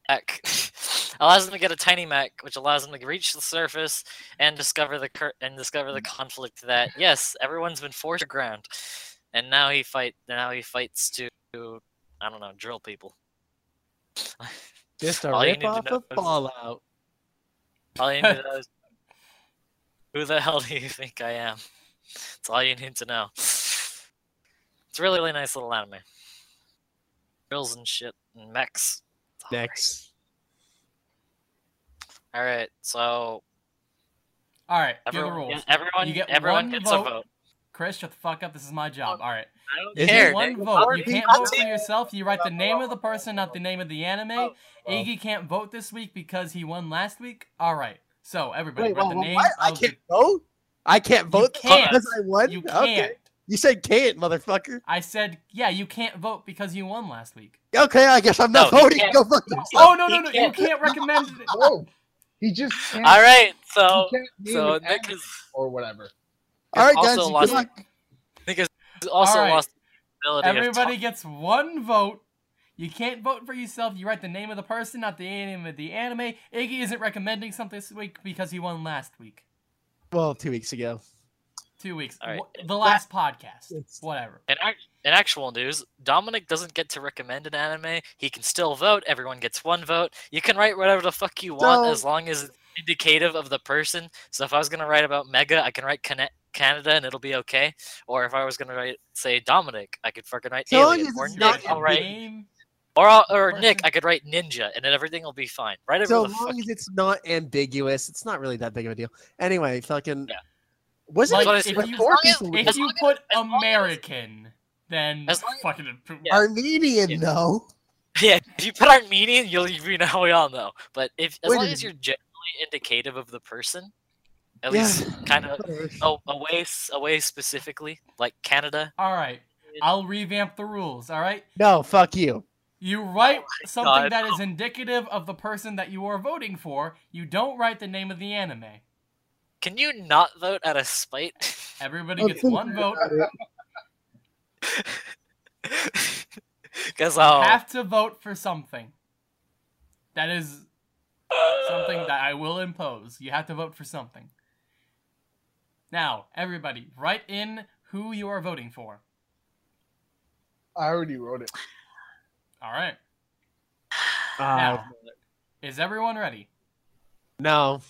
back. allows him to get a tiny mech, which allows him to reach the surface and discover the cur- and discover the conflict that yes, everyone's been forced to ground. and now he fight. Now he fights to I don't know drill people.
Just a
All you
rip
need to
off
know
of
is-
Fallout.
All you need to know is who the hell do you think I am? That's all you need to know. It's a really, really nice little anime. Drills and shit and mechs. It's all great.
Next.
All right, so
All right, give the
everyone,
rules.
everyone,
You get
everyone
one
gets
vote.
a vote.
Chris, shut the fuck up. This is my job. All right.
I don't
Is
You
it
care.
one
Nick.
vote. You can't vote for yourself. You write the name of the person, not the name of the anime.
Oh, oh.
Iggy can't vote this week because he won last week. All right. So everybody,
Wait,
write
wait,
the name.
what? I can't vote? I can't vote
can't.
because I won?
You can't.
You said can't, motherfucker.
I said, yeah, you can't vote because you won last week.
Okay, I guess I'm not
No,
voting. Go fuck yourself.
Oh no, no, no!
can't.
You can't recommend it.
No, oh. he just can't.
All right,
he
so
can't name
so
an
Nick is
or whatever.
All right, guys.
also lost-
good luck.
Nick is also
All right.
lost the ability
Everybody
talk-
gets one vote. You can't vote for yourself. You write the name of the person, not the name of the anime. Iggy isn't recommending something this week because he won last week.
Well, two weeks ago.
Two weeks.
All right.
The last podcast.
It's-
Whatever.
In, ac- in actual news, Dominic doesn't get to recommend an anime. He can still vote. Everyone gets one vote. You can write whatever the fuck you want
So-
as long as it's indicative of the person. So if I was going to write about Mega, I can write Cana- Canada and it'll be okay. Or if I was going to write, say, Dominic, I could fucking write
So long
Alien.
as
Or
it's
Nick,
not
I'll write,
Name.
or, I'll- or. Nick, I could write Ninja, and then everything will be fine. Right?
So long
fuck.
as it's not ambiguous, it's not really that big of a deal. Anyway, fucking.
Yeah.
Was it
Like,
what I
if you,
As
four
long as-
people
if
with-
you put
as long as-
American, then
As long as-
fucking.
Yeah.
Armenian
Yeah.
though?
Yeah, if you put Armenian, you'll you know we all know. But if as
Wait
long as you're generally indicative of the person, at
Yeah.
least kind of oh, away away specifically, like Canada.
All right. I'll revamp the rules. All right.
No, fuck you.
You write oh something
God.
that is indicative of the person that you are voting for. You don't write the name of the anime.
Can you not vote out of spite?
Everybody oh, gets one vote.
Because I'll
have to vote for something. That is something that I will impose. You have to vote for something. Now, everybody, write in who you are voting for.
I already wrote it.
All right.
Uh,
Now, is everyone ready?
no,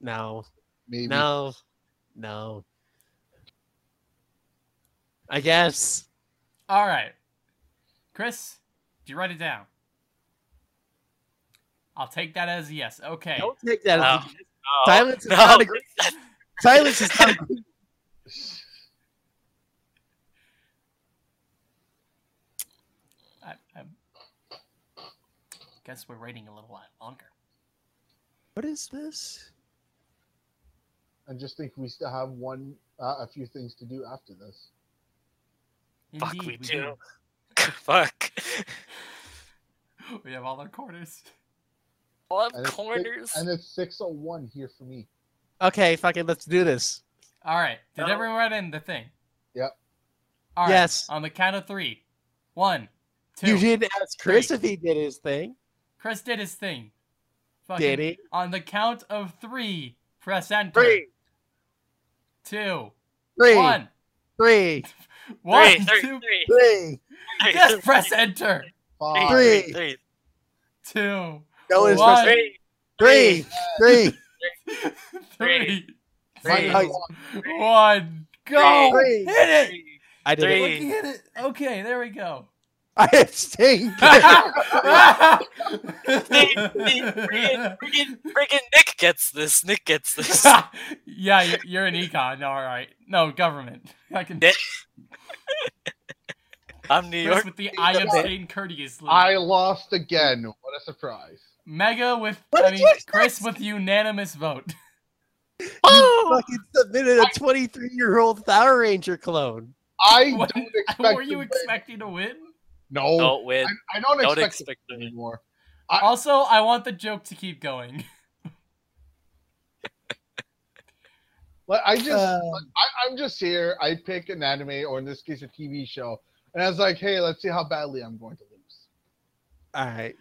no,
Maybe.
no, no. I guess.
All right. Chris, do you write it down? I'll take that as a yes. Okay.
Don't take that.
No.
as a-
Oh,
Silence is
no.
not agree- Silence is not.
I, I guess we're waiting a little while longer.
What is this?
I just think we still have one, uh, a few things to do after this.
Fuck, we
we
do. Fuck.
We have all our corners.
All have
And six-
corners.
and it's 601 here for me.
Okay, fucking let's do this.
All right. Did
No.
everyone write in the thing?
Yep.
All right.
Yes.
On the count of three. One, two.
You didn't ask Chris
three.
if he did his thing.
Chris did his thing. Fucking-
Did he?
On the count of three, press enter.
Three,
Two,
three,
one.
three,
One,
Three, three,
two-
three,
three.
three,
Just press enter.
Five.
Three.
three,
Two,
No one's
One.
supposed
three,
Three, three,
three,
Three.
Fuck,
two, one. Go.
Three.
Hit it.
I did
Three.
it.
Hit it. Okay, there we go.
I abstained.
Friggin', friggin', friggin' Nick gets this. Nick gets this.
yeah, you're, you're an econ. All right. No, government. I can.
Yeah. I'm New
Chris
York.
with the I abstain courteously.
I lost again. What a surprise.
Mega with
What
I mean Chris with unanimous vote.
You
Oh!
fucking submitted a 23 year old Power Ranger clone.
I
What-
don't expect
Were you
to win.
expecting to win?
No,
Don't win.
I, I don't,
Don't
expect,
expect
it
to win.
anymore.
Also, I want the joke to keep going.
Like, I just,
uh,
I, I'm just here. I pick an anime, or in this case, a TV show, and I was like, hey, let's see how badly I'm going to lose.
All right.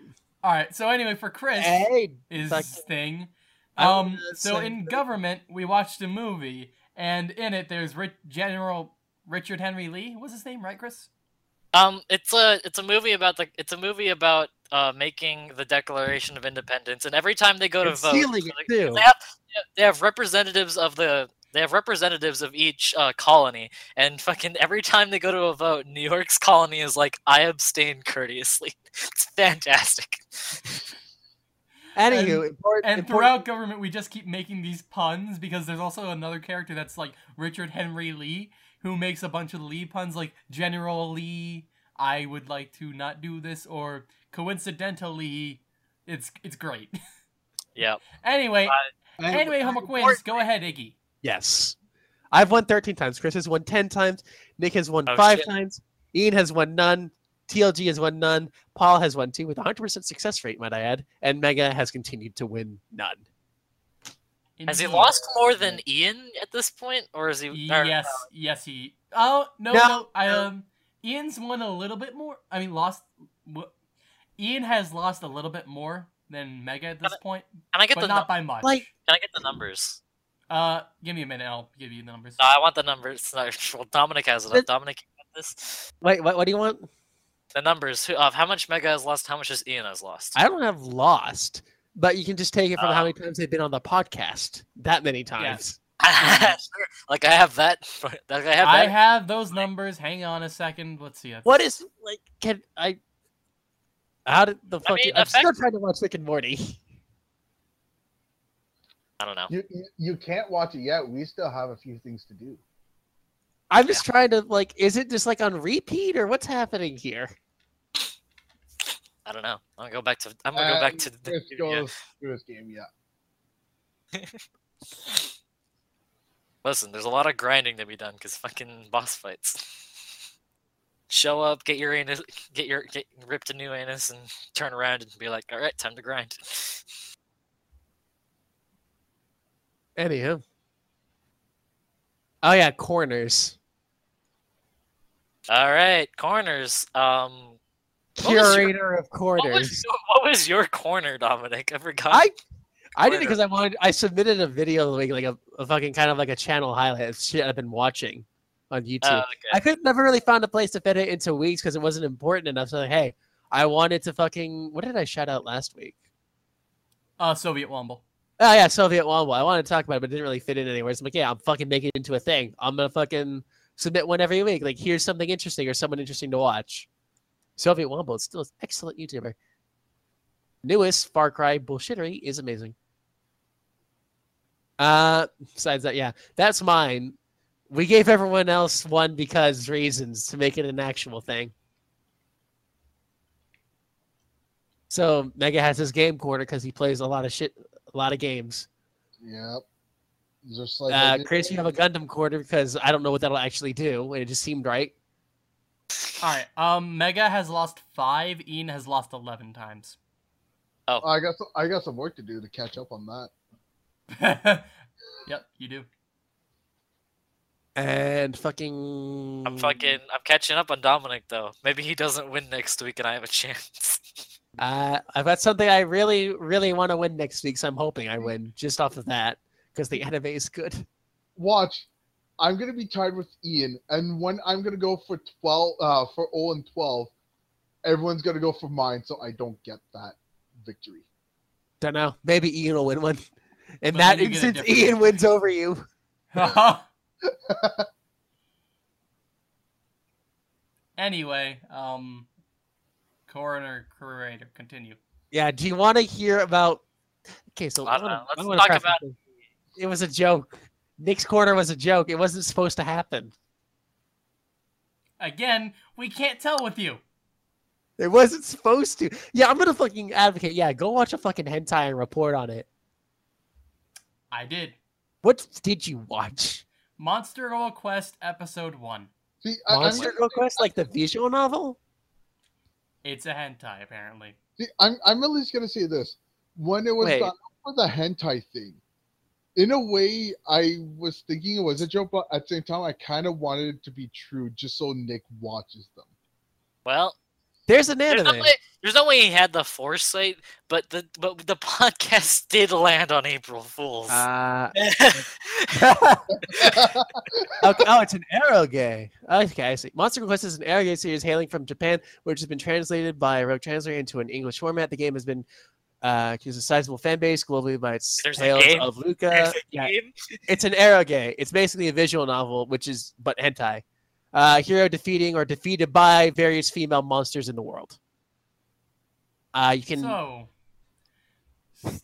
All right. So anyway, for Chris,
Hey,
his
fuck.
thing. Um. So in
that-
government, we watched a movie, and in it, there's Rich, General Richard Henry Lee was his name, right, Chris?
Um, it's a it's a movie about the it's a movie about uh making the Declaration of Independence, and every time they go to
And
vote,
it,
they,
too.
they have they have representatives of the they have representatives of each uh, colony, and fucking every time they go to a vote, New York's colony is like, I abstain courteously. It's fantastic.
Anywho, important,
And
important-
throughout government, we just keep making these puns because there's also another character that's like Richard Henry Lee, who makes a bunch of Lee puns like General Lee, I would like to not do this, or coincidentally, it's it's great.
Yeah.
anyway,
Uh,
anyway, Homo Quins, go ahead, Iggy.
Yes. I've won 13 times. Chris has won 10 times. Nick has won
Oh,
five
shit.
times. Ian has won none. TLG has won none. Paul has won two with a 100% success rate, might I add. And Mega has continued to win none.
Has he lost more than Ian at this point, or is he? or-
Yes, yes, he. Oh no,
No.
no. I um, Ian's won a little bit more. I mean, lost. wh- Ian has lost a little bit more than Mega at this point,
Can I get
but
the
not by much.
Like-
Can I get the numbers?
Uh, give me a minute. I'll give you the numbers.
No, I want the numbers. No, well, Dominic has it.
But-
Dominic got this.
Wait, what, what do you want?
The numbers who- of how much Mega has lost, how much has Ian has lost.
I don't have lost, but you can just take it from how
Oh.
many times they've been on the podcast. That many times.
Sure. Like I have that. Like I have
I have those numbers. Hang on a second. Let's see.
What is, like, can I... How did the fuck...
mean,
I'm still trying to watch Rick and Morty.
I don't know.
You, you you can't watch it yet. We still have a few things to do.
I'm just trying to, like, is it just, like, on repeat, or what's happening here?
I don't know. I'm gonna go back to. I'm gonna go
Uh,
back to the.
Chris
yeah.
goes through his game, yeah.
Listen, there's a lot of grinding to be done because fucking boss fights. Show up, get your anus, get your get ripped a new anus, and turn around and be like, "All right, time to grind."
Anywho. Oh yeah, corners.
All right, corners. Um, What was your-
Curator of
what
corners.
was, what was your corner, Dominic? I forgot.
I I did it because I wanted. I submitted a video like like a, a fucking kind of like a channel highlight of shit I've been watching on YouTube. I
okay.
could never really found a place to fit it into weeks because it wasn't important enough. So like, hey, I wanted to fucking. What did I shout out last week?
Uh, Soviet Womble.
Oh yeah, Soviet Womble. I wanted to talk about it, but it didn't really fit in anywhere. So I'm like, yeah, I'm fucking making it into a thing. I'm gonna fucking submit one every week. Like, here's something interesting or someone interesting to watch. Soviet Womble is still an excellent YouTuber. Newest Far Cry bullshittery is amazing. Uh, besides that, yeah, that's mine. We gave everyone else one because reasons to make it an actual thing. So Mega has his game corner because he plays a lot of shit, a lot of games.
Yep. Just like
Uh, Chris, you have a Gundam quarter because I don't know what that'll actually do, and it just seemed right.
All right. Um, Mega has lost five. Ian has lost eleven times.
Oh, I got some, I got some work to do to catch up on that.
yep, you do.
And fucking.
I'm fucking. I'm catching up on Dominic though. Maybe he doesn't win next week, and I have a chance.
Uh, I've got something I really, really want to win next week, so I'm hoping I win just off of that because the anime is good.
Watch. I'm gonna be tied with Ian, and when I'm gonna go for twelve, uh, for 0 and 12, everyone's gonna go for mine, so I don't get that victory.
Don't know. Maybe Ian will win one. In
But
that
then you get a
instance, Ian wins over you.
anyway, um, coroner curator, continue.
Yeah. Do you want to hear about? Okay, so
I
I
don't
wanna-
know. Let's
I wanna
talk about-
this. It was a joke. Nick's corner was a joke. It wasn't supposed to happen.
Again, we can't tell with you.
It wasn't supposed to. Yeah, I'm gonna fucking advocate. Yeah, go watch a fucking hentai and report on it.
I did.
What did you watch?
Monster Girl Quest Episode 1.
See, I, I'm,
Monster Girl Quest, like the visual novel?
It's a hentai, apparently.
see, I'm, I'm at least gonna say this: when it was
Wait.
done for the hentai thing, in a way, I was thinking it was a joke, but at the same time, I kind of wanted it to be true, just so Nick watches them.
Well,
There's an
there's
anime.
definitely There's no way he had the foresight, but the but the podcast did land on April Fools.
Uh, okay, oh, it's an Eroge. Okay, I see. Monster Quest is an Eroge series hailing from Japan, which has been translated by a Rogue Translator into an English format. The game has been uh, a sizable fan base globally by its
There's
tales
game?
of
Luka.
Yeah, it's an Eroge. It's basically a visual novel, which is but hentai. Uh, hero defeating or defeated by various female monsters in the world. Uh, you can.
So,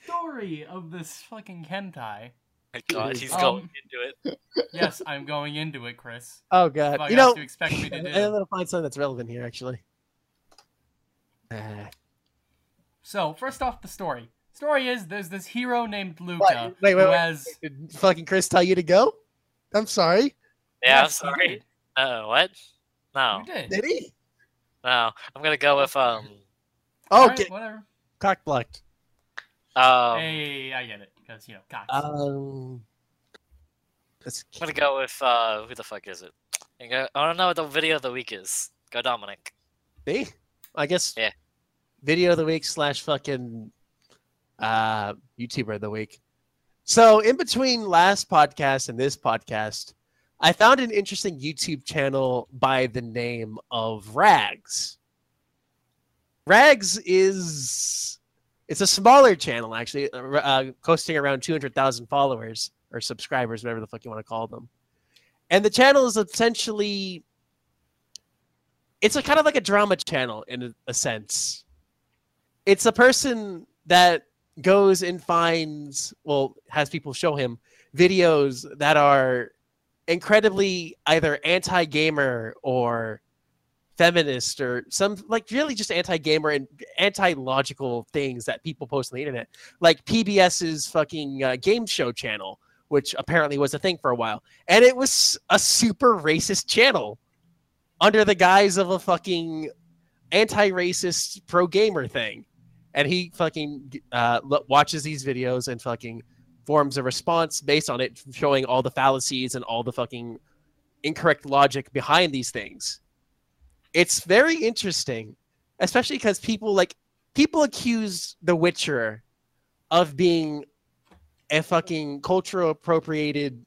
story of this fucking hentai.
My God, he's
Um,
going into it.
Yes, I'm going into it, Chris.
oh god,
Fuck
you know,
do you expect me to do.
I'm
do?
gonna find something that's relevant here, actually. Uh,
So, first off, the story. Story is there's this hero named Luka
What? Wait, wait,
who
wait.
has.
did fucking Chris tell you to go? I'm sorry.
Yeah, I'm sorry.
Did.
Uh, what? No,
You did.
Did he?
no. I'm gonna go with um.
Oh,
Alright,
get
whatever.
cock blocked.
Um,
hey, I get it because you know cocks.
Um, let's
I'm gonna go with uh. Who the fuck is it? I go- I don't know what the video of the week is. Go Dominic.
me. I guess.
Yeah.
Video of the week slash fucking uh YouTuber of the week. So in between last podcast and this podcast, I found an interesting YouTube channel by the name of Rags. Rags is it's a smaller channel actually, uh, uh, posting around 200,000 followers or subscribers, whatever the fuck you want to call them. And the channel is essentially it's a kind of like a drama channel in a, a sense. It's a person that goes and finds, well, has people show him videos that are incredibly either anti-gamer or feminist or some like really just anti-gamer and anti-logical things that people post on the internet. Like pbs's fucking uh, game show channel which apparently was a thing for a while. And it was a super racist channel under the guise of a fucking anti-racist pro-gamer thing. And he fucking uh, watches these videos and fucking forms a response based on it, showing all the fallacies and all the fucking incorrect logic behind these things. It's very interesting, especially because people like people accuse The Witcher of being a fucking cultural appropriated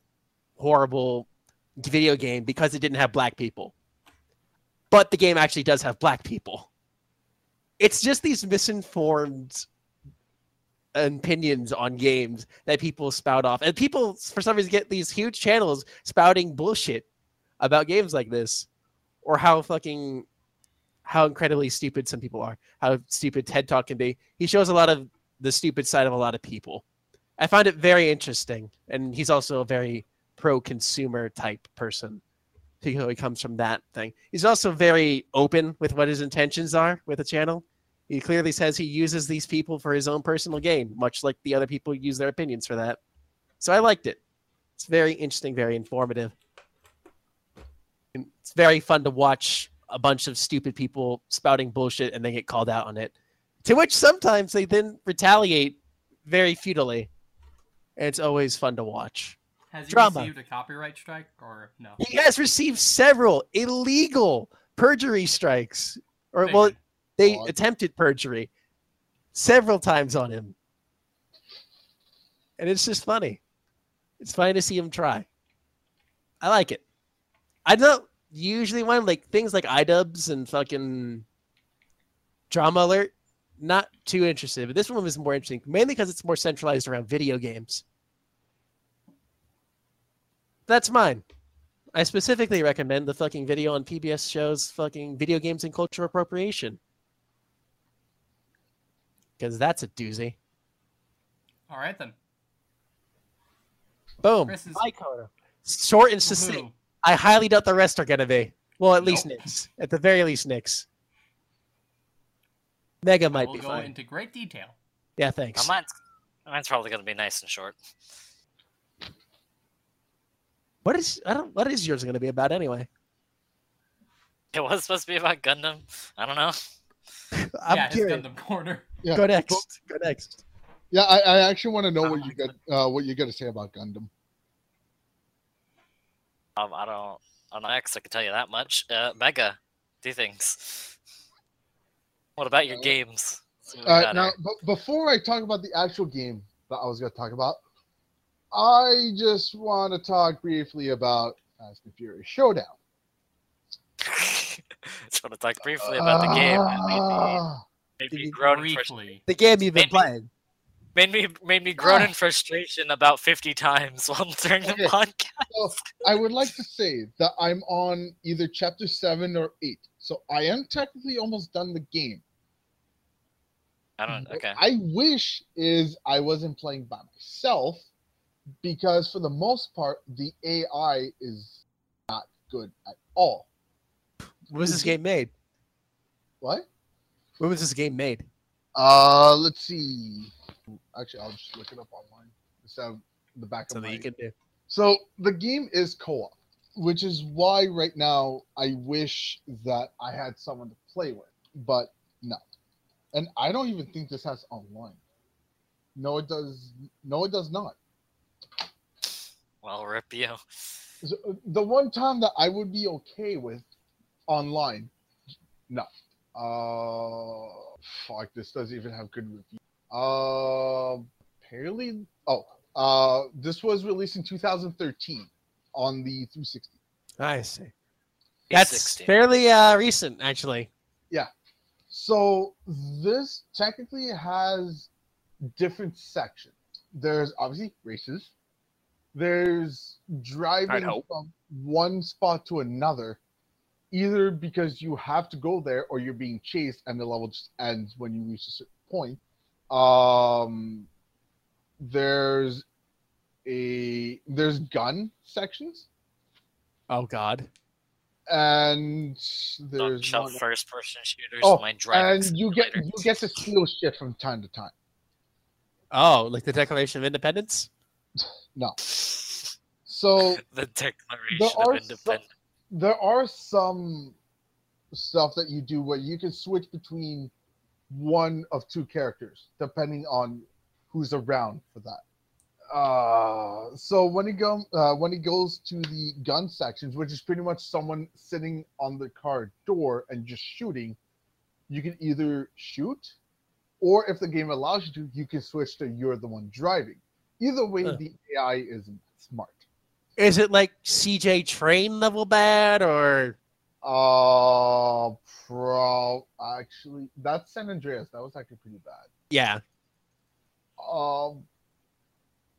horrible video game because it didn't have black people. But the game actually does have black people. It's just these misinformed opinions on games that people spout off. And people, for some reason, get these huge channels spouting bullshit about games like this. Or how fucking, how incredibly stupid some people are. How stupid TED Talk can be. He shows a lot of the stupid side of a lot of people. I find it very interesting. And he's also a very pro-consumer type person. He comes from that thing. He's also very open with what his intentions are with the channel. He clearly says he uses these people for his own personal gain, much like the other people use their opinions for that. So I liked it. It's very interesting, very informative. And it's very fun to watch a bunch of stupid people spouting bullshit and they get called out on it. To which sometimes they then retaliate very futilely. And it's always fun to watch.
Has he
drama.
received a copyright strike or no?
He has received several illegal perjury strikes. Or well. They
God.
attempted perjury several times on him. And it's just funny. It's funny to see him try. I like it. I don't usually want like things like iDubbbz and fucking Drama Alert. Not too interested, but this one was more interesting, mainly because it's more centralized around video games. That's mine. I specifically recommend the fucking video on PBS shows fucking video games and cultural appropriation. Because that's a doozy.
All right then.
Boom.
Chris is-
My Coda. Short and succinct. I highly doubt the rest are going to be. Well, at least
Nope.
Nick's. At the very least, Nick's. Mega
I
might
will
be
go into great detail.
Yeah, thanks.
mine's, mine's probably gonna be nice and short.
What is I don't what is yours going to be about anyway?
It was supposed to be about Gundam. I don't know.
I'm
yeah, his
curious.
Gundam corner.
Yeah.
Go next. Go next.
Yeah, I, I actually want to know
Oh
what
my
you got. Uh, what you got to say about Gundam?
Um, I don't. On X, I can tell you that much. Uh, Mega, do things. What about your games? See what we
Uh, now,
here.
before I talk about the actual game that I was going to talk about, I just want to talk briefly about Fast and Furious Showdown.
Just want to talk briefly about the game. Made me,
Ah,
made me groan
Briefly.
The game you've been
Made me-
playing.
made me made me groan
Ah.
in frustration about 50 times while during the
Okay.
podcast.
so I would like to say that I'm on either chapter seven or eight, so I am technically almost done the game.
I don't.
What
Okay.
I wish is I wasn't playing by myself because for the most part the AI is not good at all.
When was this game made?
What?
When was this game made?
Uh, let's see. Actually, I'll just look it up online. It's on the back of my.
you can do.
So the game is co-op, which is why right now I wish that I had someone to play with, but no. And I don't even think this has online. No, it does. No, it does not.
Well, rip you.
So, uh, the one time that I would be okay with online, no. Uh, fuck, this doesn't even have good reviews. Uh, apparently, oh, uh, this was released in 2013 on the 360.
I see. That's
360.
fairly uh, recent, actually. Yeah.
So this technically has different sections. There's obviously races. There's driving from one spot to another, either because you have to go there or you're being chased and the level just ends when you reach a certain point. Um, there's a there's gun sections
Oh God.
and
Don't
there's
shove
one-
first-person shooters.
Oh,
my driving
and you get you get to steal shit from time to time.
Oh, like the Declaration of Independence?
No. So
the Declaration of
are
Independence.
There are some stuff that you do where you can switch between one of two characters depending on who's around for that. Uh, so when he go uh, when he goes to the gun sections, which is pretty much someone sitting on the car door and just shooting, you can either shoot, or if the game allows you to, you can switch to you're the one driving. Either way,
Huh.
the AI is smart.
Is it like CJ Train level bad or
Uh, pro. Actually, that's San Andreas. That was actually pretty bad.
yeah?
Um,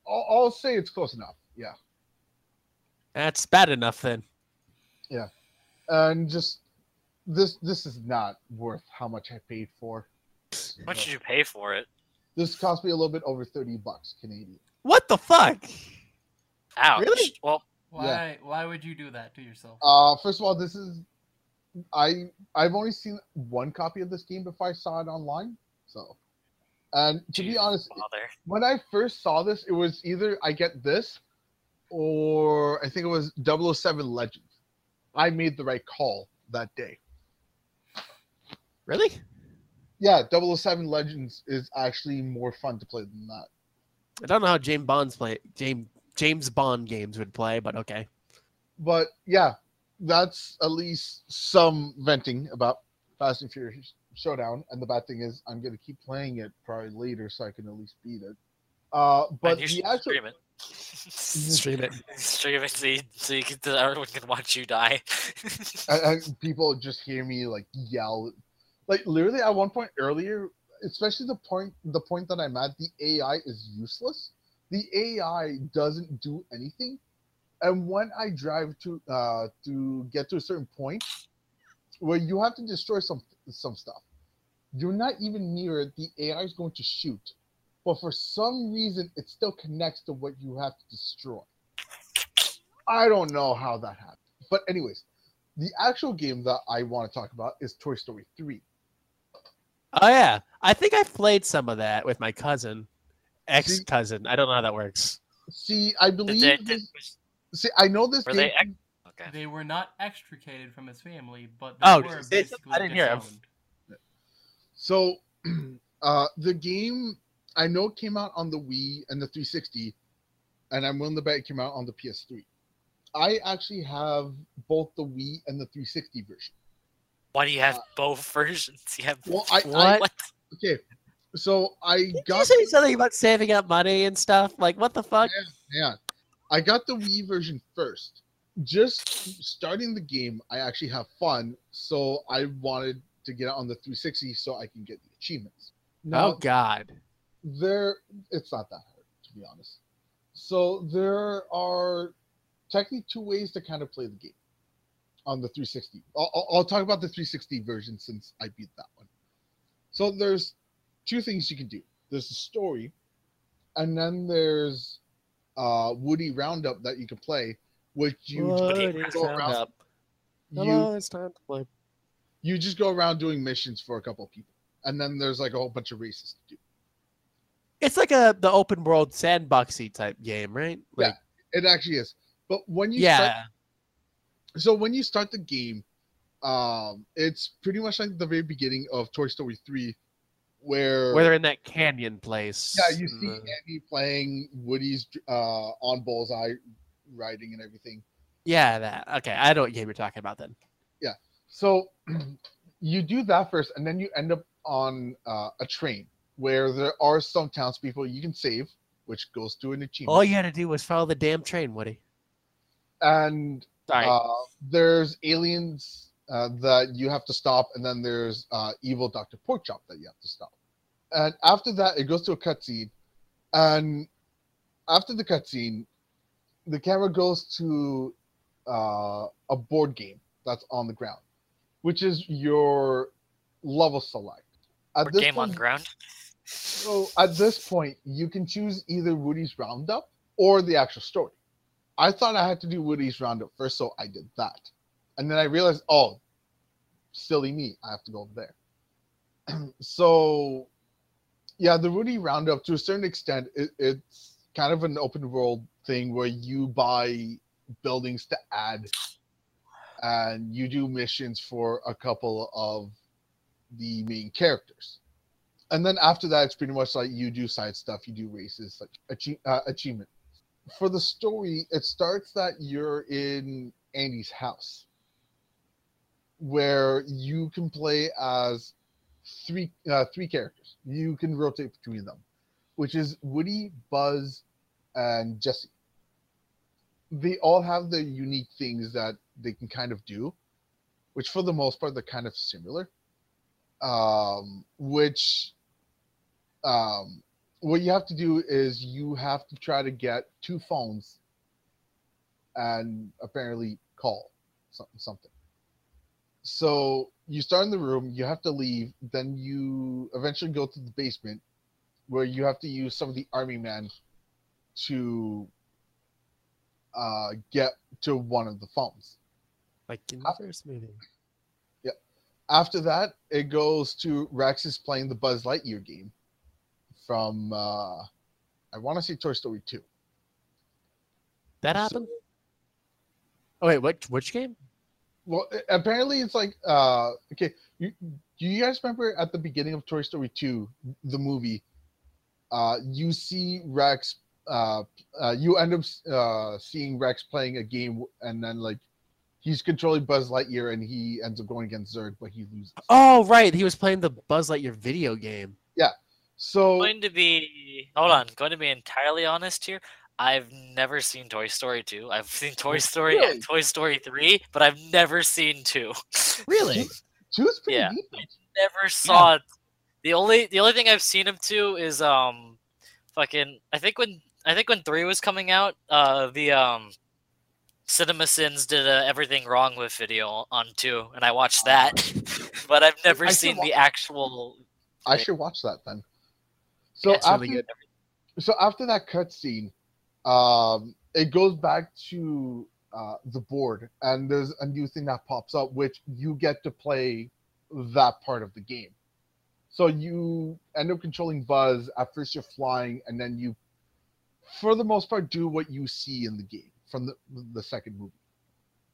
I'll, I'll say it's close enough. Yeah,
That's bad enough then.
Yeah, and just this this is not worth how much I paid for.
How much did you pay for it?
This cost me a little bit over thirty bucks Canadian.
What the fuck?
Ouch.
Really?
Well,
Why? Why would you do that to yourself?
Uh, first of all, this is I I've only seen one copy of this game before I saw it online. So, and to be honest,
Father.
when I first saw this, it was either I get this or I think it was 007 Legends. I made the right call that day.
Really?
Yeah, 007 Legends is actually more fun to play than that.
I don't know how James Bond's play James James Bond games would play, but okay.
But yeah, that's at least some venting about Fast and Furious Showdown. And the bad thing is, I'm going to keep playing it probably later so I can at least beat it. Uh, but
And you
the
should
actual.
stream it.
Stream it.
stream it so you, so you can, so everyone can watch you die.
and, and people just hear me like yell like literally at one point earlier especially the point the point that i'm at the ai is useless the ai doesn't do anything. And when i drive to uh to get to a certain point where you have to destroy some some stuff you're not even near it the ai is going to shoot. But for some reason it still connects to what you have to destroy. I don't know how that happened. But anyways the actual game that I want to talk about is Toy Story 3.
Oh yeah, I think I've played some of that with my cousin, ex cousin. I don't know how that works.
See, I believe
they, did,
this, see, I know this
were
game.
they ex- okay.
They were not extricated from his family, but they
Oh,
were
they- I didn't hear 'em.
disowned.
So, uh, the game I know came out on the Wii and the 360, and I'm willing to bet it came out on the PS3. I actually have both the Wii and the 360 version.
Why do you have
Uh,
both versions? You have
Well, I, I
What?
what?
okay. So I
Did you
got
say something about saving up money and stuff? Like, what the fuck?
yeah, I got the Wii version first. Just starting the game, I actually have fun, so I wanted to get it on the 360 so I can get the achievements. Now,
Oh God.
there it's not that hard to be honest so there are technically two ways to kind of play the game on the 360 i'll, I'll- I'll talk about the 360 version since i beat that one so there's two things you can do there's the story and then there's uh woody roundup that you can play which you
Woody
just go around,
Roundup.
you,
Hello, it's time to play.
you just go around doing missions for a couple of people and then there's like a whole bunch of races to do
It's like a the open world sandboxy type game, right?
Yeah. It actually is but when you start
yeah.
so when you start the game um it's pretty much like the very beginning of toy story 3 where
Where they're in that canyon place.
yeah you see
and
andy playing woody's uh on bullseye riding and everything
Yeah, that. Okay, I know what game you're talking about then.
Yeah, so you do that first and then you end up on uh, a train where there are some townspeople you can save which goes to an achievement
All you had to do was follow the damn train, Woody.
and Uh, there's aliens uh, that you have to stop, and then there's uh, evil Dr. Porkchop that you have to stop. And after that, it goes to a cutscene. And after the cutscene, the camera goes to uh, a board game that's on the ground, which is your level select. At
Or
this
game on ground.
so at this point, you can choose either Woody's Roundup or the actual story. I thought I had to do Woody's Roundup first, so I did that. And then I realized, oh, silly me, I have to go over there. so, yeah, the Woody Roundup, to a certain extent, it, it's kind of an open world thing where you buy buildings to add and you do missions for a couple of the main characters and then after that, it's pretty much like you do side stuff, you do races, like achieve, uh, achievement. For the story, it starts that you're in Andy's house, where you can play as three uh, three characters. You can rotate between them, which is Woody, Buzz, and Jesse. They all have their unique things that they can kind of do, which for the most part they're kind of similar um, which um, what you have to do is you have to try to get two phones and apparently call something something. So you start in the room, you have to leave, then you eventually go to the basement where you have to use some of the army men to uh, get to one of the phones.
like in the first movie. Yeah.
After that, it goes to Rex is playing the Buzz Lightyear game from uh I want to say Toy Story 2.
That
So-
happened? Oh wait, what which game?
Well, apparently it's like uh okay, you, do you guys remember at the beginning of Toy Story 2, the movie, uh you see Rex uh, uh you end up uh seeing Rex playing a game and then like he's controlling Buzz Lightyear and he ends up going against Zurg, but he loses.
Oh right, he was playing the Buzz Lightyear video game. Yeah.
So
Going to be hold on. Going to be entirely honest here. I've never seen Toy Story 2. I've seen Toy Story
really?
and Toy Story 3, but I've never seen 2.
Really?
two's pretty
Yeah.
decent.
never saw it. The only the only thing I've seen him to is um fucking I think when I think when 3 was coming out, uh the um CinemaSins did a everything wrong with video on 2 and I watched that. but I've never
I
seen the actual
I should watch that then. So
Yeah,
after
really
so after that cutscene, um, it goes back to uh, the board, and there's a new thing that pops up, which you get to play that part of the game. So you end up controlling Buzz. At first, you're flying, and then you, for the most part, do what you see in the game from the the second movie.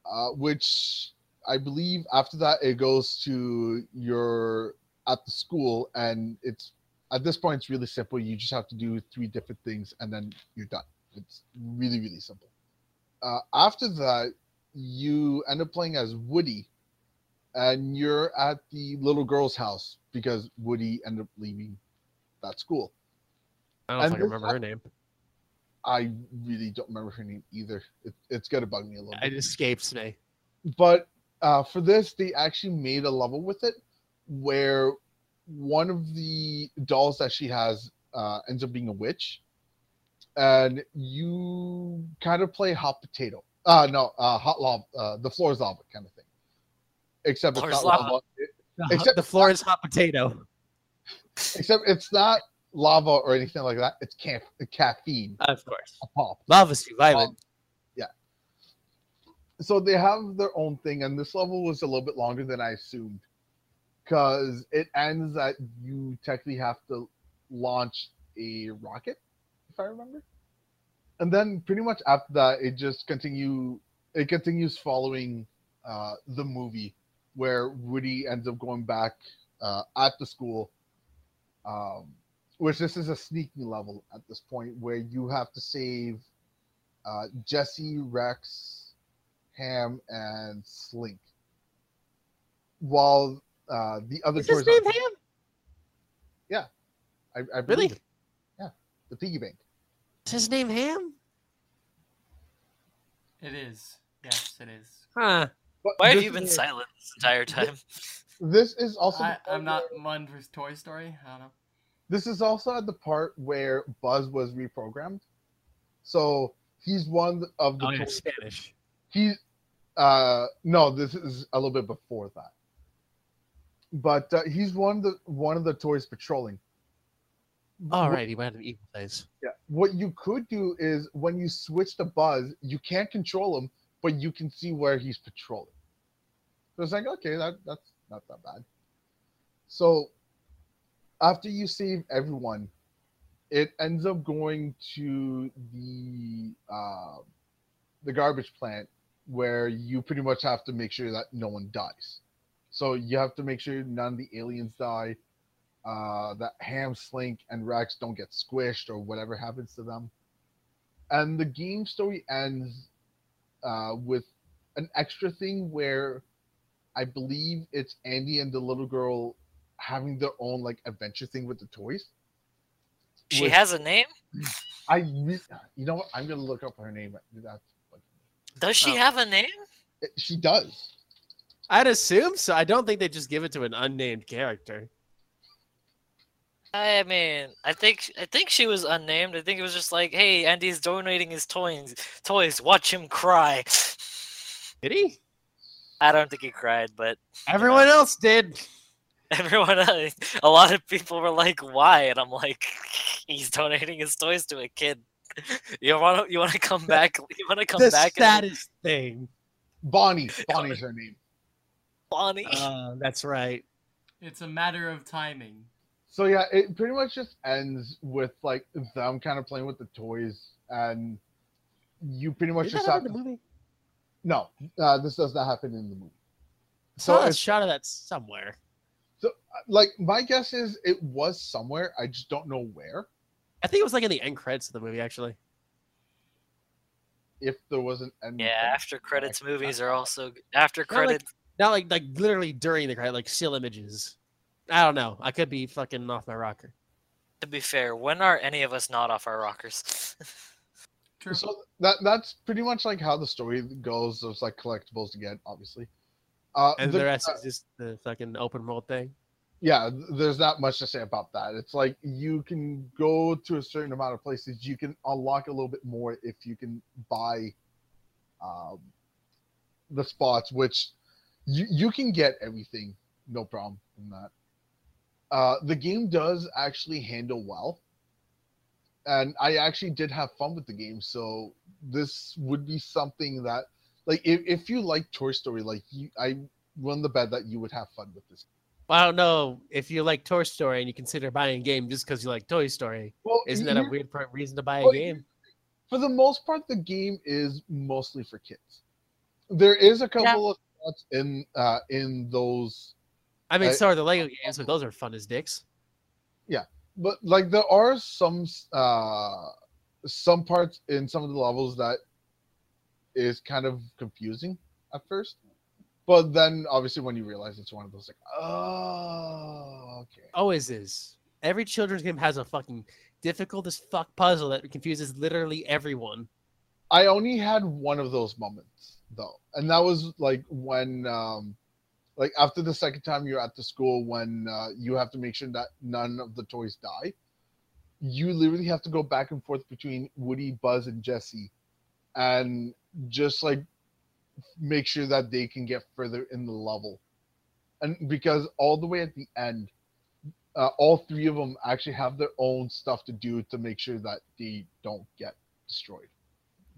Uh, which I believe after that it goes to your at the school, and it's at this point it's really simple you just have to do three different things and then you're done it's really really simple uh, after that you end up playing as woody and you're at the little girl's house because Woody ended up leaving that school.
I don't know if
And
I can
this-
remember her name.
I really don't remember her name either. It, it's gonna bug me a little
It
bit.
escapes me.
But uh, for this, they actually made a level with it where one of the dolls that she has uh, ends up being a witch, and you kind of play hot potato. Uh no, uh, hot lava. Uh, the floor is lava kind of thing. Except it's
Floor is
not
lava.
lava. it-
The,
Except-
the floor is hot potato.
except it's not lava or anything like that. It's ca- caffeine,
Of course.
a pop.
Lava's too violent.
so they have their own thing, and this level was a little bit longer than I assumed, because it ends that you technically have to launch a rocket, if I remember, and then pretty much after that, it just continue. It continues following uh, the movie, where Woody ends up going back uh, at the school, um, which this is a sneaking level at this point, where you have to save uh, Jesse, Rex, Ham and Slink. While uh, the other
Is his
toys,
name
are-
Ham?
I, I
Really?
it. Yeah, the piggy bank.
Is his name Ham?
It is. Yes, it is.
Huh.
But
Why have you been
is-
silent this entire time?
This is also.
I, I'm not
where-
one for Toy Story. I don't know.
This is also at the part where Buzz was reprogrammed. So he's one of the.
Oh, yeah, Spanish.
He's. Uh, no, this is a little bit before that. But uh, he's one of the one of the toys patrolling.
All right, he might have evil face.
Yeah. What you could do is when you switch to Buzz, you can't control him, but you can see where he's patrolling. So it's like, okay, that that's not that bad. So after you save everyone, it ends up going to the uh, the garbage plant where you pretty much have to make sure that no one dies. So you have to make sure none of the aliens die uh, that Ham, Slink, and Rex don't get squished or whatever happens to them. And the game story ends uh, with an extra thing where I believe it's Andy and the little girl having their own like adventure thing with the toys.
She
With-
has a name?
I, you know what? I'm gonna look up her name. That's
Does she
Oh.
have a name?
she does.
I'd assume so. I don't think they just give it to an unnamed character.
I mean, I think I think she was unnamed. I think it was just like, hey, Andy's donating his toys. Toys, watch him cry.
Did he?
I don't think he cried, but
Everyone else did.
everyone, else, a lot of people were like, why? And I'm like, he's donating his toys to a kid. You want to you want to come back? You want to come
the
back? and
saddest thing.
Bonnie. Bonnie's her name.
Bonnie.
Uh, that's right.
It's a matter of timing.
So yeah, it pretty much just ends with like them kind of playing with the toys, and you pretty much
Did
just
that
have to.
in the movie?
No, uh, this does not happen in the movie.
I
So
saw a shot of that somewhere.
So, uh, like, my guess is it was somewhere. I just don't know where.
I think it was like in the end credits of the movie, actually.
If there was an end.
yeah, after credits movies are also after
Not like-
credits.
Not like like literally during the credit, like still images. I don't know. I could be fucking off my rocker.
To be fair, when are any of us not off our rockers?
True.
So that that's pretty much like how the story goes. There's like collectibles again, obviously. Uh,
And
the-
the rest
uh,
is just the fucking open world thing.
yeah, there's not much to say about that. It's like you can go to a certain amount of places. You can unlock a little bit more if you can buy um, the spots, which you you can get everything, no problem in that. Uh, the game does actually handle well, and I actually did have fun with the game. So this would be something that, like, if, if you like Toy Story, like you, I run the bet that you would have fun with this.
Well, I don't know if you like Toy Story and you consider buying a game just because you like Toy Story.
Well,
Isn't that a weird part- reason to buy a
Well,
game?
for the most part, the game is mostly for kids. There is a couple of spots in uh, in those,
I mean,
I-
so are the Lego games, but those are fun as dicks.
Yeah, but like there are some uh, some parts in some of the levels that is kind of confusing at first. But then obviously when you realize it's one of those like, oh, okay.
Always is. Every children's game has a fucking difficult as fuck puzzle that confuses literally everyone.
I only had one of those moments though, and that was like when, um, like after the second time you're at the school when uh, you have to make sure that none of the toys die. You literally have to go back and forth between Woody, Buzz, and Jesse, and just like make sure that they can get further in the level. And because all the way at the end, uh, all three of them actually have their own stuff to do to make sure that they don't get destroyed.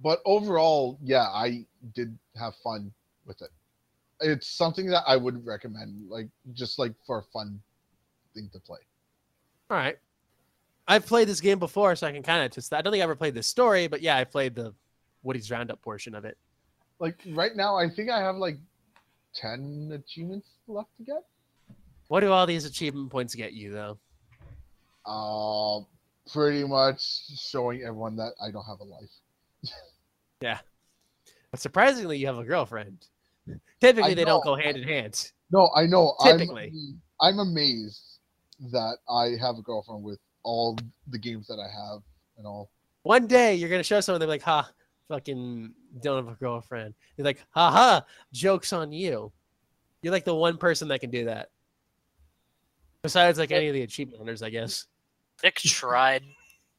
But overall, yeah, I did have fun with it. It's something that I would recommend, like just like for a fun thing to play.
All right. I've played this game before, so I can kind of just. I don't think I ever played the story, but yeah, I played the Woody's Roundup portion of it.
Like right now, I think I have like ten achievements left to get.
What do all these achievement points get you, though?
Uh, pretty much showing everyone that I don't have a life.
yeah. But surprisingly, you have a girlfriend. Typically,
I
they
know.
don't go hand in hand.
No, I know.
Typically.
I'm, I'm amazed that I have a girlfriend with all the games that I have and all.
One day, you're going to show someone, they're like, ha, fucking don't have a girlfriend. You're like, ha ha, joke's on you. You're like the one person that can do that. Besides, like, any of the achievement hunters, I guess.
Nick tried.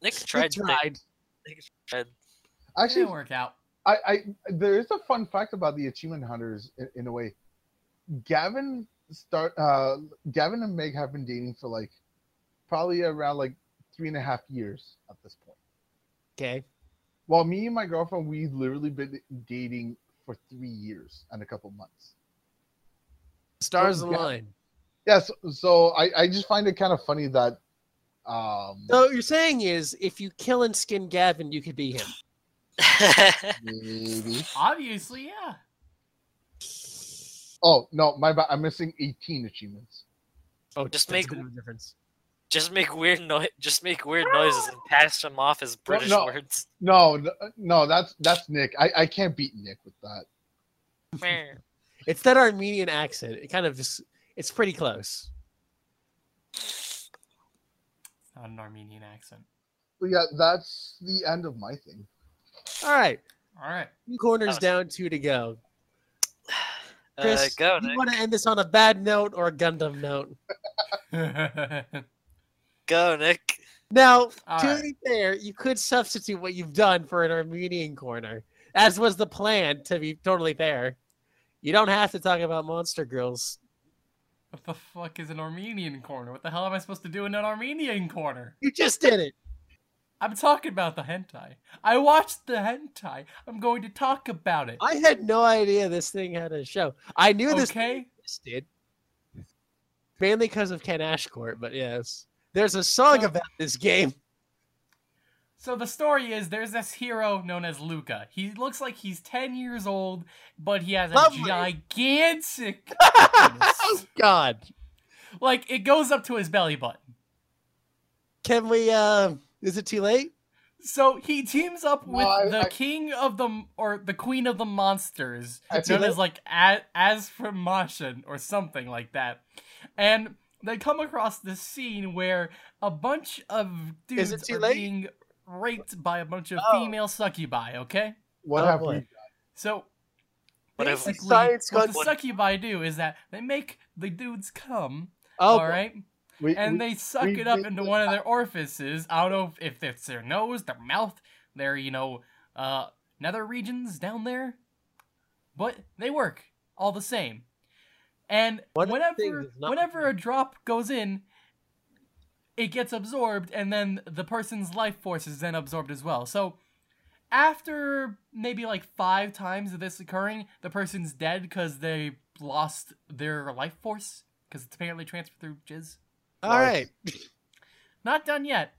Nick tried.
He tried.
Nick tried.
Actually,
Didn't work out.
I, I there is a fun fact about the achievement hunters in, in a way. Gavin start uh Gavin and Meg have been dating for like probably around like three and a half years at this point.
Okay.
While me and my girlfriend, we've literally been dating for three years and a couple months.
Stars align.
yeah. Yeah, so, so I, I just find it kind of funny that um
So what you're saying is, if you kill and skin Gavin, you could be him.
Maybe.
Obviously, yeah.
Oh no, my bad. I'm missing 18 achievements.
Oh,
Just
that's
make-
a bit of a difference.
just make weird noise. Just make weird noises and pass them off as British
no.
words.
No, no, no, that's that's Nick. I, I can't beat Nick with that.
It's that Armenian accent. It kind of just, it's pretty close.
It's not an Armenian accent.
But yeah, that's the end of my thing.
All right.
All right.
Two corners down, two to go.
Uh,
Chris,
go,
you want to end this on a bad note or a Gundam note?
Go, Nick.
Now,
All
to
right.
be fair, you could substitute what you've done for an Armenian corner, as was the plan, to be totally fair. You don't have to talk about Monster Girls.
what the fuck is an Armenian corner? What the hell am I supposed to do in an Armenian corner?
You just did it.
I'm talking about the hentai. I watched the hentai. I'm going to talk about it.
I had no idea this thing had a show. I knew this
Okay?
existed. Mainly because of Ken Ashcorp, but yes. There's a song
So-
about this game.
So the story is there's this hero known as Luka. He looks like he's 10 years old, but he has a
Lovely.
gigantic
oh, God.
like it goes up to his belly button.
Can we, uh, is it too late?
So he teams up
No,
with
I-
the
I-
king of the or the queen of the monsters, known as like as, as from Mashin or something like that, and they come across this scene where a bunch of dudes are
late?
being raped by a bunch of
Oh.
female succubi. Okay,
What
Oh,
have
boy.
we
so
What
basically, what the succubi do is that they make the dudes come,
Oh,
all right,
we,
and
we-
they suck
we
it up into
the-
one of their orifices. I don't know if, if it's their nose, their mouth, their you know, uh, nether regions down there, but they work all the same. And
One of
whenever
is
whenever a drop goes in, it gets absorbed, and then the person's life force is then absorbed as well. So. After maybe like five times of this occurring, the person's dead because they lost their life force because it's apparently transferred through jizz.
All right.
Not done yet.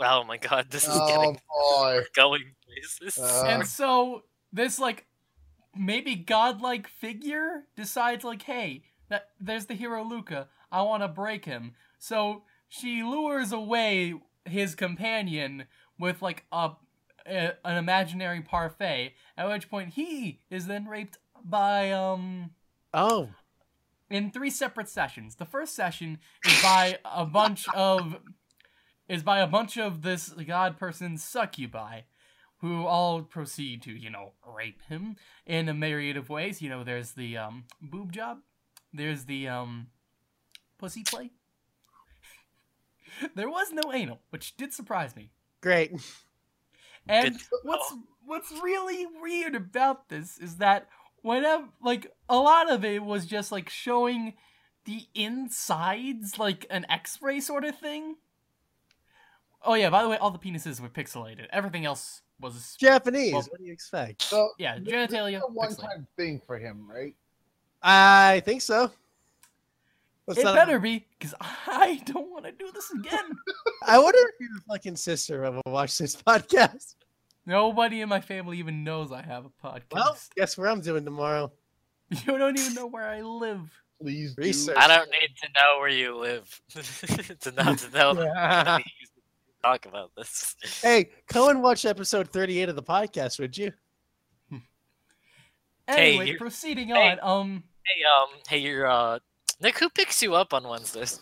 Oh my god, this is
Oh
getting
boy.
going places.
Uh,
and so this like maybe godlike figure decides like, hey, that there's the hero Luka. I want to break him. So she lures away his companion with like a, a an imaginary parfait. At which point he is then raped by um
Oh,
in three separate sessions. The first session is by a bunch of is by a bunch of this god person's succubi, who all proceed to, you know, rape him in a myriad of ways. You know, there's the um boob job, there's the um pussy play. there was no anal, which did surprise me.
great.
And what's what's really weird about this is that whenever like a lot of it was just like showing the insides like an x-ray sort of thing. Oh yeah, by the way, all the penises were pixelated. Everything else was
Japanese.
Well-
what do you expect?
So
yeah,
this- this
genitalia.
is a
pixelated.
one-time thing for him, right?
I think so. Let's
It
not-
better be, because I don't want to do this again.
I wonder if your fucking sister ever watched this podcast.
Nobody in my family even knows I have a podcast.
Well, guess where I'm doing tomorrow?
you don't even know where I live.
Please.
Research.
I don't need to know where you live to not to know
Yeah.
talk about this.
Hey, come and watch episode 38 of the podcast, would you?
Hey,
Anyway,
you-
proceeding
hey.
on. Um,
Hey, um, hey, you're uh, Nick. Who picks you up on Wednesdays?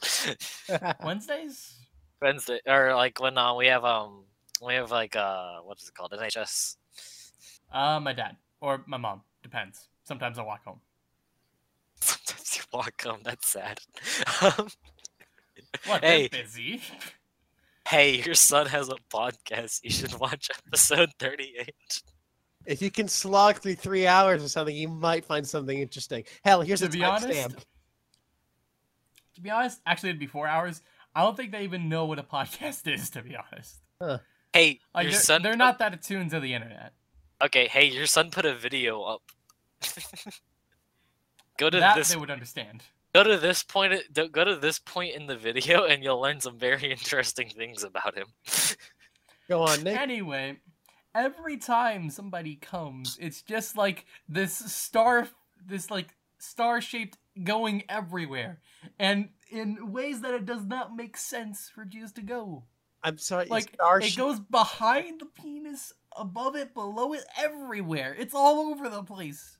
Wednesdays.
Wednesday, or like when uh, we have um, we have like uh, what is it called? NHS.
Uh, my dad or my mom depends. Sometimes I walk home.
Sometimes you walk home. That's sad. Um,
What?
Hey.
Busy.
hey, your son has a podcast. You should watch episode thirty-eight.
if you can slog through three hours or something, you might find something interesting. Hell, here's
to
a
be
timestamp.
to be honest, actually, it'd be four hours. I don't think they even know what a podcast is. To be honest,
Hey,
like
your
they're,
son.
they're not that attuned to the internet.
Okay, hey, your son put a video up. go to
That
this.
they would understand.
Go to this point. Go to this point in the video, and you'll learn some very interesting things about him.
Go on, Nick.
Anyway, every time somebody comes, it's just like this star, this like star-shaped going everywhere, and in ways that it does not make sense for Jews to go.
I'm sorry.
Like it goes behind the penis, above it, below it, everywhere. It's all over the place.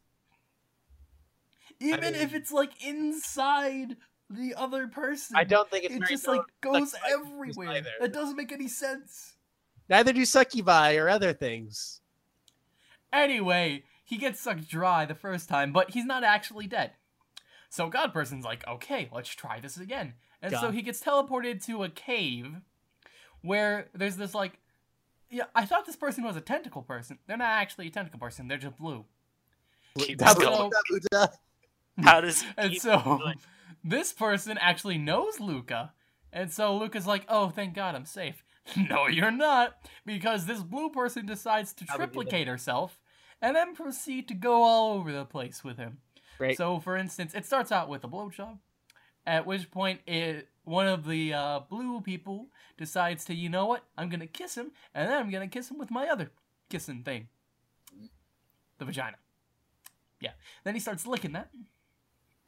Even if
mean-
it's like inside the other person,
I don't think it's
it just like goes everywhere. That doesn't make any sense.
Neither do succubi or other things.
Anyway, he gets sucked dry the first time, but he's not actually dead. So God Person's like, okay, let's try this again. And so he gets teleported to a cave where there's this like yeah, I thought this person was a tentacle person. They're not actually a tentacle person, they're just blue.
Keep
Double-
going.
double- double-
How does
And so this person actually knows Luka. And so Luka's like, oh, thank God I'm safe. no, you're not. Because this blue person decides to
How would you know?
triplicate herself and then proceed to go all over the place with him.
Great.
So, for instance, it starts out with a blowjob, at which point it, one of the uh, blue people decides to, you know what, I'm going to kiss him, and then I'm going to kiss him with my other kissing thing the vagina. Yeah. Then he starts licking that.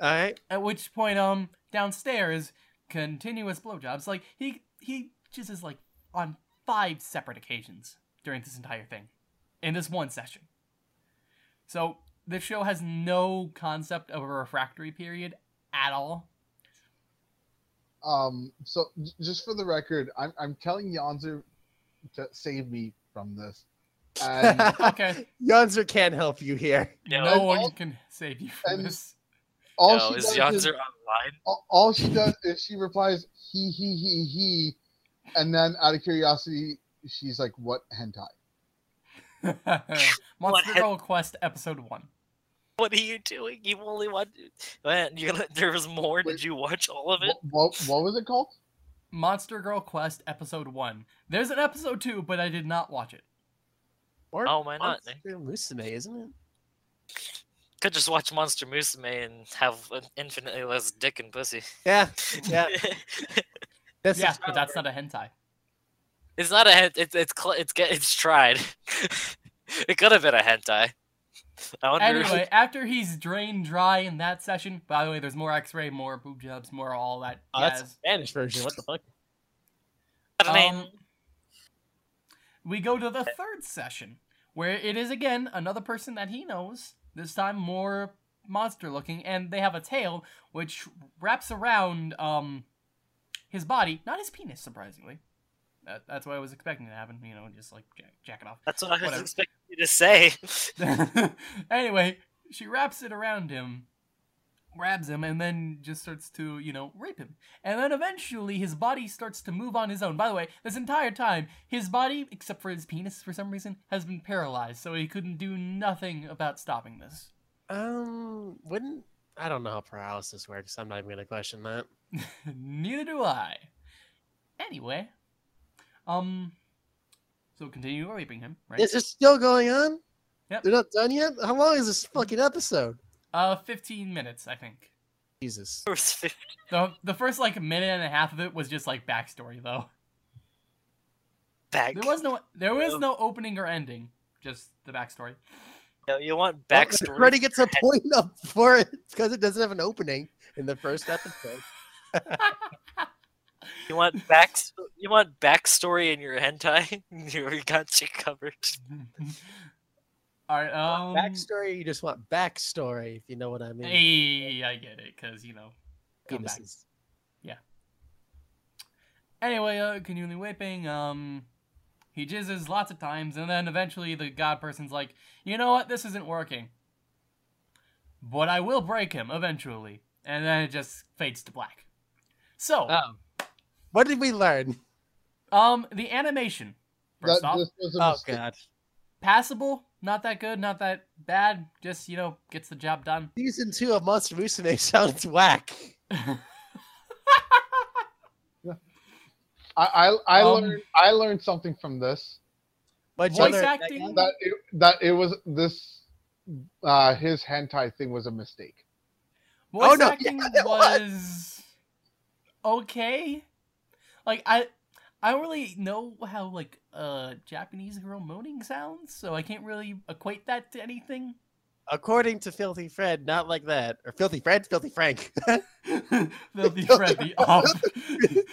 All right.
At which point, um, downstairs, continuous blowjobs. Like he he just is like on five separate occasions during this entire thing, in this one session. So the show has no concept of a refractory period at all.
Um, so j- just for the record, I'm I'm telling Yanzer to save me from this. And
Okay,
Yonzer can't help you here.
No,
no one
all-
can save you from this.
all
no,
she
is
does is,
online?
all, all she does is she replies he he he he, and then out of curiosity, she's like, "What hentai?"
Monster
What?
Girl Quest episode one.
What are you doing? You only watch. Man, you gonna, there was more.
Wait.
Did you watch all of it?
What, what what was it called?
Monster Girl Quest episode one. There's an episode two, but I did not watch it.
Or
Oh, why not, Nick?
Monster Musume, isn't it?
Could just watch Monster Musume and have an infinitely less dick and pussy.
Yeah. Yeah. That's
yeah, but that's not a hentai.
it's not a hen- it's it's it's get it's tried. it could have been a hentai. I.
Anyway, after he's drained dry in that session, by the way, there's more X-ray, more boob jobs, more all that
Oh, that's a. Spanish version. What the fuck?
Um, we go to the third session, where it is again another person that he knows. This time more monster looking, and they have a tail which wraps around um his body, not his penis, surprisingly. That, that's what I was expecting to happen. You know, just like jack, jack it off.
That's what I was
Whatever.
expecting you to say.
anyway, she wraps it around him, grabs him, and then just starts to, you know, rape him. And then eventually his body starts to move on his own. By the way, this entire time, his body, except for his penis for some reason, has been paralyzed, so he couldn't do nothing about stopping this.
Um, wouldn't I don't know how paralysis works. I'm not even gonna question that.
Neither do I. Anyway, um, so continue raping him, right?
Is this still going on?
Yep.
They're not done yet. How long is this fucking episode?
Uh, 15 minutes, I think.
Jesus.
The the first like minute and a half of it was just like backstory though.
Back.
There was no there was no opening or ending, just the backstory.
No, you want
Well,
backstory.
Freddy gets a point up for it because it doesn't have an opening in the first episode.
You want back. You want backstory in your hentai. you got you covered.
All right, um,
backstory, you just want backstory, if you know what I mean.
Hey, I get it, cause you know, come back.
Yeah.
Anyway, uh, continuing raping, um, he jizzes lots of times, and then eventually the god person's like, you know what, this isn't working. But I will break him eventually, and then it just fades to black. So,
Oh,
What did we learn?
um, the animation. First
That,
off,
this was a
Oh
mistake.
god.
passable, not that good, not that bad, just, you know, gets the job done.
Season two of Monster Musume sounds whack.
I I, I
Um,
learned I learned something from this
But
Voice
other-
acting?
that it, that it was this uh his hentai thing was a mistake.
Voice
Oh, no,
acting
yeah, was.
was okay. Like I I don't really know how like uh Japanese girl moaning sounds, so I can't really equate that to anything.
According to Filthy Fred, not like that. Or Filthy Fred, Filthy Frank.
Filthy Freddy off.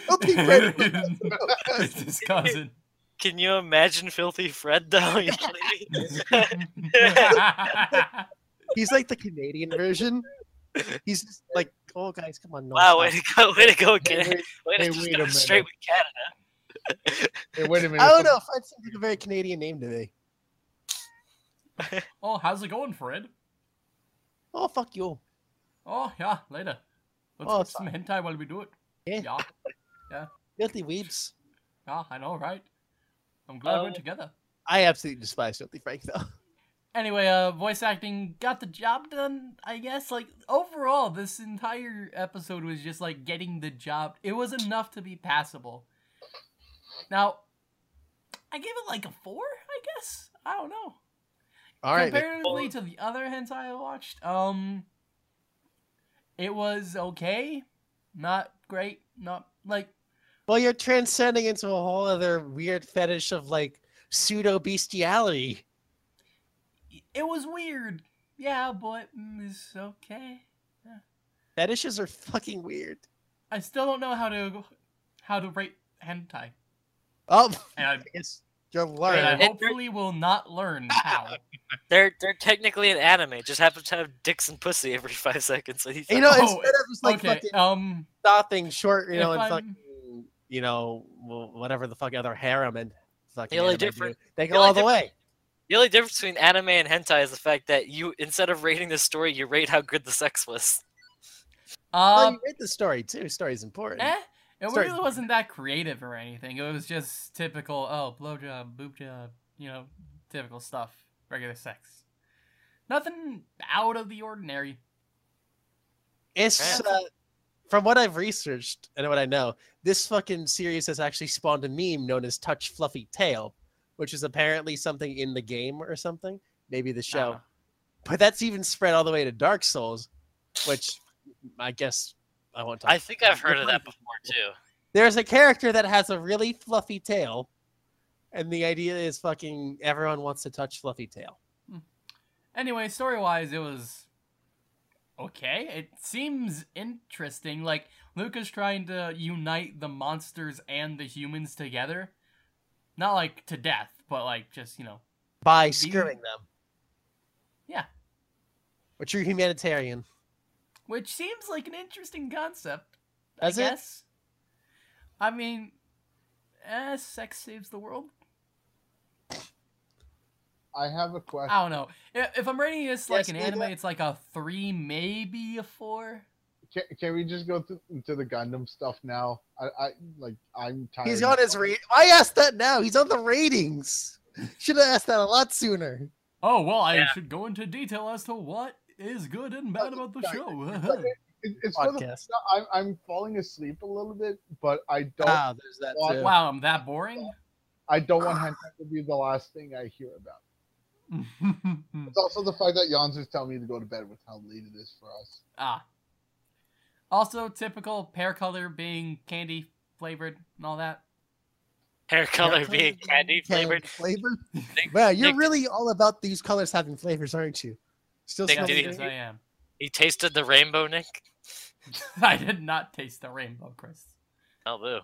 Filthy Fred.
it's his cousin.
Can you imagine Filthy Fred though? You can't even-
He's like the Canadian version. He's just like, oh guys, come on. No,
wow, way to go! Way to go,
Hey, wait,
Way to
hey,
just go straight with Canada.
hey, wait a minute.
I don't know. Fred seems like a very Canadian name to me.
oh, how's it going, Fred?
Oh, fuck you.
Oh yeah, later. Let's
Oh,
watch some hentai while we do it.
Yeah.
Yeah,
Filthy weeps.
yeah, I know, right? I'm glad we're
Oh.
together.
I absolutely despise Filthy Frank, though.
Anyway, uh, voice acting got the job done, I guess. Like, overall, this entire episode was just like getting the job. It was enough to be passable. Now, I gave it like a four, I guess. I don't know.
All right.
Comparatively to the other hentai I watched, um, it was okay. Not great. Not like
Well, you're transcending into a whole other weird fetish of like pseudo bestiality.
It was weird. Yeah, but mm, it's okay.
Fetishes are fucking weird.
I still don't know how to how to rate hentai,
Oh,
and I,
I guess you'll
and
learn.
I
It-
hopefully will not learn how.
They're they're technically an anime. Just happens to have dicks and pussy every five seconds. So you
you know,
Oh,
instead of just like
okay,
fucking
um,
stopping short, you know,
if
and
I'm-
fucking, you know, whatever the fuck other harem and fucking
The only
anime do,
difference-
They go
the only
all the way.
The only difference between anime and hentai is the fact that you, instead of rating the story, you rate how good the sex was.
well,
um,
you read the story too. Story's important.
eh, it
Sorry.
really wasn't that creative or anything. It was just typical. Oh, blowjob, boob job, you know, typical stuff, regular sex. Nothing out of the ordinary.
It's uh, from what I've researched and what I know, this fucking series has actually spawned a meme known as "Touch Fluffy Tail," which is apparently something in the game or something, maybe the show.
Uh,
But that's even spread all the way to Dark Souls, which I guess I won't talk.
I think I've heard of that before too.
There's a character that has a really fluffy tail, and the idea is fucking everyone wants to touch Fluffy Tail.
Anyway, story wise, it was okay. It seems interesting. Like Luka's trying to unite the monsters and the humans together, not like to death, but like just you know.
By screwing them.
Yeah.
A true humanitarian.
Which seems like an interesting concept.
Does
I
it?
I mean, eh, sex saves the world.
I have a question.
I don't know. If, if I'm rating this like
Yes,
an anime, it's like a three, maybe a four.
Can, can we just go to, into the Gundam stuff now? I, I like I'm tired.
He's on his rate. I asked that now. He's on the ratings. Should have asked that a lot sooner.
Oh well, I
Yeah.
should go into detail as to what is good and bad about the
Yeah,
show.
It, it's for the,
Podcast.
I'm I'm falling asleep a little bit, but I don't
Ah, there's that
Well,
too.
wow, I'm that boring.
I don't want hentai to be the last thing I hear about. It's also the fact that Jans is telling me to go to bed with how late it is for us.
ah. Also, typical hair color being candy flavored and all that.
Hair color being candy flavored.
Flavored?
Nick-
Wow, you're
Nick-
really all about these colors having flavors, aren't you? Still
Nick,
smells
he-
Yes. I am.
He tasted the rainbow, Nick.
I did not taste the rainbow, Chris.
Oh, boo.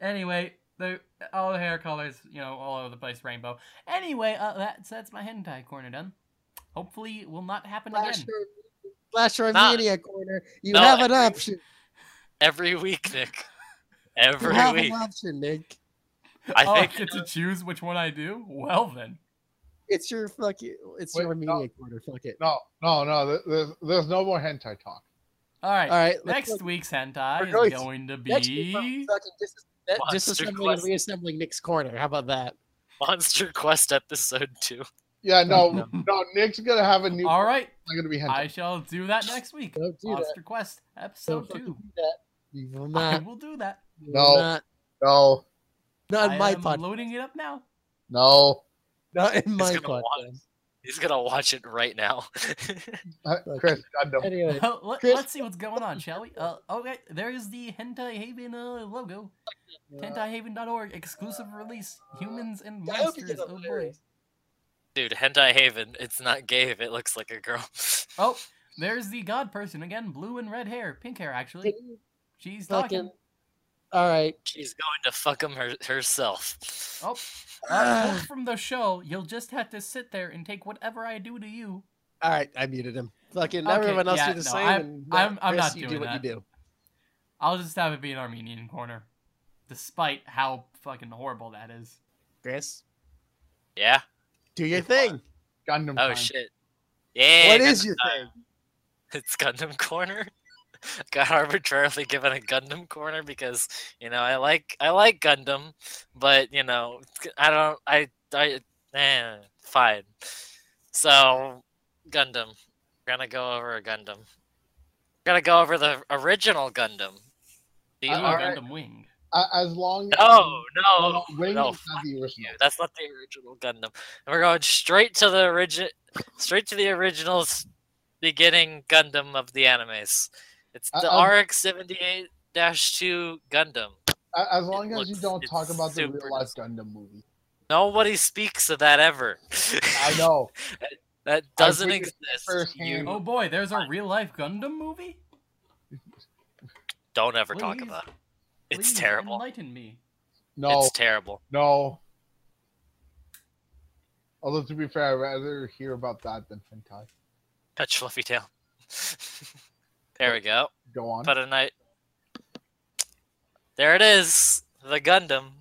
Anyway, the all the hair colors, you know, all over the place, rainbow. Anyway, uh, that's that's my hentai corner done. Hopefully, it will not happen
Flash
again.
Your, flash your media corner. You
No,
have an
every-
option.
Every week, Nick.
Every You
Every
have
week.
an option, Nick.
I
oh, I
think
get to choose which one I do. Well then,
It's your fucking. It's
Wait,
your
no.
media corner. Fuck it.
No, no, no. There's there's no more hentai talk.
all right.
All right.
Next
look-
week's hentai
We're
is
going
going
to-
to
next week,
be.
fucking dis-
Monster
disassembling and reassembling Nick's corner. How about that?
Monster Quest episode two.
Yeah, no,
No.
no. Nick's gonna have a new.
All right,
Not gonna be hentai.
I shall do that next week.
Don't do that.
Monster Quest episode
Don't
two.
do that. You will
I
not.
will do that.
you
No.
Not,
no,
not
I
in my
am
podcast.
loading it up now.
no.
Not in my
gonna watch-
podcast.
He's gonna watch it right now.
Uh, Chris, Gundam.
Anyway,
Let,
Chris-
us see what's going on, shall we? Uh, okay, there is the Hentai Haven uh, logo. HentaiHaven.org exclusive release. Humans and
That
monsters. Oh boy.
Hilarious.
Dude, Hentai Haven, it's not gay if it looks like a girl.
Oh, there's the god person again. Blue and red hair, pink hair actually. She's
fucking-
talking.
All right.
She's going to fuck him her- herself.
Oh, uh, from the show. You'll just have to sit there and take whatever I do to you.
All right. I muted him. Fucking
Okay,
everyone else
yeah,
do the
no,
same.
I'm-
and
I'm- I'm
Chris,
not
you do
doing
what
that.
you do.
I'll just have it be an Armenian corner, despite how fucking horrible that is.
Chris,
Yeah?
Do your thing.
Gundam.
Oh
time.
shit. Yeah.
what
Gundam
is your
time.
thing?
It's Gundam Corner. Got arbitrarily given a Gundam Corner because you know I like I like Gundam, but you know I don't I I eh, fine. So Gundam, we're gonna go over a Gundam. We're gonna go over the original Gundam. The
Uh, all
ori-
right.
Gundam Wing.
A- As long
No, no,
no, Wing
no,
is not the original.
Yeah, that's not the original Gundam. And we're going straight to the origin, straight to the original beginning Gundam of the animes. It's the
I'm-
RX seventy eight two Gundam.
As long
It
as you don't talk about the real life Gundam movie.
Nobody speaks of that ever.
I know.
that doesn't exist.
firsthand.
You
Oh boy, there's a real life Gundam movie.
don't ever talk about it. It's
Please
terrible.
Enlighten me.
No,
It's terrible.
no. Although to be fair, I'd rather hear about that than hentai.
Touch fluffy tail. there we go.
Go on.
But a night. There it is, the Gundam.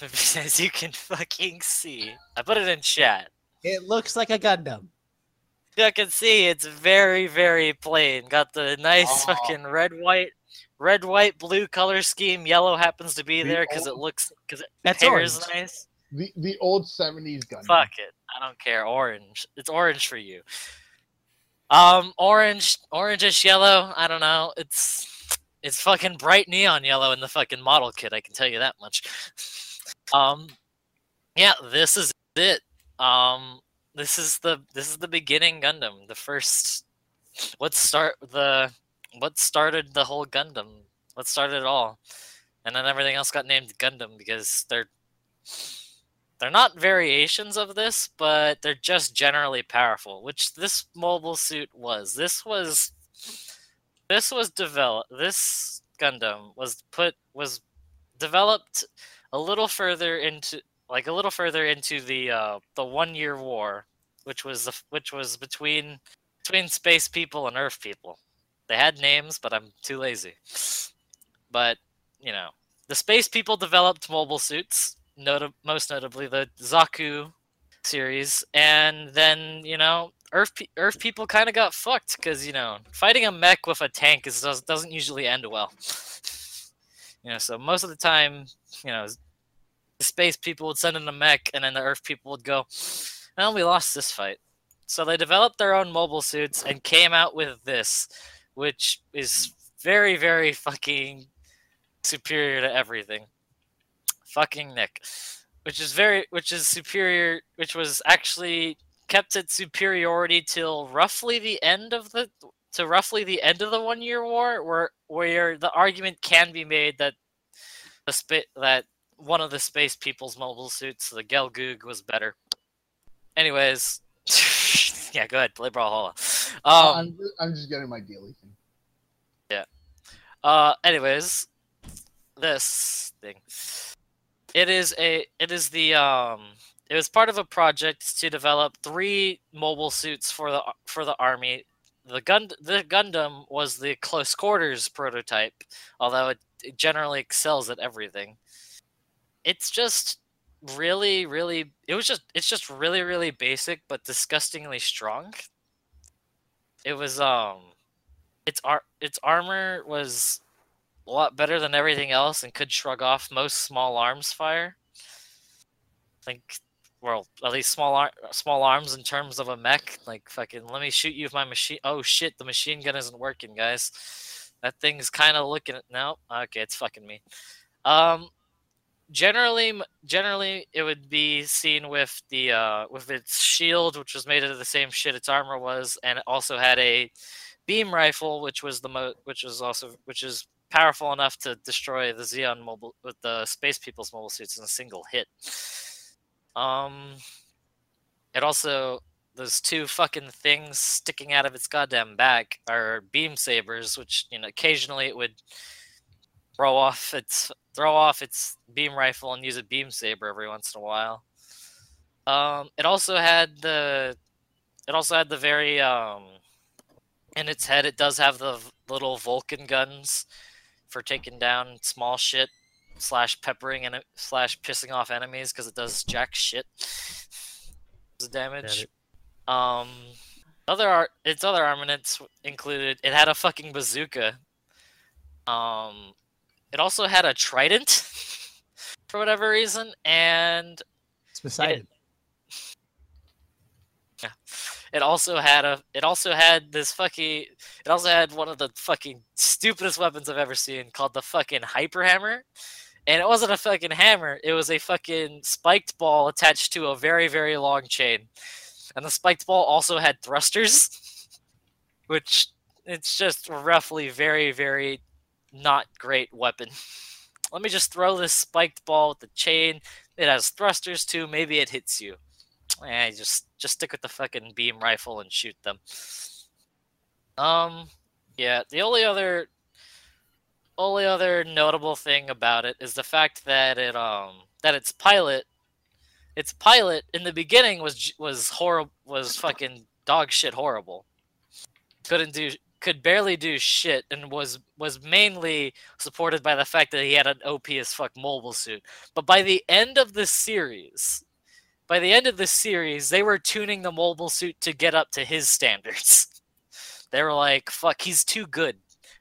As you can fucking see, I put it in chat.
It looks like a Gundam.
You can see it's very, very plain. Got the nice
Oh.
fucking red, white, red, white, blue color scheme. Yellow happens to be
The
there because it looks because it
That's
pairs
orange.
nice.
The the old '70s Gundam.
Fuck it, I don't care. Orange, it's orange for you. Um, orange, orangish yellow. I don't know. It's it's fucking bright neon yellow in the fucking model kit. I can tell you that much. Um, yeah, this is it. Um, this is the this is the beginning Gundam. The first. Let's start the what started the whole Gundam? What started it all? And then everything else got named Gundam because they're they're not variations of this, but they're just generally powerful, which this mobile suit was. This was this was developed this Gundam was put was developed a little further into like a little further into the uh the 1 year war, which was the, which was between between space people and Earth people. They had names, but I'm too lazy. But you know, the space people developed mobile suits, most notably the Zaku series, and then you know, Earth pe Earth people kind of got fucked because you know, fighting a mech with a tank is does, doesn't usually end well. you know, so most of the time, you know, the space people would send in a mech, and then the Earth people would go, "Well, we lost this fight." So they developed their own mobile suits and came out with this, which is very, very fucking superior to everything. Fucking Nick. Which is very, which is superior, which was actually kept its superiority till roughly the end of the, to roughly the end of the One Year War, where where the argument can be made that the spit that one of the space people's mobile suits, the Gelgoog, was better. Anyways, yeah, go ahead, play Brawlhalla. Um,
I'm, I'm just getting my daily thing.
Yeah. Uh, anyways, this thing. It is a. It is the. Um. It was part of a project to develop three mobile suits for the for the army. The gun the Gundam was the close quarters prototype, although it, it generally excels at everything. It's just really, really. It was just. It's just really, really basic, but disgustingly strong. It was um. Its ar its armor was a lot better than everything else and could shrug off most small arms fire. I think, well, at least small ar small arms in terms of a mech. Like, fucking, let me shoot you with my machine. Oh, shit, the machine gun isn't working, guys. That thing's kind of looking. No? Okay, it's fucking me. Um, generally, generally, it would be seen with the uh, with its shield, which was made of the same shit its armor was, and it also had a beam rifle, which was the mo which was also which is powerful enough to destroy the Zeon mobile with the space people's mobile suits in a single hit. Um, it also those two fucking things sticking out of its goddamn back are beam sabers, which you know occasionally it would throw off its throw off its beam rifle and use a beam saber every once in a while. Um, it also had the it also had the very um, in its head it does have the little Vulcan guns for taking down small shit slash peppering and slash pissing off enemies because it does jack shit damage. Um, other art, its other armaments included it had a fucking bazooka. Um, it also had a trident for whatever reason, and
it's beside it.
Yeah. It also had a. It also had this fucking. It also had one of the fucking stupidest weapons I've ever seen, called the fucking hyper hammer. And it wasn't a fucking hammer. It was a fucking spiked ball attached to a very very long chain, and the spiked ball also had thrusters, which it's just roughly very very not great weapon. Let me just throw this spiked ball with the chain. It has thrusters too. Maybe it hits you. Eh, just just stick with the fucking beam rifle and shoot them. Um, yeah. The only other only other notable thing about it is the fact that it um that its pilot its pilot in the beginning was was horrible was fucking dog shit horrible. Couldn't do could barely do shit and was was mainly supported by the fact that he had an OP as fuck mobile suit. But by the end of the series, by the end of the series, they were tuning the mobile suit to get up to his standards. they were like, fuck, he's too good.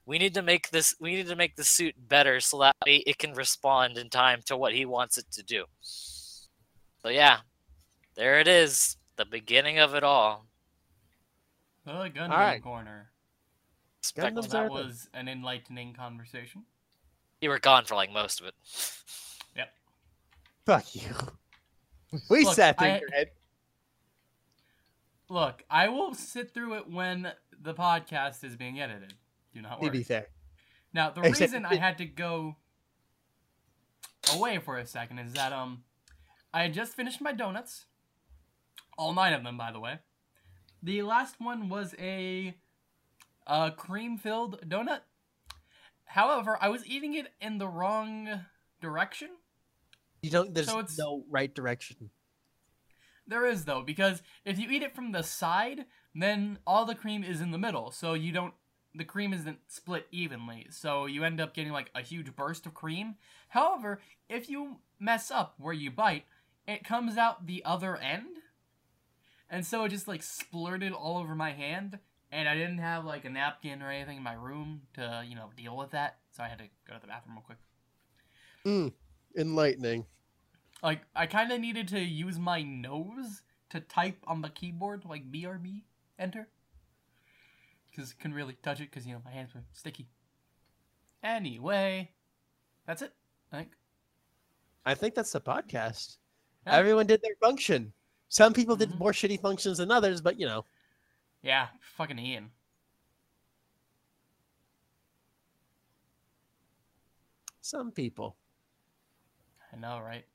We need to make this we need to make the suit better so that it can respond in time to what he wants it to do. So yeah, there it is. The beginning of it all.
The Gundam all right. Corner. Gundams that was an enlightening conversation.
You were gone for like most of it.
Yep.
Fuck you. We Look, sat through I, your head.
Look, I will sit through it when the podcast is being edited. Do not worry.
To be fair.
Now, the Except reason I had to go away for a second is that um, I had just finished my donuts. All nine of them, by the way. The last one was a, a cream-filled donut. However, I was eating it in the wrong direction.
You don't. There's so no right direction.
There is though, because if you eat it from the side, then all the cream is in the middle, so you don't the cream isn't split evenly, so you end up getting like a huge burst of cream. However, if you mess up where you bite, it comes out the other end. And so it just like splurted all over my hand, and I didn't have like a napkin or anything in my room to, you know, deal with that. So I had to go to the bathroom real quick.
Mm, enlightening.
Like I kind of needed to use my nose to type on the keyboard, like BRB, enter. Because couldn't really touch it because you know my hands were sticky. Anyway, that's it. I think.
I think that's the podcast.
Yeah.
Everyone did their function. Some people did
Mhm.
more shitty functions than others, but you know.
Yeah, fucking Ian.
Some people.
I know, right?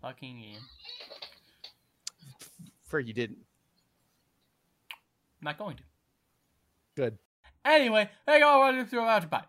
Fucking Ian.
For you didn't.
Not going to.
Good.
Anyway, hey, go on through out to bye.